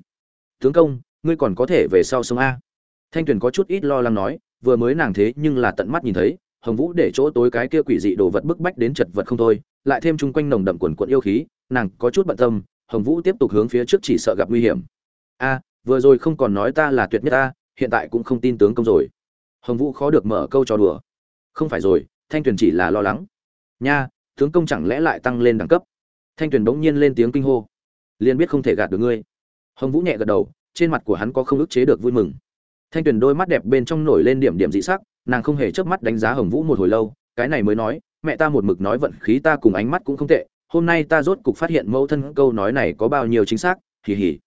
Tướng công, ngươi còn có thể về sau sông a. Thanh tuyền có chút ít lo lắng nói, vừa mới nàng thế nhưng là tận mắt nhìn thấy hồng vũ để chỗ tối cái kia quỷ dị đồ vật bức bách đến chật vật không thôi, lại thêm chung quanh nồng đậm quần quận yêu khí, nàng có chút bận tâm, hồng vũ tiếp tục hướng phía trước chỉ sợ gặp nguy hiểm. A, vừa rồi không còn nói ta là tuyệt nhất ta, hiện tại cũng không tin tướng công rồi. Hồng vũ khó được mở câu trò đùa. Không phải rồi, thanh tuyền chỉ là lo lắng. Nha, tướng công chẳng lẽ lại tăng lên đẳng cấp? Thanh tuyền bỗng nhiên lên tiếng kinh hô. Liền biết không thể gạt được ngươi. Hồng vũ nhẹ gật đầu, trên mặt của hắn có không ức chế được vui mừng. Thanh tuyền đôi mắt đẹp bên trong nổi lên điểm điểm dị sắc nàng không hề chớp mắt đánh giá hồng vũ một hồi lâu, cái này mới nói, mẹ ta một mực nói vận khí ta cùng ánh mắt cũng không tệ, hôm nay ta rốt cục phát hiện mẫu thân câu nói này có bao nhiêu chính xác, hì hì.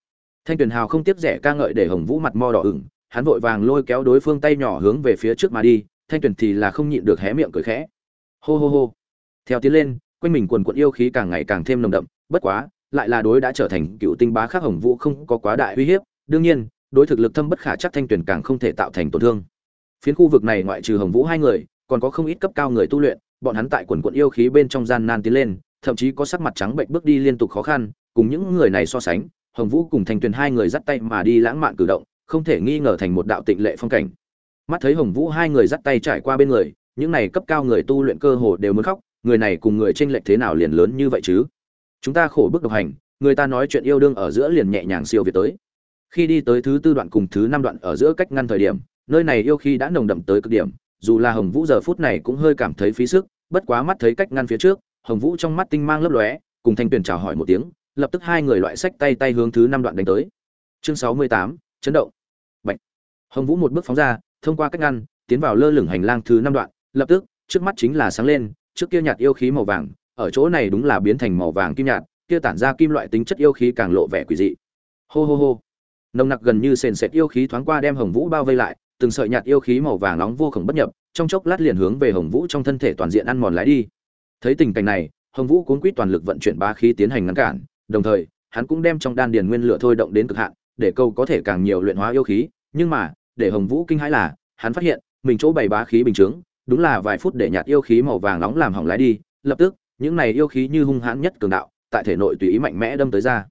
Thanh tuyền hào không tiếc rẻ ca ngợi để hồng vũ mặt mo đỏ ửng, hắn vội vàng lôi kéo đối phương tay nhỏ hướng về phía trước mà đi, thanh tuyền thì là không nhịn được hé miệng cười khẽ. Hô hô hô. Theo tiến lên, quanh mình quần quận yêu khí càng ngày càng thêm nồng đậm, bất quá, lại là đối đã trở thành cựu tinh bá khác hồng vũ không có quá đại uy hiếp, đương nhiên, đối thực lực thâm bất khả chắc thanh Tuyền càng không thể tạo thành tổn thương phiến khu vực này ngoại trừ hồng vũ hai người, còn có không ít cấp cao người tu luyện, bọn hắn tại quần quận yêu khí bên trong gian nan tiến lên, thậm chí có sắc mặt trắng bệnh bước đi liên tục khó khăn, cùng những người này so sánh, hồng vũ cùng thanh tuyền hai người dắt tay mà đi lãng mạn cử động, không thể nghi ngờ thành một đạo tịnh lệ phong cảnh. Mắt thấy hồng vũ hai người dắt tay trải qua bên người, những này cấp cao người tu luyện cơ hồ đều muốn khóc, người này cùng người tranh lệch thế nào liền lớn như vậy chứ? Chúng ta khổ bức độc hành, người ta nói chuyện yêu đương ở giữa liền nhẹ nhàng siêu việt tới. Khi đi tới thứ tư đoạn cùng thứ năm đoạn ở giữa cách ngăn thời điểm nơi này yêu khi đã nồng đậm tới cực điểm, dù là hồng vũ giờ phút này cũng hơi cảm thấy phí sức, bất quá mắt thấy cách ngăn phía trước, hồng vũ trong mắt tinh mang lấp lóe, cùng thanh tuyền chào hỏi một tiếng, lập tức hai người loại sách tay tay hướng thứ năm đoạn đánh tới. Chương sáu mươi tám, chấn động. Bạch. hồng vũ một bước phóng ra, thông qua cách ngăn, tiến vào lơ lửng hành lang thứ năm đoạn, lập tức, trước mắt chính là sáng lên, trước kia nhạt yêu khí màu vàng, ở chỗ này đúng là biến thành màu vàng kim nhạt, kia tản ra kim loại tính chất yêu khí càng lộ vẻ quỷ dị. Hô hô hô. Nồng nặc gần như sền sệt yêu khí thoáng qua đem hồng vũ bao vây lại từng sợi nhạt yêu khí màu vàng nóng vô cùng bất nhập trong chốc lát liền hướng về hồng vũ trong thân thể toàn diện ăn mòn lái đi. Thấy tình cảnh này hồng vũ cuốn quýt toàn lực vận chuyển ba khí tiến hành ngăn cản đồng thời hắn cũng đem trong đan điền nguyên lửa thôi động đến cực hạn để câu có thể càng nhiều luyện hóa yêu khí nhưng mà để hồng vũ kinh hãi là hắn phát hiện mình chỗ bày bá khí bình chứng, đúng là vài phút để nhạt yêu khí màu vàng nóng làm hỏng lái đi lập tức những này yêu khí như hung hãn nhất cường đạo tại thể nội tùy ý mạnh mẽ đâm tới ra.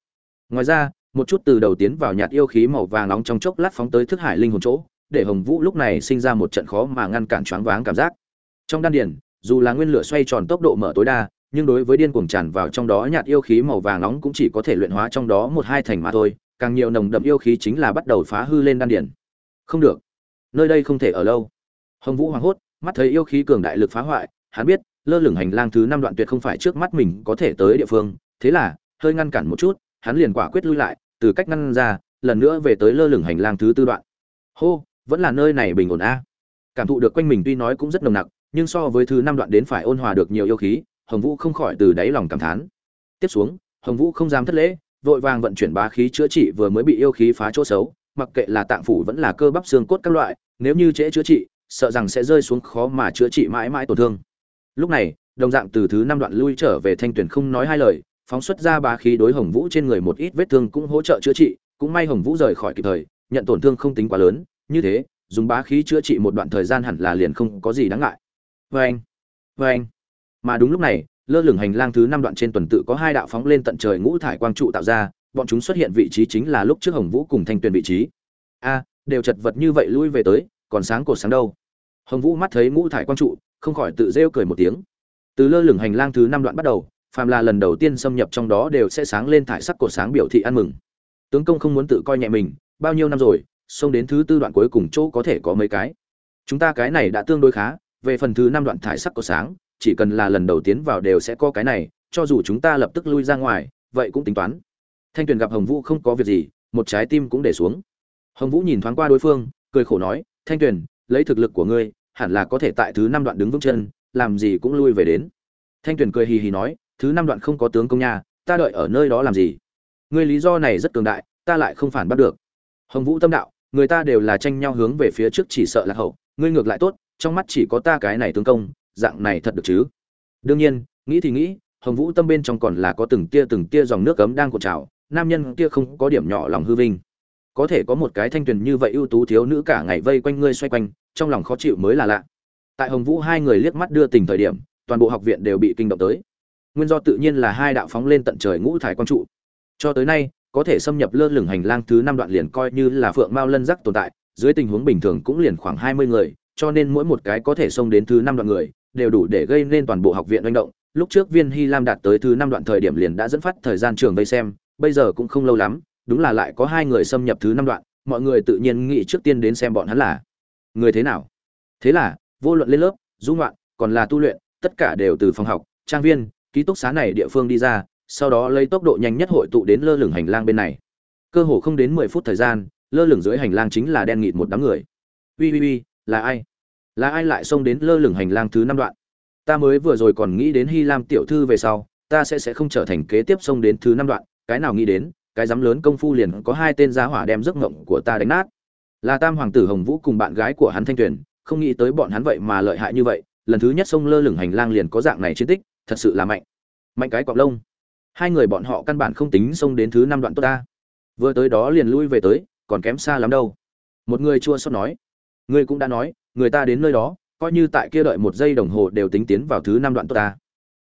Ngoài ra một chút từ đầu tiến vào nhạt yêu khí màu vàng nóng trong chốc lát phóng tới thức hải linh hồn chỗ để hồng vũ lúc này sinh ra một trận khó mà ngăn cản choáng váng cảm giác. Trong đan điền, dù là nguyên lửa xoay tròn tốc độ mở tối đa, nhưng đối với điên cuồng tràn vào trong đó nhạt yêu khí màu vàng nóng cũng chỉ có thể luyện hóa trong đó một hai thành mà thôi, càng nhiều nồng đậm yêu khí chính là bắt đầu phá hư lên đan điền. Không được. Nơi đây không thể ở lâu. Hồng vũ hoảng hốt, mắt thấy yêu khí cường đại lực phá hoại, hắn biết, lơ lửng hành lang thứ năm đoạn tuyệt không phải trước mắt mình có thể tới địa phương, thế là, hơi ngăn cản một chút, hắn liền quả quyết lui lại, từ cách ngăn ra, lần nữa về tới lơ lửng hành lang thứ tư đoạn. Hô! Vẫn là nơi này bình ổn a. Cảm thụ được quanh mình tuy nói cũng rất nồng nặc, nhưng so với thứ năm đoạn đến phải ôn hòa được nhiều yêu khí, hồng vũ không khỏi từ đáy lòng cảm thán. Tiếp xuống, hồng vũ không dám thất lễ, vội vàng vận chuyển bá khí chữa trị vừa mới bị yêu khí phá chỗ xấu, mặc kệ là tạng phủ vẫn là cơ bắp xương cốt các loại, nếu như trễ chữa trị, sợ rằng sẽ rơi xuống khó mà chữa trị mãi mãi tổn thương. Lúc này, đồng dạng từ thứ năm đoạn lui trở về thanh tuyển không nói hai lời, phóng xuất ra bá khí đối hồng vũ trên người một ít vết thương cũng hỗ trợ chữa trị, cũng may hồng vũ rời khỏi kịp thời, nhận tổn thương không tính quá lớn như thế, dùng bá khí chữa trị một đoạn thời gian hẳn là liền không có gì đáng ngại. Vê anh vê anh. Mà đúng lúc này, lơ lửng hành lang thứ năm đoạn trên tuần tự có hai đạo phóng lên tận trời ngũ thải quang trụ tạo ra, bọn chúng xuất hiện vị trí chính là lúc trước hồng vũ cùng thanh tuyền vị trí. A, đều chật vật như vậy lui về tới, còn sáng cột sáng đâu? Hồng vũ mắt thấy ngũ thải quang trụ, không khỏi tự rêu cười một tiếng. Từ lơ lửng hành lang thứ năm đoạn bắt đầu, phàm là lần đầu tiên xâm nhập trong đó đều sẽ sáng lên thải sắc cột sáng biểu thị ăn mừng. Tướng công không muốn tự coi nhẹ mình, bao nhiêu năm rồi xông đến thứ tư đoạn cuối cùng chỗ có thể có mấy cái. Chúng ta cái này đã tương đối khá, về phần thứ năm đoạn thải sắc có sáng, chỉ cần là lần đầu tiến vào đều sẽ có cái này, cho dù chúng ta lập tức lui ra ngoài, vậy cũng tính toán. Thanh tuyền gặp hồng vũ không có việc gì, một trái tim cũng để xuống. Hồng vũ nhìn thoáng qua đối phương, cười khổ nói, thanh tuyền lấy thực lực của ngươi, hẳn là có thể tại thứ năm đoạn đứng vững chân, làm gì cũng lui về đến. Thanh tuyền cười hì hì nói, thứ năm đoạn không có tướng công nha, ta đợi ở nơi đó làm gì? Ngươi lý do này rất cường đại, ta lại không phản bắt được. Hồng vũ tâm đạo người ta đều là tranh nhau hướng về phía trước chỉ sợ là hậu, ngươi ngược lại tốt, trong mắt chỉ có ta cái này tướng công, dạng này thật được chứ? Đương nhiên, nghĩ thì nghĩ, hồng vũ tâm bên trong còn là có từng tia từng tia dòng nước cấm đang cuộn trào, nam nhân kia không có điểm nhỏ lòng hư vinh. Có thể có một cái thanh tuyền như vậy ưu tú thiếu nữ cả ngày vây quanh ngươi xoay quanh, trong lòng khó chịu mới là lạ. Tại hồng vũ hai người liếc mắt đưa tình thời điểm, toàn bộ học viện đều bị kinh động tới. Nguyên do tự nhiên là hai đạo phóng lên tận trời ngũ thải quang trụ. Cho tới nay có thể xâm nhập lơ lửng hành lang thứ năm đoạn liền coi như là phượng mao lân rắc tồn tại, dưới tình huống bình thường cũng liền khoảng hai mươi người, cho nên mỗi một cái có thể xông đến thứ năm đoạn người, đều đủ để gây nên toàn bộ học viện manh động. Lúc trước viên hy lam đạt tới thứ năm đoạn thời điểm liền đã dẫn phát thời gian trường vây xem, bây giờ cũng không lâu lắm, đúng là lại có hai người xâm nhập thứ năm đoạn, mọi người tự nhiên nghĩ trước tiên đến xem bọn hắn là người thế nào. Thế là, vô luận lên lớp, du loạn còn là tu luyện, tất cả đều từ phòng học, trang viên, ký túc xá này địa phương đi ra sau đó lấy tốc độ nhanh nhất hội tụ đến lơ lửng hành lang bên này. Cơ hồ không đến mười phút thời gian, lơ lửng dưới hành lang chính là đen nghịt một đám người. Ui ui ui, là ai? Là ai lại xông đến lơ lửng hành lang thứ năm đoạn? Ta mới vừa rồi còn nghĩ đến hy lam tiểu thư về sau, ta sẽ sẽ không trở thành kế tiếp xông đến thứ năm đoạn. Cái nào nghĩ đến, cái dám lớn công phu liền có hai tên giá hỏa đem giấc ngộng của ta đánh nát. Là tam hoàng tử hồng vũ cùng bạn gái của hắn thanh tuyền, không nghĩ tới bọn hắn vậy mà lợi hại như vậy, lần thứ nhất xông lơ lửng hành lang liền có dạng này chiến tích, thật sự là mạnh. Mạnh cái cọp lông hai người bọn họ căn bản không tính xông đến thứ năm đoạn tốt ta. Vừa tới đó liền lui về tới, còn kém xa lắm đâu. Một người chua xót nói. Ngươi cũng đã nói, người ta đến nơi đó, coi như tại kia đợi một giây đồng hồ đều tính tiến vào thứ năm đoạn tốt ta.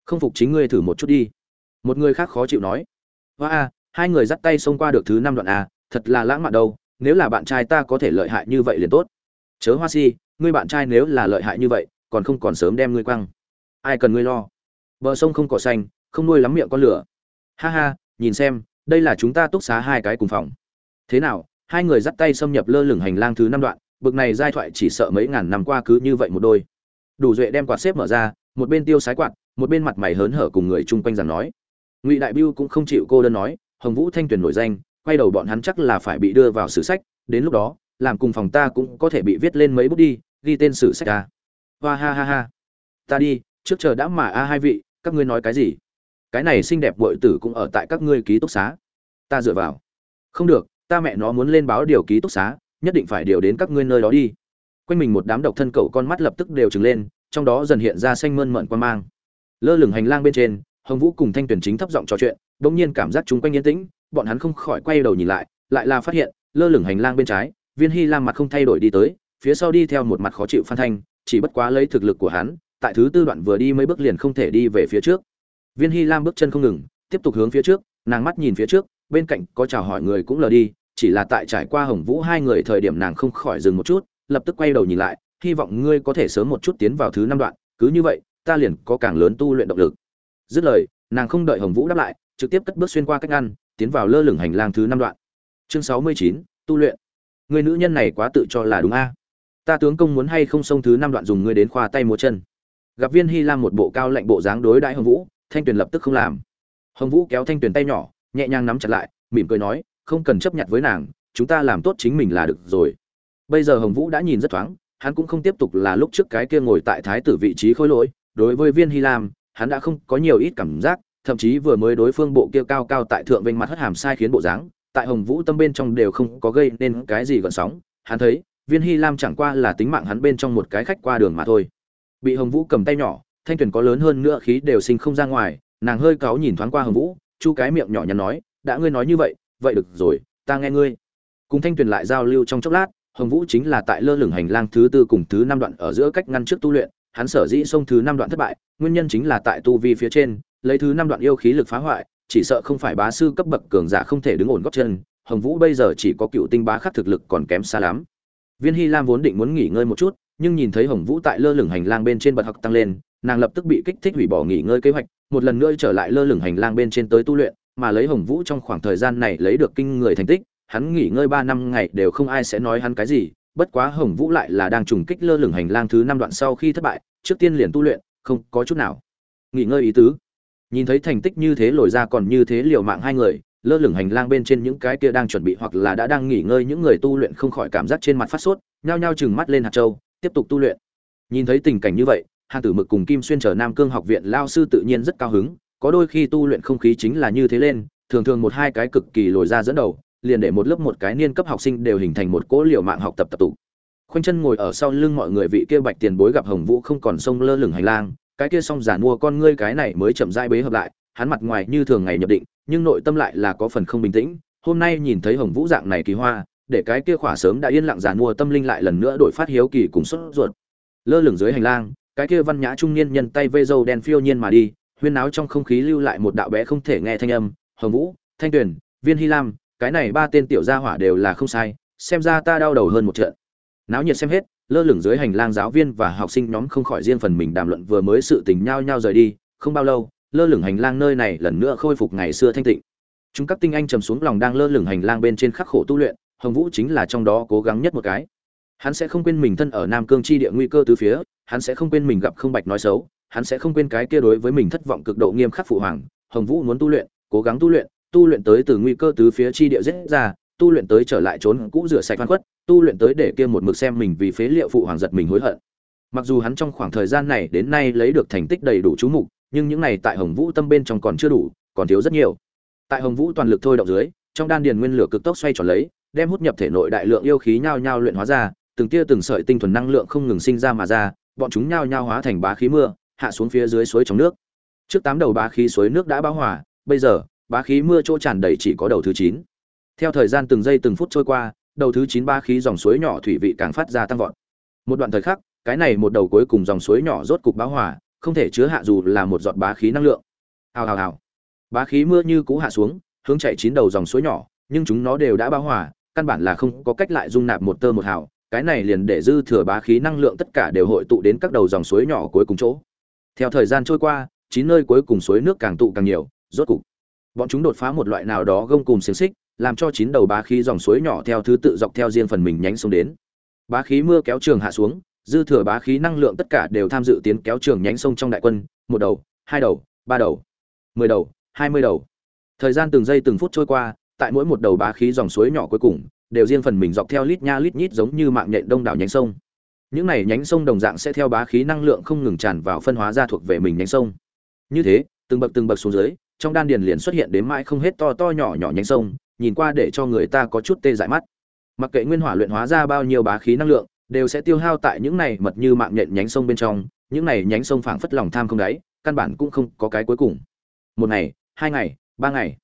Không phục chính ngươi thử một chút đi. Một người khác khó chịu nói. Hoa a, hai người dắt tay xông qua được thứ năm đoạn a, thật là lãng mạn đâu, nếu là bạn trai ta có thể lợi hại như vậy liền tốt. Chớ hoa si, ngươi bạn trai nếu là lợi hại như vậy, còn không còn sớm đem ngươi quăng. Ai cần ngươi lo? Bờ sông không cỏ xanh, không nuôi lắm miệng con lửa ha ha, nhìn xem, đây là chúng ta túc xá hai cái cùng phòng. Thế nào, hai người dắt tay xâm nhập lơ lửng hành lang thứ năm đoạn, bực này giai thoại chỉ sợ mấy ngàn năm qua cứ như vậy một đôi. Đủ duệ đem quạt xếp mở ra, một bên tiêu sái quạt, một bên mặt mày hớn hở cùng người chung quanh rằng nói. Ngụy đại biêu cũng không chịu cô đơn nói, hồng vũ thanh tuyền nổi danh, quay đầu bọn hắn chắc là phải bị đưa vào sử sách, đến lúc đó, làm cùng phòng ta cũng có thể bị viết lên mấy bút đi, ghi tên sử sách ta. Hoa ha ha ha. Ta đi, trước chờ đã mà a hai vị, các ngươi nói cái gì? Cái này xinh đẹp bội tử cũng ở tại các ngươi ký túc xá. Ta dựa vào. Không được, ta mẹ nó muốn lên báo điều ký túc xá, nhất định phải điều đến các ngươi nơi đó đi. Quanh mình một đám độc thân cậu con mắt lập tức đều trừng lên, trong đó dần hiện ra xanh mơn mận quan mang. Lơ lửng hành lang bên trên, hồng vũ cùng thanh tuyển chính thấp giọng trò chuyện, bỗng nhiên cảm giác chúng quanh yên tĩnh, bọn hắn không khỏi quay đầu nhìn lại lại là phát hiện, lơ lửng hành lang bên trái, viên hy lam mặt không thay đổi đi tới, phía sau đi theo một mặt khó chịu phan thanh, chỉ bất quá lấy thực lực của hắn, tại thứ tư đoạn vừa đi mấy bước liền không thể đi về phía trước viên hy lam bước chân không ngừng, tiếp tục hướng phía trước, nàng mắt nhìn phía trước, bên cạnh có chào hỏi người cũng lờ đi, chỉ là tại trải qua hồng vũ hai người thời điểm nàng không khỏi dừng một chút, lập tức quay đầu nhìn lại, hy vọng ngươi có thể sớm một chút tiến vào thứ năm đoạn, cứ như vậy, ta liền có càng lớn tu luyện động lực. Dứt lời, nàng không đợi hồng vũ đáp lại, trực tiếp cất bước xuyên qua cách ngăn, tiến vào lơ lửng hành lang thứ năm đoạn. Chương sáu mươi chín, tu luyện. Người nữ nhân này quá tự cho là đúng a. Ta tướng công muốn hay không xông thứ năm đoạn dùng ngươi đến khoa tay múa chân. Gặp viên hy lam một bộ cao lạnh bộ dáng đối đãi hồng vũ thanh tuyền lập tức không làm. Hồng vũ kéo thanh tuyền tay nhỏ, nhẹ nhàng nắm chặt lại, mỉm cười nói, không cần chấp nhận với nàng, chúng ta làm tốt chính mình là được rồi. Bây giờ hồng vũ đã nhìn rất thoáng, hắn cũng không tiếp tục là lúc trước cái kia ngồi tại thái tử vị trí khôi lỗi, đối với viên hy lam, hắn đã không có nhiều ít cảm giác, thậm chí vừa mới đối phương bộ kia cao cao tại thượng vinh mặt hất hàm sai khiến bộ dáng, tại hồng vũ tâm bên trong đều không có gây nên cái gì gợn sóng, hắn thấy, viên hy lam chẳng qua là tính mạng hắn bên trong một cái khách qua đường mà thôi. Bị hồng vũ cầm tay nhỏ thanh tuyền có lớn hơn nữa khí đều sinh không ra ngoài, nàng hơi cáu nhìn thoáng qua hồng vũ, chu cái miệng nhỏ nhắn nói, đã ngươi nói như vậy vậy được rồi, ta nghe ngươi. Cùng thanh tuyền lại giao lưu trong chốc lát, hồng vũ chính là tại lơ lửng hành lang thứ tư cùng thứ năm đoạn ở giữa cách ngăn trước tu luyện, hắn sở dĩ xông thứ năm đoạn thất bại, nguyên nhân chính là tại tu vi phía trên, lấy thứ năm đoạn yêu khí lực phá hoại, chỉ sợ không phải bá sư cấp bậc cường giả không thể đứng ổn gót chân, hồng vũ bây giờ chỉ có cựu tinh bá khắc thực lực còn kém xa lắm. Viên hy lam vốn định muốn nghỉ ngơi một chút, nhưng nhìn thấy hồng vũ tại lơ lửng hành lang bên trên bật học tăng lên nàng lập tức bị kích thích hủy bỏ nghỉ ngơi kế hoạch, một lần nữa trở lại lơ lửng hành lang bên trên tới tu luyện, mà lấy hồng vũ trong khoảng thời gian này lấy được kinh người thành tích, hắn nghỉ ngơi ba năm ngày đều không ai sẽ nói hắn cái gì, bất quá hồng vũ lại là đang trùng kích lơ lửng hành lang thứ năm đoạn sau khi thất bại, trước tiên liền tu luyện, không có chút nào. Nghỉ ngơi ý tứ. Nhìn thấy thành tích như thế lồi ra còn như thế liều mạng hai người, lơ lửng hành lang bên trên những cái kia đang chuẩn bị hoặc là đã đang nghỉ ngơi những người tu luyện không khỏi cảm giác trên mặt phát sốt, nhao nhao chừng mắt lên hạt châu, tiếp tục tu luyện. Nhìn thấy tình cảnh như vậy hàn tử mực cùng kim xuyên trở nam cương học viện lao sư tự nhiên rất cao hứng, có đôi khi tu luyện không khí chính là như thế lên, thường thường một hai cái cực kỳ lồi ra dẫn đầu, liền để một lớp một cái niên cấp học sinh đều hình thành một cỗ liều mạng học tập tập tụ. Khoanh chân ngồi ở sau lưng mọi người vị kia bạch tiền bối gặp hồng vũ không còn sông lơ lửng hành lang, cái kia xong giả mua con ngươi cái này mới chậm rãi bế hợp lại, hắn mặt ngoài như thường ngày nhập định, nhưng nội tâm lại là có phần không bình tĩnh. Hôm nay nhìn thấy hồng vũ dạng này kỳ hoa, để cái kia khỏa sớm đã yên lặng giả mua tâm linh lại lần nữa đổi phát hiếu kỳ cùng sốt ruột. Lơ lửng dưới hành lang cái kia văn nhã trung niên nhân tay vê dâu đen phiêu nhiên mà đi, huyên náo trong không khí lưu lại một đạo bé không thể nghe thanh âm, hồng vũ, thanh tuyền, viên hy lam, cái này ba tên tiểu gia hỏa đều là không sai, xem ra ta đau đầu hơn một trận. Náo nhiệt xem hết, lơ lửng dưới hành lang giáo viên và học sinh nhóm không khỏi riêng phần mình đàm luận vừa mới sự tình nhau nhau rời đi, không bao lâu, lơ lửng hành lang nơi này lần nữa khôi phục ngày xưa thanh tịnh. Chúng các tinh anh trầm xuống lòng đang lơ lửng hành lang bên trên khắc khổ tu luyện, hồng vũ chính là trong đó cố gắng nhất một cái hắn sẽ không quên mình thân ở nam cương chi địa nguy cơ từ phía, hắn sẽ không quên mình gặp không bạch nói xấu, hắn sẽ không quên cái kia đối với mình thất vọng cực độ nghiêm khắc phụ hoàng, hồng vũ muốn tu luyện, cố gắng tu luyện tu luyện tới từ nguy cơ từ phía chi địa dễ ra, tu luyện tới trở lại trốn cũ rửa sạch văn khuất, tu luyện tới để kia một mực xem mình vì phế liệu phụ hoàng giật mình hối hận. Mặc dù hắn trong khoảng thời gian này đến nay lấy được thành tích đầy đủ chú mục, nhưng những này tại hồng vũ tâm bên trong còn chưa đủ, còn thiếu rất nhiều. Tại hồng vũ toàn lực thôi động dưới, trong đan điền nguyên lửa cực tốc xoay tròn lấy, đem hút nhập thể nội đại lượng yêu khí nhao nhao luyện hóa ra từng tia từng sợi tinh thuần năng lượng không ngừng sinh ra mà ra, bọn chúng nhao nhao hóa thành bá khí mưa, hạ xuống phía dưới suối trong nước. Trước tám đầu bá khí suối nước đã bão hòa, bây giờ, bá khí mưa chỗ tràn đầy chỉ có đầu thứ chín. Theo thời gian từng giây từng phút trôi qua, đầu thứ chín bá khí dòng suối nhỏ thủy vị càng phát ra tăng vọt. Một đoạn thời khắc, cái này một đầu cuối cùng dòng suối nhỏ rốt cục bão hòa, không thể chứa hạ dù là một giọt bá khí năng lượng. Ào ào ào. bá khí mưa như cũ hạ xuống, hướng chạy chín đầu dòng suối nhỏ, nhưng chúng nó đều đã bão hòa, căn bản là không có cách lại dung nạp một tơ một hào cái này liền để dư thừa bá khí năng lượng tất cả đều hội tụ đến các đầu dòng suối nhỏ cuối cùng chỗ. Theo thời gian trôi qua, chín nơi cuối cùng suối nước càng tụ càng nhiều, rốt cục, bọn chúng đột phá một loại nào đó gông cùng xiềng xích, làm cho chín đầu bá khí dòng suối nhỏ theo thứ tự dọc theo riêng phần mình nhánh xuống đến. Bá khí mưa kéo trường hạ xuống, dư thừa bá khí năng lượng tất cả đều tham dự tiến kéo trường nhánh sông trong đại quân, một đầu, hai đầu, ba đầu, mười đầu, hai mươi đầu. Thời gian từng giây từng phút trôi qua, tại mỗi một đầu bá khí dòng suối nhỏ cuối cùng đều riêng phần mình dọc theo lít nha lít nhít giống như mạng nhện đông đảo nhánh sông. Những này nhánh sông đồng dạng sẽ theo bá khí năng lượng không ngừng tràn vào phân hóa ra thuộc về mình nhánh sông. Như thế, từng bậc từng bậc xuống dưới, trong đan điền liền xuất hiện đến mãi không hết to to nhỏ nhỏ nhánh sông, nhìn qua để cho người ta có chút tê dại mắt. Mặc kệ nguyên hỏa luyện hóa ra bao nhiêu bá khí năng lượng, đều sẽ tiêu hao tại những này mật như mạng nhện nhánh sông bên trong, những này nhánh sông phảng phất lòng tham không đáy, căn bản cũng không có cái cuối cùng. Một ngày, hai ngày, ba ngày.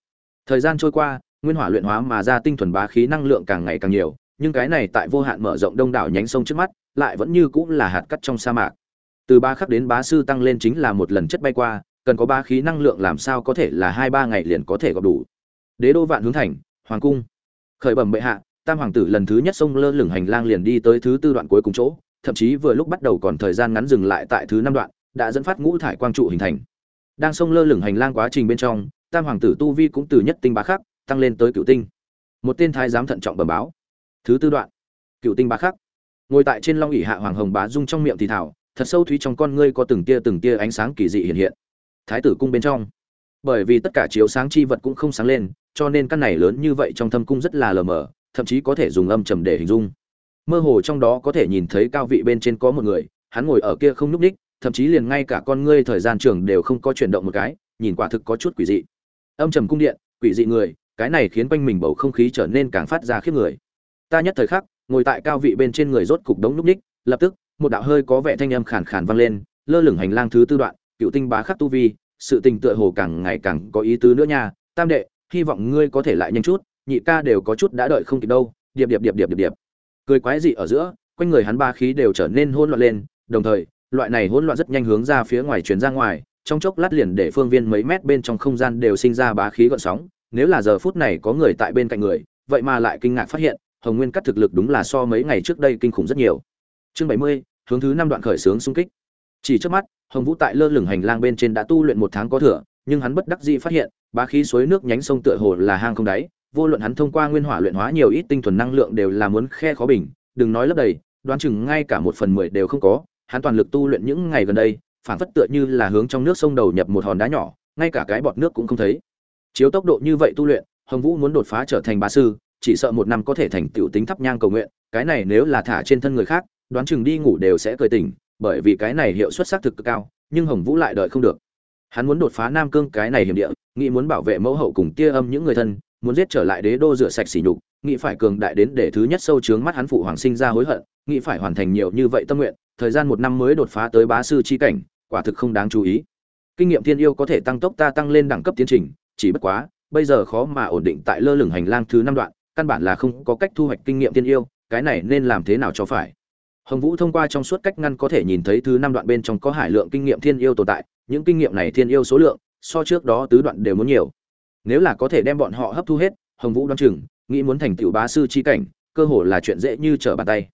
Thời gian trôi qua nguyên hỏa luyện hóa mà ra tinh thuần bá khí năng lượng càng ngày càng nhiều, nhưng cái này tại vô hạn mở rộng đông đảo nhánh sông trước mắt, lại vẫn như cũng là hạt cắt trong sa mạc. Từ ba khắc đến bá sư tăng lên chính là một lần chất bay qua, cần có bá khí năng lượng làm sao có thể là hai ba ngày liền có thể gặp đủ. Đế đô vạn hướng thành, hoàng cung. Khởi bẩm bệ hạ, tam hoàng tử lần thứ nhất sông lơ lửng hành lang liền đi tới thứ tư đoạn cuối cùng chỗ, thậm chí vừa lúc bắt đầu còn thời gian ngắn dừng lại tại thứ năm đoạn, đã dẫn phát ngũ thải quang trụ hình thành. Đang sông lơ lửng hành lang quá trình bên trong, tam hoàng tử tu vi cũng từ nhất tinh bá khắc tăng lên tới cựu tinh. Một tên thái giám thận trọng bẩm báo. Thứ tư đoạn. Cựu tinh bá khắc. Ngồi tại trên long ỉ hạ hoàng hồng bá dung trong miệng thì thảo, thật sâu thúy trong con ngươi có từng tia từng tia ánh sáng kỳ dị hiện hiện. Thái tử cung bên trong. Bởi vì tất cả chiếu sáng chi vật cũng không sáng lên, cho nên căn này lớn như vậy trong thâm cung rất là lờ mờ, thậm chí có thể dùng âm trầm để hình dung. Mơ hồ trong đó có thể nhìn thấy cao vị bên trên có một người, hắn ngồi ở kia không nhúc ních, thậm chí liền ngay cả con ngươi thời gian trường đều không có chuyển động một cái, nhìn quả thực có chút quỷ dị. Âm trầm cung điện, quỷ dị người cái này khiến quanh mình bầu không khí trở nên càng phát ra khiếp người. Ta nhất thời khắc, ngồi tại cao vị bên trên người rốt cục đống núp ních, lập tức, một đạo hơi có vẻ thanh âm khàn khàn vang lên, lơ lửng hành lang thứ tư đoạn, cựu tinh bá khắc tu vi, sự tình tựa hồ càng ngày càng có ý tứ nữa nha. Tam đệ, hy vọng ngươi có thể lại nhanh chút, nhị ca đều có chút đã đợi không kịp đâu. Điệp điệp điệp điệp điệp điệp. Cười quái dị ở giữa, quanh người hắn ba khí đều trở nên hỗn loạn lên, đồng thời, loại này hỗn loạn rất nhanh hướng ra phía ngoài truyền ra ngoài, trong chốc lát liền để phương viên mấy mét bên trong không gian đều sinh ra bá khí gợn sóng nếu là giờ phút này có người tại bên cạnh người, vậy mà lại kinh ngạc phát hiện, hồng nguyên cắt thực lực đúng là so mấy ngày trước đây kinh khủng rất nhiều. Chương bảy mươi, hướng thứ năm đoạn khởi xướng xung kích. Chỉ trước mắt, hồng vũ tại lơ lửng hành lang bên trên đã tu luyện một tháng có thừa, nhưng hắn bất đắc dĩ phát hiện, bá khí suối nước nhánh sông tựa hồ là hang không đáy, vô luận hắn thông qua nguyên hỏa luyện hóa nhiều ít tinh thuần năng lượng đều là muốn khe khó bình, đừng nói lấp đầy, đoán chừng ngay cả một phần mười đều không có, hắn toàn lực tu luyện những ngày gần đây phản phất tựa như là hướng trong nước sông đầu nhập một hòn đá nhỏ, ngay cả cái bọt nước cũng không thấy chiếu tốc độ như vậy tu luyện, hồng vũ muốn đột phá trở thành bá sư, chỉ sợ một năm có thể thành tựu tính thắp nhang cầu nguyện, cái này nếu là thả trên thân người khác, đoán chừng đi ngủ đều sẽ cười tỉnh, bởi vì cái này hiệu suất xác thực cực cao, nhưng hồng vũ lại đợi không được. Hắn muốn đột phá nam cương cái này hiểm địa, nghĩ muốn bảo vệ mẫu hậu cùng tia âm những người thân, muốn giết trở lại đế đô rửa sạch sỉ nhục, nghĩ phải cường đại đến để thứ nhất sâu trướng mắt hắn phụ hoàng sinh ra hối hận, nghĩ phải hoàn thành nhiều như vậy tâm nguyện, thời gian một năm mới đột phá tới bá sư chi cảnh, quả thực không đáng chú ý. Kinh nghiệm thiên yêu có thể tăng tốc ta tăng lên đẳng cấp tiến trình chỉ bất quá, bây giờ khó mà ổn định tại lơ lửng hành lang thứ năm đoạn, căn bản là không có cách thu hoạch kinh nghiệm thiên yêu, cái này nên làm thế nào cho phải? Hồng vũ thông qua trong suốt cách ngăn có thể nhìn thấy thứ năm đoạn bên trong có hải lượng kinh nghiệm thiên yêu tồn tại, những kinh nghiệm này thiên yêu số lượng, so trước đó tứ đoạn đều muốn nhiều. Nếu là có thể đem bọn họ hấp thu hết, hồng vũ đoán chừng, nghĩ muốn thành tựu bá sư chi cảnh, cơ hồ là chuyện dễ như trở bàn tay.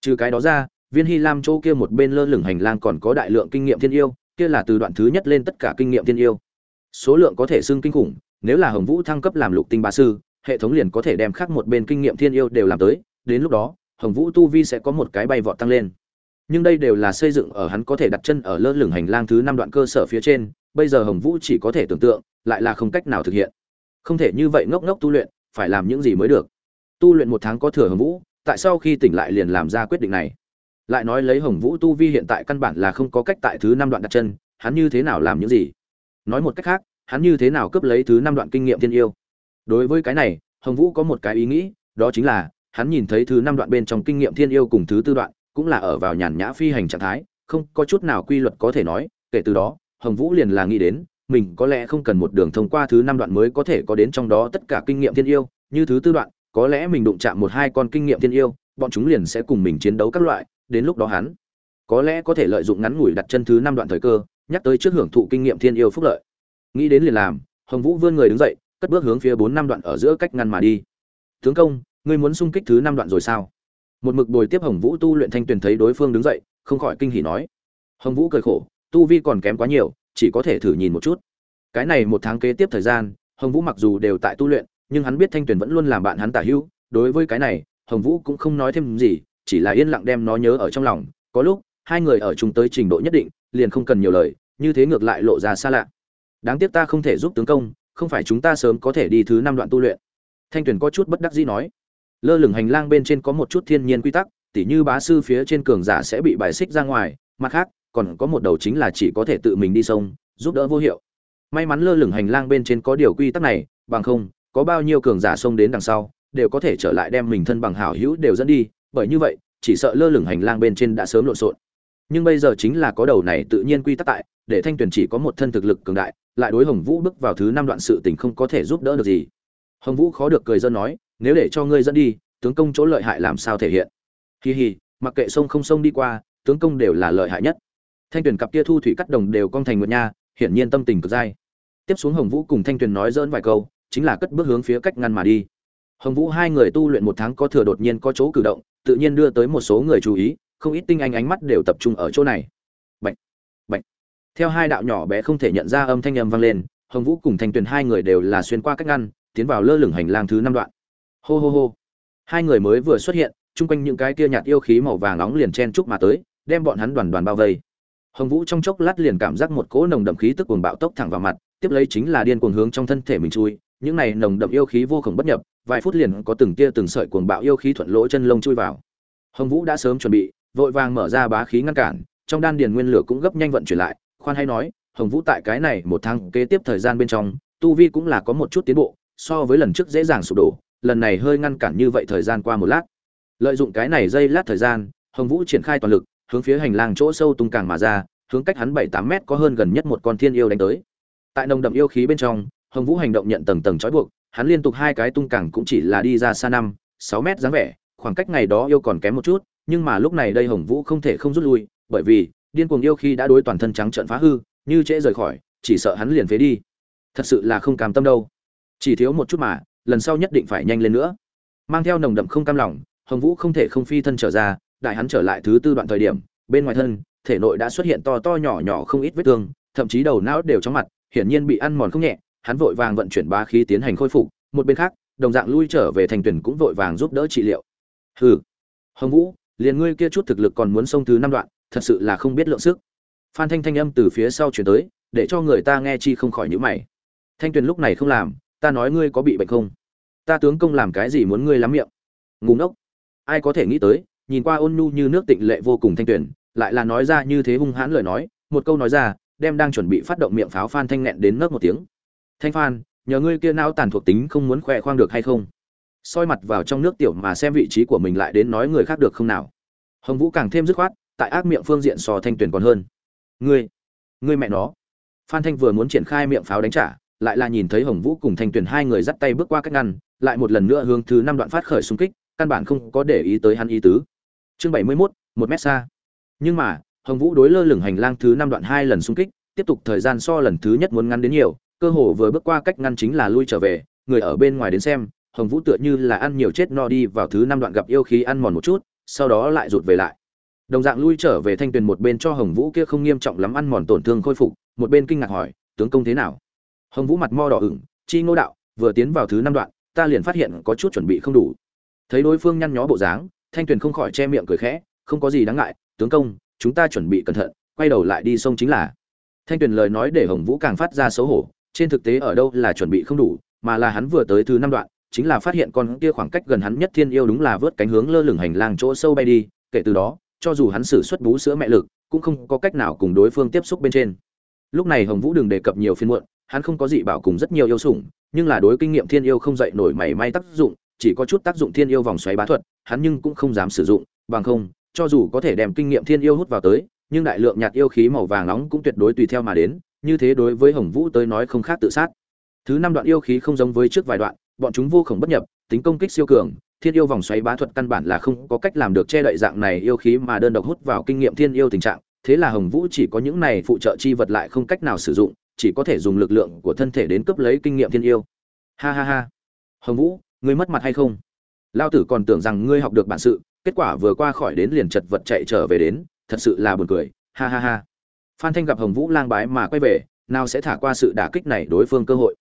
Trừ cái đó ra, viên hy lam chỗ kia một bên lơ lửng hành lang còn có đại lượng kinh nghiệm thiên yêu, kia là từ đoạn thứ nhất lên tất cả kinh nghiệm thiên yêu số lượng có thể xưng kinh khủng, nếu là hồng vũ thăng cấp làm lục tinh bá sư, hệ thống liền có thể đem khác một bên kinh nghiệm thiên yêu đều làm tới, đến lúc đó, hồng vũ tu vi sẽ có một cái bay vọt tăng lên. Nhưng đây đều là xây dựng ở hắn có thể đặt chân ở lơ lửng hành lang thứ năm đoạn cơ sở phía trên, bây giờ hồng vũ chỉ có thể tưởng tượng, lại là không cách nào thực hiện. Không thể như vậy ngốc ngốc tu luyện, phải làm những gì mới được. Tu luyện một tháng có thừa hồng vũ, tại sao khi tỉnh lại liền làm ra quyết định này? Lại nói lấy hồng vũ tu vi hiện tại căn bản là không có cách tại thứ năm đoạn đặt chân, hắn như thế nào làm những gì? Nói một cách khác, hắn như thế nào cướp lấy thứ năm đoạn kinh nghiệm thiên yêu? Đối với cái này, hồng vũ có một cái ý nghĩ, đó chính là, hắn nhìn thấy thứ năm đoạn bên trong kinh nghiệm thiên yêu cùng thứ tư đoạn, cũng là ở vào nhàn nhã phi hành trạng thái, không có chút nào quy luật có thể nói, kể từ đó, hồng vũ liền là nghĩ đến, mình có lẽ không cần một đường thông qua thứ năm đoạn mới có thể có đến trong đó tất cả kinh nghiệm thiên yêu, như thứ tư đoạn, có lẽ mình đụng chạm một hai con kinh nghiệm thiên yêu, bọn chúng liền sẽ cùng mình chiến đấu các loại, đến lúc đó hắn có lẽ có thể lợi dụng ngắn ngủi đặt chân thứ năm đoạn thời cơ nhắc tới trước hưởng thụ kinh nghiệm thiên yêu phúc lợi. Nghĩ đến liền làm, hồng vũ vươn người đứng dậy, cất bước hướng phía bốn năm đoạn ở giữa cách ngăn mà đi. Tướng công, ngươi muốn xung kích thứ năm đoạn rồi sao? Một mực bồi tiếp hồng vũ tu luyện thanh tuyền thấy đối phương đứng dậy, không khỏi kinh hỉ nói. Hồng vũ cười khổ, tu vi còn kém quá nhiều, chỉ có thể thử nhìn một chút. Cái này một tháng kế tiếp thời gian, hồng vũ mặc dù đều tại tu luyện, nhưng hắn biết thanh tuyền vẫn luôn làm bạn hắn tả hữu. Đối với cái này, hồng vũ cũng không nói thêm gì, chỉ là yên lặng đem nó nhớ ở trong lòng. Có lúc, hai người ở chung tới trình độ nhất định liền không cần nhiều lời, như thế ngược lại lộ ra xa lạ. Đáng tiếc ta không thể giúp tướng công, không phải chúng ta sớm có thể đi thứ năm đoạn tu luyện. Thanh tuyền có chút bất đắc dĩ nói. Lơ lửng hành lang bên trên có một chút thiên nhiên quy tắc, tỉ như bá sư phía trên cường giả sẽ bị bài xích ra ngoài, mặt khác, còn có một đầu chính là chỉ có thể tự mình đi sông, giúp đỡ vô hiệu. May mắn lơ lửng hành lang bên trên có điều quy tắc này, bằng không, có bao nhiêu cường giả sông đến đằng sau, đều có thể trở lại đem mình thân bằng hảo hữu đều dẫn đi, bởi như vậy, chỉ sợ lơ lửng hành lang bên trên đã sớm lộn xộn nhưng bây giờ chính là có đầu này tự nhiên quy tắc tại, để thanh tuyền chỉ có một thân thực lực cường đại, lại đối hồng vũ bước vào thứ năm đoạn sự tình không có thể giúp đỡ được gì. Hồng vũ khó được cười dân nói, nếu để cho ngươi dẫn đi, tướng công chỗ lợi hại làm sao thể hiện? Kỳ hì mặc kệ sông không sông đi qua, tướng công đều là lợi hại nhất. Thanh tuyền cặp kia thu thủy cắt đồng đều cong thành nguyệt nha, hiển nhiên tâm tình cực dai. Tiếp xuống hồng vũ cùng thanh tuyền nói dỡn vài câu, chính là cất bước hướng phía cách ngăn mà đi. Hồng vũ hai người tu luyện một tháng có thừa đột nhiên có chỗ cử động, tự nhiên đưa tới một số người chú ý không ít tinh anh ánh mắt đều tập trung ở chỗ này. Bệnh bệnh theo hai đạo nhỏ bé không thể nhận ra âm thanh âm vang lên, hồng vũ cùng thanh tuyền hai người đều là xuyên qua cách ngăn, tiến vào lơ lửng hành lang thứ năm đoạn. Hô hô hô. Hai người mới vừa xuất hiện, chung quanh những cái kia nhạt yêu khí màu vàng nóng liền chen chúc mà tới, đem bọn hắn đoàn đoàn bao vây. Hồng vũ trong chốc lát liền cảm giác một cỗ nồng đậm khí tức cuồng bạo tốc thẳng vào mặt, tiếp lấy chính là điên cuồng hướng trong thân thể mình chui, những này nồng đậm yêu khí vô cùng bất nhập, vài phút liền có từng tia từng sợi cuồng bạo yêu khí thuận lỗ chân lông chui vào. Hồng vũ đã sớm chuẩn bị vội vàng mở ra bá khí ngăn cản, trong đan điền nguyên lửa cũng gấp nhanh vận chuyển lại, khoan hay nói, hồng vũ tại cái này một tháng kế tiếp thời gian bên trong, tu vi cũng là có một chút tiến bộ, so với lần trước dễ dàng sụp đổ, lần này hơi ngăn cản như vậy thời gian qua một lát. Lợi dụng cái này dây lát thời gian, hồng vũ triển khai toàn lực, hướng phía hành lang chỗ sâu tung càng mà ra, hướng cách hắn bảy tám mét có hơn gần nhất một con thiên yêu đánh tới. Tại nồng đậm yêu khí bên trong, hồng vũ hành động nhận tầng tầng trói buộc, hắn liên tục hai cái tung càng cũng chỉ là đi ra xa năm, sáu mét dáng vẻ, khoảng cách ngày đó yêu còn kém một chút nhưng mà lúc này đây hồng vũ không thể không rút lui, bởi vì điên cuồng yêu khi đã đối toàn thân trắng trợn phá hư, như trễ rời khỏi, chỉ sợ hắn liền phế đi. Thật sự là không cam tâm đâu. Chỉ thiếu một chút mà, lần sau nhất định phải nhanh lên nữa. Mang theo nồng đậm không cam lòng, hồng vũ không thể không phi thân trở ra, đại hắn trở lại thứ tư đoạn thời điểm, bên ngoài thân, thể nội đã xuất hiện to to nhỏ nhỏ không ít vết thương, thậm chí đầu não đều chóng mặt, hiển nhiên bị ăn mòn không nhẹ, hắn vội vàng vận chuyển bá khí tiến hành khôi phục, một bên khác, đồng dạng lui trở về thành tuyển cũng vội vàng giúp đỡ trị liệu. Hừ. Hồng vũ liền ngươi kia chút thực lực còn muốn xông thứ năm đoạn thật sự là không biết lượng sức. Phan thanh thanh âm từ phía sau chuyển tới để cho người ta nghe chi không khỏi nhữ mày. Thanh tuyền lúc này không làm ta nói ngươi có bị bệnh không? Ta tướng công làm cái gì muốn ngươi lắm miệng? Ngủ ngốc. Ai có thể nghĩ tới nhìn qua ôn nhu như nước tịnh lệ vô cùng thanh tuyền, lại là nói ra như thế hung hãn lời nói một câu nói ra đem đang chuẩn bị phát động miệng pháo phan thanh nghẹn đến nấc một tiếng. Thanh phan nhờ ngươi kia não tàn thuộc tính không muốn khoe khoang được hay không? Soi mặt vào trong nước tiểu mà xem vị trí của mình lại đến nói người khác được không nào. Hồng vũ càng thêm dứt khoát, tại ác miệng phương diện so thanh Tuyền còn hơn. Ngươi ngươi mẹ nó. Phan thanh vừa muốn triển khai miệng pháo đánh trả, lại là nhìn thấy hồng vũ cùng thanh Tuyền hai người dắt tay bước qua cách ngăn, lại một lần nữa hướng thứ năm đoạn phát khởi xung kích, căn bản không có để ý tới hắn ý tứ. Chương bảy mươi mốt, một mét xa. Nhưng mà, hồng vũ đối lơ lửng hành lang thứ năm đoạn hai lần xung kích, tiếp tục thời gian so lần thứ nhất muốn ngăn đến nhiều, cơ hồ vừa bước qua cách ngăn chính là lui trở về, người ở bên ngoài đến xem hồng vũ tựa như là ăn nhiều chết no đi vào thứ năm đoạn gặp yêu khí ăn mòn một chút, sau đó lại rụt về lại. Đồng dạng lui trở về thanh tuyền một bên cho hồng vũ kia không nghiêm trọng lắm ăn mòn tổn thương khôi phục, một bên kinh ngạc hỏi, tướng công thế nào? Hồng vũ mặt mo đỏ ửng, chi ngô đạo, vừa tiến vào thứ năm đoạn, ta liền phát hiện có chút chuẩn bị không đủ. Thấy đối phương nhăn nhó bộ dáng, thanh tuyền không khỏi che miệng cười khẽ, không có gì đáng ngại, tướng công, chúng ta chuẩn bị cẩn thận, quay đầu lại đi sông chính là. Thanh tuyền lời nói để hồng vũ càng phát ra xấu hổ, trên thực tế ở đâu là chuẩn bị không đủ, mà là hắn vừa tới thứ năm đoạn chính là phát hiện con kia khoảng cách gần hắn nhất thiên yêu đúng là vớt cánh hướng lơ lửng hành lang chỗ sâu bay đi, kể từ đó, cho dù hắn sử xuất bú sữa mẹ lực, cũng không có cách nào cùng đối phương tiếp xúc bên trên. Lúc này hồng vũ đừng đề cập nhiều phiên muộn, hắn không có gì bảo cùng rất nhiều yêu sủng, nhưng là đối kinh nghiệm thiên yêu không dậy nổi mảy may tác dụng, chỉ có chút tác dụng thiên yêu vòng xoáy bá thuật, hắn nhưng cũng không dám sử dụng, bằng không, cho dù có thể đem kinh nghiệm thiên yêu hút vào tới, nhưng đại lượng nhạt yêu khí màu vàng nóng cũng tuyệt đối tùy theo mà đến, như thế đối với hồng vũ tới nói không khác tự sát. Thứ năm đoạn yêu khí không giống với trước vài đoạn bọn chúng vô khổng bất nhập, tính công kích siêu cường, thiên yêu vòng xoáy bá thuật căn bản là không có cách làm được che đậy dạng này yêu khí mà đơn độc hút vào kinh nghiệm thiên yêu tình trạng, thế là hồng vũ chỉ có những này phụ trợ chi vật lại không cách nào sử dụng, chỉ có thể dùng lực lượng của thân thể đến cướp lấy kinh nghiệm thiên yêu. Ha ha ha. Hồng vũ, ngươi mất mặt hay không? Lao tử còn tưởng rằng ngươi học được bản sự, kết quả vừa qua khỏi đến liền chật vật chạy trở về đến, thật sự là buồn cười. Ha ha ha. Phan thanh gặp hồng vũ lang bái mà quay về, nào sẽ thả qua sự đả kích này đối phương cơ hội?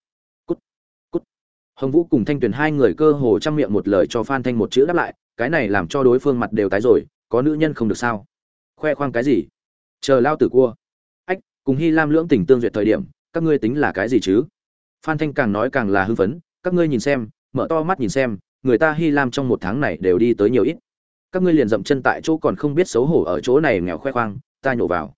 Hồng vũ cùng thanh tuyền hai người cơ hồ chăm miệng một lời cho phan thanh một chữ đáp lại, cái này làm cho đối phương mặt đều tái rồi, có nữ nhân không được sao? Khoe khoang cái gì? Chờ lao tử cua. Ách, cùng hy lam lưỡng tình tương duyệt thời điểm, các ngươi tính là cái gì chứ? Phan thanh càng nói càng là hưng phấn, các ngươi nhìn xem, mở to mắt nhìn xem, người ta hy lam trong một tháng này đều đi tới nhiều ít. Các ngươi liền dậm chân tại chỗ còn không biết xấu hổ ở chỗ này nghèo khoe khoang, ta nhổ vào.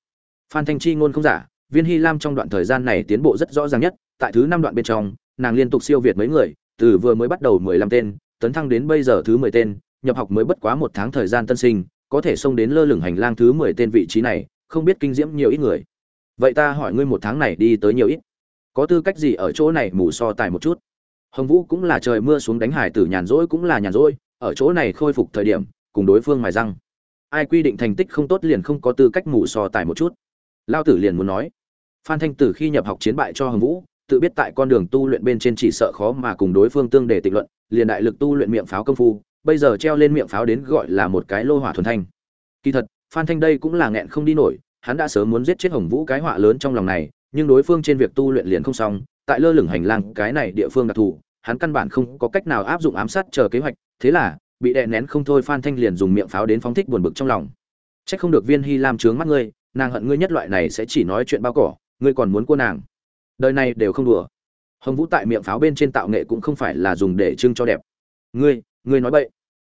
Phan thanh chi ngôn không giả, viên hy lam trong đoạn thời gian này tiến bộ rất rõ ràng nhất, tại thứ năm đoạn bên trong nàng liên tục siêu việt mấy người, từ vừa mới bắt đầu mười lăm tên, tấn thăng đến bây giờ thứ mười tên, nhập học mới bất quá một tháng thời gian tân sinh, có thể xông đến lơ lửng hành lang thứ mười tên vị trí này, không biết kinh diễm nhiều ít người. Vậy ta hỏi ngươi một tháng này đi tới nhiều ít? Có tư cách gì ở chỗ này mù so tài một chút? Hồng vũ cũng là trời mưa xuống đánh hải tử nhàn rỗi cũng là nhàn rỗi, ở chỗ này khôi phục thời điểm, cùng đối phương mài răng. Ai quy định thành tích không tốt liền không có tư cách mù so tài một chút? Lao tử liền muốn nói. Phan thanh tử khi nhập học chiến bại cho hồng vũ tự biết tại con đường tu luyện bên trên chỉ sợ khó mà cùng đối phương tương để tịch luận, liền đại lực tu luyện miệng pháo công phu, bây giờ treo lên miệng pháo đến gọi là một cái lô hỏa thuần thanh. Kỳ thật, phan thanh đây cũng là nghẹn không đi nổi, hắn đã sớm muốn giết chết hồng vũ cái họa lớn trong lòng này, nhưng đối phương trên việc tu luyện liền không xong, tại lơ lửng hành lang cái này địa phương đặc thù, hắn căn bản không có cách nào áp dụng ám sát chờ kế hoạch, thế là, bị đè nén không thôi phan thanh liền dùng miệng pháo đến phóng thích buồn bực trong lòng. Chắc không được viên hy lam trướng mắt ngươi, nàng hận ngươi nhất loại này sẽ chỉ nói chuyện bao cỏ, ngươi còn muốn cô nàng đời này đều không đùa. Hồng vũ tại miệng pháo bên trên tạo nghệ cũng không phải là dùng để trưng cho đẹp. Ngươi ngươi nói bậy.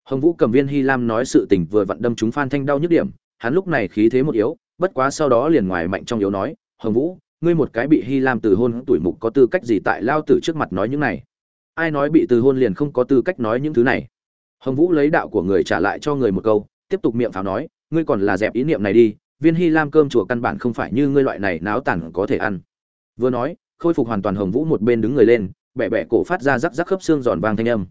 Hồng vũ cầm viên hy lam nói sự tình vừa vặn đâm chúng phan thanh đau nhức điểm, hắn lúc này khí thế một yếu, bất quá sau đó liền ngoài mạnh trong yếu nói, hồng vũ, ngươi một cái bị hy lam từ hôn tuổi mục có tư cách gì tại lao tử trước mặt nói những này? Ai nói bị từ hôn liền không có tư cách nói những thứ này? Hồng vũ lấy đạo của người trả lại cho người một câu, tiếp tục miệng pháo nói, ngươi còn là dẹp ý niệm này đi, viên hy lam cơm chùa căn bản không phải như ngươi loại này náo tản có thể ăn vừa nói, khôi phục hoàn toàn hồng vũ một bên đứng người lên bẹ bẹ cổ phát ra rắc rắc khớp xương giòn vang thanh âm.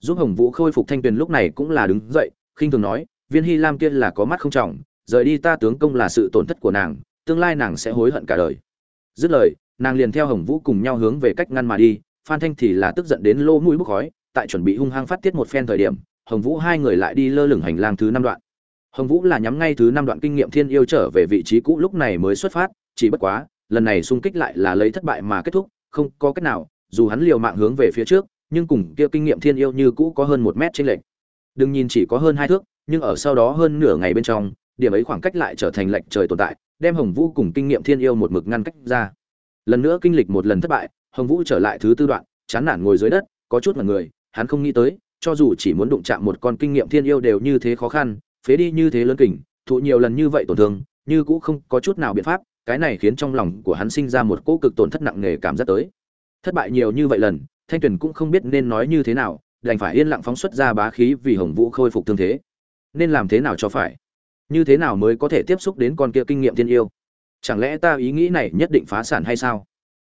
Giúp hồng vũ khôi phục thanh tuyền lúc này cũng là đứng dậy, khinh thường nói, viên hy lam kia là có mắt không trọng, rời đi ta tướng công là sự tổn thất của nàng, tương lai nàng sẽ hối hận cả đời. Dứt lời, nàng liền theo hồng vũ cùng nhau hướng về cách ngăn mà đi, phan thanh thì là tức giận đến lô mũi bốc khói, tại chuẩn bị hung hăng phát tiết một phen thời điểm, hồng vũ hai người lại đi lơ lửng hành lang thứ năm đoạn. Hồng vũ là nhắm ngay thứ năm đoạn kinh nghiệm thiên yêu trở về vị trí cũ lúc này mới xuất phát, chỉ bất quá lần này xung kích lại là lấy thất bại mà kết thúc, không có cách nào, dù hắn liều mạng hướng về phía trước, nhưng cùng kia kinh nghiệm thiên yêu như cũ có hơn một mét trên lệch. Đừng nhìn chỉ có hơn hai thước, nhưng ở sau đó hơn nửa ngày bên trong, điểm ấy khoảng cách lại trở thành lệch trời tồn tại, đem hồng vũ cùng kinh nghiệm thiên yêu một mực ngăn cách ra. Lần nữa kinh lịch một lần thất bại, hồng vũ trở lại thứ tư đoạn, chán nản ngồi dưới đất, có chút mà người, hắn không nghĩ tới, cho dù chỉ muốn đụng chạm một con kinh nghiệm thiên yêu đều như thế khó khăn, phế đi như thế lớn kình, thụ nhiều lần như vậy tổn thương, như cũng không có chút nào biện pháp cái này khiến trong lòng của hắn sinh ra một cỗ cực tổn thất nặng nề cảm giác tới. Thất bại nhiều như vậy lần, thanh tuyền cũng không biết nên nói như thế nào, đành phải yên lặng phóng xuất ra bá khí vì hồng vũ khôi phục thương thế. Nên làm thế nào cho phải? Như thế nào mới có thể tiếp xúc đến con kia kinh nghiệm thiên yêu? Chẳng lẽ ta ý nghĩ này nhất định phá sản hay sao?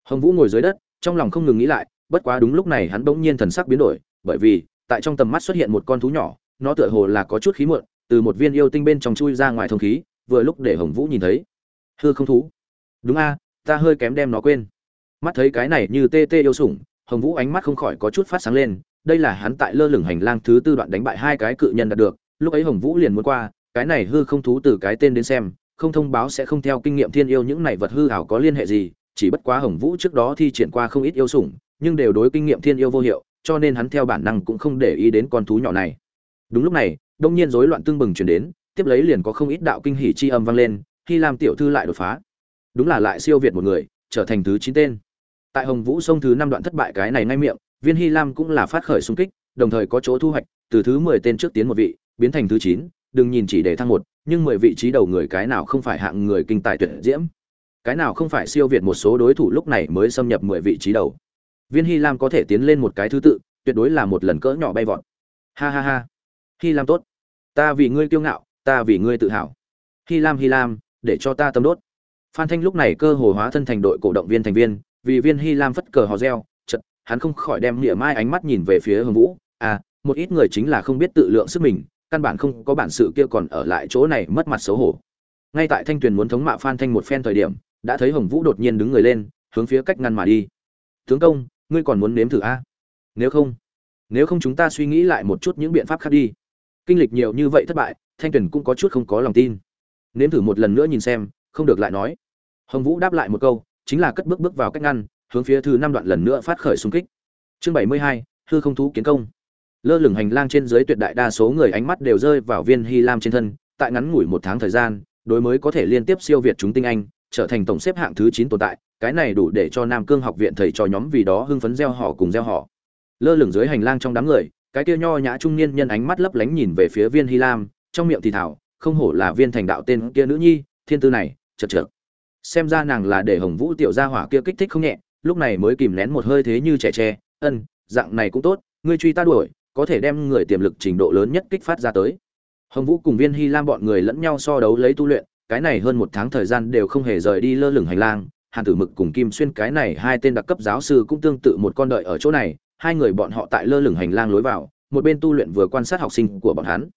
Hồng vũ ngồi dưới đất, trong lòng không ngừng nghĩ lại, bất quá đúng lúc này hắn bỗng nhiên thần sắc biến đổi, bởi vì, tại trong tầm mắt xuất hiện một con thú nhỏ, nó tựa hồ là có chút khí muộn, từ một viên yêu tinh bên trong chui ra ngoài thông khí, vừa lúc để hồng vũ nhìn thấy hư không thú. Đúng a, ta hơi kém đem nó quên. Mắt thấy cái này như tê tê yêu sủng, hồng vũ ánh mắt không khỏi có chút phát sáng lên, đây là hắn tại lơ lửng hành lang thứ tư đoạn đánh bại hai cái cự nhân đạt được, lúc ấy hồng vũ liền muốn qua, cái này hư không thú từ cái tên đến xem, không thông báo sẽ không theo kinh nghiệm thiên yêu những này vật hư hảo có liên hệ gì, chỉ bất quá hồng vũ trước đó thi triển qua không ít yêu sủng, nhưng đều đối kinh nghiệm thiên yêu vô hiệu, cho nên hắn theo bản năng cũng không để ý đến con thú nhỏ này. Đúng lúc này, đông nhiên rối loạn tương bừng chuyển đến, tiếp lấy liền có không ít đạo kinh hỉ chi âm vang lên Hi Lam tiểu thư lại đột phá. Đúng là lại siêu việt một người, trở thành thứ chín tên. Tại hồng vũ sông thứ năm đoạn thất bại cái này ngay miệng, viên hy lam cũng là phát khởi xung kích, đồng thời có chỗ thu hoạch, từ thứ mười tên trước tiến một vị, biến thành thứ chín, đừng nhìn chỉ để thăng một, nhưng mười vị trí đầu người cái nào không phải hạng người kinh tài tuyệt diễm. Cái nào không phải siêu việt một số đối thủ lúc này mới xâm nhập mười vị trí đầu. Viên hy lam có thể tiến lên một cái thứ tự, tuyệt đối là một lần cỡ nhỏ bay vọt. Ha ha ha. Hy lam tốt. Ta vì ngươi kiêu ngạo, ta vì ngươi tự hào. Hy lam hy lam để cho ta tâm đốt. Phan thanh lúc này cơ hồ hóa thân thành đội cổ động viên thành viên, vì viên hy lam phất cờ hò reo chật hắn không khỏi đem nghĩa mai ánh mắt nhìn về phía hồng vũ. À một ít người chính là không biết tự lượng sức mình, căn bản không có bản sự kia còn ở lại chỗ này mất mặt xấu hổ. Ngay tại thanh tuyền muốn thống mạ phan thanh một phen thời điểm, đã thấy hồng vũ đột nhiên đứng người lên, hướng phía cách ngăn mà đi. Tướng công, ngươi còn muốn nếm thử a? Nếu không nếu không chúng ta suy nghĩ lại một chút những biện pháp khác đi. Kinh lịch nhiều như vậy thất bại, thanh tuyền cũng có chút không có lòng tin nếm thử một lần nữa nhìn xem, không được lại nói. Hồng vũ đáp lại một câu, chính là cất bước bước vào cách ngăn, hướng phía thứ năm đoạn lần nữa phát khởi xung kích. Chương bảy mươi hai, hư không thú kiến công. Lơ lửng hành lang trên dưới tuyệt đại đa số người ánh mắt đều rơi vào viên hy lam trên thân, tại ngắn ngủi một tháng thời gian, đối mới có thể liên tiếp siêu việt chúng tinh anh, trở thành tổng xếp hạng thứ chín tồn tại, cái này đủ để cho nam cương học viện thầy trò nhóm vì đó hưng phấn gieo họ cùng gieo họ. Lơ lửng dưới hành lang trong đám người, cái kia nho nhã trung niên nhân ánh mắt lấp lánh nhìn về phía viên hy lam, trong miệng thì thảo không hổ là viên thành đạo tên kia nữ nhi, thiên tư này, chật chược. Xem ra nàng là để hồng vũ tiểu gia hỏa kia kích thích không nhẹ, lúc này mới kìm nén một hơi thế như trẻ tre, ân, dạng này cũng tốt, ngươi truy ta đuổi, có thể đem người tiềm lực trình độ lớn nhất kích phát ra tới. Hồng vũ cùng viên hy lam bọn người lẫn nhau so đấu lấy tu luyện, cái này hơn một tháng thời gian đều không hề rời đi lơ lửng hành lang, hàn tử mực cùng kim xuyên cái này hai tên đặc cấp giáo sư cũng tương tự một con đợi ở chỗ này, hai người bọn họ tại lơ lửng hành lang lối vào, một bên tu luyện vừa quan sát học sinh của bọn hắn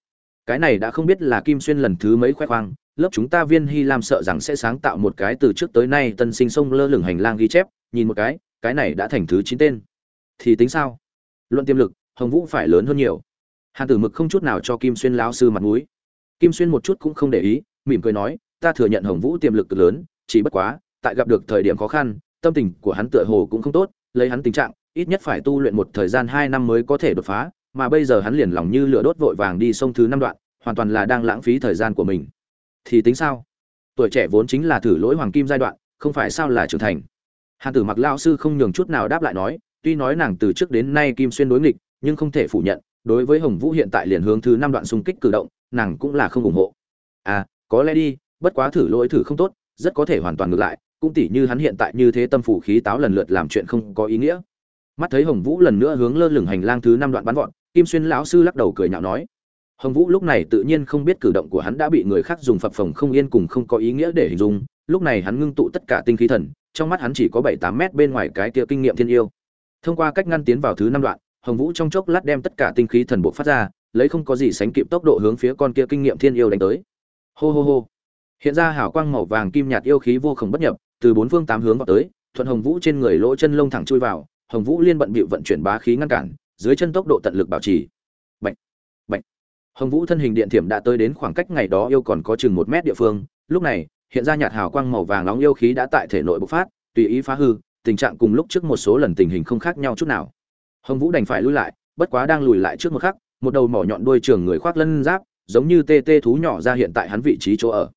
cái này đã không biết là kim xuyên lần thứ mấy khoe khoang, lớp chúng ta viên hy lam sợ rằng sẽ sáng tạo một cái từ trước tới nay tân sinh sông lơ lửng hành lang ghi chép, nhìn một cái cái này đã thành thứ chín tên. Thì tính sao? Luận tiềm lực, hồng vũ phải lớn hơn nhiều. Hàn tử mực không chút nào cho kim xuyên lão sư mặt mũi. Kim xuyên một chút cũng không để ý, mỉm cười nói, ta thừa nhận hồng vũ tiềm lực cực lớn, chỉ bất quá, tại gặp được thời điểm khó khăn, tâm tình của hắn tựa hồ cũng không tốt, lấy hắn tình trạng, ít nhất phải tu luyện một thời gian hai năm mới có thể đột phá mà bây giờ hắn liền lòng như lửa đốt vội vàng đi sông thứ năm đoạn, hoàn toàn là đang lãng phí thời gian của mình. Thì tính sao? Tuổi trẻ vốn chính là thử lỗi hoàng kim giai đoạn, không phải sao là trưởng thành. Hàn tử mặc lao sư không nhường chút nào đáp lại nói, tuy nói nàng từ trước đến nay kim xuyên đối nghịch, nhưng không thể phủ nhận, đối với hồng vũ hiện tại liền hướng thứ năm đoạn xung kích cử động, nàng cũng là không ủng hộ. À có lẽ đi, bất quá thử lỗi thử không tốt, rất có thể hoàn toàn ngược lại, cũng tỉ như hắn hiện tại như thế tâm phủ khí táo lần lượt làm chuyện không có ý nghĩa. Mắt thấy hồng vũ lần nữa hướng lơ lửng hành lang thứ năm đoạn bắn vọn kim xuyên lão sư lắc đầu cười nhạo nói, hồng vũ lúc này tự nhiên không biết cử động của hắn đã bị người khác dùng phập phồng không yên cùng không có ý nghĩa để hình dung, lúc này hắn ngưng tụ tất cả tinh khí thần, trong mắt hắn chỉ có bảy tám mét bên ngoài cái kia kinh nghiệm thiên yêu. Thông qua cách ngăn tiến vào thứ năm đoạn, hồng vũ trong chốc lát đem tất cả tinh khí thần bộ phát ra, lấy không có gì sánh kịp tốc độ hướng phía con kia kinh nghiệm thiên yêu đánh tới. Hô hô hô. Hiện ra hào quang màu vàng kim nhạt yêu khí vô cùng bất nhập, từ bốn phương tám hướng vào tới, thuận hồng vũ trên người lỗ chân lông thẳng chui vào, hồng vũ liên bận bịu vận chuyển bá khí ngăn cản dưới chân tốc độ tận lực bảo trì. Bệnh bệnh hồng vũ thân hình điện thiểm đã tới đến khoảng cách ngày đó yêu còn có chừng một mét địa phương. Lúc này, hiện ra nhạt hào quang màu vàng nóng yêu khí đã tại thể nội bộc phát, tùy ý phá hư, tình trạng cùng lúc trước một số lần tình hình không khác nhau chút nào. Hồng vũ đành phải lui lại, bất quá đang lùi lại trước một khắc, một đầu mỏ nhọn đuôi trường người khoác lân giáp, giống như tê tê thú nhỏ ra hiện tại hắn vị trí chỗ ở.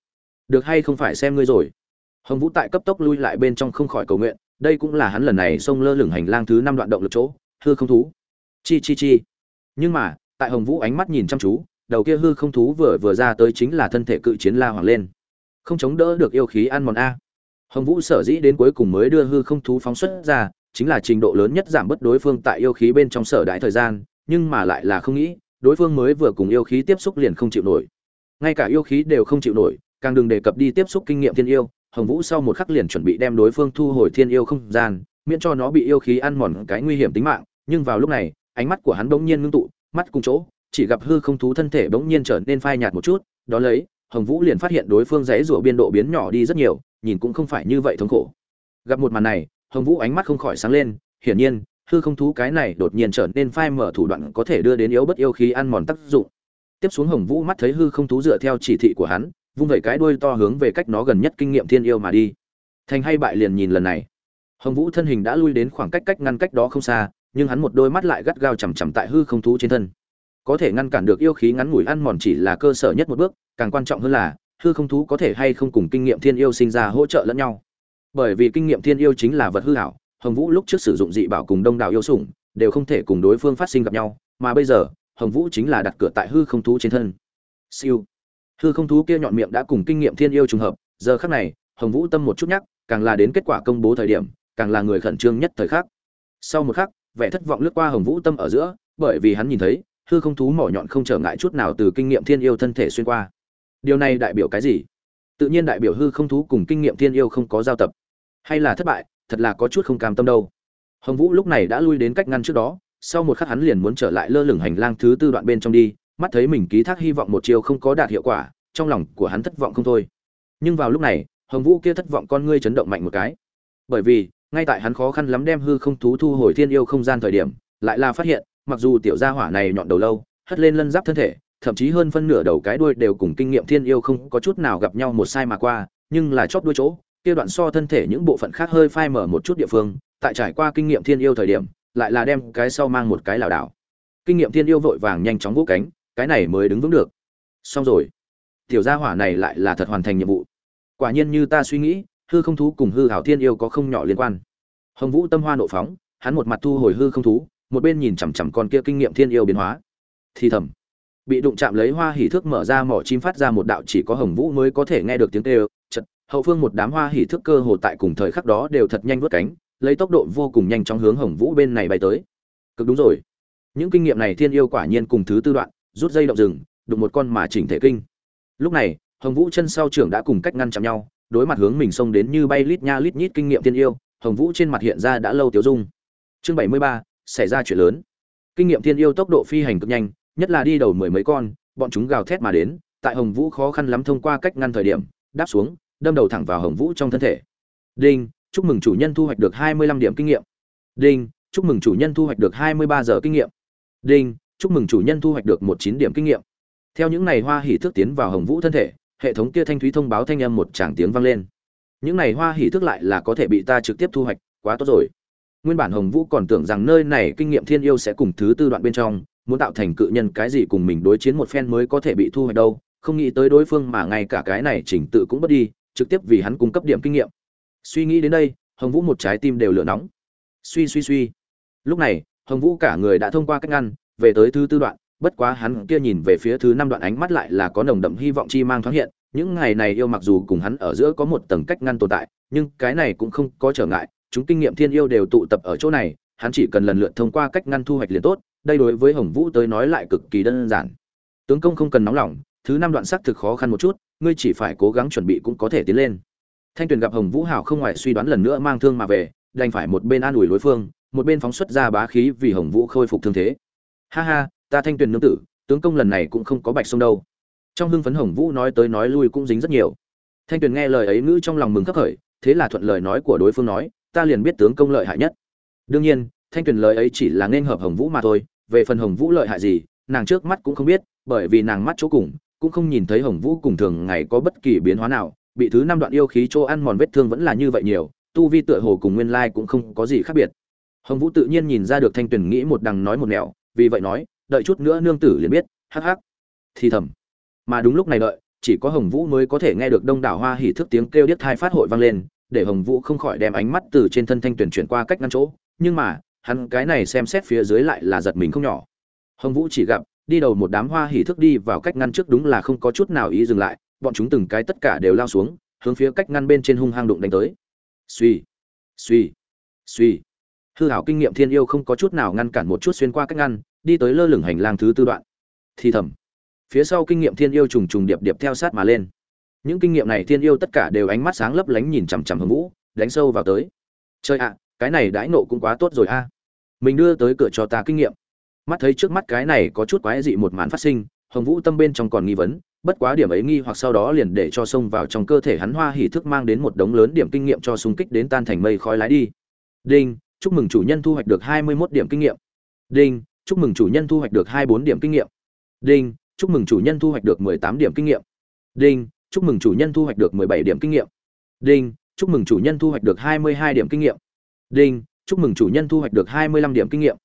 Được hay không phải xem ngươi rồi? Hồng vũ tại cấp tốc lui lại bên trong không khỏi cầu nguyện, đây cũng là hắn lần này xông lơ lửng hành lang thứ năm đoạn động lực chỗ, hư không thú chi chi chi. Nhưng mà, tại hồng vũ ánh mắt nhìn chăm chú, đầu kia hư không thú vừa vừa ra tới chính là thân thể cự chiến la hoàng lên. Không chống đỡ được yêu khí ăn mòn a. Hồng vũ sở dĩ đến cuối cùng mới đưa hư không thú phóng xuất ra, chính là trình độ lớn nhất giảm bớt đối phương tại yêu khí bên trong sở đại thời gian, nhưng mà lại là không nghĩ, đối phương mới vừa cùng yêu khí tiếp xúc liền không chịu nổi. Ngay cả yêu khí đều không chịu nổi, càng đừng đề cập đi tiếp xúc kinh nghiệm thiên yêu, hồng vũ sau một khắc liền chuẩn bị đem đối phương thu hồi thiên yêu không gian, miễn cho nó bị yêu khí ăn mòn cái nguy hiểm tính mạng, nhưng vào lúc này ánh mắt của hắn bỗng nhiên ngưng tụ, mắt cùng chỗ, chỉ gặp hư không thú thân thể bỗng nhiên trở nên phai nhạt một chút, đó lấy, hồng vũ liền phát hiện đối phương dãy rủa biên độ biến nhỏ đi rất nhiều, nhìn cũng không phải như vậy thống khổ. Gặp một màn này, hồng vũ ánh mắt không khỏi sáng lên, hiển nhiên, hư không thú cái này đột nhiên trở nên phai mở thủ đoạn có thể đưa đến yếu bất yêu khí ăn mòn tác dụng. Tiếp xuống hồng vũ mắt thấy hư không thú dựa theo chỉ thị của hắn, vung vẩy cái đuôi to hướng về cách nó gần nhất kinh nghiệm thiên yêu mà đi. Thành hay bại liền nhìn lần này. Hồng vũ thân hình đã lui đến khoảng cách cách ngăn cách đó không xa nhưng hắn một đôi mắt lại gắt gao chằm chằm tại hư không thú trên thân. Có thể ngăn cản được yêu khí ngắn ngủi ăn mòn chỉ là cơ sở nhất một bước, càng quan trọng hơn là, hư không thú có thể hay không cùng kinh nghiệm thiên yêu sinh ra hỗ trợ lẫn nhau. Bởi vì kinh nghiệm thiên yêu chính là vật hư hảo, hồng vũ lúc trước sử dụng dị bảo cùng đông đảo yêu sủng, đều không thể cùng đối phương phát sinh gặp nhau, mà bây giờ, hồng vũ chính là đặt cửa tại hư không thú trên thân. Siêu. Hư không thú kia nhọn miệng đã cùng kinh nghiệm thiên yêu trùng hợp, giờ khắc này, hồng vũ tâm một chút nhắc, càng là đến kết quả công bố thời điểm, càng là người khẩn trương nhất thời khắc. Sau một khắc vẻ thất vọng lướt qua hồng vũ tâm ở giữa, bởi vì hắn nhìn thấy, hư không thú mỏ nhọn không trở ngại chút nào từ kinh nghiệm thiên yêu thân thể xuyên qua. Điều này đại biểu cái gì? Tự nhiên đại biểu hư không thú cùng kinh nghiệm thiên yêu không có giao tập. Hay là thất bại, thật là có chút không cam tâm đâu. Hồng vũ lúc này đã lui đến cách ngăn trước đó, sau một khắc hắn liền muốn trở lại lơ lửng hành lang thứ tư đoạn bên trong đi, mắt thấy mình ký thác hy vọng một chiều không có đạt hiệu quả, trong lòng của hắn thất vọng không thôi. Nhưng vào lúc này, hồng vũ kia thất vọng con ngươi chấn động mạnh một cái. Bởi vì ngay tại hắn khó khăn lắm đem hư không thú thu hồi thiên yêu không gian thời điểm, lại là phát hiện, mặc dù tiểu gia hỏa này nhọn đầu lâu, hất lên lân giáp thân thể, thậm chí hơn phân nửa đầu cái đuôi đều cùng kinh nghiệm thiên yêu không có chút nào gặp nhau một sai mà qua, nhưng là chóp đuôi chỗ, kia đoạn so thân thể những bộ phận khác hơi phai mở một chút địa phương, tại trải qua kinh nghiệm thiên yêu thời điểm, lại là đem cái sau mang một cái lảo đảo. Kinh nghiệm thiên yêu vội vàng nhanh chóng vỗ cánh, cái này mới đứng vững được. Xong rồi. Tiểu gia hỏa này lại là thật hoàn thành nhiệm vụ. Quả nhiên như ta suy nghĩ hư không thú cùng hư hảo thiên yêu có không nhỏ liên quan. Hồng vũ tâm hoa nộ phóng, hắn một mặt thu hồi hư không thú, một bên nhìn chằm chằm con kia kinh nghiệm thiên yêu biến hóa. Thì thầm, bị đụng chạm lấy hoa hỉ thước mở ra mỏ chim phát ra một đạo chỉ có hồng vũ mới có thể nghe được tiếng kêu, chật, hậu phương một đám hoa hỉ thước cơ hồ tại cùng thời khắc đó đều thật nhanh vớt cánh, lấy tốc độ vô cùng nhanh chóng hướng hồng vũ bên này bay tới. Cực đúng rồi. Những kinh nghiệm này thiên yêu quả nhiên cùng thứ tư đoạn, rút dây động rừng, đụng một con mà chỉnh thể kinh. Lúc này, hồng vũ chân sau trưởng đã cùng cách ngăn chạm nhau đối mặt hướng mình xông đến như bay lít nha lít nhít kinh nghiệm thiên yêu, hồng vũ trên mặt hiện ra đã lâu tiêu dung. Chương bảy mươi ba, xảy ra chuyện lớn. Kinh nghiệm thiên yêu tốc độ phi hành cực nhanh, nhất là đi đầu mười mấy con, bọn chúng gào thét mà đến, tại hồng vũ khó khăn lắm thông qua cách ngăn thời điểm, đáp xuống, đâm đầu thẳng vào hồng vũ trong thân thể. Đinh, chúc mừng chủ nhân thu hoạch được hai mươi lăm điểm kinh nghiệm. Đinh, chúc mừng chủ nhân thu hoạch được hai mươi ba giờ kinh nghiệm. Đinh, chúc mừng chủ nhân thu hoạch được một chín điểm kinh nghiệm. Theo những này hoa hỉ thước tiến vào hồng vũ thân thể hệ thống kia thanh thúy thông báo thanh âm một tràng tiếng vang lên. Những này hoa hỉ thức lại là có thể bị ta trực tiếp thu hoạch, quá tốt rồi. Nguyên bản hồng vũ còn tưởng rằng nơi này kinh nghiệm thiên yêu sẽ cùng thứ tư đoạn bên trong, muốn tạo thành cự nhân cái gì cùng mình đối chiến một phen mới có thể bị thu hoạch đâu, không nghĩ tới đối phương mà ngay cả cái này chỉnh tự cũng bất đi, trực tiếp vì hắn cung cấp điểm kinh nghiệm. Suy nghĩ đến đây, hồng vũ một trái tim đều lửa nóng. Suy suy suy. Lúc này, hồng vũ cả người đã thông qua cách ngăn, về tới thứ tư đoạn bất quá hắn kia nhìn về phía thứ năm đoạn ánh mắt lại là có nồng đậm hy vọng chi mang thoáng hiện, những ngày này yêu mặc dù cùng hắn ở giữa có một tầng cách ngăn tồn tại, nhưng cái này cũng không có trở ngại, chúng kinh nghiệm thiên yêu đều tụ tập ở chỗ này, hắn chỉ cần lần lượt thông qua cách ngăn thu hoạch liền tốt, đây đối với hồng vũ tới nói lại cực kỳ đơn giản. Tướng công không cần nóng lòng, thứ năm đoạn xác thực khó khăn một chút, ngươi chỉ phải cố gắng chuẩn bị cũng có thể tiến lên. Thanh tuyền gặp hồng vũ hảo không ngoài suy đoán lần nữa mang thương mà về, đành phải một bên an ủi đối phương, một bên phóng xuất ra bá khí vì hồng vũ khôi phục thương thế. Ha ha ta thanh tuyền nương tử, tướng công lần này cũng không có bạch sông đâu. Trong hưng phấn hồng vũ nói tới nói lui cũng dính rất nhiều. Thanh tuyền nghe lời ấy ngữ trong lòng mừng khắc khởi, thế là thuận lời nói của đối phương nói, ta liền biết tướng công lợi hại nhất. Đương nhiên, thanh tuyền lời ấy chỉ là nên hợp hồng vũ mà thôi, về phần hồng vũ lợi hại gì, nàng trước mắt cũng không biết, bởi vì nàng mắt chỗ cùng, cũng không nhìn thấy hồng vũ cùng thường ngày có bất kỳ biến hóa nào, bị thứ năm đoạn yêu khí chỗ ăn mòn vết thương vẫn là như vậy nhiều, tu vi tựa hồ cùng nguyên lai cũng không có gì khác biệt. Hồng vũ tự nhiên nhìn ra được thanh tuyền nghĩ một đằng nói một nẻo, vì vậy nói đợi chút nữa nương tử liền biết, hắc hắc. Thì thầm. Mà đúng lúc này đợi, chỉ có hồng vũ mới có thể nghe được đông đảo hoa hỉ thức tiếng kêu điếc thai phát hội vang lên, để hồng vũ không khỏi đem ánh mắt từ trên thân thanh tuyển chuyển qua cách ngăn chỗ. Nhưng mà, hắn cái này xem xét phía dưới lại là giật mình không nhỏ. Hồng vũ chỉ gặp, đi đầu một đám hoa hỉ thức đi vào cách ngăn trước đúng là không có chút nào ý dừng lại, bọn chúng từng cái tất cả đều lao xuống, hướng phía cách ngăn bên trên hung hăng đụng đánh tới. Suy suy suy hư hảo kinh nghiệm thiên yêu không có chút nào ngăn cản một chút xuyên qua cách ngăn đi tới lơ lửng hành lang thứ tư đoạn. Thì thầm, phía sau kinh nghiệm thiên yêu trùng trùng điệp điệp theo sát mà lên. Những kinh nghiệm này thiên yêu tất cả đều ánh mắt sáng lấp lánh nhìn chằm chằm hồng vũ, đánh sâu vào tới. Chơi ạ, cái này đãi nộ cũng quá tốt rồi a. Mình đưa tới cửa cho ta kinh nghiệm. Mắt thấy trước mắt cái này có chút quái dị một màn phát sinh, hồng vũ tâm bên trong còn nghi vấn, bất quá điểm ấy nghi hoặc sau đó liền để cho xông vào trong cơ thể hắn hoa hỉ thức mang đến một đống lớn điểm kinh nghiệm cho xung kích đến tan thành mây khói lái đi. Đinh, chúc mừng chủ nhân thu hoạch được hai mươi 21 điểm kinh nghiệm. Đinh chúc mừng chủ nhân thu hoạch được hai bốn điểm kinh nghiệm. Đinh, chúc mừng chủ nhân thu hoạch được 18 điểm kinh nghiệm. Đinh, chúc mừng chủ nhân thu hoạch được 17 điểm kinh nghiệm. Đinh, chúc mừng chủ nhân thu hoạch được 22 điểm kinh nghiệm. Đinh, chúc mừng chủ nhân thu hoạch được 25 điểm kinh nghiệm.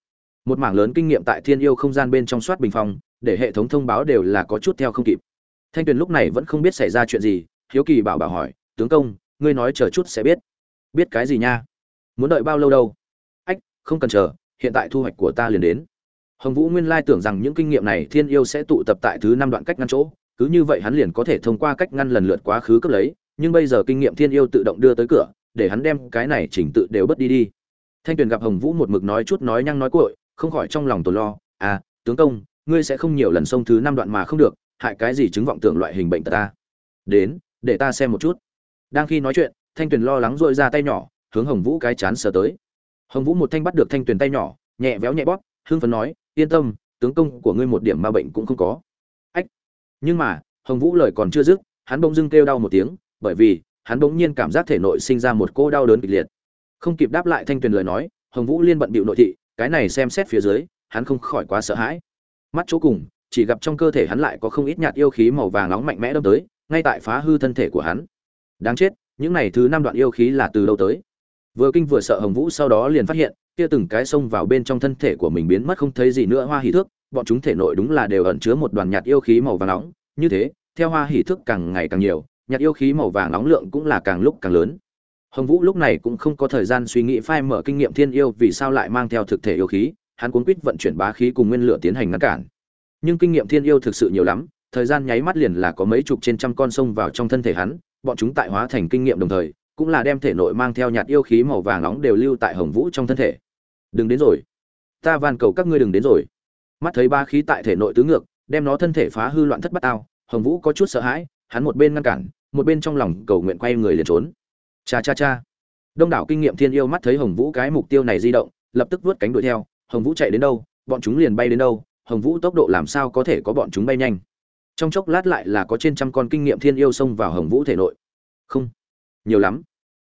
Một mảng lớn kinh nghiệm tại thiên yêu không gian bên trong soát bình phong, để hệ thống thông báo đều là có chút theo không kịp. Thanh tuyền lúc này vẫn không biết xảy ra chuyện gì, hiếu kỳ bảo bảo hỏi, tướng công, ngươi nói chờ chút sẽ biết. Biết cái gì nha? Muốn đợi bao lâu đâu? Ách, không cần chờ, hiện tại thu hoạch của ta liền đến hồng vũ nguyên lai tưởng rằng những kinh nghiệm này thiên yêu sẽ tụ tập tại thứ năm đoạn cách ngăn chỗ, cứ như vậy hắn liền có thể thông qua cách ngăn lần lượt quá khứ cấp lấy, nhưng bây giờ kinh nghiệm thiên yêu tự động đưa tới cửa, để hắn đem cái này chỉnh tự đều bất đi đi. Thanh tuyền gặp hồng vũ một mực nói chút nói nhăng nói cội không khỏi trong lòng tồn lo à tướng công, ngươi sẽ không nhiều lần xông thứ năm đoạn mà không được, hại cái gì chứng vọng tưởng loại hình bệnh tật ta? Đến, để ta xem một chút. Đang khi nói chuyện, thanh tuyền lo lắng dội ra tay nhỏ, hướng hồng vũ cái chán sờ tới. Hồng vũ một thanh bắt được thanh tuyền tay nhỏ, nhẹ véo nhẹ bóp hương phấn nói yên tâm, tướng công của ngươi một điểm ma bệnh cũng không có. Ách! Nhưng mà, hồng vũ lời còn chưa dứt, hắn bỗng dưng kêu đau một tiếng, bởi vì, hắn bỗng nhiên cảm giác thể nội sinh ra một cô đau đớn kịch liệt. Không kịp đáp lại thanh tuyền lời nói, hồng vũ liên bận bịu nội thị, cái này xem xét phía dưới, hắn không khỏi quá sợ hãi. Mắt chỗ cùng, chỉ gặp trong cơ thể hắn lại có không ít nhạt yêu khí màu vàng nóng mạnh mẽ đâm tới, ngay tại phá hư thân thể của hắn. Đáng chết, những này thứ năm đoạn yêu khí là từ đâu tới? Vừa kinh vừa sợ hồng vũ sau đó liền phát hiện, kia từng cái xông vào bên trong thân thể của mình biến mất không thấy gì nữa, hoa hỉ thước, bọn chúng thể nội đúng là đều ẩn chứa một đoàn nhạt yêu khí màu vàng nóng. Như thế, theo hoa hỉ thước càng ngày càng nhiều, nhạt yêu khí màu vàng nóng lượng cũng là càng lúc càng lớn. Hồng vũ lúc này cũng không có thời gian suy nghĩ phai mở kinh nghiệm thiên yêu vì sao lại mang theo thực thể yêu khí, hắn cuốn quýt vận chuyển bá khí cùng nguyên lửa tiến hành ngăn cản. Nhưng kinh nghiệm thiên yêu thực sự nhiều lắm, thời gian nháy mắt liền là có mấy chục trên trăm con sông vào trong thân thể hắn, bọn chúng tại hóa thành kinh nghiệm đồng thời cũng là đem thể nội mang theo nhạt yêu khí màu vàng nóng đều lưu tại hồng vũ trong thân thể. Đừng đến rồi. Ta van cầu các ngươi đừng đến rồi. Mắt thấy ba khí tại thể nội tứ ngược, đem nó thân thể phá hư loạn thất bát ao hồng vũ có chút sợ hãi, hắn một bên ngăn cản, một bên trong lòng cầu nguyện quay người liền trốn. Cha cha cha. Đông đảo kinh nghiệm thiên yêu mắt thấy hồng vũ cái mục tiêu này di động, lập tức vớt cánh đuổi theo. Hồng vũ chạy đến đâu, bọn chúng liền bay đến đâu. Hồng vũ tốc độ làm sao có thể có bọn chúng bay nhanh? Trong chốc lát lại là có trên trăm con kinh nghiệm thiên yêu xông vào hồng vũ thể nội. Không nhiều lắm.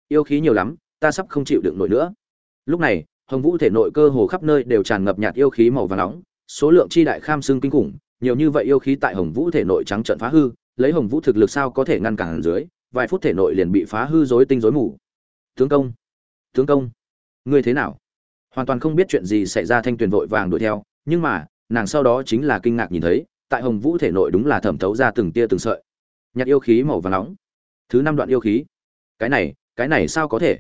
Yêu khí nhiều lắm, ta sắp không chịu đựng nổi nữa. Lúc này, hồng vũ thể nội cơ hồ khắp nơi đều tràn ngập nhạt yêu khí màu vàng nóng, số lượng chi đại kham xương kinh khủng, nhiều như vậy yêu khí tại hồng vũ thể nội trắng trận phá hư, lấy hồng vũ thực lực sao có thể ngăn cản dưới, vài phút thể nội liền bị phá hư rối tinh rối mù. Tướng công tướng công, ngươi thế nào? Hoàn toàn không biết chuyện gì xảy ra, thanh tuyền vội vàng đuổi theo, nhưng mà, nàng sau đó chính là kinh ngạc nhìn thấy, tại hồng vũ thể nội đúng là thẩm thấu ra từng tia từng sợi nhặt yêu khí màu vàng nóng. Thứ năm đoạn yêu khí cái này cái này sao có thể?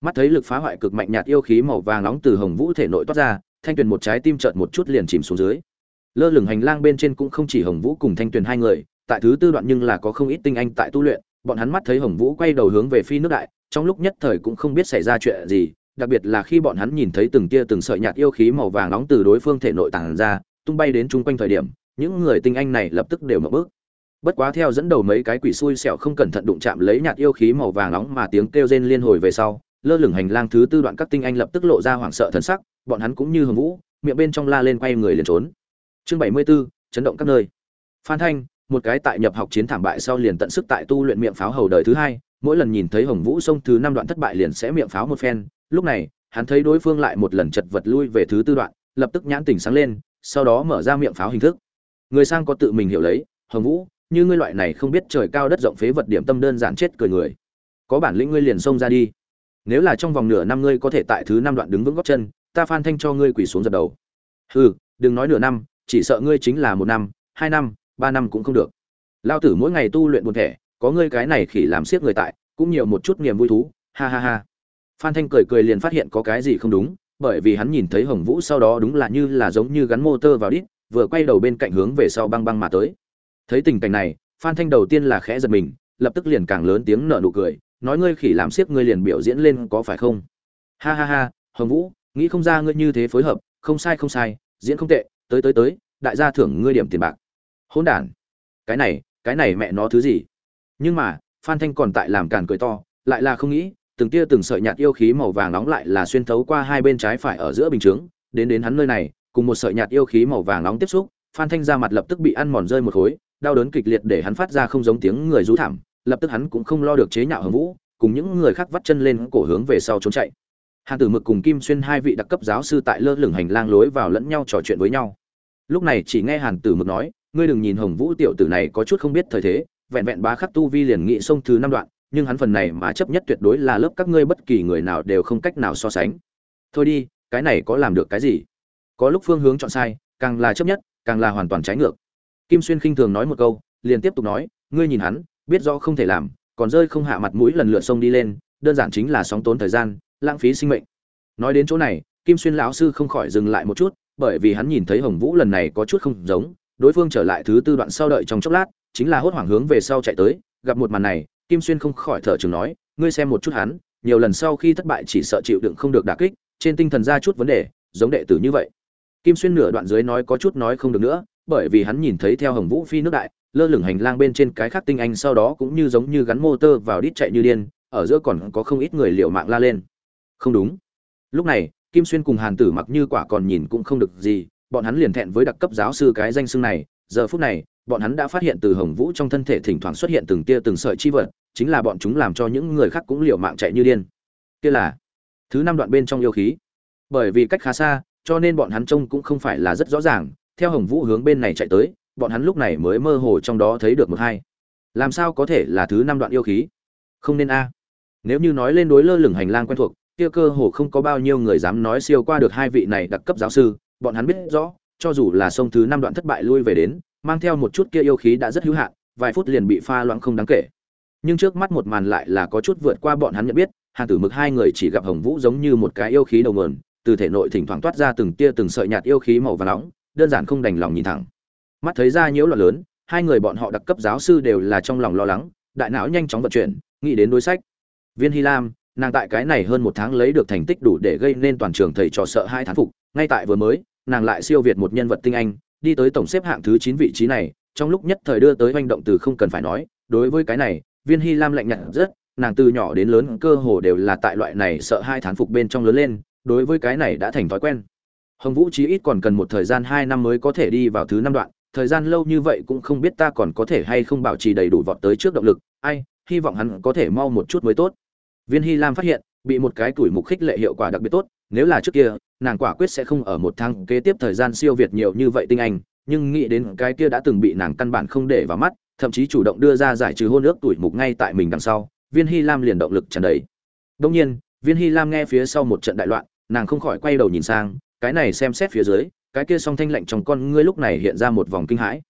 Mắt thấy lực phá hoại cực mạnh nhạt yêu khí màu vàng nóng từ hồng vũ thể nội toát ra, thanh tuyền một trái tim trợn một chút liền chìm xuống dưới. Lơ lửng hành lang bên trên cũng không chỉ hồng vũ cùng thanh tuyền hai người, tại thứ tư đoạn nhưng là có không ít tinh anh tại tu luyện, bọn hắn mắt thấy hồng vũ quay đầu hướng về phi nước đại, trong lúc nhất thời cũng không biết xảy ra chuyện gì, đặc biệt là khi bọn hắn nhìn thấy từng tia từng sợi nhạt yêu khí màu vàng nóng từ đối phương thể nội tàng ra, tung bay đến chung quanh thời điểm, những người tinh anh này lập tức đều mở bước bất quá theo dẫn đầu mấy cái quỷ xui xẻo không cẩn thận đụng chạm lấy nhạt yêu khí màu vàng nóng mà tiếng kêu rên liên hồi về sau lơ lửng hành lang thứ tư đoạn các tinh anh lập tức lộ ra hoảng sợ thần sắc bọn hắn cũng như hồng vũ miệng bên trong la lên quay người liền trốn. Chương bảy mươi 74, chấn động các nơi. Phan thanh một cái tại nhập học chiến thảm bại sau liền tận sức tại tu luyện miệng pháo hầu đời thứ hai mỗi lần nhìn thấy hồng vũ xông thứ năm đoạn thất bại liền sẽ miệng pháo một phen lúc này hắn thấy đối phương lại một lần chật vật lui về thứ tư đoạn lập tức nhãn tỉnh sáng lên sau đó mở ra miệng pháo hình thức. Người sang có tự mình hiểu lấy hồng vũ như ngươi loại này không biết trời cao đất rộng phế vật điểm tâm đơn giản chết cười người. Có bản lĩnh ngươi liền xông ra đi. Nếu là trong vòng nửa năm ngươi có thể tại thứ năm đoạn đứng vững góc chân, ta phan thanh cho ngươi quỳ xuống dập đầu. Ừ đừng nói nửa năm, chỉ sợ ngươi chính là một năm, hai năm, ba năm cũng không được. Lao tử mỗi ngày tu luyện buồn thẻ, có ngươi cái này khỉ làm siết người tại, cũng nhiều một chút niềm vui thú, ha ha ha. Phan thanh cười cười liền phát hiện có cái gì không đúng, bởi vì hắn nhìn thấy hồng vũ sau đó đúng là như là giống như gắn motor vào đít, vừa quay đầu bên cạnh hướng về sau băng băng mà tới thấy tình cảnh này, phan thanh đầu tiên là khẽ giật mình, lập tức liền càng lớn tiếng nở nụ cười, nói ngươi khỉ làm siếc ngươi liền biểu diễn lên có phải không? Ha ha ha, hồng vũ, nghĩ không ra ngươi như thế phối hợp, không sai không sai, diễn không tệ, tới tới tới, đại gia thưởng ngươi điểm tiền bạc. Hỗn đản. Cái này cái này mẹ nó thứ gì? Nhưng mà, phan thanh còn tại làm càn cười to, lại là không nghĩ, từng tia từng sợi nhạt yêu khí màu vàng nóng lại là xuyên thấu qua hai bên trái phải ở giữa bình chướng, đến đến hắn nơi này, cùng một sợi nhạt yêu khí màu vàng nóng tiếp xúc phan thanh ra mặt lập tức bị ăn mòn rơi một khối, đau đớn kịch liệt để hắn phát ra không giống tiếng người rú thảm, lập tức hắn cũng không lo được chế nhạo hồng vũ, cùng những người khác vắt chân lên cổ hướng về sau trốn chạy. Hàn tử mực cùng kim xuyên hai vị đặc cấp giáo sư tại lơ lửng hành lang lối vào lẫn nhau trò chuyện với nhau. Lúc này chỉ nghe hàn tử mực nói, ngươi đừng nhìn hồng vũ tiểu tử này có chút không biết thời thế, vẹn vẹn bá khắc tu vi liền nghị sông thứ năm đoạn, nhưng hắn phần này mà chấp nhất tuyệt đối là lớp các ngươi bất kỳ người nào đều không cách nào so sánh. Thôi đi, cái này có làm được cái gì? Có lúc phương hướng chọn sai, càng là chấp nhất càng là hoàn toàn trái ngược. Kim xuyên khinh thường nói một câu, liền tiếp tục nói, ngươi nhìn hắn, biết rõ không thể làm, còn rơi không hạ mặt mũi lần lượt sông đi lên, đơn giản chính là sóng tốn thời gian, lãng phí sinh mệnh. Nói đến chỗ này, kim xuyên lão sư không khỏi dừng lại một chút, bởi vì hắn nhìn thấy hồng vũ lần này có chút không giống, đối phương trở lại thứ tư đoạn sau đợi trong chốc lát, chính là hốt hoảng hướng về sau chạy tới, gặp một màn này, kim xuyên không khỏi thở chừng nói, ngươi xem một chút hắn, nhiều lần sau khi thất bại chỉ sợ chịu đựng không được đả kích, trên tinh thần ra chút vấn đề, giống đệ tử như vậy kim xuyên nửa đoạn dưới nói có chút nói không được nữa, bởi vì hắn nhìn thấy theo hồng vũ phi nước đại, lơ lửng hành lang bên trên cái khác tinh anh sau đó cũng như giống như gắn motor vào đít chạy như điên, ở giữa còn có không ít người liều mạng la lên. Không đúng. Lúc này, kim xuyên cùng hàn tử mặc như quả còn nhìn cũng không được gì, bọn hắn liền thẹn với đặc cấp giáo sư cái danh xưng này. Giờ phút này, bọn hắn đã phát hiện từ hồng vũ trong thân thể thỉnh thoảng xuất hiện từng tia từng sợi chi vật, chính là bọn chúng làm cho những người khác cũng liều mạng chạy như điên. Kia là thứ năm đoạn bên trong yêu khí. Bởi vì cách khá xa cho nên bọn hắn trông cũng không phải là rất rõ ràng. Theo hồng vũ hướng bên này chạy tới, bọn hắn lúc này mới mơ hồ trong đó thấy được một hai. Làm sao có thể là thứ năm đoạn yêu khí? Không nên a. Nếu như nói lên đối lơ lửng hành lang quen thuộc, kia cơ hồ không có bao nhiêu người dám nói siêu qua được hai vị này đặc cấp giáo sư. Bọn hắn biết rõ, cho dù là sông thứ năm đoạn thất bại lui về đến, mang theo một chút kia yêu khí đã rất hữu hạn, vài phút liền bị pha loãng không đáng kể. Nhưng trước mắt một màn lại là có chút vượt qua bọn hắn nhận biết, hàn tử mực hai người chỉ gặp hồng vũ giống như một cái yêu khí đầu nguồn từ thể nội thỉnh thoảng toát ra từng tia từng sợi nhạt yêu khí màu vàng nóng, đơn giản không đành lòng nhìn thẳng. Mắt thấy ra nhiễu loạn lớn, hai người bọn họ đặc cấp giáo sư đều là trong lòng lo lắng, đại não nhanh chóng vận chuyển, nghĩ đến đối sách. Viên hy lam, nàng tại cái này hơn một tháng lấy được thành tích đủ để gây nên toàn trường thầy trò sợ hai thán phục, ngay tại vừa mới, nàng lại siêu việt một nhân vật tinh anh, đi tới tổng xếp hạng thứ chín vị trí này, trong lúc nhất thời đưa tới hoành động từ không cần phải nói, đối với cái này, viên hy lam lạnh nhạt rất, nàng từ nhỏ đến lớn cơ hồ đều là tại loại này sợ hai thán phục bên trong lớn lên đối với cái này đã thành thói quen. Hồng vũ chí ít còn cần một thời gian hai năm mới có thể đi vào thứ năm đoạn, thời gian lâu như vậy cũng không biết ta còn có thể hay không bảo trì đầy đủ vọt tới trước động lực, ai, hy vọng hắn có thể mau một chút mới tốt. Viên hy lam phát hiện, bị một cái tuổi mục khích lệ hiệu quả đặc biệt tốt, nếu là trước kia, nàng quả quyết sẽ không ở một tháng kế tiếp thời gian siêu việt nhiều như vậy tinh anh, nhưng nghĩ đến cái kia đã từng bị nàng căn bản không để vào mắt, thậm chí chủ động đưa ra giải trừ hôn ước tuổi mục ngay tại mình đằng sau, viên hy lam liền động lực tràn đầy. Đông nhiên, viên hy lam nghe phía sau một trận đại loạn nàng không khỏi quay đầu nhìn sang, cái này xem xét phía dưới, cái kia song thanh lạnh trong con ngươi lúc này hiện ra một vòng kinh hãi.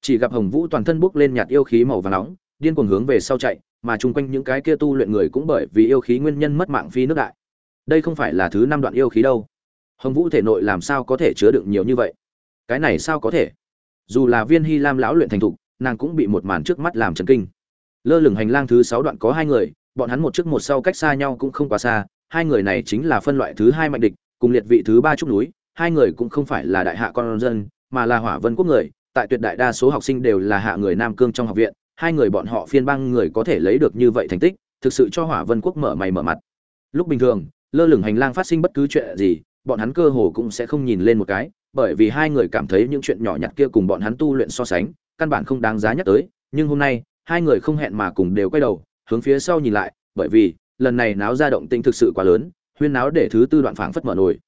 Chỉ gặp hồng vũ toàn thân bốc lên nhạt yêu khí màu vàng nóng, điên cuồng hướng về sau chạy, mà chung quanh những cái kia tu luyện người cũng bởi vì yêu khí nguyên nhân mất mạng phi nước đại. Đây không phải là thứ năm đoạn yêu khí đâu. Hồng vũ thể nội làm sao có thể chứa đựng nhiều như vậy? Cái này sao có thể? Dù là viên hy lam lão luyện thành thục, nàng cũng bị một màn trước mắt làm chấn kinh. Lơ lửng hành lang thứ sáu đoạn có hai người, bọn hắn một trước một sau cách xa nhau cũng không quá xa hai người này chính là phân loại thứ hai mạnh địch, cùng liệt vị thứ ba trúc núi, hai người cũng không phải là đại hạ con dân, mà là hỏa vân quốc người, tại tuyệt đại đa số học sinh đều là hạ người nam cương trong học viện, hai người bọn họ phiên bang người có thể lấy được như vậy thành tích, thực sự cho hỏa vân quốc mở mày mở mặt. Lúc bình thường, lơ lửng hành lang phát sinh bất cứ chuyện gì, bọn hắn cơ hồ cũng sẽ không nhìn lên một cái, bởi vì hai người cảm thấy những chuyện nhỏ nhặt kia cùng bọn hắn tu luyện so sánh, căn bản không đáng giá nhắc tới, nhưng hôm nay, hai người không hẹn mà cùng đều quay đầu, hướng phía sau nhìn lại, bởi vì lần này náo ra động tinh thực sự quá lớn, huyên náo để thứ tư đoạn phảng phất mở nổi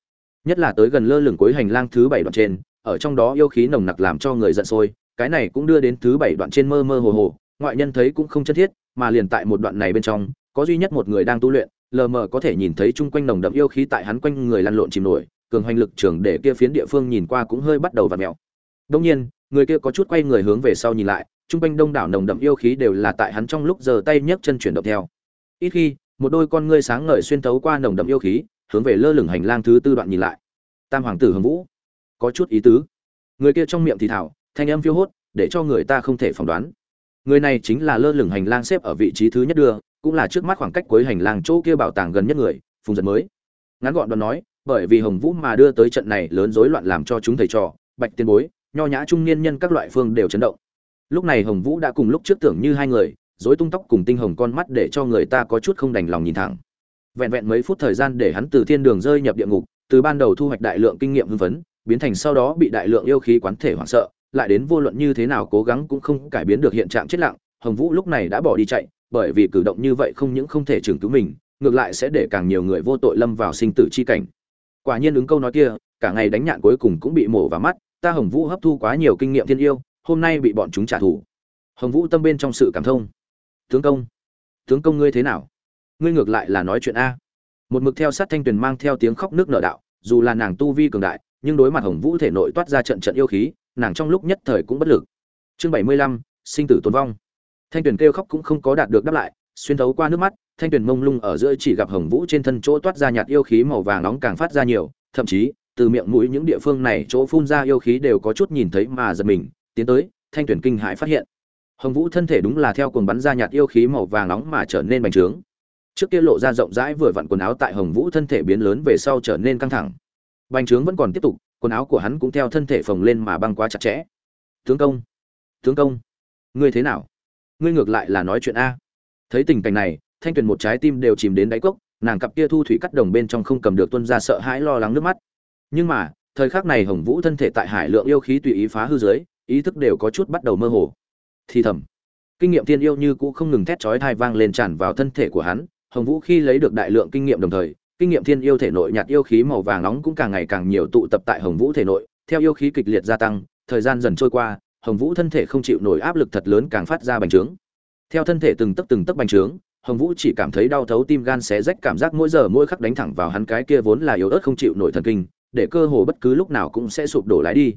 nhất là tới gần lơ lửng cuối hành lang thứ bảy đoạn trên, ở trong đó yêu khí nồng nặc làm cho người giận sôi, cái này cũng đưa đến thứ bảy đoạn trên mơ mơ hồ hồ, ngoại nhân thấy cũng không chân thiết, mà liền tại một đoạn này bên trong, có duy nhất một người đang tu luyện, lờ mờ có thể nhìn thấy chung quanh nồng đậm yêu khí tại hắn quanh người lăn lộn chìm nổi, cường hoành lực trường để kia phiến địa phương nhìn qua cũng hơi bắt đầu vặn mèo. Đương nhiên, người kia có chút quay người hướng về sau nhìn lại, chung quanh đông đảo nồng đậm yêu khí đều là tại hắn trong lúc giờ tay nhấc chân chuyển động theo. Ít khi một đôi con ngươi sáng ngời xuyên thấu qua nồng đậm yêu khí, hướng về lơ lửng hành lang thứ tư đoạn nhìn lại. Tam hoàng tử hồng vũ, có chút ý tứ. Người kia trong miệng thì thảo, thanh âm phiêu hốt, để cho người ta không thể phỏng đoán. Người này chính là lơ lửng hành lang xếp ở vị trí thứ nhất đưa, cũng là trước mắt khoảng cách cuối hành lang chỗ kia bảo tàng gần nhất người, phùng giật mới. Ngắn gọn đoạn nói, bởi vì hồng vũ mà đưa tới trận này lớn rối loạn làm cho chúng thầy trò, bạch tiên bối, nho nhã trung niên nhân các loại phương đều chấn động. Lúc này hồng vũ đã cùng lúc trước tưởng như hai người rối tung tóc cùng tinh hồng con mắt để cho người ta có chút không đành lòng nhìn thẳng. Vẹn vẹn mấy phút thời gian để hắn từ thiên đường rơi nhập địa ngục, từ ban đầu thu hoạch đại lượng kinh nghiệm hưng phấn, biến thành sau đó bị đại lượng yêu khí quán thể hoảng sợ, lại đến vô luận như thế nào cố gắng cũng không cải biến được hiện trạng chết lặng, hồng vũ lúc này đã bỏ đi chạy, bởi vì cử động như vậy không những không thể trưởng cứu mình, ngược lại sẽ để càng nhiều người vô tội lâm vào sinh tử chi cảnh. Quả nhiên ứng câu nói kia, cả ngày đánh nhạn cuối cùng cũng bị mổ vào mắt, ta hồng vũ hấp thu quá nhiều kinh nghiệm thiên yêu, hôm nay bị bọn chúng trả thù. Hồng vũ tâm bên trong sự cảm thông tướng công. Tướng công ngươi thế nào? Ngươi ngược lại là nói chuyện a. Một mực theo sát thanh tuyền mang theo tiếng khóc nước nở đạo, dù là nàng tu vi cường đại, nhưng đối mặt hồng vũ thể nội toát ra trận trận yêu khí, nàng trong lúc nhất thời cũng bất lực. Chương bảy mươi lăm, sinh tử tồn vong. Thanh tuyền kêu khóc cũng không có đạt được đáp lại, xuyên thấu qua nước mắt, thanh tuyền mông lung ở giữa chỉ gặp hồng vũ trên thân chỗ toát ra nhạt yêu khí màu vàng nóng càng phát ra nhiều, thậm chí, từ miệng mũi những địa phương này chỗ phun ra yêu khí đều có chút nhìn thấy mà giật mình. Tiến tới, thanh tuyền kinh hãi phát hiện hồng vũ thân thể đúng là theo cuồng bắn ra nhạt yêu khí màu vàng nóng mà trở nên bành trướng. Trước kia lộ ra rộng rãi vừa vặn quần áo tại hồng vũ thân thể biến lớn về sau trở nên căng thẳng. Bành trướng vẫn còn tiếp tục, quần áo của hắn cũng theo thân thể phồng lên mà băng quá chặt chẽ. Tướng công tướng công, ngươi thế nào? Ngươi ngược lại là nói chuyện a. Thấy tình cảnh này, thanh tuyền một trái tim đều chìm đến đáy cốc, nàng cặp kia thu thủy cắt đồng bên trong không cầm được tuân ra sợ hãi lo lắng nước mắt. Nhưng mà, thời khắc này hồng vũ thân thể tại hải lượng yêu khí tùy ý phá hư dưới, ý thức đều có chút bắt đầu mơ hồ thì thầm. Kinh nghiệm tiên yêu như cũ không ngừng thét chói thai vang lên tràn vào thân thể của hắn, hồng vũ khi lấy được đại lượng kinh nghiệm đồng thời, kinh nghiệm thiên yêu thể nội nhạt yêu khí màu vàng nóng cũng càng ngày càng nhiều tụ tập tại hồng vũ thể nội, theo yêu khí kịch liệt gia tăng, thời gian dần trôi qua, hồng vũ thân thể không chịu nổi áp lực thật lớn càng phát ra bành trướng. Theo thân thể từng tấc từng tấc bành trướng, hồng vũ chỉ cảm thấy đau thấu tim gan xé rách cảm giác mỗi giờ mỗi khắc đánh thẳng vào hắn cái kia vốn là yếu ớt không chịu nổi thần kinh, để cơ hồ bất cứ lúc nào cũng sẽ sụp đổ lái đi.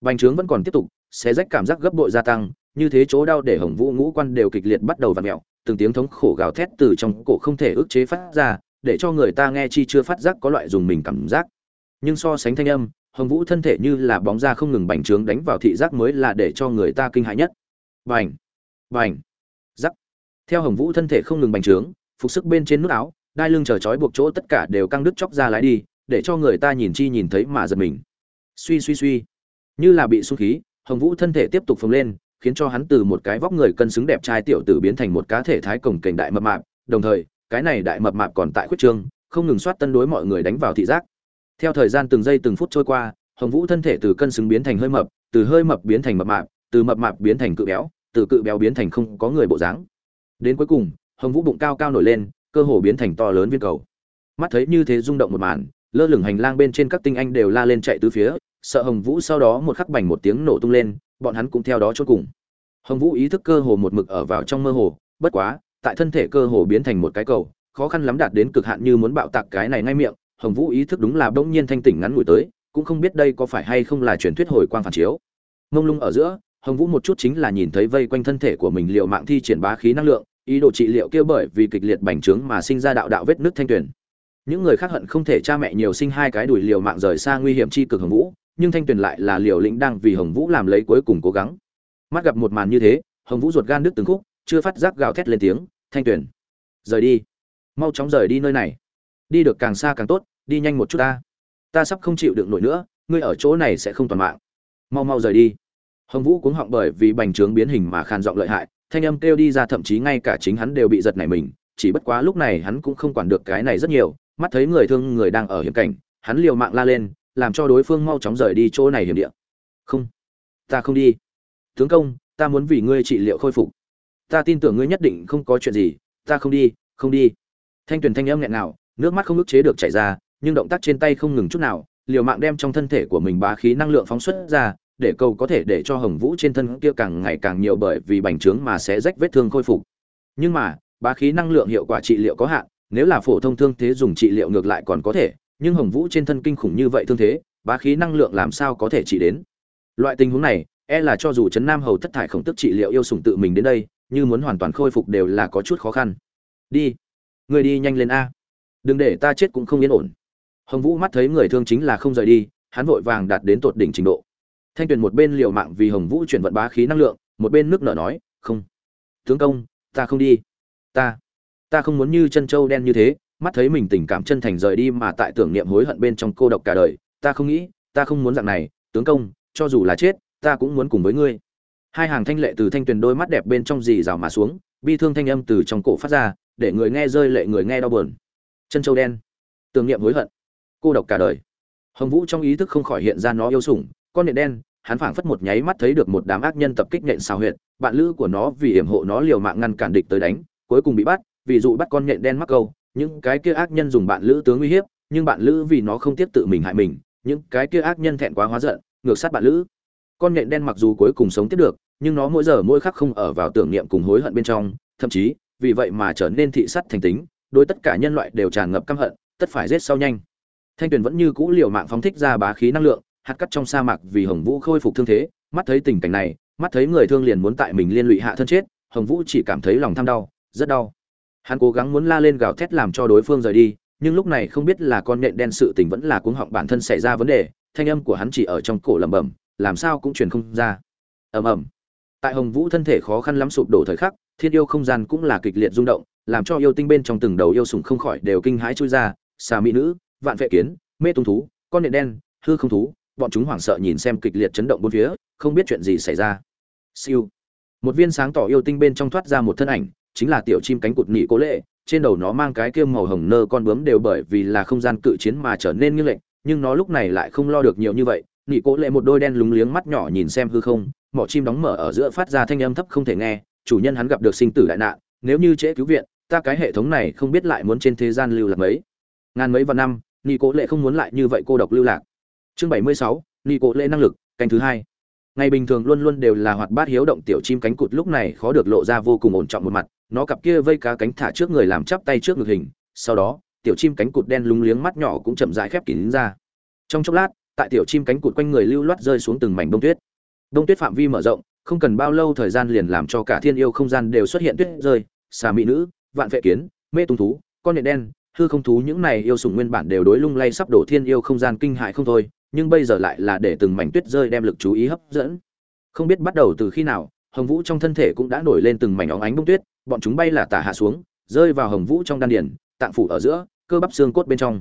Bành trướng vẫn còn tiếp tục, xé rách cảm giác gấp bội gia tăng như thế chỗ đau để hồng vũ ngũ quan đều kịch liệt bắt đầu v ặ mẹo, từng tiếng thống khổ gào thét từ trong cổ không thể ức chế phát ra, để cho người ta nghe chi chưa phát giác có loại dùng mình cảm giác. Nhưng so sánh thanh âm, hồng vũ thân thể như là bóng da không ngừng bành trướng đánh vào thị giác mới là để cho người ta kinh hãi nhất. Bành! Bành! Giắc theo hồng vũ thân thể không ngừng bành trướng, phục sức bên trên nút áo, đai lưng chờ trói buộc chỗ tất cả đều căng đứt chóc ra lái đi, để cho người ta nhìn chi nhìn thấy mà giật mình. Suy suy suy! Như là bị sung khí, hồng vũ thân thể tiếp tục phồng lên khiến cho hắn từ một cái vóc người cân xứng đẹp trai tiểu tử biến thành một cá thể thái cổng kềnh đại mập mạp. Đồng thời, cái này đại mập mạp còn tại khuyết trương, không ngừng soát tân đối mọi người đánh vào thị giác. Theo thời gian từng giây từng phút trôi qua, hồng vũ thân thể từ cân xứng biến thành hơi mập, từ hơi mập biến thành mập mạp, từ mập mạp biến thành cự béo, từ cự béo biến thành không có người bộ dáng. Đến cuối cùng, hồng vũ bụng cao cao nổi lên, cơ hồ biến thành to lớn viên cầu. Mắt thấy như thế rung động một màn, lơ lửng hành lang bên trên các tinh anh đều la lên chạy tứ phía, sợ hồng vũ sau đó một khắc bành một tiếng nổ tung lên bọn hắn cũng theo đó chốt cùng. Hồng vũ ý thức cơ hồ một mực ở vào trong mơ hồ, bất quá, tại thân thể cơ hồ biến thành một cái cầu, khó khăn lắm đạt đến cực hạn như muốn bạo tạc cái này ngay miệng, hồng vũ ý thức đúng là bỗng nhiên thanh tỉnh ngắn ngủi tới, cũng không biết đây có phải hay không là truyền thuyết hồi quang phản chiếu. Mông lung ở giữa, hồng vũ một chút chính là nhìn thấy vây quanh thân thể của mình liệu mạng thi triển bá khí năng lượng, ý đồ trị liệu kia bởi vì kịch liệt bành trướng mà sinh ra đạo đạo vết nước thanh tuyển những người khác hận không thể cha mẹ nhiều sinh hai cái đùi liều mạng rời xa nguy hiểm chi cực hồng vũ nhưng thanh tuyền lại là liều lĩnh đang vì hồng vũ làm lấy cuối cùng cố gắng. Mắt gặp một màn như thế, hồng vũ ruột gan đứt từng khúc, chưa phát giác gào thét lên tiếng, thanh tuyền, rời đi. Mau chóng rời đi nơi này. Đi được càng xa càng tốt, đi nhanh một chút ta. Ta sắp không chịu được nổi nữa, ngươi ở chỗ này sẽ không toàn mạng. Mau mau rời đi. Hồng vũ cuống họng bởi vì bành trướng biến hình mà khàn giọng lợi hại, thanh âm kêu đi ra thậm chí ngay cả chính hắn đều bị giật nảy mình, chỉ bất quá lúc này hắn cũng không quản được cái này rất nhiều, mắt thấy người thương người đang ở hiểm cảnh, hắn liều mạng la lên làm cho đối phương mau chóng rời đi chỗ này hiểm địa. Không, ta không đi. Tướng công, ta muốn vì ngươi trị liệu khôi phục. Ta tin tưởng ngươi nhất định không có chuyện gì. Ta không đi không đi. Thanh tuyền thanh âm nghẹn nào nước mắt không ức chế được chảy ra, nhưng động tác trên tay không ngừng chút nào, liều mạng đem trong thân thể của mình bá khí năng lượng phóng xuất ra, để cầu có thể để cho hồng vũ trên thân kia càng ngày càng nhiều bởi vì bành trướng mà sẽ rách vết thương khôi phục. Nhưng mà, bá khí năng lượng hiệu quả trị liệu có hạn, nếu là phổ thông thương thế dùng trị liệu ngược lại còn có thể nhưng hồng vũ trên thân kinh khủng như vậy thương thế, bá khí năng lượng làm sao có thể chỉ đến? Loại tình huống này e là cho dù trấn nam hầu thất thải khổng tức trị liệu yêu sủng tự mình đến đây, như muốn hoàn toàn khôi phục đều là có chút khó khăn. Đi, người đi nhanh lên a. Đừng để ta chết cũng không yên ổn. Hồng vũ mắt thấy người thương chính là không rời đi, hắn vội vàng đạt đến tột đỉnh trình độ. Thanh tuyền một bên liều mạng vì hồng vũ chuyển vận bá khí năng lượng, một bên nước nở nói, không. Tướng công, ta không đi. Ta ta không muốn như chân trâu đen như thế mắt thấy mình tình cảm chân thành rời đi mà tại tưởng niệm hối hận bên trong cô độc cả đời, ta không nghĩ, ta không muốn dạng này, tướng công, cho dù là chết, ta cũng muốn cùng với ngươi. Hai hàng thanh lệ từ thanh tuyền đôi mắt đẹp bên trong dì rào mà xuống, bi thương thanh âm từ trong cổ phát ra, để người nghe rơi lệ người nghe đau buồn. Chân châu đen. Tưởng niệm hối hận. Cô độc cả đời. Hồng vũ trong ý thức không khỏi hiện ra nó yêu sủng, con nện đen, hắn phảng phất một nháy mắt thấy được một đám ác nhân tập kích nện xào huyệt, bạn lữ của nó vì hiểm hộ nó liều mạng ngăn cản địch tới đánh, cuối cùng bị bắt, vì dụ bắt con nhện đen mắc câu những cái kia ác nhân dùng bạn lữ tướng uy hiếp, nhưng bạn lữ vì nó không tiếp tự mình hại mình, những cái kia ác nhân thẹn quá hóa giận, ngược sát bạn lữ. Con nhện đen mặc dù cuối cùng sống tiếp được, nhưng nó mỗi giờ mỗi khắc không ở vào tưởng niệm cùng hối hận bên trong, thậm chí, vì vậy mà trở nên thị sắt thành tính, đối tất cả nhân loại đều tràn ngập căm hận, tất phải giết sau nhanh. Thanh tuyền vẫn như cũ liều mạng phóng thích ra bá khí năng lượng, hạt cắt trong sa mạc vì hồng vũ khôi phục thương thế, mắt thấy tình cảnh này, mắt thấy người thương liền muốn tại mình liên lụy hạ thân chết, hồng vũ chỉ cảm thấy lòng tham đau, rất đau hắn cố gắng muốn la lên gào thét làm cho đối phương rời đi, nhưng lúc này không biết là con nhện đen sự tình vẫn là cuống họng bản thân xảy ra vấn đề, thanh âm của hắn chỉ ở trong cổ lẩm bẩm, làm sao cũng truyền không ra. Ầm ầm. Tại hồng vũ thân thể khó khăn lắm sụp đổ thời khắc, thiên yêu không gian cũng là kịch liệt rung động, làm cho yêu tinh bên trong từng đầu yêu sủng không khỏi đều kinh hãi chui ra, xà mỹ nữ, vạn vệ kiến, mê tung thú, con nhện đen, hư không thú, bọn chúng hoảng sợ nhìn xem kịch liệt chấn động bốn phía, không biết chuyện gì xảy ra. Siêu. Một viên sáng tỏ yêu tinh bên trong thoát ra một thân ảnh chính là tiểu chim cánh cụt nị cố lệ, trên đầu nó mang cái kiêm màu hồng nơ con bướm đều bởi vì là không gian cự chiến mà trở nên như lệnh nhưng nó lúc này lại không lo được nhiều như vậy. Nị cố lệ một đôi đen lúng liếng mắt nhỏ nhìn xem hư không, mỏ chim đóng mở ở giữa phát ra thanh âm thấp không thể nghe, chủ nhân hắn gặp được sinh tử đại nạn, nếu như trễ cứu viện, ta cái hệ thống này không biết lại muốn trên thế gian lưu lạc mấy. Ngàn mấy vạn năm nị cố lệ không muốn lại như vậy cô độc lưu lạc. Chương bảy mươi sáu nị cố lệ năng lực, canh thứ hai ngày bình thường luôn luôn đều là hoạt bát hiếu động tiểu chim cánh cụt, lúc này khó được lộ ra vô cùng ổn trọng một mặt. Nó cặp kia vây cá cánh thả trước người làm chắp tay trước ngực hình, sau đó, tiểu chim cánh cụt đen lúng liếng mắt nhỏ cũng chậm rãi khép kín ra. Trong chốc lát, tại tiểu chim cánh cụt quanh người lưu loát rơi xuống từng mảnh bông tuyết. Bông tuyết phạm vi mở rộng, không cần bao lâu thời gian liền làm cho cả thiên yêu không gian đều xuất hiện tuyết rơi. Xà mỹ nữ, vạn vệ kiến, mê tung thú, con nhện đen, hư không thú, những này yêu sủng nguyên bản đều đối lung lay sắp đổ thiên yêu không gian kinh hại không thôi nhưng bây giờ lại là để từng mảnh tuyết rơi đem lực chú ý hấp dẫn. Không biết bắt đầu từ khi nào, hồng vũ trong thân thể cũng đã nổi lên từng mảnh óng ánh bông tuyết, bọn chúng bay là tả hạ xuống, rơi vào hồng vũ trong đan điền, tạng phủ ở giữa, cơ bắp xương cốt bên trong.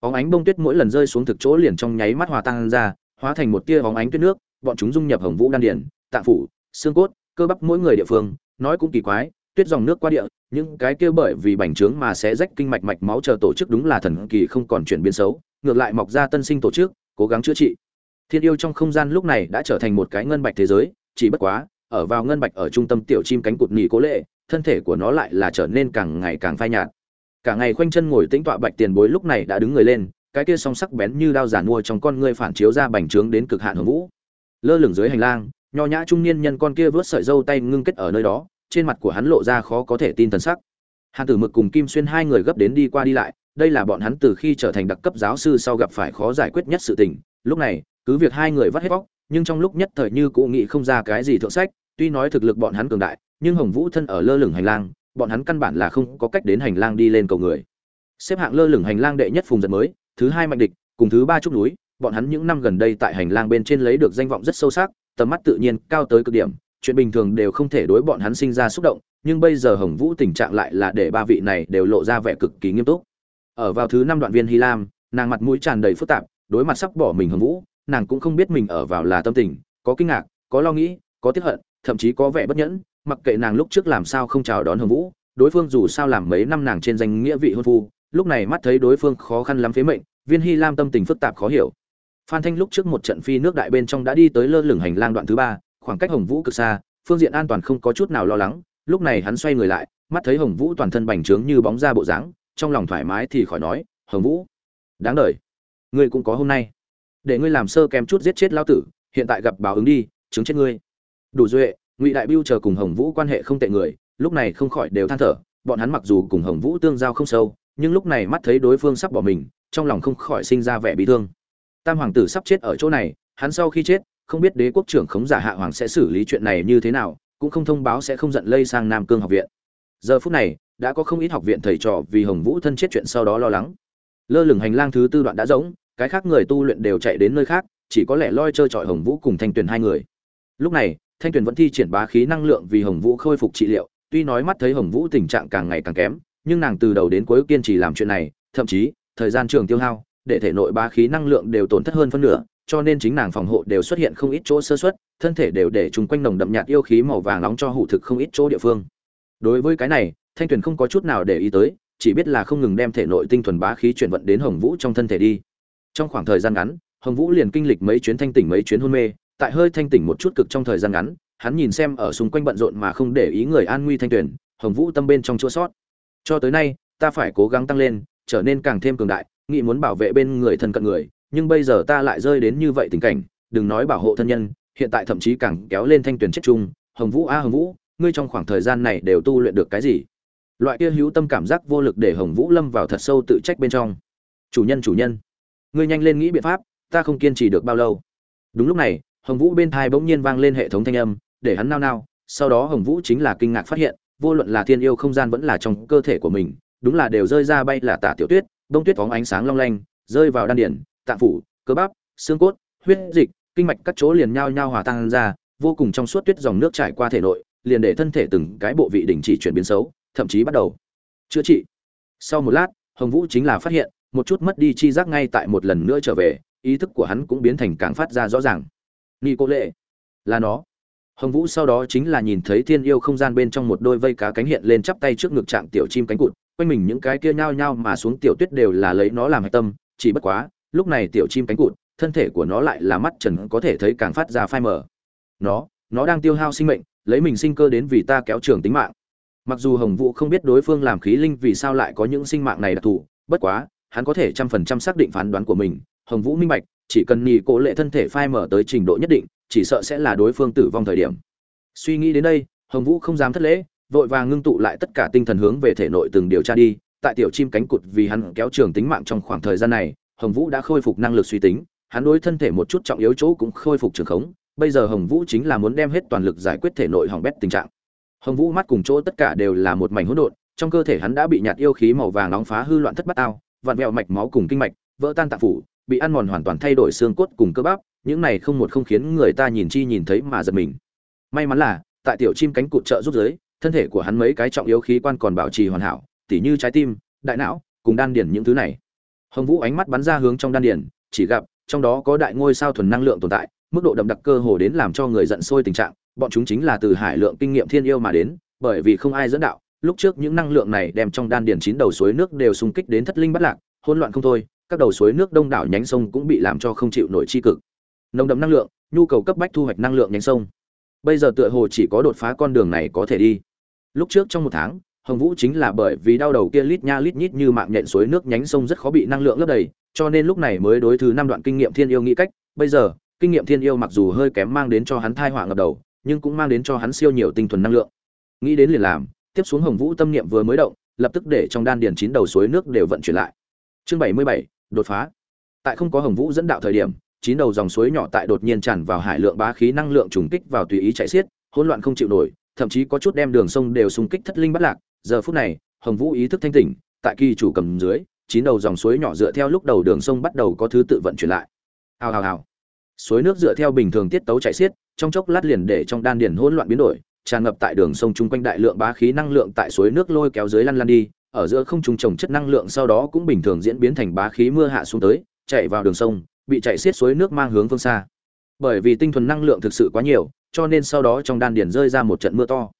Óng ánh bông tuyết mỗi lần rơi xuống thực chỗ liền trong nháy mắt hòa tan ra, hóa thành một tia óng ánh tuyết nước, bọn chúng dung nhập hồng vũ đan điền, tạng phủ, xương cốt, cơ bắp mỗi người địa phương, nói cũng kỳ quái, tuyết dòng nước qua địa, những cái kia bởi vì bành trướng mà sẽ rách kinh mạch mạch máu chờ tổ chức đúng là thần kỳ không còn chuyển biến xấu, ngược lại mọc ra tân sinh tổ chức cố gắng chữa trị. Thiên yêu trong không gian lúc này đã trở thành một cái ngân bạch thế giới, chỉ bất quá, ở vào ngân bạch ở trung tâm tiểu chim cánh cụt nhì cố lệ, thân thể của nó lại là trở nên càng ngày càng phai nhạt. Cả ngày khoanh chân ngồi tĩnh tọa bạch tiền bối lúc này đã đứng người lên, cái kia song sắc bén như đao giản mua trong con ngươi phản chiếu ra bành trướng đến cực hạn hưởng vũ. Lơ lửng dưới hành lang, nho nhã trung niên nhân con kia vớt sợi dâu tay ngưng kết ở nơi đó, trên mặt của hắn lộ ra khó có thể tin thần sắc. Hàn tử mực cùng kim xuyên hai người gấp đến đi qua đi lại đây là bọn hắn từ khi trở thành đặc cấp giáo sư sau gặp phải khó giải quyết nhất sự tình. Lúc này, cứ việc hai người vắt hết bóc nhưng trong lúc nhất thời như cụ nghĩ không ra cái gì thượng sách, tuy nói thực lực bọn hắn cường đại, nhưng hồng vũ thân ở lơ lửng hành lang, bọn hắn căn bản là không có cách đến hành lang đi lên cầu người. Xếp hạng lơ lửng hành lang đệ nhất phùng giật mới, thứ hai mạnh địch, cùng thứ ba trúc núi, bọn hắn những năm gần đây tại hành lang bên trên lấy được danh vọng rất sâu sắc, tầm mắt tự nhiên cao tới cực điểm, chuyện bình thường đều không thể đối bọn hắn sinh ra xúc động, nhưng bây giờ hồng vũ tình trạng lại là để ba vị này đều lộ ra vẻ cực kỳ nghiêm túc ở vào thứ năm đoạn viên hy lam, nàng mặt mũi tràn đầy phức tạp, đối mặt sắp bỏ mình hồng vũ, nàng cũng không biết mình ở vào là tâm tình, có kinh ngạc, có lo nghĩ, có tiếc hận, thậm chí có vẻ bất nhẫn, mặc kệ nàng lúc trước làm sao không chào đón hồng vũ, đối phương dù sao làm mấy năm nàng trên danh nghĩa vị hôn phu, lúc này mắt thấy đối phương khó khăn lắm phế mệnh, viên hy lam tâm tình phức tạp khó hiểu. Phan thanh lúc trước một trận phi nước đại bên trong đã đi tới lơ lửng hành lang đoạn thứ ba, khoảng cách hồng vũ cực xa, phương diện an toàn không có chút nào lo lắng, lúc này hắn xoay người lại, mắt thấy hồng vũ toàn thân bành trướng như bóng ra bộ dáng trong lòng thoải mái thì khỏi nói, hồng vũ, đáng đời, ngươi cũng có hôm nay. Để ngươi làm sơ kém chút giết chết lao tử, hiện tại gặp báo ứng đi, chứng chết ngươi. Đủ duệ, ngụy đại biêu chờ cùng hồng vũ quan hệ không tệ người, lúc này không khỏi đều than thở, bọn hắn mặc dù cùng hồng vũ tương giao không sâu, nhưng lúc này mắt thấy đối phương sắp bỏ mình, trong lòng không khỏi sinh ra vẻ bị thương. Tam hoàng tử sắp chết ở chỗ này, hắn sau khi chết, không biết đế quốc trưởng khống giả hạ hoàng sẽ xử lý chuyện này như thế nào, cũng không thông báo sẽ không giận lây sang nam cương học viện. Giờ phút này đã có không ít học viện thầy trò vì hồng vũ thân chết chuyện sau đó lo lắng. Lơ lửng hành lang thứ tư đoạn đã rỗng, cái khác người tu luyện đều chạy đến nơi khác, chỉ có lẽ loi chơi chọi hồng vũ cùng thanh tuyền hai người. Lúc này, thanh tuyền vẫn thi triển bá khí năng lượng vì hồng vũ khôi phục trị liệu, tuy nói mắt thấy hồng vũ tình trạng càng ngày càng kém, nhưng nàng từ đầu đến cuối kiên trì làm chuyện này, thậm chí, thời gian trường tiêu hao, để thể nội bá khí năng lượng đều tổn thất hơn phân nửa, cho nên chính nàng phòng hộ đều xuất hiện không ít chỗ sơ xuất thân thể đều để trùng quanh nồng đậm nhạt yêu khí màu vàng nóng cho hủ thực không ít chỗ địa phương. Đối với cái này thanh tuyền không có chút nào để ý tới, chỉ biết là không ngừng đem thể nội tinh thuần bá khí chuyển vận đến hồng vũ trong thân thể đi. Trong khoảng thời gian ngắn, hồng vũ liền kinh lịch mấy chuyến thanh tỉnh, mấy chuyến hôn mê. Tại hơi thanh tỉnh một chút cực trong thời gian ngắn, hắn nhìn xem ở xung quanh bận rộn mà không để ý người an nguy thanh Tuyền. hồng vũ tâm bên trong chua sót. Cho tới nay, ta phải cố gắng tăng lên, trở nên càng thêm cường đại, nghĩ muốn bảo vệ bên người thân cận người, nhưng bây giờ ta lại rơi đến như vậy tình cảnh, đừng nói bảo hộ thân nhân, hiện tại thậm chí càng kéo lên thanh Tuyền chết chung. Hồng vũ, a hồng vũ, ngươi trong khoảng thời gian này đều tu luyện được cái gì? Loại kia hữu tâm cảm giác vô lực để hồng vũ lâm vào thật sâu tự trách bên trong. Chủ nhân chủ nhân, ngươi nhanh lên nghĩ biện pháp, ta không kiên trì được bao lâu. Đúng lúc này, hồng vũ bên thai bỗng nhiên vang lên hệ thống thanh âm, để hắn nao nao. Sau đó hồng vũ chính là kinh ngạc phát hiện, vô luận là thiên yêu không gian vẫn là trong cơ thể của mình, đúng là đều rơi ra bay là tả tiểu tuyết đông tuyết phóng ánh sáng long lanh, rơi vào đan điển, tạng phủ, cơ bắp, xương cốt, huyết dịch, kinh mạch các chỗ liền nhao nhao hòa tan ra, vô cùng trong suốt tuyết dòng nước trải qua thể nội, liền để thân thể từng cái bộ vị đình chỉ chuyển biến xấu thậm chí bắt đầu. Chữa trị. Sau một lát, hồng vũ chính là phát hiện, một chút mất đi chi giác ngay tại một lần nữa trở về, ý thức của hắn cũng biến thành càng phát ra rõ ràng. Ni cô lệ là nó. Hồng vũ sau đó chính là nhìn thấy thiên yêu không gian bên trong một đôi vây cá cánh hiện lên chắp tay trước ngực trạng tiểu chim cánh cụt, quanh mình những cái kia nhao nhao mà xuống tiểu tuyết đều là lấy nó làm hạch tâm, chỉ bất quá, lúc này tiểu chim cánh cụt, thân thể của nó lại là mắt trần có thể thấy càng phát ra phai mờ. Nó nó đang tiêu hao sinh mệnh, lấy mình sinh cơ đến vì ta kéo trường tính mạng mặc dù hồng vũ không biết đối phương làm khí linh vì sao lại có những sinh mạng này đặc thù, bất quá, hắn có thể trăm phần trăm xác định phán đoán của mình. Hồng vũ minh bạch, chỉ cần nhì cố lệ thân thể phai mở tới trình độ nhất định, chỉ sợ sẽ là đối phương tử vong thời điểm. Suy nghĩ đến đây, hồng vũ không dám thất lễ, vội vàng ngưng tụ lại tất cả tinh thần hướng về thể nội từng điều tra đi. Tại tiểu chim cánh cụt vì hắn kéo trường tính mạng trong khoảng thời gian này, hồng vũ đã khôi phục năng lực suy tính, hắn đối thân thể một chút trọng yếu chỗ cũng khôi phục trường khống. Bây giờ hồng vũ chính là muốn đem hết toàn lực giải quyết thể nội hỏng bét tình trạng hồng vũ mắt cùng chỗ tất cả đều là một mảnh hỗn độn, trong cơ thể hắn đã bị nhạt yêu khí màu vàng nóng phá hư loạn thất bát ao vặn vẹo mạch máu cùng kinh mạch, vỡ tan tạng phủ, bị ăn mòn hoàn toàn thay đổi xương cốt cùng cơ bắp, những này không một không khiến người ta nhìn chi nhìn thấy mà giật mình. May mắn là, tại tiểu chim cánh cụt trợ giúp giới, thân thể của hắn mấy cái trọng yếu khí quan còn bảo trì hoàn hảo, tỉ như trái tim, đại não, cùng đan điển những thứ này. Hồng vũ ánh mắt bắn ra hướng trong đan điển chỉ gặp trong đó có đại ngôi sao thuần năng lượng tồn tại, mức độ đậm đặc cơ hồ đến làm cho người giận sôi tình trạng bọn chúng chính là từ hải lượng kinh nghiệm thiên yêu mà đến, bởi vì không ai dẫn đạo, lúc trước những năng lượng này đem trong đan điền chín đầu suối nước đều xung kích đến thất linh bất lạc, hỗn loạn không thôi, các đầu suối nước đông đảo nhánh sông cũng bị làm cho không chịu nổi chi cực. Nồng đậm năng lượng, nhu cầu cấp bách thu hoạch năng lượng nhánh sông. Bây giờ tựa hồ chỉ có đột phá con đường này có thể đi. Lúc trước trong một tháng, hồng vũ chính là bởi vì đau đầu kia lít nha lít nhít như mạng nhện suối nước nhánh sông rất khó bị năng lượng lấp đầy, cho nên lúc này mới đối thứ năm đoạn kinh nghiệm thiên yêu nghĩ cách. Bây giờ, kinh nghiệm thiên yêu mặc dù hơi kém mang đến cho hắn thai họa ngập đầu nhưng cũng mang đến cho hắn siêu nhiều tinh thuần năng lượng. Nghĩ đến liền làm, tiếp xuống hồng vũ tâm niệm vừa mới động, lập tức để trong đan điền chín đầu suối nước đều vận chuyển lại. Chương bảy mươi bảy, đột phá. Tại không có hồng vũ dẫn đạo thời điểm, chín đầu dòng suối nhỏ tại đột nhiên tràn vào hải lượng bá khí năng lượng trùng kích vào tùy ý chạy xiết, hỗn loạn không chịu nổi, thậm chí có chút đem đường sông đều xung kích thất linh bắt lạc. Giờ phút này, hồng vũ ý thức thanh tỉnh, tại kỳ chủ cầm dưới, chín đầu dòng suối nhỏ dựa theo lúc đầu đường sông bắt đầu có thứ tự vận chuyển lại. Hào hào hào suối nước dựa theo bình thường tiết tấu chảy xiết, trong chốc lát liền để trong đan điền hỗn loạn biến đổi, tràn ngập tại đường sông chung quanh đại lượng bá khí năng lượng tại suối nước lôi kéo dưới lăn lăn đi, ở giữa không trung trồng chất năng lượng sau đó cũng bình thường diễn biến thành bá khí mưa hạ xuống tới, chạy vào đường sông, bị chạy xiết suối nước mang hướng phương xa. Bởi vì tinh thuần năng lượng thực sự quá nhiều, cho nên sau đó trong đan điền rơi ra một trận mưa to.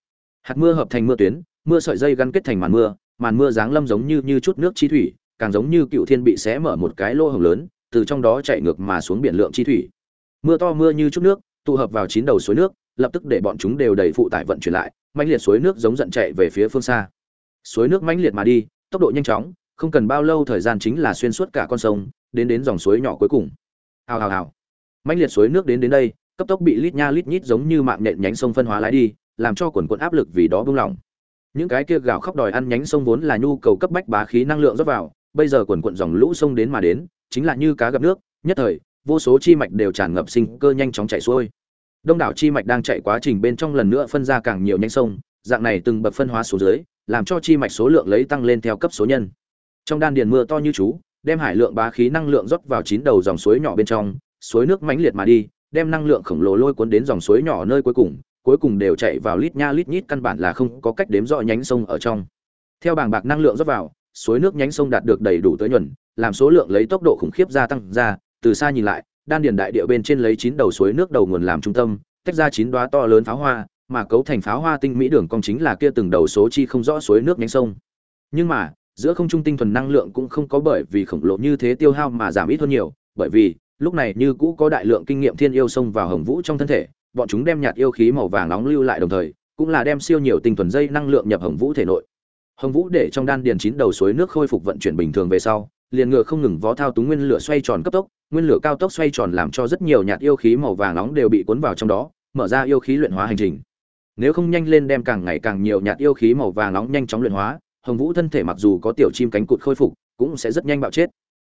Hạt mưa hợp thành mưa tuyến, mưa sợi dây gắn kết thành màn mưa màn mưa giáng lâm giống như như chút nước chi thủy, càng giống như cựu thiên bị xé mở một cái lỗ hồng lớn, từ trong đó chạy ngược mà xuống biển lượng chi thủy mưa to mưa như chút nước, tụ hợp vào chín đầu suối nước, lập tức để bọn chúng đều đầy phụ tải vận chuyển lại, mãnh liệt suối nước giống giận chạy về phía phương xa. Suối nước mãnh liệt mà đi, tốc độ nhanh chóng, không cần bao lâu thời gian chính là xuyên suốt cả con sông, đến đến dòng suối nhỏ cuối cùng. Hào hào hào. Mãnh liệt suối nước đến đến đây, cấp tốc bị lít nha lít nhít giống như mạng nện nhánh sông phân hóa lái đi, làm cho quần quận áp lực vì đó bung lỏng. Những cái kia gào khóc đòi ăn nhánh sông vốn là nhu cầu cấp bách bá khí năng lượng rót vào, bây giờ quần quận dòng lũ sông đến mà đến, chính là như cá gặp nước, nhất thời vô số chi mạch đều tràn ngập sinh cơ nhanh chóng chảy xuôi. Đông đảo chi mạch đang chạy quá trình bên trong lần nữa phân ra càng nhiều nhánh sông, dạng này từng bậc phân hóa xuống dưới, làm cho chi mạch số lượng lấy tăng lên theo cấp số nhân. Trong đan điền mưa to như chú, đem hải lượng bá khí năng lượng rót vào chín đầu dòng suối nhỏ bên trong, suối nước mãnh liệt mà đi, đem năng lượng khổng lồ lôi cuốn đến dòng suối nhỏ nơi cuối cùng cuối cùng đều chạy vào lít nha lít nhít căn bản là không có cách đếm rõ nhánh sông ở trong. Theo bảng bạc năng lượng rót vào, suối nước nhánh sông đạt được đầy đủ tới nhuần, làm số lượng lấy tốc độ khủng khiếp gia tăng ra từ xa nhìn lại, đan điền đại địa bên trên lấy chín đầu suối nước đầu nguồn làm trung tâm, tách ra chín đoá to lớn pháo hoa, mà cấu thành pháo hoa tinh mỹ đường cong chính là kia từng đầu số chi không rõ suối nước nhánh sông. Nhưng mà, giữa không trung tinh thuần năng lượng cũng không có bởi vì khổng lồ như thế tiêu hao mà giảm ít hơn nhiều, bởi vì, lúc này như cũ có đại lượng kinh nghiệm thiên yêu sông vào hồng vũ trong thân thể, bọn chúng đem nhạt yêu khí màu vàng nóng lưu lại đồng thời, cũng là đem siêu nhiều tinh thuần dây năng lượng nhập hồng vũ thể nội. Hồng vũ để trong đan điền chín đầu suối nước khôi phục vận chuyển bình thường về sau liền ngựa không ngừng vó thao túng nguyên lửa xoay tròn cấp tốc, nguyên lửa cao tốc xoay tròn làm cho rất nhiều nhạt yêu khí màu vàng nóng đều bị cuốn vào trong đó, mở ra yêu khí luyện hóa hành trình. Nếu không nhanh lên đem càng ngày càng nhiều nhạt yêu khí màu vàng nóng nhanh chóng luyện hóa, hồng vũ thân thể mặc dù có tiểu chim cánh cụt khôi phục, cũng sẽ rất nhanh bạo chết.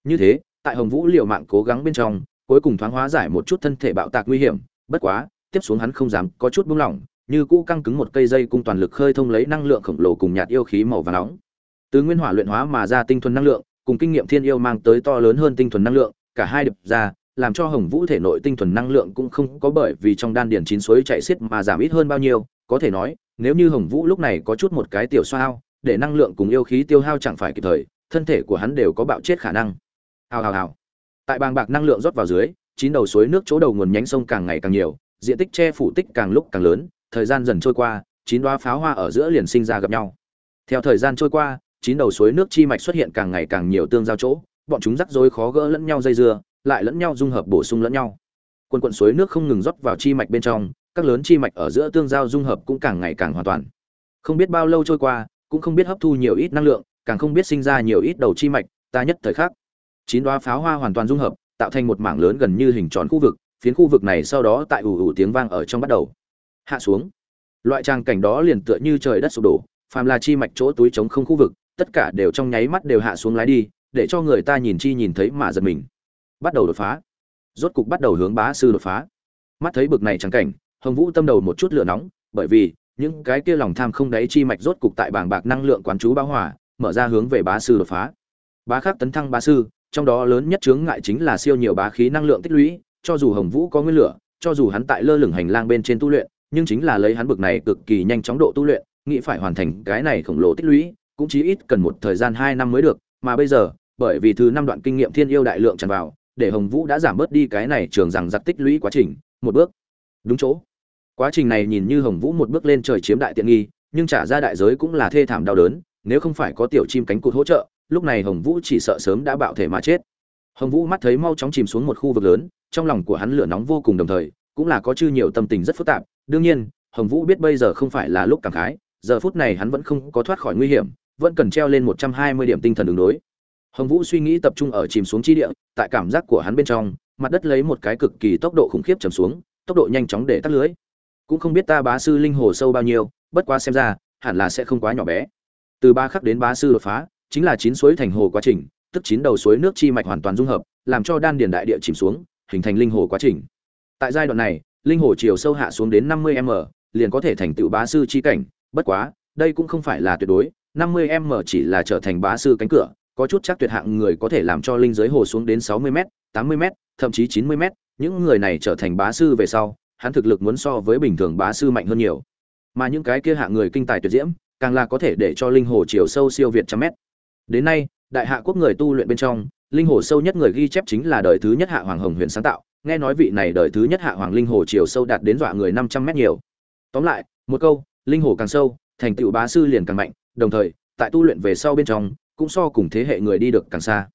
Như thế, tại hồng vũ liều mạng cố gắng bên trong, cuối cùng thoáng hóa giải một chút thân thể bạo tạc nguy hiểm, bất quá, tiếp xuống hắn không dám, có chút buông lỏng, như cũ căng cứng một cây dây cung toàn lực khơi thông lấy năng lượng khổng lồ cùng nhạt yêu khí màu vàng nóng. Từ nguyên hỏa luyện hóa mà ra tinh thuần năng lượng cùng kinh nghiệm thiên yêu mang tới to lớn hơn tinh thuần năng lượng cả hai đập ra làm cho hồng vũ thể nội tinh thuần năng lượng cũng không có bởi vì trong đan điền chín suối chạy xiết mà giảm ít hơn bao nhiêu. Có thể nói nếu như hồng vũ lúc này có chút một cái tiểu sao, để năng lượng cùng yêu khí tiêu hao chẳng phải kịp thời thân thể của hắn đều có bạo chết khả năng. Hào hào hào. Tại bàng bạc năng lượng rót vào dưới chín đầu suối nước chỗ đầu nguồn nhánh sông càng ngày càng nhiều diện tích che phủ tích càng lúc càng lớn thời gian dần trôi qua chín đóa pháo hoa ở giữa liền sinh ra gặp nhau. Theo thời gian trôi qua chín đầu suối nước chi mạch xuất hiện càng ngày càng nhiều tương giao chỗ, bọn chúng rắc rối khó gỡ lẫn nhau dây dưa, lại lẫn nhau dung hợp bổ sung lẫn nhau. Quần quận suối nước không ngừng rót vào chi mạch bên trong, các lớn chi mạch ở giữa tương giao dung hợp cũng càng ngày càng hoàn toàn. Không biết bao lâu trôi qua, cũng không biết hấp thu nhiều ít năng lượng, càng không biết sinh ra nhiều ít đầu chi mạch, ta nhất thời khắc. Chín đóa pháo hoa hoàn toàn dung hợp, tạo thành một mảng lớn gần như hình tròn khu vực, phiến khu vực này sau đó tại ủ ủ tiếng vang ở trong bắt đầu. Hạ xuống. Loại trang cảnh đó liền tựa như trời đất sụp đổ, phàm là chi mạch chỗ túi trống không khu vực tất cả đều trong nháy mắt đều hạ xuống lái đi, để cho người ta nhìn chi nhìn thấy mà giật mình. Bắt đầu đột phá. Rốt cục bắt đầu hướng bá sư đột phá. Mắt thấy bực này trắng cảnh, hồng vũ tâm đầu một chút lửa nóng, bởi vì, những cái kia lòng tham không đáy chi mạch rốt cục tại bảng bạc năng lượng quán chú bão hỏa mở ra hướng về bá sư đột phá. Bá khắc tấn thăng bá sư, trong đó lớn nhất chướng ngại chính là siêu nhiều bá khí năng lượng tích lũy, cho dù hồng vũ có nguyên lửa, cho dù hắn tại lơ lửng hành lang bên trên tu luyện, nhưng chính là lấy hắn bực này cực kỳ nhanh chóng độ tu luyện, nghĩ phải hoàn thành cái này khổng lồ tích lũy cũng chí ít cần một thời gian hai năm mới được, mà bây giờ, bởi vì thứ năm đoạn kinh nghiệm thiên yêu đại lượng tràn vào, để hồng vũ đã giảm bớt đi cái này trường rằng giặc tích lũy quá trình, một bước. Đúng chỗ. Quá trình này nhìn như hồng vũ một bước lên trời chiếm đại tiện nghi, nhưng trả ra đại giới cũng là thê thảm đau đớn, nếu không phải có tiểu chim cánh cụt hỗ trợ, lúc này hồng vũ chỉ sợ sớm đã bạo thể mà chết. Hồng vũ mắt thấy mau chóng chìm xuống một khu vực lớn, trong lòng của hắn lửa nóng vô cùng đồng thời, cũng là có chư nhiều tâm tình rất phức tạp. Đương nhiên, hồng vũ biết bây giờ không phải là lúc cảm khái, giờ phút này hắn vẫn không có thoát khỏi nguy hiểm vẫn cần treo lên một trăm hai mươi điểm tinh thần ứng đối. Hồng vũ suy nghĩ tập trung ở chìm xuống chi địa, tại cảm giác của hắn bên trong, mặt đất lấy một cái cực kỳ tốc độ khủng khiếp chầm xuống, tốc độ nhanh chóng để tắt lưới. Cũng không biết ta bá sư linh hồ sâu bao nhiêu, bất quá xem ra, hẳn là sẽ không quá nhỏ bé. Từ ba khắc đến bá sư đột phá, chính là chín suối thành hồ quá trình, tức chín đầu suối nước chi mạch hoàn toàn dung hợp, làm cho đan điền đại địa chìm xuống, hình thành linh hồ quá trình. Tại giai đoạn này, linh hồ chiều sâu hạ xuống đến năm mươi m, liền có thể thành tựu bá sư chi cảnh, bất quá, đây cũng không phải là tuyệt đối năm mươi m chỉ là trở thành bá sư cánh cửa, có chút chắc tuyệt hạng người có thể làm cho linh giới hồ xuống đến sáu mươi m, tám mươi m, thậm chí chín mươi m. Những người này trở thành bá sư về sau, hắn thực lực muốn so với bình thường bá sư mạnh hơn nhiều. Mà những cái kia hạng người kinh tài tuyệt diễm, càng là có thể để cho linh hồ chiều sâu siêu việt trăm mét. Đến nay, đại hạ quốc người tu luyện bên trong, linh hồ sâu nhất người ghi chép chính là đời thứ nhất hạ hoàng hồng huyền sáng tạo. Nghe nói vị này đời thứ nhất hạ hoàng linh hồ chiều sâu đạt đến dọa người năm trăm mét nhiều. Tóm lại, một câu, linh hồ càng sâu, thành tựu bá sư liền càng mạnh đồng thời, tại tu luyện về sau bên trong, cũng so cùng thế hệ người đi được càng xa.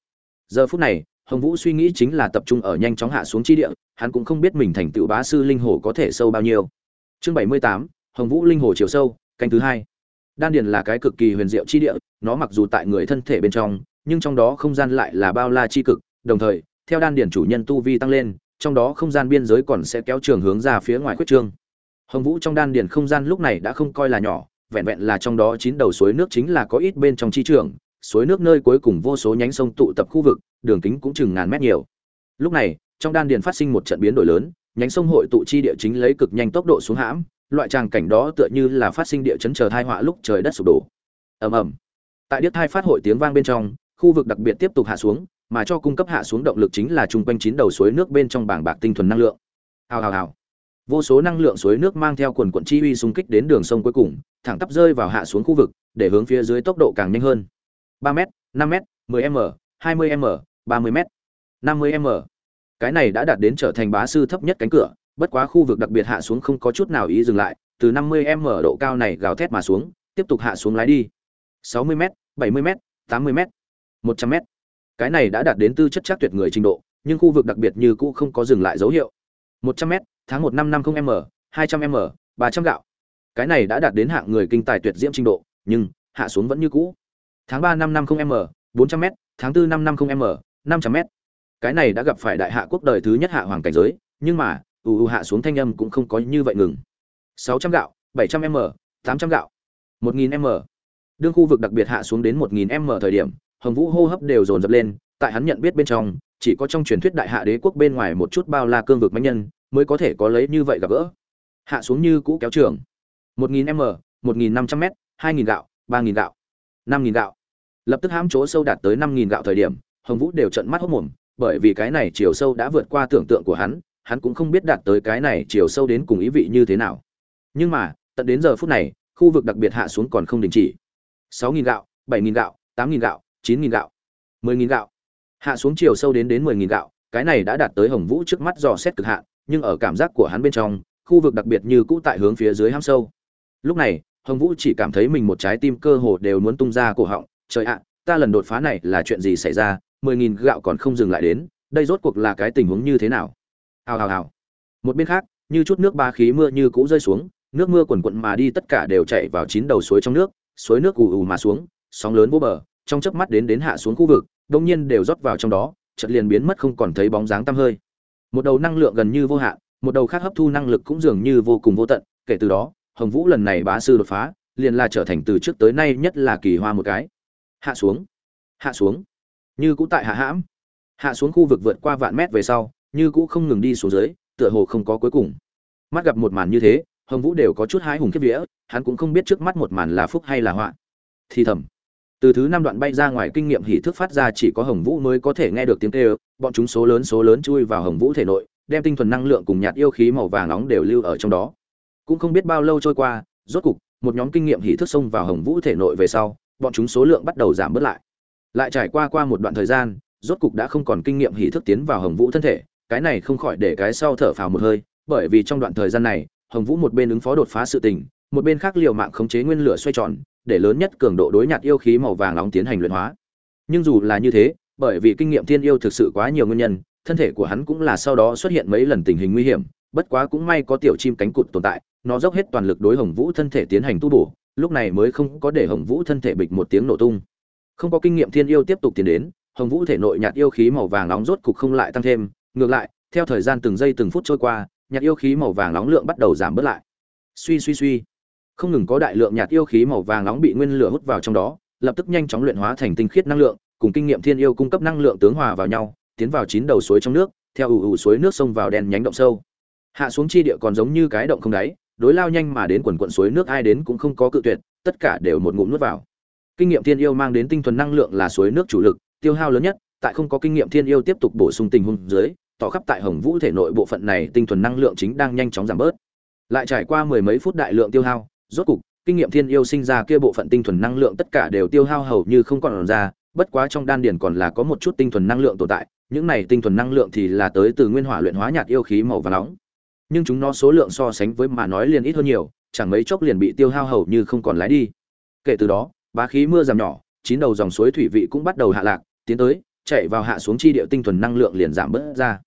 Giờ phút này, hồng vũ suy nghĩ chính là tập trung ở nhanh chóng hạ xuống chi địa, hắn cũng không biết mình thành tựu bá sư linh hồ có thể sâu bao nhiêu. Chương bảy mươi tám, hồng vũ linh hồ chiều sâu, canh thứ hai. Đan điền là cái cực kỳ huyền diệu chi địa, nó mặc dù tại người thân thể bên trong, nhưng trong đó không gian lại là bao la chi cực. Đồng thời, theo đan điền chủ nhân tu vi tăng lên, trong đó không gian biên giới còn sẽ kéo trường hướng ra phía ngoài khuyết trương. Hồng vũ trong đan điền không gian lúc này đã không coi là nhỏ vẹn vẹn là trong đó chín đầu suối nước chính là có ít bên trong chi trường, suối nước nơi cuối cùng vô số nhánh sông tụ tập khu vực, đường kính cũng chừng ngàn mét nhiều. Lúc này, trong đan điền phát sinh một trận biến đổi lớn, nhánh sông hội tụ chi địa chính lấy cực nhanh tốc độ xuống hãm, loại tràng cảnh đó tựa như là phát sinh địa chấn chờ thai họa lúc trời đất sụp đổ. Ầm ầm. Tại điếc thai phát hội tiếng vang bên trong, khu vực đặc biệt tiếp tục hạ xuống, mà cho cung cấp hạ xuống động lực chính là chung quanh chín đầu suối nước bên trong bảng bạc tinh thuần năng lượng. Hào hào hào. Vô số năng lượng suối nước mang theo quần quận chi uy xung kích đến đường sông cuối cùng thẳng tắp rơi vào hạ xuống khu vực, để hướng phía dưới tốc độ càng nhanh hơn. 3m 5m 10 m 20 m 30 m 50 m. Cái này đã đạt đến trở thành bá sư thấp nhất cánh cửa, bất quá khu vực đặc biệt hạ xuống không có chút nào ý dừng lại, từ 50 m độ cao này gào thét mà xuống, tiếp tục hạ xuống lái đi. 60 m 70 m 80 m 100 m cái này đã đạt đến tư chất chắc tuyệt người trình độ, nhưng khu vực đặc biệt như cũ không có dừng lại dấu hiệu. 100 m tháng 1 năm năm 1 m 200 m 300 gạo cái này đã đạt đến hạng người kinh tài tuyệt diễm trình độ, nhưng hạ xuống vẫn như cũ. Tháng ba năm năm không m bốn trăm m tháng bốn năm năm không m năm trăm m cái này đã gặp phải đại hạ quốc đời thứ nhất hạ hoàng cảnh giới, nhưng mà, ù ù hạ xuống thanh âm cũng không có như vậy ngừng. Sáu trăm gạo, bảy trăm m tám trăm gạo, một nghìn m đương khu vực đặc biệt hạ xuống đến một nghìn m thời điểm, hồng vũ hô hấp đều dồn dập lên, tại hắn nhận biết bên trong, chỉ có trong truyền thuyết đại hạ đế quốc bên ngoài một chút bao la cương vực mạnh nhân mới có thể có lấy như vậy gặp gỡ. Hạ xuống như cũ kéo trường. 1000 m, 1500 m, 2000 gạo 3000 gạo 5000 gạo. Lập tức hãm chỗ sâu đạt tới 5000 gạo thời điểm hồng vũ đều trợn mắt hốc mồm bởi vì cái này chiều sâu đã vượt qua tưởng tượng của hắn hắn cũng không biết đạt tới cái này chiều sâu đến cùng ý vị như thế nào. Nhưng mà tận đến giờ phút này khu vực đặc biệt hạ xuống còn không đình chỉ. 6000 gạo 7000 gạo 8000 gạo 9000 gạo 10000 gạo. Hạ xuống chiều sâu đến đến 10000 gạo cái này đã đạt tới hồng vũ trước mắt dò xét cực hạn nhưng ở cảm giác của hắn bên trong khu vực đặc biệt như cũ tại hướng phía dưới hăm sâu lúc này, hồng vũ chỉ cảm thấy mình một trái tim cơ hồ đều muốn tung ra cổ họng. Trời ạ, ta lần đột phá này là chuyện gì xảy ra? Mười nghìn gạo còn không dừng lại đến, đây rốt cuộc là cái tình huống như thế nào? Hào hào hào. Một bên khác, như chút nước ba khí mưa như cũ rơi xuống, nước mưa quần quận mà đi tất cả đều chạy vào chín đầu suối trong nước, suối nước ù ù mà xuống, sóng lớn vô bờ, trong chớp mắt đến đến hạ xuống khu vực, đông nhiên đều rót vào trong đó, chợt liền biến mất không còn thấy bóng dáng tăm hơi. Một đầu năng lượng gần như vô hạn, một đầu khác hấp thu năng lực cũng dường như vô cùng vô tận, kể từ đó hồng vũ lần này bá sư đột phá, liền là trở thành từ trước tới nay nhất là kỳ hoa một cái. Hạ xuống. Hạ xuống. Như cũ tại hạ hãm. Hạ xuống khu vực vượt qua vạn mét về sau, như cũ không ngừng đi xuống dưới, tựa hồ không có cuối cùng. Mắt gặp một màn như thế, hồng vũ đều có chút hái hùng kiếp vía, hắn cũng không biết trước mắt một màn là phúc hay là họa. Thì thầm. Từ thứ năm đoạn bay ra ngoài kinh nghiệm hỉ thức phát ra chỉ có hồng vũ mới có thể nghe được tiếng kêu, bọn chúng số lớn số lớn chui vào hồng vũ thể nội, đem tinh thuần năng lượng cùng nhạt yêu khí màu vàng nóng đều lưu ở trong đó cũng không biết bao lâu trôi qua, rốt cục, một nhóm kinh nghiệm hỉ thức xông vào hồng vũ thể nội về sau, bọn chúng số lượng bắt đầu giảm bớt lại. Lại trải qua qua một đoạn thời gian, rốt cục đã không còn kinh nghiệm hỉ thức tiến vào hồng vũ thân thể, cái này không khỏi để cái sau thở phào một hơi, bởi vì trong đoạn thời gian này, hồng vũ một bên ứng phó đột phá sự tình, một bên khác liều mạng khống chế nguyên lửa xoay tròn, để lớn nhất cường độ đối nhạt yêu khí màu vàng nóng tiến hành luyện hóa. Nhưng dù là như thế, bởi vì kinh nghiệm thiên yêu thực sự quá nhiều nguyên nhân, thân thể của hắn cũng là sau đó xuất hiện mấy lần tình hình nguy hiểm bất quá cũng may có tiểu chim cánh cụt tồn tại, nó dốc hết toàn lực đối hồng vũ thân thể tiến hành tu bổ, lúc này mới không có để hồng vũ thân thể bịch một tiếng nổ tung. Không có kinh nghiệm thiên yêu tiếp tục tiến đến, hồng vũ thể nội nhạt yêu khí màu vàng nóng rốt cục không lại tăng thêm, ngược lại, theo thời gian từng giây từng phút trôi qua, nhạt yêu khí màu vàng nóng lượng bắt đầu giảm bớt lại. Suy suy suy. Không ngừng có đại lượng nhạt yêu khí màu vàng nóng bị nguyên lửa hút vào trong đó, lập tức nhanh chóng luyện hóa thành tinh khiết năng lượng, cùng kinh nghiệm thiên yêu cung cấp năng lượng tướng hòa vào nhau, tiến vào chín đầu suối trong nước, theo ù ù suối nước sông vào đèn nhánh động sâu hạ xuống chi địa còn giống như cái động không đáy, đối lao nhanh mà đến quần quận suối nước ai đến cũng không có cự tuyệt, tất cả đều một ngụm nuốt vào. Kinh nghiệm thiên yêu mang đến tinh thuần năng lượng là suối nước chủ lực, tiêu hao lớn nhất, tại không có kinh nghiệm thiên yêu tiếp tục bổ sung tình huống dưới, tỏ khắp tại hồng vũ thể nội bộ phận này tinh thuần năng lượng chính đang nhanh chóng giảm bớt. Lại trải qua mười mấy phút đại lượng tiêu hao, rốt cục, kinh nghiệm thiên yêu sinh ra kia bộ phận tinh thuần năng lượng tất cả đều tiêu hao hầu như không còn ra, bất quá trong đan điền còn là có một chút tinh thuần năng lượng tồn tại, những này tinh thuần năng lượng thì là tới từ nguyên hỏa luyện hóa nhạt yêu khí màu vàng nóng nhưng chúng nó số lượng so sánh với mà nói liền ít hơn nhiều, chẳng mấy chốc liền bị tiêu hao hầu như không còn lái đi. Kể từ đó, bá khí mưa giảm nhỏ, chín đầu dòng suối thủy vị cũng bắt đầu hạ lạc, tiến tới, chạy vào hạ xuống chi địa tinh thuần năng lượng liền giảm bớt ra.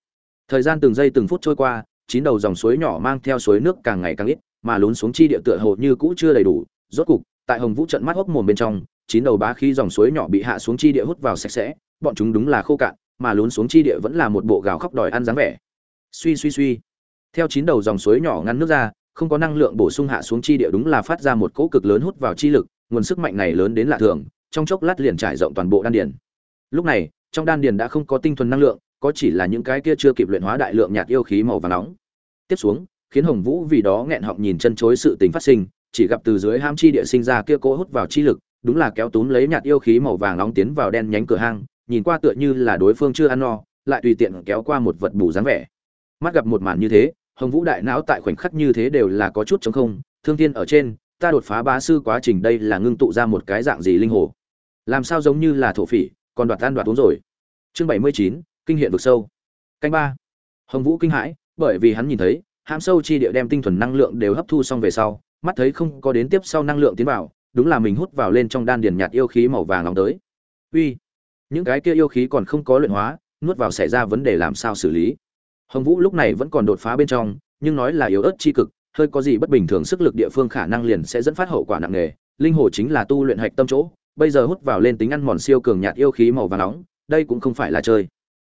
Thời gian từng giây từng phút trôi qua, chín đầu dòng suối nhỏ mang theo suối nước càng ngày càng ít, mà lún xuống chi địa tựa hồ như cũ chưa đầy đủ. Rốt cục, tại hồng vũ trận mắt hốc mồm bên trong, chín đầu bá khí dòng suối nhỏ bị hạ xuống chi địa hút vào sạch sẽ, bọn chúng đúng là khô cạn, mà lún xuống chi địa vẫn là một bộ gào khóc đòi ăn dáng vẻ. Suy suy suy theo chín đầu dòng suối nhỏ ngăn nước ra, không có năng lượng bổ sung hạ xuống chi địa đúng là phát ra một cỗ cực lớn hút vào chi lực, nguồn sức mạnh này lớn đến lạ thường, trong chốc lát liền trải rộng toàn bộ đan điền. Lúc này, trong đan điền đã không có tinh thuần năng lượng, có chỉ là những cái kia chưa kịp luyện hóa đại lượng nhạt yêu khí màu vàng nóng. Tiếp xuống, khiến hồng vũ vì đó nghẹn họng nhìn chân chối sự tình phát sinh, chỉ gặp từ dưới ham chi địa sinh ra kia cỗ hút vào chi lực, đúng là kéo túm lấy nhạt yêu khí màu vàng nóng tiến vào đen nhánh cửa hang, nhìn qua tựa như là đối phương chưa ăn no, lại tùy tiện kéo qua một vật bù dáng vẻ. Mắt gặp một màn như thế hồng vũ đại não tại khoảnh khắc như thế đều là có chút chống không, thương thiên ở trên, ta đột phá bá sư quá trình đây là ngưng tụ ra một cái dạng gì linh hồ? Làm sao giống như là thổ phỉ, còn đoạt ăn đoạt uống rồi? Chương bảy mươi chín, kinh hiện vực sâu. Canh ba. Hồng vũ kinh hãi, bởi vì hắn nhìn thấy, hãm sâu chi địa đem tinh thuần năng lượng đều hấp thu xong về sau, mắt thấy không có đến tiếp sau năng lượng tiến vào, đúng là mình hút vào lên trong đan điền nhạt yêu khí màu vàng nóng tới. Uy. Những cái kia yêu khí còn không có luyện hóa, nuốt vào xảy ra vấn đề làm sao xử lý? Hồng vũ lúc này vẫn còn đột phá bên trong, nhưng nói là yếu ớt chi cực, hơi có gì bất bình thường sức lực địa phương khả năng liền sẽ dẫn phát hậu quả nặng nề. Linh hồ chính là tu luyện hạch tâm chỗ, bây giờ hút vào lên tính ăn mòn siêu cường nhạt yêu khí màu vàng nóng, đây cũng không phải là chơi.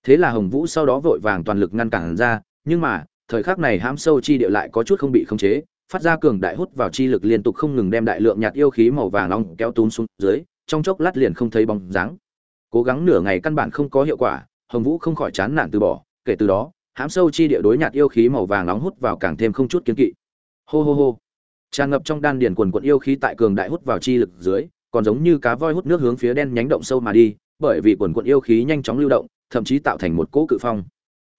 Thế là hồng vũ sau đó vội vàng toàn lực ngăn cản ra, nhưng mà, thời khắc này hãm sâu chi địa lại có chút không bị khống chế, phát ra cường đại hút vào chi lực liên tục không ngừng đem đại lượng nhạt yêu khí màu vàng nóng kéo tún xuống dưới, trong chốc lát liền không thấy bóng dáng. Cố gắng nửa ngày căn bản không có hiệu quả, hồng vũ không khỏi chán nản từ bỏ, kể từ đó Hám sâu chi địa đối nhạt yêu khí màu vàng nóng hút vào càng thêm không chút kiến kỵ. Hô hô hô. Tràn ngập trong đan điền quần quần yêu khí tại cường đại hút vào chi lực dưới, còn giống như cá voi hút nước hướng phía đen nhánh động sâu mà đi, bởi vì quần quần yêu khí nhanh chóng lưu động, thậm chí tạo thành một cỗ cự phong.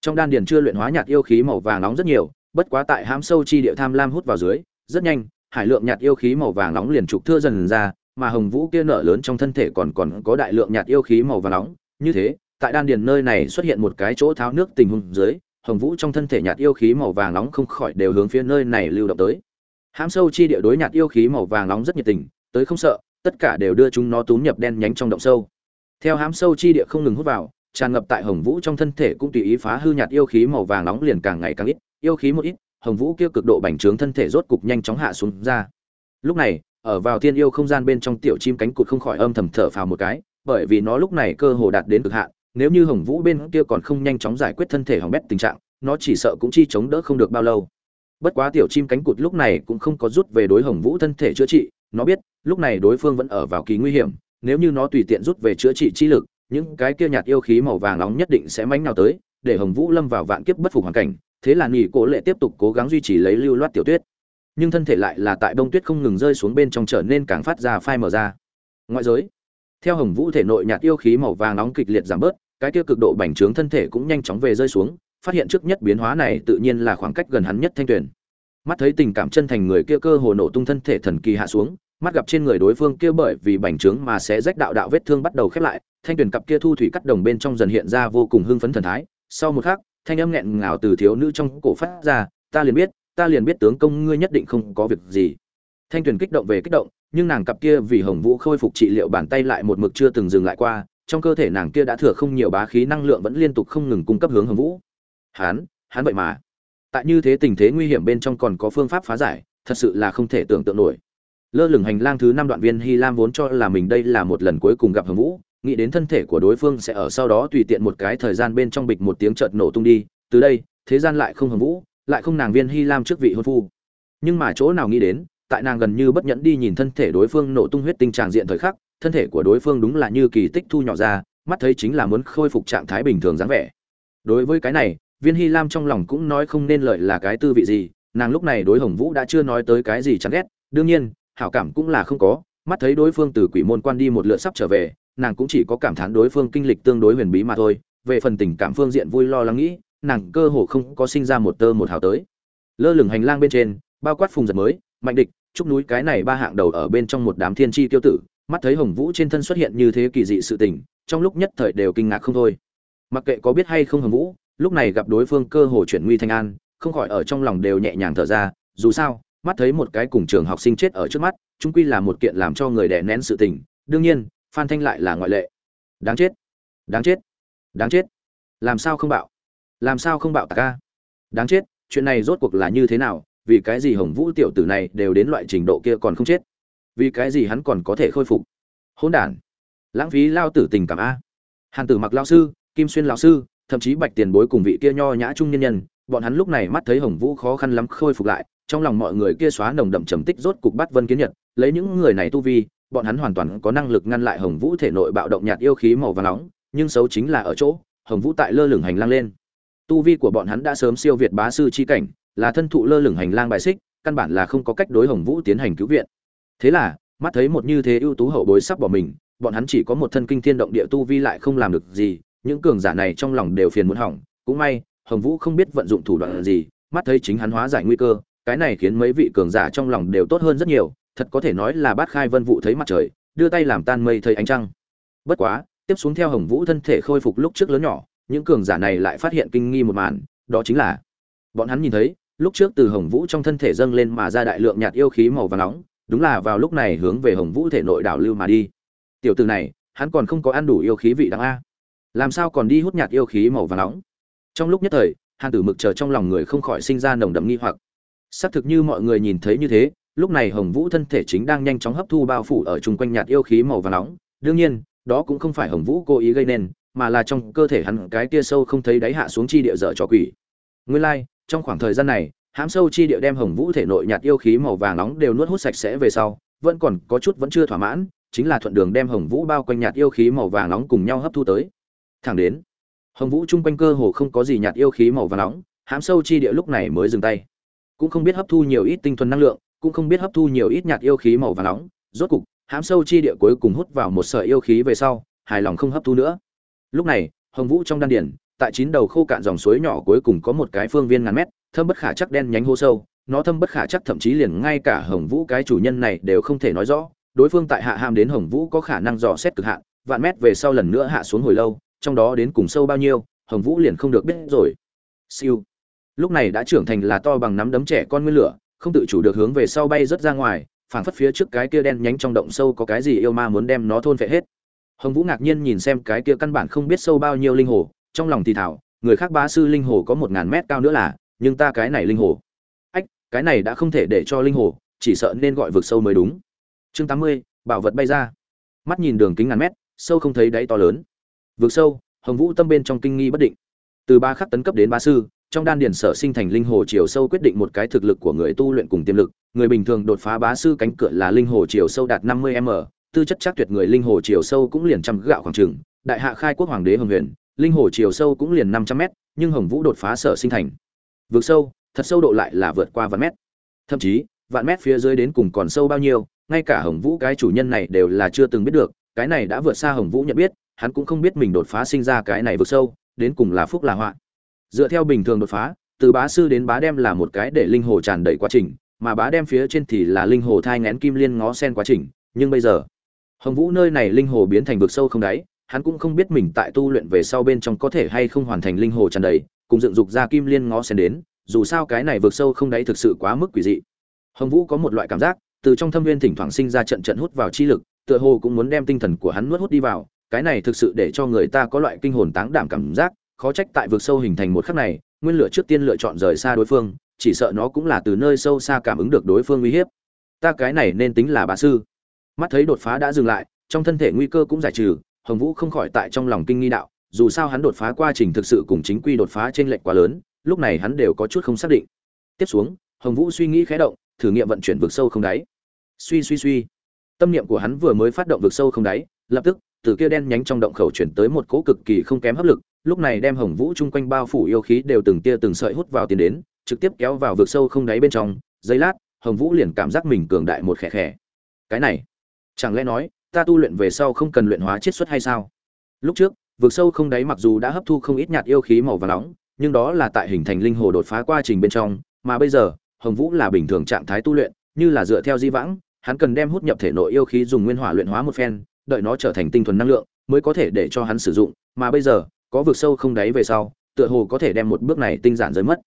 Trong đan điền chưa luyện hóa nhạt yêu khí màu vàng nóng rất nhiều, bất quá tại hám sâu chi địa tham lam hút vào dưới, rất nhanh, hải lượng nhạt yêu khí màu vàng nóng liền trục thưa dần ra, mà hồng vũ kia nở lớn trong thân thể còn còn có đại lượng nhạt yêu khí màu vàng nóng, như thế tại đan điền nơi này xuất hiện một cái chỗ tháo nước tình huống dưới, hồng vũ trong thân thể nhạt yêu khí màu vàng nóng không khỏi đều hướng phía nơi này lưu động tới. Hãm sâu chi địa đối nhạt yêu khí màu vàng nóng rất nhiệt tình, tới không sợ, tất cả đều đưa chúng nó túm nhập đen nhánh trong động sâu. Theo hãm sâu chi địa không ngừng hút vào, tràn ngập tại hồng vũ trong thân thể cũng tùy ý phá hư nhạt yêu khí màu vàng nóng liền càng ngày càng ít, yêu khí một ít, hồng vũ kia cực độ bành trướng thân thể rốt cục nhanh chóng hạ xuống ra. Lúc này, ở vào thiên yêu không gian bên trong tiểu chim cánh cụt không khỏi âm thầm thở phào một cái, bởi vì nó lúc này cơ hồ đạt đến cực hạn nếu như hồng vũ bên kia còn không nhanh chóng giải quyết thân thể hỏng bét tình trạng, nó chỉ sợ cũng chi chống đỡ không được bao lâu. Bất quá tiểu chim cánh cụt lúc này cũng không có rút về đối hồng vũ thân thể chữa trị, nó biết, lúc này đối phương vẫn ở vào kỳ nguy hiểm, nếu như nó tùy tiện rút về chữa trị chi lực, những cái kia nhạt yêu khí màu vàng nóng nhất định sẽ mánh nào tới, để hồng vũ lâm vào vạn kiếp bất phục hoàn cảnh, thế là nghỉ cổ lệ tiếp tục cố gắng duy trì lấy lưu loát tiểu tuyết. Nhưng thân thể lại là tại bông tuyết không ngừng rơi xuống bên trong trở nên càng phát ra phai mở ra. Ngoại giới, theo hồng vũ thể nội nhạt yêu khí màu vàng nóng kịch liệt giảm bớt cái kia cực độ bành trướng thân thể cũng nhanh chóng về rơi xuống, phát hiện trước nhất biến hóa này tự nhiên là khoảng cách gần hắn nhất thanh tuyển mắt thấy tình cảm chân thành người kia cơ hồ nổ tung thân thể thần kỳ hạ xuống, mắt gặp trên người đối phương kia bởi vì bành trướng mà sẽ rách đạo đạo vết thương bắt đầu khép lại, thanh tuyển cặp kia thu thủy cắt đồng bên trong dần hiện ra vô cùng hưng phấn thần thái. Sau một khắc, thanh âm nghẹn ngào từ thiếu nữ trong cổ phát ra, ta liền biết, ta liền biết tướng công ngươi nhất định không có việc gì. Thanh tuyển kích động về kích động, nhưng nàng cặp kia vì hồng vũ khôi phục trị liệu bàn tay lại một mực chưa từng dừng lại qua trong cơ thể nàng kia đã thừa không nhiều bá khí năng lượng vẫn liên tục không ngừng cung cấp hướng hồng vũ. Hán hán vậy mà. Tại như thế tình thế nguy hiểm bên trong còn có phương pháp phá giải, thật sự là không thể tưởng tượng nổi. Lơ lửng hành lang thứ năm đoạn viên hy lam vốn cho là mình đây là một lần cuối cùng gặp hồng vũ, nghĩ đến thân thể của đối phương sẽ ở sau đó tùy tiện một cái thời gian bên trong bịch một tiếng chợt nổ tung đi, từ đây, thế gian lại không hồng vũ, lại không nàng viên hy lam trước vị hôn phu. Nhưng mà chỗ nào nghĩ đến, tại nàng gần như bất nhẫn đi nhìn thân thể đối phương nổ tung huyết tinh tràng diện thời khắc thân thể của đối phương đúng là như kỳ tích thu nhỏ ra, mắt thấy chính là muốn khôi phục trạng thái bình thường dáng vẻ. Đối với cái này, viên hy lam trong lòng cũng nói không nên lợi là cái tư vị gì, nàng lúc này đối hồng vũ đã chưa nói tới cái gì chán ghét, đương nhiên, hảo cảm cũng là không có, mắt thấy đối phương từ quỷ môn quan đi một lượt sắp trở về, nàng cũng chỉ có cảm thán đối phương kinh lịch tương đối huyền bí mà thôi, về phần tình cảm phương diện vui lo lắng nghĩ, nàng cơ hồ không có sinh ra một tơ một hào tới. Lơ lửng hành lang bên trên, bao quát phùng giật mới, mạnh địch, trúc núi cái này ba hạng đầu ở bên trong một đám thiên tri tiêu tử mắt thấy hồng vũ trên thân xuất hiện như thế kỳ dị sự tình, trong lúc nhất thời đều kinh ngạc không thôi. Mặc kệ có biết hay không hồng vũ, lúc này gặp đối phương cơ hồ chuyển nguy thành an, không khỏi ở trong lòng đều nhẹ nhàng thở ra, dù sao, mắt thấy một cái cùng trường học sinh chết ở trước mắt trung quy là một kiện làm cho người đè nén sự tình, đương nhiên, phan thanh lại là ngoại lệ. Đáng chết đáng chết đáng chết. Làm sao không bạo? Làm sao không bạo tạc ca đáng chết, chuyện này rốt cuộc là như thế nào, vì cái gì hồng vũ tiểu tử này đều đến loại trình độ kia còn không chết? Vì cái gì hắn còn có thể khôi phục? Hỗn đản. Lãng phí lao tử tình cảm a. Hàn tử mặc lao sư, kim xuyên lao sư, thậm chí bạch tiền bối cùng vị kia nho nhã trung nhân nhân, bọn hắn lúc này mắt thấy hồng vũ khó khăn lắm khôi phục lại, trong lòng mọi người kia xóa nồng đậm trầm tích rốt cục bắt vân kiến nhật, lấy những người này tu vi, bọn hắn hoàn toàn có năng lực ngăn lại hồng vũ thể nội bạo động nhạt yêu khí màu vàng nóng, nhưng xấu chính là ở chỗ, hồng vũ tại lơ lửng hành lang lên. Tu vi của bọn hắn đã sớm siêu việt bá sư chi cảnh, là thân thụ lơ lửng hành lang bài xích, căn bản là không có cách đối hồng vũ tiến hành cứu viện thế là, mắt thấy một như thế ưu tú hậu bối sắp bỏ mình, bọn hắn chỉ có một thân kinh thiên động địa tu vi lại không làm được gì, những cường giả này trong lòng đều phiền muốn hỏng. Cũng may, hồng vũ không biết vận dụng thủ đoạn gì, mắt thấy chính hắn hóa giải nguy cơ, cái này khiến mấy vị cường giả trong lòng đều tốt hơn rất nhiều. Thật có thể nói là bát khai vân vụ thấy mặt trời, đưa tay làm tan mây thấy ánh trăng. Bất quá, tiếp xuống theo hồng vũ thân thể khôi phục lúc trước lớn nhỏ, những cường giả này lại phát hiện kinh nghi một màn, đó chính là, bọn hắn nhìn thấy, lúc trước từ hồng vũ trong thân thể dâng lên mà ra đại lượng nhạt yêu khí màu vàng nóng đúng là vào lúc này hướng về hồng vũ thể nội đảo lưu mà đi. Tiểu tử này hắn còn không có ăn đủ yêu khí vị đắng a. Làm sao còn đi hút nhạt yêu khí màu vàng nóng? Trong lúc nhất thời hàn tử mực chờ trong lòng người không khỏi sinh ra nồng đậm nghi hoặc. Xác thực như mọi người nhìn thấy như thế lúc này hồng vũ thân thể chính đang nhanh chóng hấp thu bao phủ ở chung quanh nhạt yêu khí màu vàng nóng. Đương nhiên đó cũng không phải hồng vũ cố ý gây nên mà là trong cơ thể hắn cái kia sâu không thấy đáy hạ xuống chi địa dở trò quỷ. Nguyên lai like, trong khoảng thời gian này hãm sâu chi địa đem hồng vũ thể nội nhạt yêu khí màu vàng nóng đều nuốt hút sạch sẽ về sau, vẫn còn có chút vẫn chưa thỏa mãn, chính là thuận đường đem hồng vũ bao quanh nhạt yêu khí màu vàng nóng cùng nhau hấp thu tới. Thẳng đến, hồng vũ chung quanh cơ hồ không có gì nhạt yêu khí màu vàng nóng hãm sâu chi địa lúc này mới dừng tay. Cũng không biết hấp thu nhiều ít tinh thuần năng lượng, cũng không biết hấp thu nhiều ít nhạt yêu khí màu vàng nóng, rốt cục hãm sâu chi địa cuối cùng hút vào một sợi yêu khí về sau, hài lòng không hấp thu nữa. Lúc này, hồng vũ trong đan điển tại chín đầu khô cạn dòng suối nhỏ cuối cùng có một cái phương viên ngàn mét thâm bất khả chắc đen nhánh hô sâu, nó thâm bất khả chắc thậm chí liền ngay cả hồng vũ cái chủ nhân này đều không thể nói rõ. Đối phương tại hạ ham đến hồng vũ có khả năng dò xét cực hạn, vạn mét về sau lần nữa hạ xuống hồi lâu, trong đó đến cùng sâu bao nhiêu, hồng vũ liền không được biết rồi. Siêu. Lúc này đã trưởng thành là to bằng nắm đấm trẻ con nguyên lửa, không tự chủ được hướng về sau bay rất ra ngoài, phảng phất phía trước cái kia đen nhánh trong động sâu có cái gì yêu ma muốn đem nó thôn phệ hết. Hồng vũ ngạc nhiên nhìn xem cái kia căn bản không biết sâu bao nhiêu linh hồ, trong lòng thì thảo người khác bá sư linh hồ có một ngàn mét cao nữa là nhưng ta cái này linh hồ. Ách, cái này đã không thể để cho linh hồ, chỉ sợ nên gọi vực sâu mới đúng. Chương tám mươi, bảo vật bay ra. Mắt nhìn đường kính ngàn mét, sâu không thấy đáy to lớn. Vực sâu, hồng vũ tâm bên trong kinh nghi bất định. Từ ba khắc tấn cấp đến ba sư, trong đan điển sở sinh thành linh hồ chiều sâu quyết định một cái thực lực của người tu luyện cùng tiềm lực. Người bình thường đột phá bá sư cánh cửa là linh hồ chiều sâu đạt năm mươi m, tư chất chắc tuyệt người linh hồ chiều sâu cũng liền trăm gạo khoảng trừng đại hạ khai quốc hoàng đế hồng huyền, linh hồ chiều sâu cũng liền năm trăm mét, nhưng hồng vũ đột phá sở sinh thành vượt sâu, thật sâu độ lại là vượt qua vạn mét. Thậm chí, vạn mét phía dưới đến cùng còn sâu bao nhiêu, ngay cả hồng vũ cái chủ nhân này đều là chưa từng biết được, cái này đã vượt xa hồng vũ nhận biết, hắn cũng không biết mình đột phá sinh ra cái này vượt sâu, đến cùng là phúc là họa. Dựa theo bình thường đột phá, từ bá sư đến bá đem là một cái để linh hồ tràn đầy quá trình, mà bá đem phía trên thì là linh hồ thai ngén kim liên ngó sen quá trình, nhưng bây giờ, hồng vũ nơi này linh hồ biến thành vực sâu không đáy, hắn cũng không biết mình tại tu luyện về sau bên trong có thể hay không hoàn thành linh hồ tràn đầy cùng dựng dục ra kim liên ngó sen đến, dù sao cái này vượt sâu không đáy thực sự quá mức quỷ dị. Hồng vũ có một loại cảm giác, từ trong thâm viên thỉnh thoảng sinh ra trận trận hút vào chi lực, tựa hồ cũng muốn đem tinh thần của hắn nuốt hút đi vào, cái này thực sự để cho người ta có loại kinh hồn táng đảm cảm giác, khó trách tại vực sâu hình thành một khắc này, nguyên lửa trước tiên lựa chọn rời xa đối phương, chỉ sợ nó cũng là từ nơi sâu xa cảm ứng được đối phương uy hiếp. Ta cái này nên tính là bà sư. Mắt thấy đột phá đã dừng lại, trong thân thể nguy cơ cũng giải trừ, hồng vũ không khỏi tại trong lòng kinh nghi đạo dù sao hắn đột phá quá trình thực sự cùng chính quy đột phá trên lệch quá lớn, lúc này hắn đều có chút không xác định. Tiếp xuống, hồng vũ suy nghĩ khẽ động, thử nghiệm vận chuyển vực sâu không đáy. Suy suy suy. Tâm niệm của hắn vừa mới phát động vực sâu không đáy, lập tức, từ kia đen nhánh trong động khẩu chuyển tới một cỗ cực kỳ không kém hấp lực, lúc này đem hồng vũ chung quanh bao phủ yêu khí đều từng tia từng sợi hút vào tiến đến, trực tiếp kéo vào vực sâu không đáy bên trong. Giây lát, hồng vũ liền cảm giác mình cường đại một khẽ khẽ. Cái này, chẳng lẽ nói, ta tu luyện về sau không cần luyện hóa chiết xuất hay sao? Lúc trước vực sâu không đáy mặc dù đã hấp thu không ít nhạt yêu khí màu và nóng, nhưng đó là tại hình thành linh hồ đột phá quá trình bên trong, mà bây giờ, hồng vũ là bình thường trạng thái tu luyện, như là dựa theo di vãng, hắn cần đem hút nhập thể nội yêu khí dùng nguyên hỏa luyện hóa một phen, đợi nó trở thành tinh thuần năng lượng, mới có thể để cho hắn sử dụng, mà bây giờ, có vực sâu không đáy về sau, tựa hồ có thể đem một bước này tinh giản rơi mất.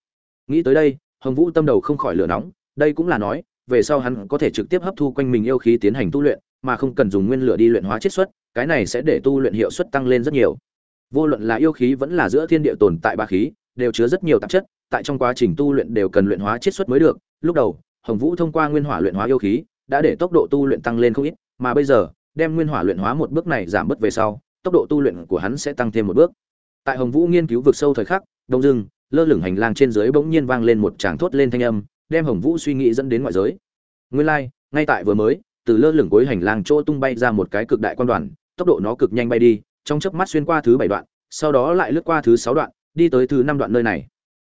Nghĩ tới đây, hồng vũ tâm đầu không khỏi lửa nóng, đây cũng là nói, về sau hắn có thể trực tiếp hấp thu quanh mình yêu khí tiến hành tu luyện mà không cần dùng nguyên lửa đi luyện hóa chiết xuất cái này sẽ để tu luyện hiệu suất tăng lên rất nhiều. Vô luận là yêu khí vẫn là giữa thiên địa tồn tại ba khí đều chứa rất nhiều tạp chất tại trong quá trình tu luyện đều cần luyện hóa chiết xuất mới được. Lúc đầu hồng vũ thông qua nguyên hỏa luyện hóa yêu khí đã để tốc độ tu luyện tăng lên không ít mà bây giờ đem nguyên hỏa luyện hóa một bước này giảm bớt về sau tốc độ tu luyện của hắn sẽ tăng thêm một bước. Tại hồng vũ nghiên cứu vực sâu thời khắc đông dưng lơ lửng hành lang trên dưới bỗng nhiên vang lên một tràng thốt lên thanh âm đem hồng vũ suy nghĩ dẫn đến ngoại giới. Nguyên lai like, ngay tại vừa mới từ lơ lửng cuối hành lang chỗ tung bay ra một cái cực đại quan đoàn, tốc độ nó cực nhanh bay đi, trong chớp mắt xuyên qua thứ bảy đoạn, sau đó lại lướt qua thứ sáu đoạn, đi tới thứ năm đoạn nơi này.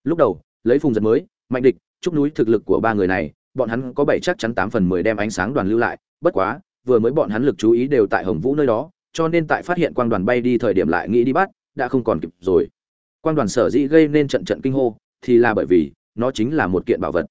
Lúc đầu, lấy phùng giật mới, mạnh địch chúc núi thực lực của ba người này, bọn hắn có bảy chắc chắn tám phần mười đem ánh sáng đoàn lưu lại, bất quá, vừa mới bọn hắn lực chú ý đều tại hồng vũ nơi đó, cho nên tại phát hiện quang đoàn bay đi thời điểm lại nghĩ đi bắt, đã không còn kịp rồi. Quang đoàn sở dĩ gây nên trận trận kinh hô, thì là bởi vì, nó chính là một kiện bảo vật.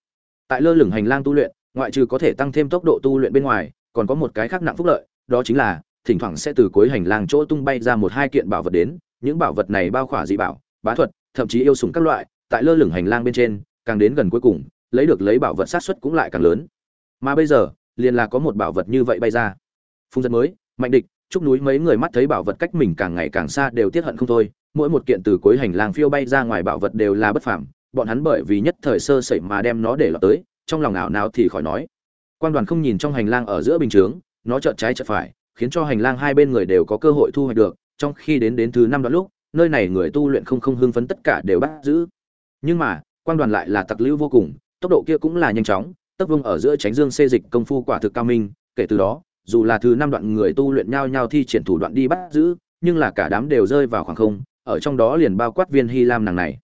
Tại lơ lửng hành lang tu luyện ngoại trừ có thể tăng thêm tốc độ tu luyện bên ngoài, còn có một cái khác nặng phúc lợi, đó chính là, thỉnh thoảng sẽ từ cuối hành lang chỗ tung bay ra một hai kiện bảo vật đến, những bảo vật này bao khỏa dị bảo, bá thuật, thậm chí yêu sủng các loại, tại lơ lửng hành lang bên trên, càng đến gần cuối cùng, lấy được lấy bảo vật sát xuất cũng lại càng lớn. Mà bây giờ, liền là có một bảo vật như vậy bay ra. Phung dân mới, mạnh địch, chúc núi mấy người mắt thấy bảo vật cách mình càng ngày càng xa đều tiếc hận không thôi, mỗi một kiện từ cuối hành lang phiêu bay ra ngoài bảo vật đều là bất phàm, bọn hắn bởi vì nhất thời sơ sẩy mà đem nó để lọt tới trong lòng ảo nào thì khỏi nói. Quan đoàn không nhìn trong hành lang ở giữa bình chướng, nó chợt trái chợt phải, khiến cho hành lang hai bên người đều có cơ hội thu hoạch được, trong khi đến đến thứ năm đoạn lúc, nơi này người tu luyện không không hưng phấn tất cả đều bắt giữ. Nhưng mà, quan đoàn lại là tặc lưu vô cùng, tốc độ kia cũng là nhanh chóng tốc vương ở giữa tránh dương xê dịch công phu quả thực cao minh, kể từ đó, dù là thứ năm đoạn người tu luyện nhau nhau thi triển thủ đoạn đi bắt giữ, nhưng là cả đám đều rơi vào khoảng không, ở trong đó liền bao quát viên hy lam nàng này.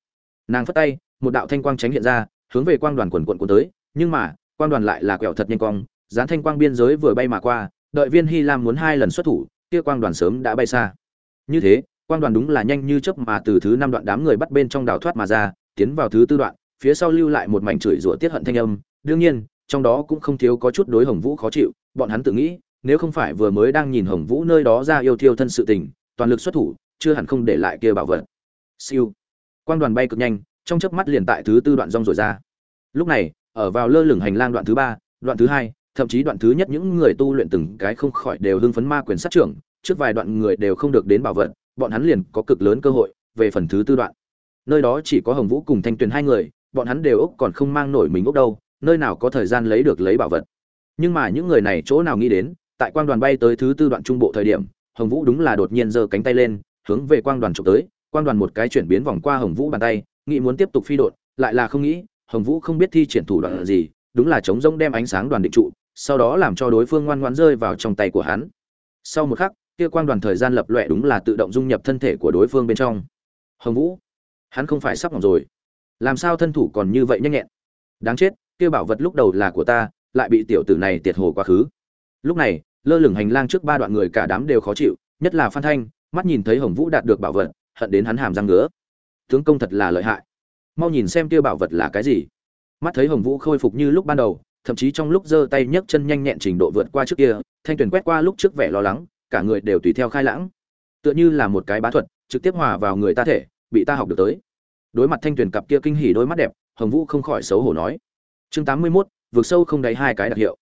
Nàng phất tay, một đạo thanh quang tránh hiện ra, hướng về quang đoàn quần quận cuốn tới nhưng mà, quang đoàn lại là quẹo thật nhanh cong dán thanh quang biên giới vừa bay mà qua, đợi viên hy lam muốn hai lần xuất thủ, kia quang đoàn sớm đã bay xa. Như thế, quang đoàn đúng là nhanh như chớp mà từ thứ năm đoạn đám người bắt bên trong đào thoát mà ra, tiến vào thứ tư đoạn, phía sau lưu lại một mảnh chửi rủa tiết hận thanh âm. Đương nhiên, trong đó cũng không thiếu có chút đối hồng vũ khó chịu, bọn hắn tự nghĩ, nếu không phải vừa mới đang nhìn hồng vũ nơi đó ra yêu thiêu thân sự tình, toàn lực xuất thủ, chưa hẳn không để lại kia bảo vật. Siêu. Quang đoàn bay cực nhanh, trong chớp mắt liền tại thứ tư đoạn rong rồi ra. Lúc này ở vào lơ lửng hành lang đoạn thứ ba, đoạn thứ hai, thậm chí đoạn thứ nhất những người tu luyện từng cái không khỏi đều hưng phấn ma quyền sát trưởng, trước vài đoạn người đều không được đến bảo vật, bọn hắn liền có cực lớn cơ hội, về phần thứ tư đoạn. Nơi đó chỉ có hồng vũ cùng thanh tuyền hai người, bọn hắn đều úc còn không mang nổi mình úc đâu, nơi nào có thời gian lấy được lấy bảo vật. Nhưng mà những người này chỗ nào nghĩ đến, tại quang đoàn bay tới thứ tư đoạn trung bộ thời điểm, hồng vũ đúng là đột nhiên giơ cánh tay lên, hướng về quang đoàn trộm tới, quang đoàn một cái chuyển biến vòng qua hồng vũ bàn tay, nghĩ muốn tiếp tục phi đột lại là không nghĩ hồng vũ không biết thi triển thủ đoạn gì, đúng là chống rông đem ánh sáng đoàn định trụ, sau đó làm cho đối phương ngoan ngoãn rơi vào trong tay của hắn. Sau một khắc, kia quang đoàn thời gian lập loè đúng là tự động dung nhập thân thể của đối phương bên trong. Hồng vũ, hắn không phải sắp ngỏng rồi. Làm sao thân thủ còn như vậy nhanh nhẹn? Đáng chết, kia bảo vật lúc đầu là của ta, lại bị tiểu tử này tiệt hồ quá khứ. Lúc này, lơ lửng hành lang trước ba đoạn người cả đám đều khó chịu, nhất là phan thanh, mắt nhìn thấy hồng vũ đạt được bảo vật, hận đến hắn hàm răng ngứa. Tướng công thật là lợi hại mau nhìn xem kia bảo vật là cái gì. Mắt thấy hồng vũ khôi phục như lúc ban đầu thậm chí trong lúc giơ tay nhấc chân nhanh nhẹn trình độ vượt qua trước kia thanh Tuyền quét qua lúc trước vẻ lo lắng cả người đều tùy theo khai lãng. Tựa như là một cái bá thuật trực tiếp hòa vào người ta thể bị ta học được tới. Đối mặt thanh Tuyền cặp kia kinh hỉ đôi mắt đẹp hồng vũ không khỏi xấu hổ nói. Chương tám mươi 81, vượt sâu không đáy hai cái đặc hiệu.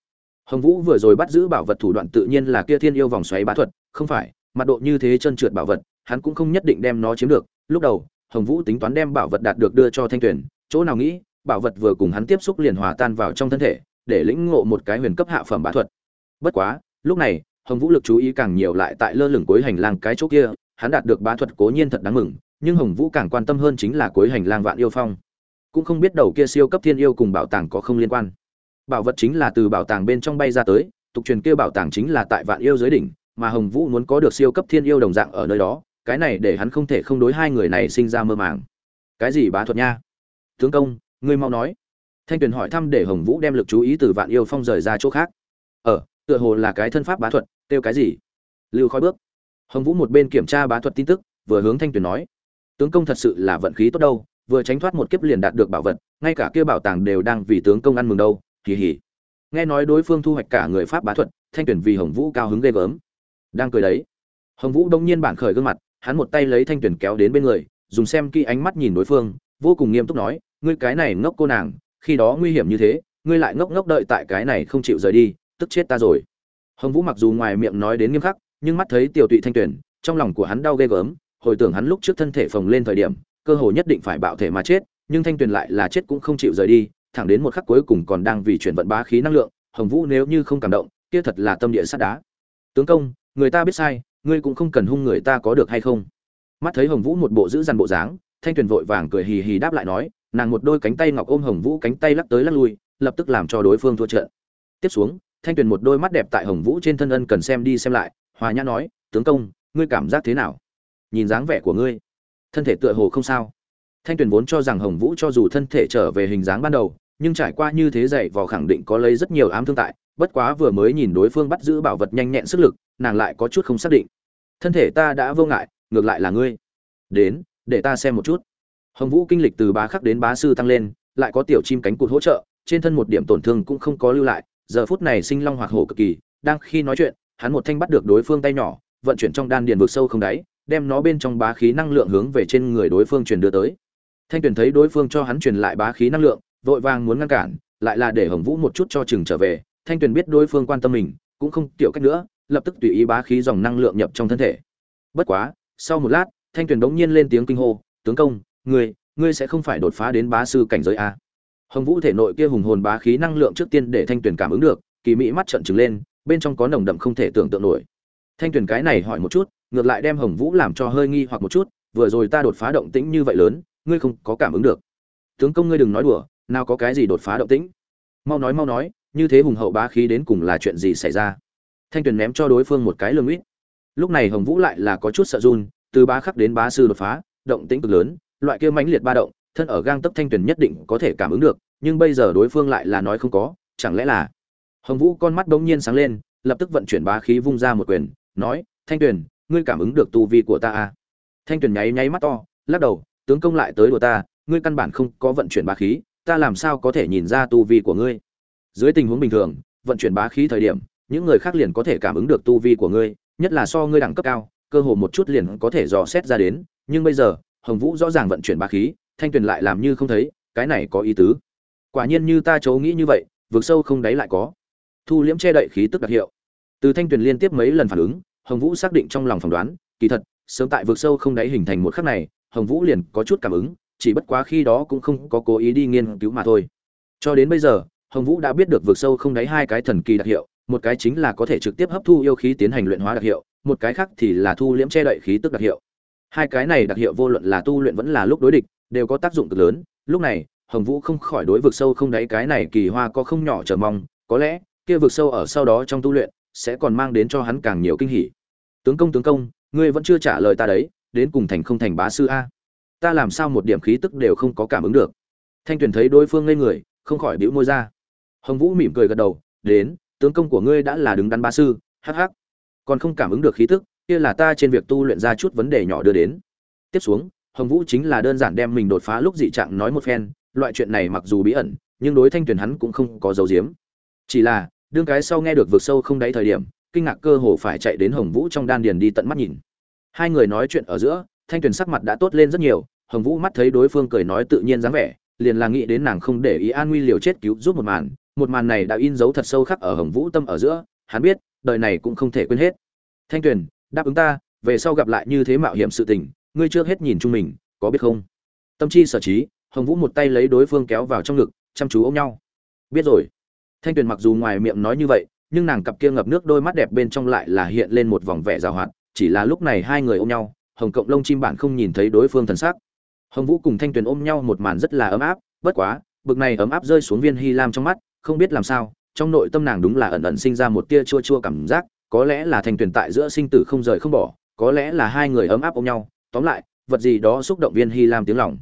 Hồng vũ vừa rồi bắt giữ bảo vật thủ đoạn tự nhiên là kia thiên yêu vòng xoáy bá thuật không phải mặt độ như thế chân trượt bảo vật hắn cũng không nhất định đem nó chiếm được. Lúc đầu hồng vũ tính toán đem bảo vật đạt được đưa cho thanh tuyển chỗ nào nghĩ, bảo vật vừa cùng hắn tiếp xúc liền hòa tan vào trong thân thể, để lĩnh ngộ một cái huyền cấp hạ phẩm bá thuật. Bất quá, lúc này, hồng vũ lực chú ý càng nhiều lại tại lơ lửng cuối hành lang cái chỗ kia, hắn đạt được bá thuật cố nhiên thật đáng mừng, nhưng hồng vũ càng quan tâm hơn chính là cuối hành lang vạn yêu phong. Cũng không biết đầu kia siêu cấp thiên yêu cùng bảo tàng có không liên quan. Bảo vật chính là từ bảo tàng bên trong bay ra tới, tục truyền kia bảo tàng chính là tại vạn yêu dưới đỉnh, mà hồng vũ muốn có được siêu cấp thiên yêu đồng dạng ở nơi đó cái này để hắn không thể không đối hai người này sinh ra mơ màng. Cái gì bá thuật nha? Tướng công, ngươi mau nói. Thanh tuyền hỏi thăm để hồng vũ đem lực chú ý từ vạn yêu phong rời ra chỗ khác. Ở tựa hồ là cái thân pháp bá thuật, kêu cái gì? Lưu khói bước. Hồng vũ một bên kiểm tra bá thuật tin tức, vừa hướng thanh tuyền nói. Tướng công thật sự là vận khí tốt đâu, vừa tránh thoát một kiếp liền đạt được bảo vật, ngay cả kia bảo tàng đều đang vì tướng công ăn mừng đâu kỳ hỉ nghe nói đối phương thu hoạch cả người pháp bá thuật, thanh tuyển vì hồng vũ cao hứng ghê gớm. Đang cười đấy. Hồng vũ đông nhiên bản khởi gương mặt hắn một tay lấy thanh tuyển kéo đến bên người, dùng xem kỹ ánh mắt nhìn đối phương, vô cùng nghiêm túc nói, ngươi cái này ngốc cô nàng, khi đó nguy hiểm như thế, ngươi lại ngốc ngốc đợi tại cái này không chịu rời đi, tức chết ta rồi. Hồng vũ mặc dù ngoài miệng nói đến nghiêm khắc, nhưng mắt thấy tiểu tụy thanh tuyển, trong lòng của hắn đau ghê gớm, hồi tưởng hắn lúc trước thân thể phồng lên thời điểm, cơ hồ nhất định phải bạo thể mà chết, nhưng thanh tuyển lại là chết cũng không chịu rời đi, thẳng đến một khắc cuối cùng còn đang vì chuyển vận bá khí năng lượng, hồng vũ nếu như không cảm động, kia thật là tâm địa sắt đá. Tướng công, người ta biết sai ngươi cũng không cần hung người ta có được hay không? Mắt thấy hồng vũ một bộ giữ dằn bộ dáng, thanh tuyền vội vàng cười hì hì đáp lại nói, nàng một đôi cánh tay ngọc ôm hồng vũ cánh tay lắc tới lắc lui, lập tức làm cho đối phương thua trận. Tiếp xuống, thanh tuyền một đôi mắt đẹp tại hồng vũ trên thân ân cần xem đi xem lại, hòa nhã nói, tướng công, ngươi cảm giác thế nào? Nhìn dáng vẻ của ngươi, thân thể tựa hồ không sao. Thanh tuyền vốn cho rằng hồng vũ cho dù thân thể trở về hình dáng ban đầu, nhưng trải qua như thế dậy vò khẳng định có lấy rất nhiều ám thương tại, bất quá vừa mới nhìn đối phương bắt giữ bảo vật nhanh nhẹn sức lực nàng lại có chút không xác định. Thân thể ta đã vô ngại, ngược lại là ngươi. Đến, để ta xem một chút. Hồng vũ kinh lịch từ bá khắc đến bá sư tăng lên, lại có tiểu chim cánh cụt hỗ trợ, trên thân một điểm tổn thương cũng không có lưu lại, giờ phút này sinh long hoạt hổ cực kỳ, đang khi nói chuyện, hắn một thanh bắt được đối phương tay nhỏ, vận chuyển trong đan điền vực sâu không đáy, đem nó bên trong bá khí năng lượng hướng về trên người đối phương truyền đưa tới. Thanh tuyền thấy đối phương cho hắn truyền lại bá khí năng lượng, vội vàng muốn ngăn cản, lại là để hồng vũ một chút cho chừng trở về. Thanh tuyền biết đối phương quan tâm mình, cũng không tiểu cách nữa lập tức tùy ý bá khí dòng năng lượng nhập trong thân thể. Bất quá, sau một lát, thanh tuyền đống nhiên lên tiếng kinh hô, tướng công, ngươi ngươi sẽ không phải đột phá đến bá sư cảnh giới a? Hồng vũ thể nội kia hùng hồn bá khí năng lượng trước tiên để thanh tuyền cảm ứng được, kỳ mỹ mắt trợn trừng lên, bên trong có nồng đậm không thể tưởng tượng nổi. Thanh tuyền cái này hỏi một chút, ngược lại đem hồng vũ làm cho hơi nghi hoặc một chút, vừa rồi ta đột phá động tĩnh như vậy lớn, ngươi không có cảm ứng được. Tướng công ngươi đừng nói đùa, nào có cái gì đột phá động tĩnh. Mau nói mau nói, như thế hùng hậu bá khí đến cùng là chuyện gì xảy ra? Thanh tuyền ném cho đối phương một cái lương ít. Lúc này hồng vũ lại là có chút sợ run, từ bá khắc đến bá sư đột phá, động tĩnh cực lớn, loại kia mãnh liệt ba động, thân ở gang tấp thanh tuyền nhất định có thể cảm ứng được, nhưng bây giờ đối phương lại là nói không có, chẳng lẽ là? Hồng vũ con mắt bỗng nhiên sáng lên, lập tức vận chuyển bá khí vung ra một quyền, nói, thanh tuyền, ngươi cảm ứng được tu vi của ta à? thanh tuyền nháy nháy mắt to, lắc đầu, tướng công lại tới đùa ta, ngươi căn bản không có vận chuyển bá khí, ta làm sao có thể nhìn ra tu vi của ngươi? Dưới tình huống bình thường, vận chuyển bá khí thời điểm những người khác liền có thể cảm ứng được tu vi của ngươi, nhất là so ngươi đẳng cấp cao, cơ hồ một chút liền có thể dò xét ra đến. Nhưng bây giờ, hồng vũ rõ ràng vận chuyển bá khí, thanh tuyền lại làm như không thấy, cái này có ý tứ. Quả nhiên như ta chấu nghĩ như vậy vượt sâu không đáy lại có. Thu liễm che đậy khí tức đặc hiệu. Từ thanh tuyền liên tiếp mấy lần phản ứng, hồng vũ xác định trong lòng phỏng đoán, kỳ thật, sớm tại vực sâu không đáy hình thành một khắc này, hồng vũ liền có chút cảm ứng, chỉ bất quá khi đó cũng không có cố ý đi nghiên cứu mà thôi. Cho đến bây giờ, hồng vũ đã biết được vực sâu không đáy hai cái thần kỳ đặc hiệu một cái chính là có thể trực tiếp hấp thu yêu khí tiến hành luyện hóa đặc hiệu, một cái khác thì là thu liễm che đậy khí tức đặc hiệu. Hai cái này đặc hiệu vô luận là tu luyện vẫn là lúc đối địch, đều có tác dụng cực lớn. Lúc này, hồng vũ không khỏi đối vực sâu không đáy cái này kỳ hoa có không nhỏ chờ mong, có lẽ, kia vực sâu ở sau đó trong tu luyện, sẽ còn mang đến cho hắn càng nhiều kinh hỉ. Tướng công tướng công, ngươi vẫn chưa trả lời ta đấy, đến cùng thành không thành bá sư a? Ta làm sao một điểm khí tức đều không có cảm ứng được? Thanh tuyền thấy đối phương ngây người, không khỏi bĩu môi ra. Hồng vũ mỉm cười gật đầu, đến tướng công của ngươi đã là đứng đắn ba sư, hắc hắc. Còn không cảm ứng được khí tức, kia là ta trên việc tu luyện ra chút vấn đề nhỏ đưa đến. Tiếp xuống, hồng vũ chính là đơn giản đem mình đột phá lúc dị trạng nói một phen, loại chuyện này mặc dù bí ẩn, nhưng đối thanh tuyển hắn cũng không có dấu diếm. Chỉ là, đương cái sau nghe được vực sâu không đáy thời điểm, kinh ngạc cơ hồ phải chạy đến hồng vũ trong đan điền đi tận mắt nhìn. Hai người nói chuyện ở giữa, thanh tuyển sắc mặt đã tốt lên rất nhiều, hồng vũ mắt thấy đối phương cười nói tự nhiên dáng vẻ, liền là nghĩ đến nàng không để ý an nguy liều chết cứu giúp một màn một màn này đã in dấu thật sâu khắc ở hồng vũ tâm ở giữa, hắn biết, đời này cũng không thể quên hết. Thanh tuyền, đáp ứng ta, về sau gặp lại như thế mạo hiểm sự tình, ngươi chưa hết nhìn chung mình, có biết không? Tâm chi sở trí, hồng vũ một tay lấy đối phương kéo vào trong ngực, chăm chú ôm nhau. Biết rồi. Thanh tuyền mặc dù ngoài miệng nói như vậy, nhưng nàng cặp kia ngập nước đôi mắt đẹp bên trong lại là hiện lên một vòng vẻ rào hoạt, chỉ là lúc này hai người ôm nhau, hồng cộng lông chim bản không nhìn thấy đối phương thần sắc. Hồng vũ cùng thanh tuyền ôm nhau một màn rất là ấm áp, bất quá, bực này ấm áp rơi xuống viên hy lam trong mắt không biết làm sao, trong nội tâm nàng đúng là ẩn ẩn sinh ra một tia chua chua cảm giác, có lẽ là thành tuyển tại giữa sinh tử không rời không bỏ, có lẽ là hai người ấm áp ôm nhau, tóm lại, vật gì đó xúc động viên hy lam tiếng lòng.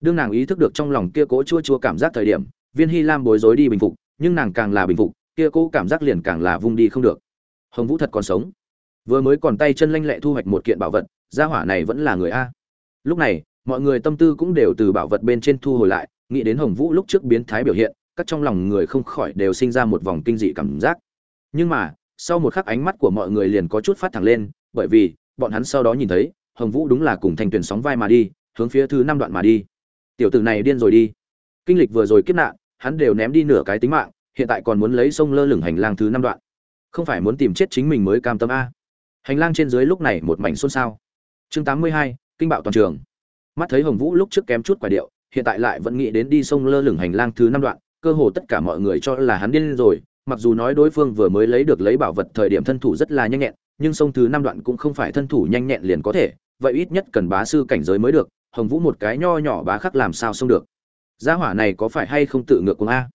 Đương nàng ý thức được trong lòng kia cố chua chua cảm giác thời điểm, viên hy lam bối rối đi bình phục, nhưng nàng càng là bình phục, kia cố cảm giác liền càng là vung đi không được. Hồng vũ thật còn sống. Vừa mới còn tay chân lanh lẹ thu hoạch một kiện bảo vật, gia hỏa này vẫn là người a. Lúc này, mọi người tâm tư cũng đều từ bảo vật bên trên thu hồi lại, nghĩ đến hồng vũ lúc trước biến thái biểu hiện các trong lòng người không khỏi đều sinh ra một vòng kinh dị cảm giác. Nhưng mà, sau một khắc ánh mắt của mọi người liền có chút phát thẳng lên, bởi vì, bọn hắn sau đó nhìn thấy, hồng vũ đúng là cùng thành tuyển sóng vai mà đi, hướng phía thứ năm đoạn mà đi. Tiểu tử này điên rồi đi. Kinh lịch vừa rồi kiếp nạn, hắn đều ném đi nửa cái tính mạng, hiện tại còn muốn lấy sông lơ lửng hành lang thứ năm đoạn. Không phải muốn tìm chết chính mình mới cam tâm a. Hành lang trên dưới lúc này một mảnh xôn xao. Chương tám mươi hai, kinh bạo toàn trường. Mắt thấy hồng vũ lúc trước kém chút quả điệu, hiện tại lại vẫn nghĩ đến đi sông lơ lửng hành lang thứ năm đoạn cơ hồ tất cả mọi người cho là hắn điên rồi, mặc dù nói đối phương vừa mới lấy được lấy bảo vật thời điểm thân thủ rất là nhanh nhẹn, nhưng sông thứ năm đoạn cũng không phải thân thủ nhanh nhẹn liền có thể, vậy ít nhất cần bá sư cảnh giới mới được, hồng vũ một cái nho nhỏ bá khắc làm sao xông được? Gia hỏa này có phải hay không tự ngược cùng a?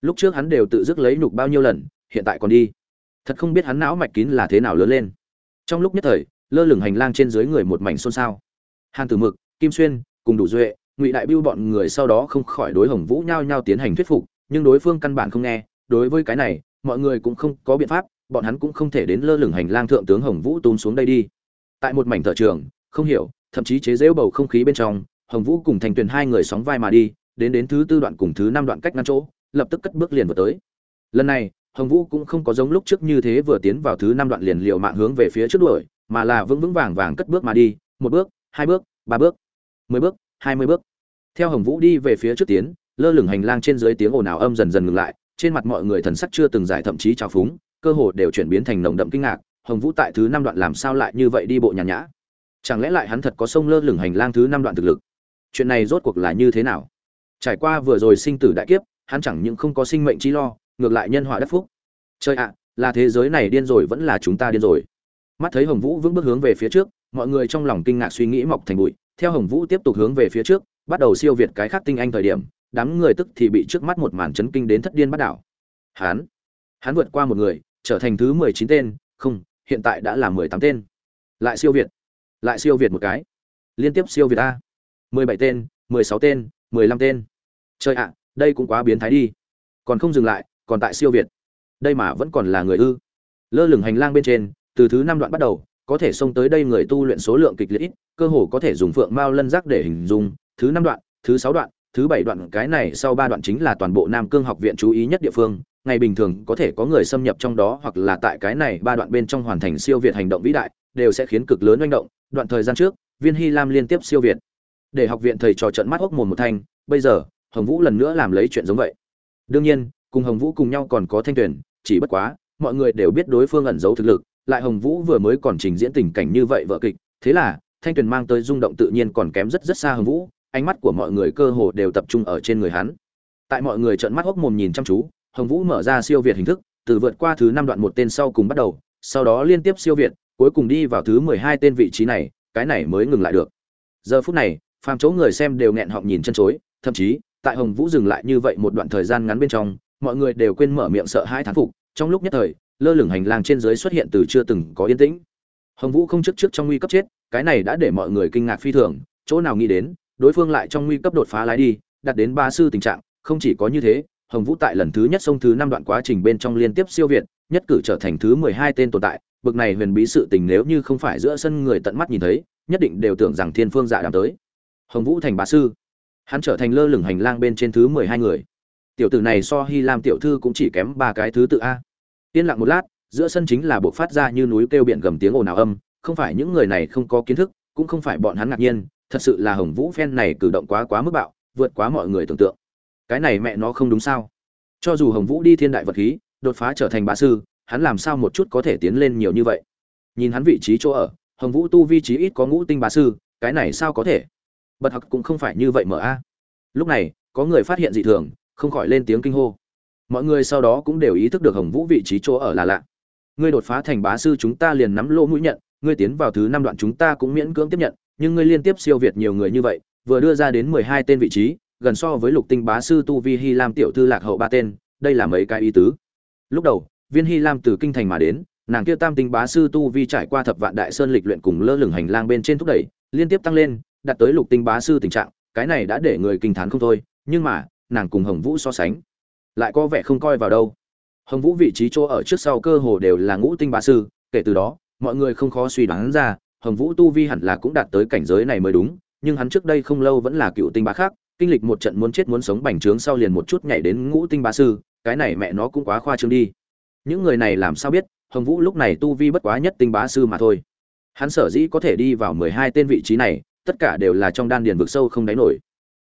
Lúc trước hắn đều tự dứt lấy nhục bao nhiêu lần, hiện tại còn đi. Thật không biết hắn não mạch kín là thế nào lớn lên. Trong lúc nhất thời, lơ lửng hành lang trên dưới người một mảnh xôn xao. Hàn tử mực, kim xuyên, cùng đủ duệ ngụy đại biêu bọn người sau đó không khỏi đối hồng vũ nhao nhao tiến hành thuyết phục, nhưng đối phương căn bản không nghe. Đối với cái này, mọi người cũng không có biện pháp, bọn hắn cũng không thể đến lơ lửng hành lang thượng tướng hồng vũ tún xuống đây đi. Tại một mảnh thợ trường, không hiểu, thậm chí chế giễu bầu không khí bên trong, hồng vũ cùng thành tuyền hai người sóng vai mà đi, đến đến thứ tư đoạn cùng thứ năm đoạn cách ngăn chỗ, lập tức cất bước liền vừa tới. Lần này, hồng vũ cũng không có giống lúc trước như thế vừa tiến vào thứ năm đoạn liền liều mạng hướng về phía trước đuổi, mà là vững vững vàng vàng cất bước mà đi, một bước, hai bước, ba bước, mười bước, hai mươi bước theo hồng vũ đi về phía trước tiến, lơ lửng hành lang trên dưới tiếng ồn ào âm dần dần ngừng lại, trên mặt mọi người thần sắc chưa từng giải thậm chí trào phúng, cơ hồ đều chuyển biến thành nồng đậm kinh ngạc, hồng vũ tại thứ năm đoạn làm sao lại như vậy đi bộ nhàn nhã? Chẳng lẽ lại hắn thật có sông lơ lửng hành lang thứ năm đoạn thực lực? Chuyện này rốt cuộc là như thế nào? Trải qua vừa rồi sinh tử đại kiếp, hắn chẳng những không có sinh mệnh chi lo, ngược lại nhân họa đất phúc. Chơi ạ, là thế giới này điên rồi vẫn là chúng ta điên rồi. Mắt thấy hồng vũ vững bước hướng về phía trước, mọi người trong lòng kinh ngạc suy nghĩ mọc thành bụi, theo hồng vũ tiếp tục hướng về phía trước bắt đầu siêu việt cái khác tinh anh thời điểm, đám người tức thì bị trước mắt một màn chấn kinh đến thất điên bắt đảo. Hắn hắn vượt qua một người, trở thành thứ mười chín tên, không, hiện tại đã là mười tám tên. Lại siêu việt. Lại siêu việt một cái. Liên tiếp siêu việt a. mười bảy tên, mười sáu tên, mười lăm tên. Trời ạ, đây cũng quá biến thái đi. Còn không dừng lại, còn tại siêu việt. Đây mà vẫn còn là người ư. Lơ lửng hành lang bên trên, từ thứ năm đoạn bắt đầu, có thể xông tới đây người tu luyện số lượng kịch liệt ít, cơ hồ có thể dùng phượng mao lân giác để hình dung thứ năm đoạn, thứ sáu đoạn, thứ bảy đoạn, cái này sau ba đoạn chính là toàn bộ nam cương học viện chú ý nhất địa phương. Ngày bình thường có thể có người xâm nhập trong đó hoặc là tại cái này ba đoạn bên trong hoàn thành siêu việt hành động vĩ đại, đều sẽ khiến cực lớn manh động. Đoạn thời gian trước, viên hy lam liên tiếp siêu việt. Để học viện thầy trò trận mắt hốc mồm một thanh, bây giờ, hồng vũ lần nữa làm lấy chuyện giống vậy. Đương nhiên, cùng hồng vũ cùng nhau còn có thanh tuyển, chỉ bất quá, mọi người đều biết đối phương ẩn giấu thực lực, lại hồng vũ vừa mới còn trình diễn tình cảnh như vậy vợ kịch. Thế là, thanh tuyền mang tới rung động tự nhiên còn kém rất rất xa hồng vũ ánh mắt của mọi người cơ hồ đều tập trung ở trên người hắn. Tại mọi người trợn mắt hốc mồm nhìn chăm chú, hồng vũ mở ra siêu việt hình thức, từ vượt qua thứ năm đoạn một tên sau cùng bắt đầu, sau đó liên tiếp siêu việt, cuối cùng đi vào thứ mười hai tên vị trí này, cái này mới ngừng lại được. Giờ phút này, phàm chỗ người xem đều nghẹn họng nhìn chân chối, thậm chí, tại hồng vũ dừng lại như vậy một đoạn thời gian ngắn bên trong, mọi người đều quên mở miệng sợ hai thán phục, trong lúc nhất thời, lơ lửng hành lang trên dưới xuất hiện từ chưa từng có yên tĩnh. Hồng vũ không trước trước trong nguy cấp chết, cái này đã để mọi người kinh ngạc phi thường, chỗ nào nghĩ đến đối phương lại trong nguy cấp đột phá lái đi, đạt đến ba sư tình trạng, không chỉ có như thế, hồng vũ tại lần thứ nhất sông thứ năm đoạn quá trình bên trong liên tiếp siêu việt, nhất cử trở thành thứ mười hai tên tồn tại, bực này huyền bí sự tình nếu như không phải giữa sân người tận mắt nhìn thấy, nhất định đều tưởng rằng thiên phương dạ đàm tới. Hồng vũ thành bá sư. Hắn trở thành lơ lửng hành lang bên trên thứ mười hai người. Tiểu tử này so hy lam tiểu thư cũng chỉ kém ba cái thứ tự a. Yên lặng một lát, giữa sân chính là bộ phát ra như núi kêu biển gầm tiếng ồn ào âm, không phải những người này không có kiến thức, cũng không phải bọn hắn ngạc nhiên thật sự là hồng vũ phen này cử động quá quá mức bạo, vượt quá mọi người tưởng tượng. Cái này mẹ nó không đúng sao? Cho dù hồng vũ đi thiên đại vật khí, đột phá trở thành bá sư, hắn làm sao một chút có thể tiến lên nhiều như vậy? Nhìn hắn vị trí chỗ ở, hồng vũ tu vi trí ít có ngũ tinh bá sư, cái này sao có thể? Bật học cũng không phải như vậy mở a. Lúc này, có người phát hiện dị thường, không khỏi lên tiếng kinh hô. Mọi người sau đó cũng đều ý thức được hồng vũ vị trí chỗ ở là lạ. Ngươi đột phá thành bá sư chúng ta liền nắm lỗ mũi nhận, ngươi tiến vào thứ năm đoạn chúng ta cũng miễn cưỡng tiếp nhận nhưng ngươi liên tiếp siêu việt nhiều người như vậy, vừa đưa ra đến mười hai tên vị trí, gần so với lục tinh bá sư tu vi Hi lam tiểu thư lạc hậu ba tên, đây là mấy cái ý tứ. Lúc đầu, viên Hi lam từ kinh thành mà đến, nàng kia tam tinh bá sư tu vi trải qua thập vạn đại sơn lịch luyện cùng lơ lửng hành lang bên trên thúc đẩy, liên tiếp tăng lên, đạt tới lục tinh bá sư tình trạng, cái này đã để người kinh thán không thôi, nhưng mà, nàng cùng hồng vũ so sánh, lại có vẻ không coi vào đâu. Hồng vũ vị trí chỗ ở trước sau cơ hồ đều là ngũ tinh bá sư, kể từ đó, mọi người không khó suy đoán ra hồng vũ tu vi hẳn là cũng đạt tới cảnh giới này mới đúng, nhưng hắn trước đây không lâu vẫn là cựu tinh bá khác, kinh lịch một trận muốn chết muốn sống bành trướng sau liền một chút nhảy đến ngũ tinh bá sư, cái này mẹ nó cũng quá khoa trương đi. Những người này làm sao biết, hồng vũ lúc này tu vi bất quá nhất tinh bá sư mà thôi. Hắn sở dĩ có thể đi vào mười hai tên vị trí này, tất cả đều là trong đan điền vực sâu không đáy nổi.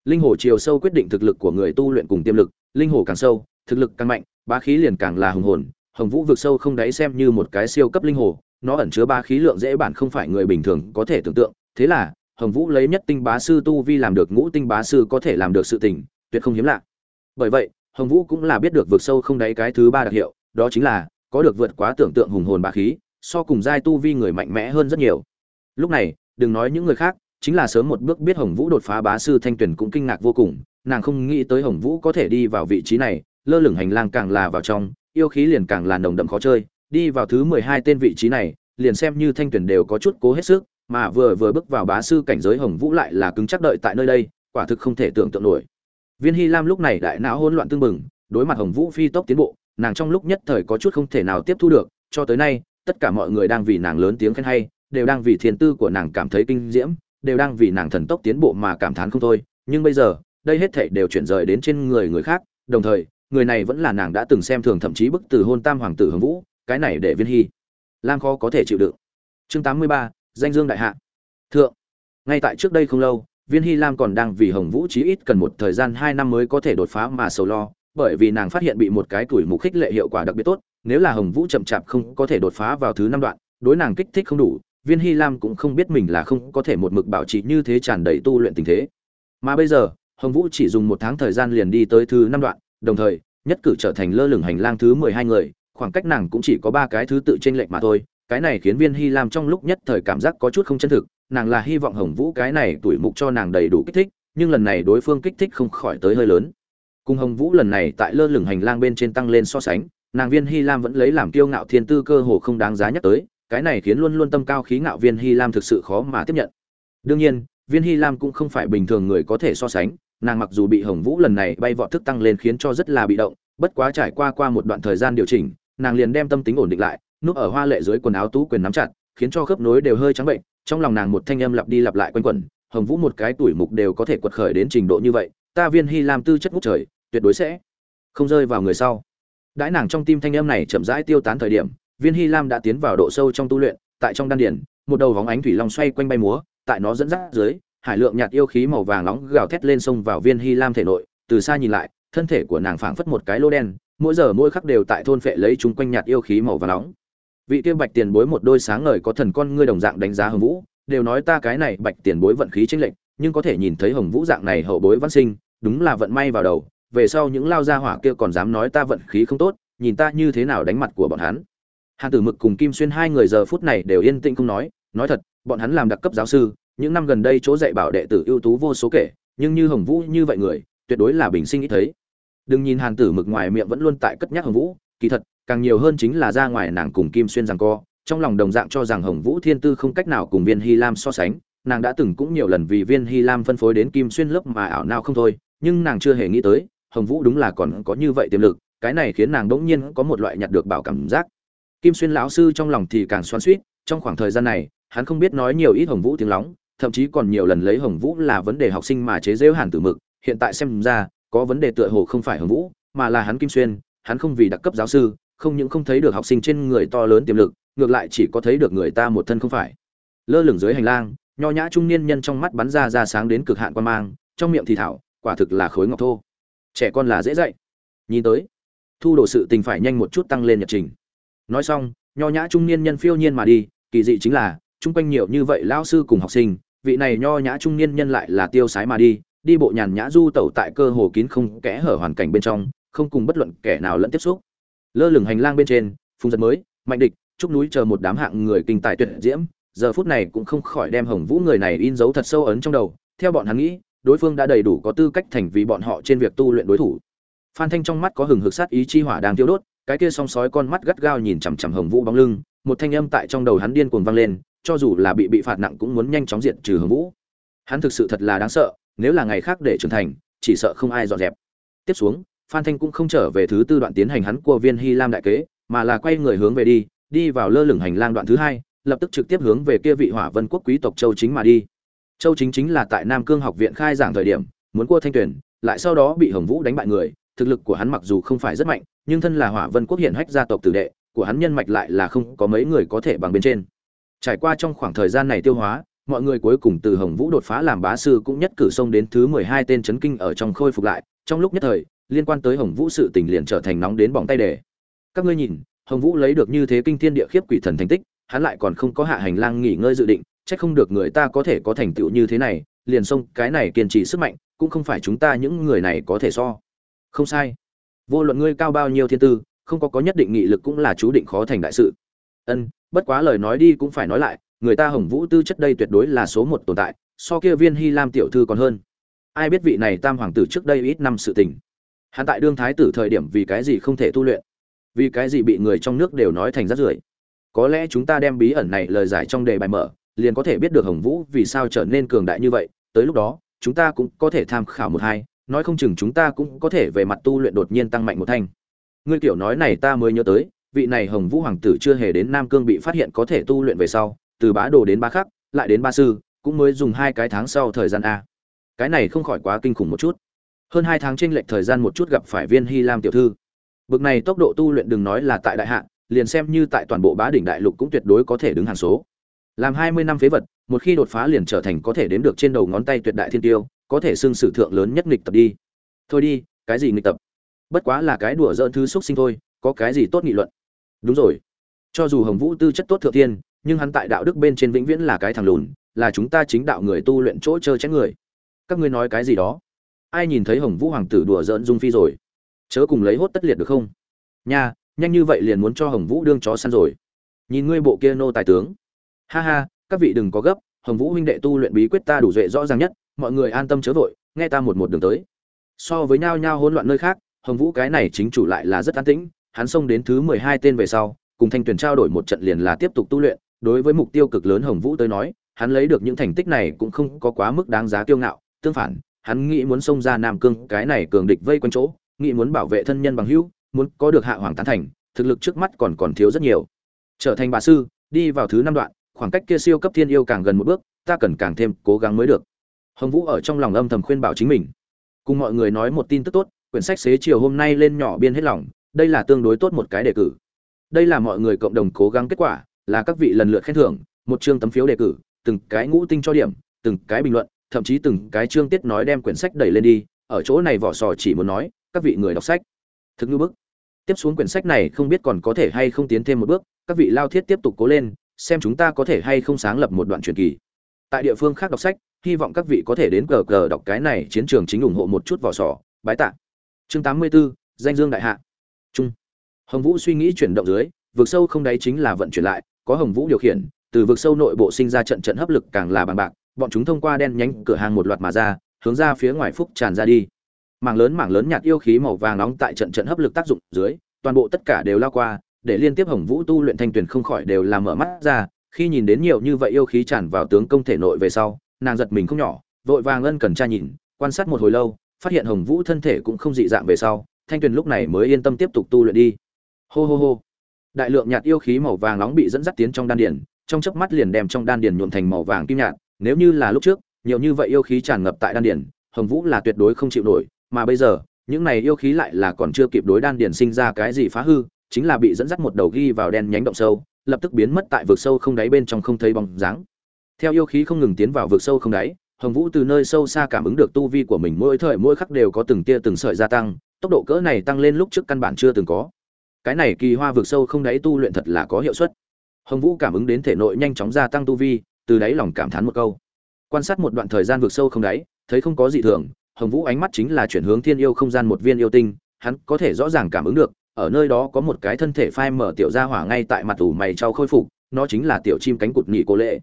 Linh hồ chiều sâu quyết định thực lực của người tu luyện cùng tiềm lực, linh hồ càng sâu, thực lực càng mạnh, bá khí liền càng là hùng hồn, hồng vũ vực sâu không đáy xem như một cái siêu cấp linh hồ nó ẩn chứa ba khí lượng dễ bản không phải người bình thường có thể tưởng tượng. Thế là, hồng vũ lấy nhất tinh bá sư tu vi làm được ngũ tinh bá sư có thể làm được sự tình, tuyệt không hiếm lạ. Bởi vậy, hồng vũ cũng là biết được vượt sâu không đáy cái thứ ba đặc hiệu, đó chính là, có được vượt quá tưởng tượng hùng hồn bá khí, so cùng giai tu vi người mạnh mẽ hơn rất nhiều. Lúc này, đừng nói những người khác, chính là sớm một bước biết hồng vũ đột phá bá sư thanh tuyển cũng kinh ngạc vô cùng, nàng không nghĩ tới hồng vũ có thể đi vào vị trí này, lơ lửng hành lang càng là vào trong, yêu khí liền càng là nồng đậm khó chơi đi vào thứ mười hai tên vị trí này, liền xem như thanh tuyển đều có chút cố hết sức, mà vừa vừa bước vào bá sư cảnh giới hồng vũ lại là cứng chắc đợi tại nơi đây, quả thực không thể tưởng tượng nổi. Viên hy lam lúc này đại não hỗn loạn tương bừng, đối mặt hồng vũ phi tốc tiến bộ, nàng trong lúc nhất thời có chút không thể nào tiếp thu được, cho tới nay, tất cả mọi người đang vì nàng lớn tiếng khen hay, đều đang vì thiên tư của nàng cảm thấy kinh diễm, đều đang vì nàng thần tốc tiến bộ mà cảm thán không thôi. Nhưng bây giờ, đây hết thảy đều chuyển rời đến trên người người khác, đồng thời, người này vẫn là nàng đã từng xem thường thậm chí bức từ hôn tam hoàng tử hồng vũ cái này để viên hy. Lam khó có thể chịu đựng. Chương tám mươi ba, danh dương đại hạ. Thượng. Ngay tại trước đây không lâu, viên hy lam còn đang vì hồng vũ chí ít cần một thời gian hai năm mới có thể đột phá mà sầu lo, bởi vì nàng phát hiện bị một cái tuổi mục khích lệ hiệu quả đặc biệt tốt, nếu là hồng vũ chậm chạp không có thể đột phá vào thứ năm đoạn, đối nàng kích thích không đủ, viên hy lam cũng không biết mình là không có thể một mực bảo trì như thế tràn đầy tu luyện tình thế. Mà bây giờ, hồng vũ chỉ dùng một tháng thời gian liền đi tới thứ năm đoạn, đồng thời, nhất cử trở thành lơ lửng hành lang thứ mười hai người khoảng cách nàng cũng chỉ có ba cái thứ tự trên lệch mà thôi, cái này khiến viên hy lam trong lúc nhất thời cảm giác có chút không chân thực, nàng là hy vọng hồng vũ cái này tuổi mục cho nàng đầy đủ kích thích, nhưng lần này đối phương kích thích không khỏi tới hơi lớn. Cùng hồng vũ lần này tại lơ lửng hành lang bên trên tăng lên so sánh, nàng viên hy lam vẫn lấy làm kiêu ngạo thiên tư cơ hồ không đáng giá nhắc tới, cái này khiến luôn luôn tâm cao khí ngạo viên hy lam thực sự khó mà tiếp nhận. Đương nhiên, viên hy lam cũng không phải bình thường người có thể so sánh, nàng mặc dù bị hồng vũ lần này bay vọt thức tăng lên khiến cho rất là bị động, bất quá trải qua qua một đoạn thời gian điều chỉnh nàng liền đem tâm tính ổn định lại, núp ở hoa lệ dưới quần áo tú quyền nắm chặt, khiến cho khớp nối đều hơi trắng bệnh, trong lòng nàng một thanh âm lặp đi lặp lại quanh quẩn, hồng vũ một cái tuổi mục đều có thể quật khởi đến trình độ như vậy, ta viên hy lam tư chất ngút trời, tuyệt đối sẽ không rơi vào người sau. Đãi nàng trong tim thanh âm này chậm rãi tiêu tán thời điểm, viên hy lam đã tiến vào độ sâu trong tu luyện, tại trong đan điển một đầu vóng ánh thủy long xoay quanh bay múa, tại nó dẫn dắt dưới, hải lượng nhạt yêu khí màu vàng nóng gào thét lên sông vào viên hy lam thể nội, từ xa nhìn lại, thân thể của nàng phảng phất một cái lô đen mỗi giờ mỗi khắc đều tại thôn phệ lấy chúng quanh nhạt yêu khí màu và nóng. Vị kia bạch tiền bối một đôi sáng ngời có thần con ngươi đồng dạng đánh giá hồng vũ, đều nói ta cái này bạch tiền bối vận khí chênh lệch, nhưng có thể nhìn thấy hồng vũ dạng này hậu bối văn sinh, đúng là vận may vào đầu, về sau những lao gia hỏa kia còn dám nói ta vận khí không tốt, nhìn ta như thế nào đánh mặt của bọn hắn. Hàn tử mực cùng kim xuyên hai người giờ phút này đều yên tĩnh không nói nói thật, bọn hắn làm đặc cấp giáo sư, những năm gần đây chỗ dạy bảo đệ tử ưu tú vô số kể, nhưng như hồng vũ như vậy người, tuyệt đối là bình sinh ít thấy đừng nhìn hàn tử mực ngoài miệng vẫn luôn tại cất nhắc hồng vũ, kỳ thật, càng nhiều hơn chính là ra ngoài nàng cùng kim xuyên rằng co, trong lòng đồng dạng cho rằng hồng vũ thiên tư không cách nào cùng viên hy lam so sánh, nàng đã từng cũng nhiều lần vì viên hy lam phân phối đến kim xuyên lớp mà ảo nào không thôi, nhưng nàng chưa hề nghĩ tới, hồng vũ đúng là còn có như vậy tiềm lực, cái này khiến nàng đỗng nhiên có một loại nhặt được bảo cảm giác. Kim xuyên lão sư trong lòng thì càng xoắn suýt trong khoảng thời gian này, hắn không biết nói nhiều ít hồng vũ tiếng lóng, thậm chí còn nhiều lần lấy hồng vũ là vấn đề học sinh mà chế giễu hàn tử mực, hiện tại xem ra có vấn đề tựa hồ không phải hồng vũ, mà là hắn kim xuyên, hắn không vì đặc cấp giáo sư, không những không thấy được học sinh trên người to lớn tiềm lực, ngược lại chỉ có thấy được người ta một thân không phải. Lơ lửng dưới hành lang, nho nhã trung niên nhân trong mắt bắn ra ra sáng đến cực hạn quan mang, trong miệng thì thảo, quả thực là khối ngọc thô. Trẻ con là dễ dạy. Nhìn tới, thu đồ sự tình phải nhanh một chút tăng lên nhật trình. Nói xong, nho nhã trung niên nhân phiêu nhiên mà đi, kỳ dị chính là, chung quanh nhiều như vậy lao sư cùng học sinh, vị này nho nhã trung niên nhân lại là tiêu sái mà đi đi bộ nhàn nhã du tẩu tại cơ hồ kín không kẽ hở hoàn cảnh bên trong, không cùng bất luận kẻ nào lẫn tiếp xúc. Lơ lửng hành lang bên trên, phùng giật mới, mạnh địch trúc núi chờ một đám hạng người kinh tài tuyệt diễm. Giờ phút này cũng không khỏi đem hồng vũ người này in dấu thật sâu ấn trong đầu. Theo bọn hắn nghĩ, đối phương đã đầy đủ có tư cách thành vì bọn họ trên việc tu luyện đối thủ. Phan thanh trong mắt có hừng hực sát ý chi hỏa đang tiêu đốt, cái kia song sói con mắt gắt gao nhìn chằm chằm hồng vũ bóng lưng, một thanh âm tại trong đầu hắn điên cuồng vang lên, cho dù là bị bị phạt nặng cũng muốn nhanh chóng diệt trừ hồng vũ. Hắn thực sự thật là đáng sợ nếu là ngày khác để trưởng thành, chỉ sợ không ai dọn dẹp. Tiếp xuống, phan thanh cũng không trở về thứ tư đoạn tiến hành hắn của viên hy lam đại kế, mà là quay người hướng về đi đi vào lơ lửng hành lang đoạn thứ hai, lập tức trực tiếp hướng về kia vị hỏa vân quốc quý tộc châu chính mà đi. Châu chính chính là tại nam cương học viện khai giảng thời điểm, muốn cua thanh tuyển, lại sau đó bị hồng vũ đánh bại người, thực lực của hắn mặc dù không phải rất mạnh, nhưng thân là hỏa vân quốc hiện hách gia tộc tử đệ, của hắn nhân mạch lại là không có mấy người có thể bằng bên trên. Trải qua trong khoảng thời gian này tiêu hóa mọi người cuối cùng từ hồng vũ đột phá làm bá sư cũng nhất cử xông đến thứ mười hai tên chấn kinh ở trong khôi phục lại. Trong lúc nhất thời, liên quan tới hồng vũ sự tình liền trở thành nóng đến bỏng tay đề. Các ngươi nhìn, hồng vũ lấy được như thế kinh thiên địa khiếp quỷ thần thành tích, hắn lại còn không có hạ hành lang nghỉ ngơi dự định, chắc không được người ta có thể có thành tựu như thế này, liền xông, cái này kiên trì sức mạnh, cũng không phải chúng ta những người này có thể so. Không sai. Vô luận ngươi cao bao nhiêu thiên tư, không có có nhất định nghị lực cũng là chú định khó thành đại sự. Ân, bất quá lời nói đi cũng phải nói lại người ta hồng vũ tư chất đây tuyệt đối là số một tồn tại, so kia viên hy lam tiểu thư còn hơn. Ai biết vị này tam hoàng tử trước đây ít năm sự tình. Hắn tại đương thái tử thời điểm vì cái gì không thể tu luyện? Vì cái gì bị người trong nước đều nói thành rát rưởi? Có lẽ chúng ta đem bí ẩn này lời giải trong đề bài mở, liền có thể biết được hồng vũ vì sao trở nên cường đại như vậy. Tới lúc đó, chúng ta cũng có thể tham khảo một hai, nói không chừng chúng ta cũng có thể về mặt tu luyện đột nhiên tăng mạnh một thanh. Ngươi kiểu nói này ta mới nhớ tới, vị này hồng vũ hoàng tử chưa hề đến nam cương bị phát hiện có thể tu luyện về sau từ bá đồ đến bá khắc lại đến ba sư, cũng mới dùng hai cái tháng sau thời gian a. Cái này không khỏi quá kinh khủng một chút. Hơn hai tháng tranh lệch thời gian một chút gặp phải viên hy lam tiểu thư. Bực này tốc độ tu luyện đừng nói là tại đại hạ, liền xem như tại toàn bộ bá đỉnh đại lục cũng tuyệt đối có thể đứng hàng số. Làm hai mươi năm phế vật, một khi đột phá liền trở thành có thể đếm được trên đầu ngón tay tuyệt đại thiên tiêu, có thể xưng sử thượng lớn nhất nghịch tập đi. Thôi đi, cái gì nghịch tập? Bất quá là cái đùa dỡn thứ xúc sinh thôi, có cái gì tốt nghị luận? Đúng rồi. Cho dù hồng vũ tư chất tốt thượng thiên nhưng hắn tại đạo đức bên trên vĩnh viễn là cái thằng lùn, là chúng ta chính đạo người tu luyện chỗ chơi chén người. Các ngươi nói cái gì đó? Ai nhìn thấy hồng vũ hoàng tử đùa giỡn dung phi rồi? Chớ cùng lấy hốt tất liệt được không? Nha, nhanh như vậy liền muốn cho hồng vũ đương chó săn rồi. Nhìn ngươi bộ kia nô tài tướng. Ha ha, các vị đừng có gấp, hồng vũ huynh đệ tu luyện bí quyết ta đủ duệ rõ ràng nhất, mọi người an tâm chớ vội, nghe ta một một đường tới. So với nhao nhao hỗn loạn nơi khác, hồng vũ cái này chính chủ lại là rất an tĩnh, hắn xông đến thứ mười hai tên về sau, cùng thanh tuyển trao đổi một trận liền là tiếp tục tu luyện đối với mục tiêu cực lớn hồng vũ tới nói, hắn lấy được những thành tích này cũng không có quá mức đáng giá kiêu ngạo. Tương phản, hắn nghĩ muốn xông ra nam cương, cái này cường địch vây quanh chỗ, nghĩ muốn bảo vệ thân nhân bằng hữu, muốn có được hạ hoàng tán thành, thực lực trước mắt còn còn thiếu rất nhiều. Trở thành bà sư, đi vào thứ năm đoạn, khoảng cách kia siêu cấp thiên yêu càng gần một bước, ta cần càng thêm cố gắng mới được. Hồng vũ ở trong lòng âm thầm khuyên bảo chính mình. Cùng mọi người nói một tin tức tốt, quyển sách xế chiều hôm nay lên nhỏ biên hết lòng, đây là tương đối tốt một cái đề cử. Đây là mọi người cộng đồng cố gắng kết quả là các vị lần lượt khen thưởng một chương tấm phiếu đề cử từng cái ngũ tinh cho điểm từng cái bình luận thậm chí từng cái chương tiết nói đem quyển sách đẩy lên đi ở chỗ này vỏ sò chỉ muốn nói các vị người đọc sách. Thực như bức. Tiếp xuống quyển sách này không biết còn có thể hay không tiến thêm một bước các vị lao thiết tiếp tục cố lên xem chúng ta có thể hay không sáng lập một đoạn truyền kỳ. Tại địa phương khác đọc sách hy vọng các vị có thể đến cờ cờ đọc cái này chiến trường chính ủng hộ một chút vỏ sò. Bái tạ. Chương tám mươi 84, danh dương đại hạ. Trung. Hồng vũ suy nghĩ chuyển động dưới vực sâu không đáy chính là vận chuyển lại có hồng vũ điều khiển, từ vực sâu nội bộ sinh ra trận trận hấp lực càng là bằng bạc, bọn chúng thông qua đen nhánh cửa hàng một loạt mà ra, hướng ra phía ngoài phúc tràn ra đi. Mảng lớn mảng lớn nhạt yêu khí màu vàng nóng tại trận trận hấp lực tác dụng dưới, toàn bộ tất cả đều lao qua, để liên tiếp hồng vũ tu luyện thanh tuyển không khỏi đều làm mở mắt ra, khi nhìn đến nhiều như vậy yêu khí tràn vào tướng công thể nội về sau, nàng giật mình không nhỏ, vội vàng ân cần tra nhìn, quan sát một hồi lâu, phát hiện hồng vũ thân thể cũng không dị dạng về sau, thanh tuyền lúc này mới yên tâm tiếp tục tu luyện đi. Hô hô hô đại lượng nhạt yêu khí màu vàng nóng bị dẫn dắt tiến trong đan điền, trong chớp mắt liền đem trong đan điền nhuộm thành màu vàng kim nhạt, nếu như là lúc trước, nhiều như vậy yêu khí tràn ngập tại đan điền, hồng vũ là tuyệt đối không chịu nổi, mà bây giờ, những này yêu khí lại là còn chưa kịp đối đan điền sinh ra cái gì phá hư, chính là bị dẫn dắt một đầu ghi vào đen nhánh động sâu, lập tức biến mất tại vực sâu không đáy bên trong không thấy bóng dáng. Theo yêu khí không ngừng tiến vào vực sâu không đáy, hồng vũ từ nơi sâu xa cảm ứng được tu vi của mình mỗi thời mỗi khắc đều có từng tia từng sợi gia tăng, tốc độ cỡ này tăng lên lúc trước căn bản chưa từng có cái này kỳ hoa vực sâu không đáy tu luyện thật là có hiệu suất. Hồng vũ cảm ứng đến thể nội nhanh chóng gia tăng tu vi, từ đáy lòng cảm thán một câu. Quan sát một đoạn thời gian vực sâu không đáy, thấy không có gì thường, hồng vũ ánh mắt chính là chuyển hướng thiên yêu không gian một viên yêu tinh, hắn có thể rõ ràng cảm ứng được, ở nơi đó có một cái thân thể phai mở tiểu ra hỏa ngay tại mặt tủ mày trao khôi phục, nó chính là tiểu chim cánh cụt nhị cô lệ.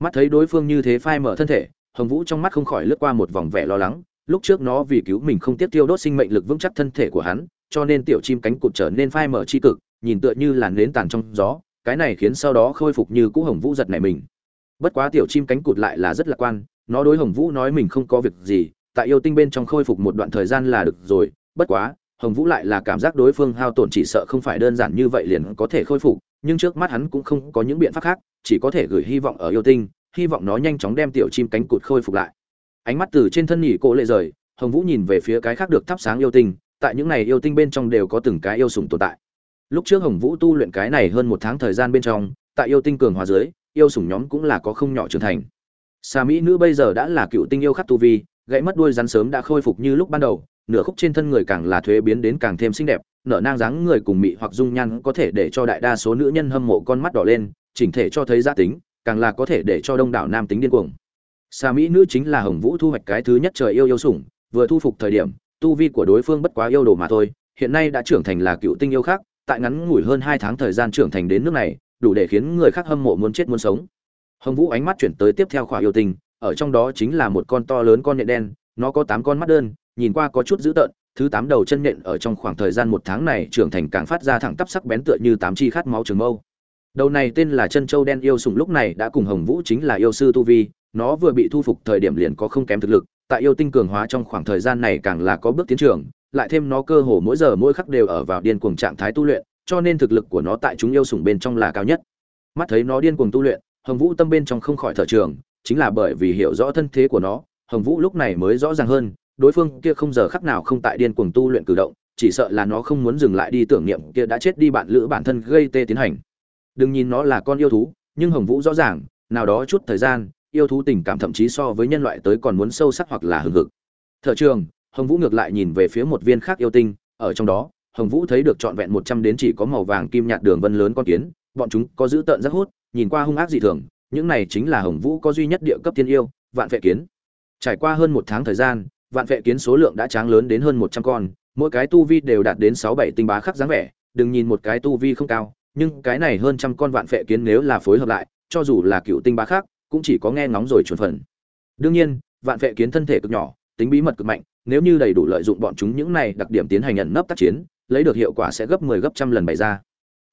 Mắt thấy đối phương như thế phai mở thân thể, hồng vũ trong mắt không khỏi lướt qua một vòng vẻ lo lắng, lúc trước nó vì cứu mình không tiếp tiêu đốt sinh mệnh lực vững chắc thân thể của hắn cho nên tiểu chim cánh cụt trở nên phai mở chi cực, nhìn tựa như làn nến tàn trong gió, cái này khiến sau đó khôi phục như cũ hồng vũ giật này mình. Bất quá tiểu chim cánh cụt lại là rất lạc quan, nó đối hồng vũ nói mình không có việc gì, tại yêu tinh bên trong khôi phục một đoạn thời gian là được rồi, bất quá, hồng vũ lại là cảm giác đối phương hao tổn chỉ sợ không phải đơn giản như vậy liền có thể khôi phục, nhưng trước mắt hắn cũng không có những biện pháp khác, chỉ có thể gửi hy vọng ở yêu tinh, hy vọng nó nhanh chóng đem tiểu chim cánh cụt khôi phục lại. Ánh mắt từ trên thân nhỉ cô lệ rời, hồng vũ nhìn về phía cái khác được thắp sáng yêu tinh tại những này yêu tinh bên trong đều có từng cái yêu sủng tồn tại. Lúc trước hồng vũ tu luyện cái này hơn một tháng thời gian bên trong, tại yêu tinh cường hóa dưới, yêu sủng nhóm cũng là có không nhỏ trưởng thành. Sa mỹ nữ bây giờ đã là cựu tinh yêu khắc tu vi, gãy mất đuôi rắn sớm đã khôi phục như lúc ban đầu, nửa khúc trên thân người càng là thuế biến đến càng thêm xinh đẹp, nở nang dáng người cùng mị hoặc dung nhan có thể để cho đại đa số nữ nhân hâm mộ con mắt đỏ lên, chỉnh thể cho thấy giá tính, càng là có thể để cho đông đảo nam tính điên cuồng. Sa mỹ nữ chính là hồng vũ thu hoạch cái thứ nhất trời yêu yêu sủng, vừa thu phục thời điểm tu vi của đối phương bất quá yêu đồ mà thôi, hiện nay đã trưởng thành là cựu tinh yêu khác, tại ngắn ngủi hơn hai tháng thời gian trưởng thành đến nước này, đủ để khiến người khác hâm mộ muốn chết muốn sống. Hồng vũ ánh mắt chuyển tới tiếp theo khỏa yêu tinh, ở trong đó chính là một con to lớn con nhện đen, nó có tám con mắt đơn, nhìn qua có chút dữ tợn, thứ tám đầu chân nhện ở trong khoảng thời gian một tháng này trưởng thành càng phát ra thẳng tắp sắc bén tựa như tám chi khát máu trường mâu. Đầu này tên là chân châu đen yêu sùng lúc này đã cùng hồng vũ chính là yêu sư tu vi, nó vừa bị thu phục thời điểm liền có không kém thực lực tại yêu tinh cường hóa trong khoảng thời gian này càng là có bước tiến trưởng, lại thêm nó cơ hồ mỗi giờ mỗi khắc đều ở vào điên cuồng trạng thái tu luyện, cho nên thực lực của nó tại chúng yêu sủng bên trong là cao nhất. Mắt thấy nó điên cuồng tu luyện, hồng vũ tâm bên trong không khỏi thở trường, chính là bởi vì hiểu rõ thân thế của nó, hồng vũ lúc này mới rõ ràng hơn, đối phương kia không giờ khắc nào không tại điên cuồng tu luyện cử động, chỉ sợ là nó không muốn dừng lại đi tưởng niệm kia đã chết đi bạn lữ bản thân gây tê tiến hành. Đừng nhìn nó là con yêu thú, nhưng hồng vũ rõ ràng, nào đó chút thời gian yêu thú tình cảm thậm chí so với nhân loại tới còn muốn sâu sắc hoặc là hừng hực. Thở trường, hồng vũ ngược lại nhìn về phía một viên khác yêu tinh, ở trong đó, hồng vũ thấy được trọn vẹn một trăm đến chỉ có màu vàng kim nhạt đường vân lớn con kiến, bọn chúng có giữ tợn rất hút, nhìn qua hung ác dị thường, những này chính là hồng vũ có duy nhất địa cấp thiên yêu, vạn vệ kiến. Trải qua hơn một tháng thời gian, vạn vệ kiến số lượng đã tráng lớn đến hơn một trăm con, mỗi cái tu vi đều đạt đến sáu bảy tinh bá khắc dáng vẻ, đừng nhìn một cái tu vi không cao, nhưng cái này hơn trăm con vạn vệ kiến nếu là phối hợp lại, cho dù là cựu tinh bá khác cũng chỉ có nghe ngóng rồi chuẩn phần. Đương nhiên, vạn vệ kiến thân thể cực nhỏ, tính bí mật cực mạnh, nếu như đầy đủ lợi dụng bọn chúng những này đặc điểm tiến hành nhận nấp tác chiến, lấy được hiệu quả sẽ gấp 10 gấp trăm lần bày ra.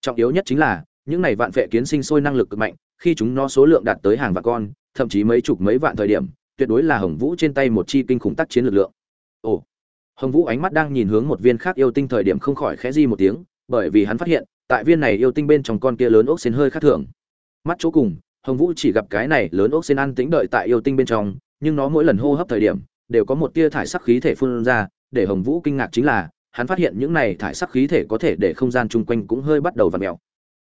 Trọng yếu nhất chính là, những này vạn vệ kiến sinh sôi năng lực cực mạnh, khi chúng nó số lượng đạt tới hàng vạn con, thậm chí mấy chục mấy vạn thời điểm, tuyệt đối là hồng vũ trên tay một chi kinh khủng tác chiến lực lượng. Ồ, hồng vũ ánh mắt đang nhìn hướng một viên khác yêu tinh thời điểm không khỏi khẽ di một tiếng, bởi vì hắn phát hiện, tại viên này yêu tinh bên trong con kia lớn ốc xên hơi khác thường. Mắt chỗ cùng hồng vũ chỉ gặp cái này lớn ốc xên ăn tĩnh đợi tại yêu tinh bên trong, nhưng nó mỗi lần hô hấp thời điểm, đều có một tia thải sắc khí thể phun ra, để hồng vũ kinh ngạc chính là, hắn phát hiện những này thải sắc khí thể có thể để không gian chung quanh cũng hơi bắt đầu v ặ mẹo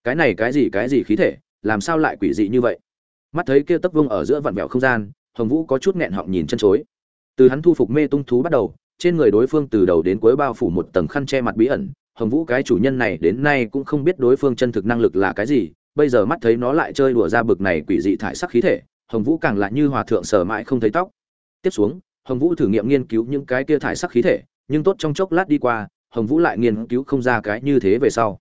cái này cái gì cái gì khí thể? Làm sao lại quỷ dị như vậy? Mắt thấy kia tấp Vương ở giữa vặn vẹo không gian, hồng vũ có chút nghẹn họng nhìn chân chối. Từ hắn thu phục mê tung thú bắt đầu, trên người đối phương từ đầu đến cuối bao phủ một tầng khăn che mặt bí ẩn, hồng vũ cái chủ nhân này đến nay cũng không biết đối phương chân thực năng lực là cái gì bây giờ mắt thấy nó lại chơi đùa ra bực này quỷ dị thải sắc khí thể, hồng vũ càng lại như hòa thượng sở mãi không thấy tóc. Tiếp xuống, hồng vũ thử nghiệm nghiên cứu những cái kia thải sắc khí thể, nhưng tốt trong chốc lát đi qua, hồng vũ lại nghiên cứu không ra cái như thế về sau.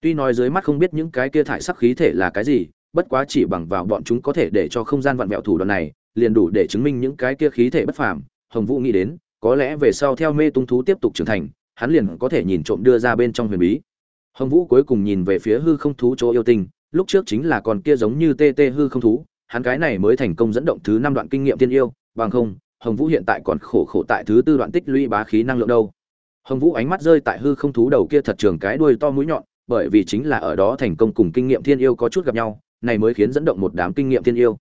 Tuy nói dưới mắt không biết những cái kia thải sắc khí thể là cái gì, bất quá chỉ bằng vào bọn chúng có thể để cho không gian vặn vẹo thủ đoạn này, liền đủ để chứng minh những cái kia khí thể bất phàm, hồng vũ nghĩ đến, có lẽ về sau theo mê tung thú tiếp tục trưởng thành, hắn liền có thể nhìn trộm đưa ra bên trong huyền bí. Hồng vũ cuối cùng nhìn về phía hư không thú chỗ yêu tinh lúc trước chính là con kia giống như tê tê hư không thú, hắn cái này mới thành công dẫn động thứ năm đoạn kinh nghiệm tiên yêu, bằng không, hồng vũ hiện tại còn khổ khổ tại thứ tư đoạn tích lũy bá khí năng lượng đâu. Hồng vũ ánh mắt rơi tại hư không thú đầu kia thật trường cái đuôi to mũi nhọn, bởi vì chính là ở đó thành công cùng kinh nghiệm thiên yêu có chút gặp nhau, này mới khiến dẫn động một đám kinh nghiệm thiên yêu.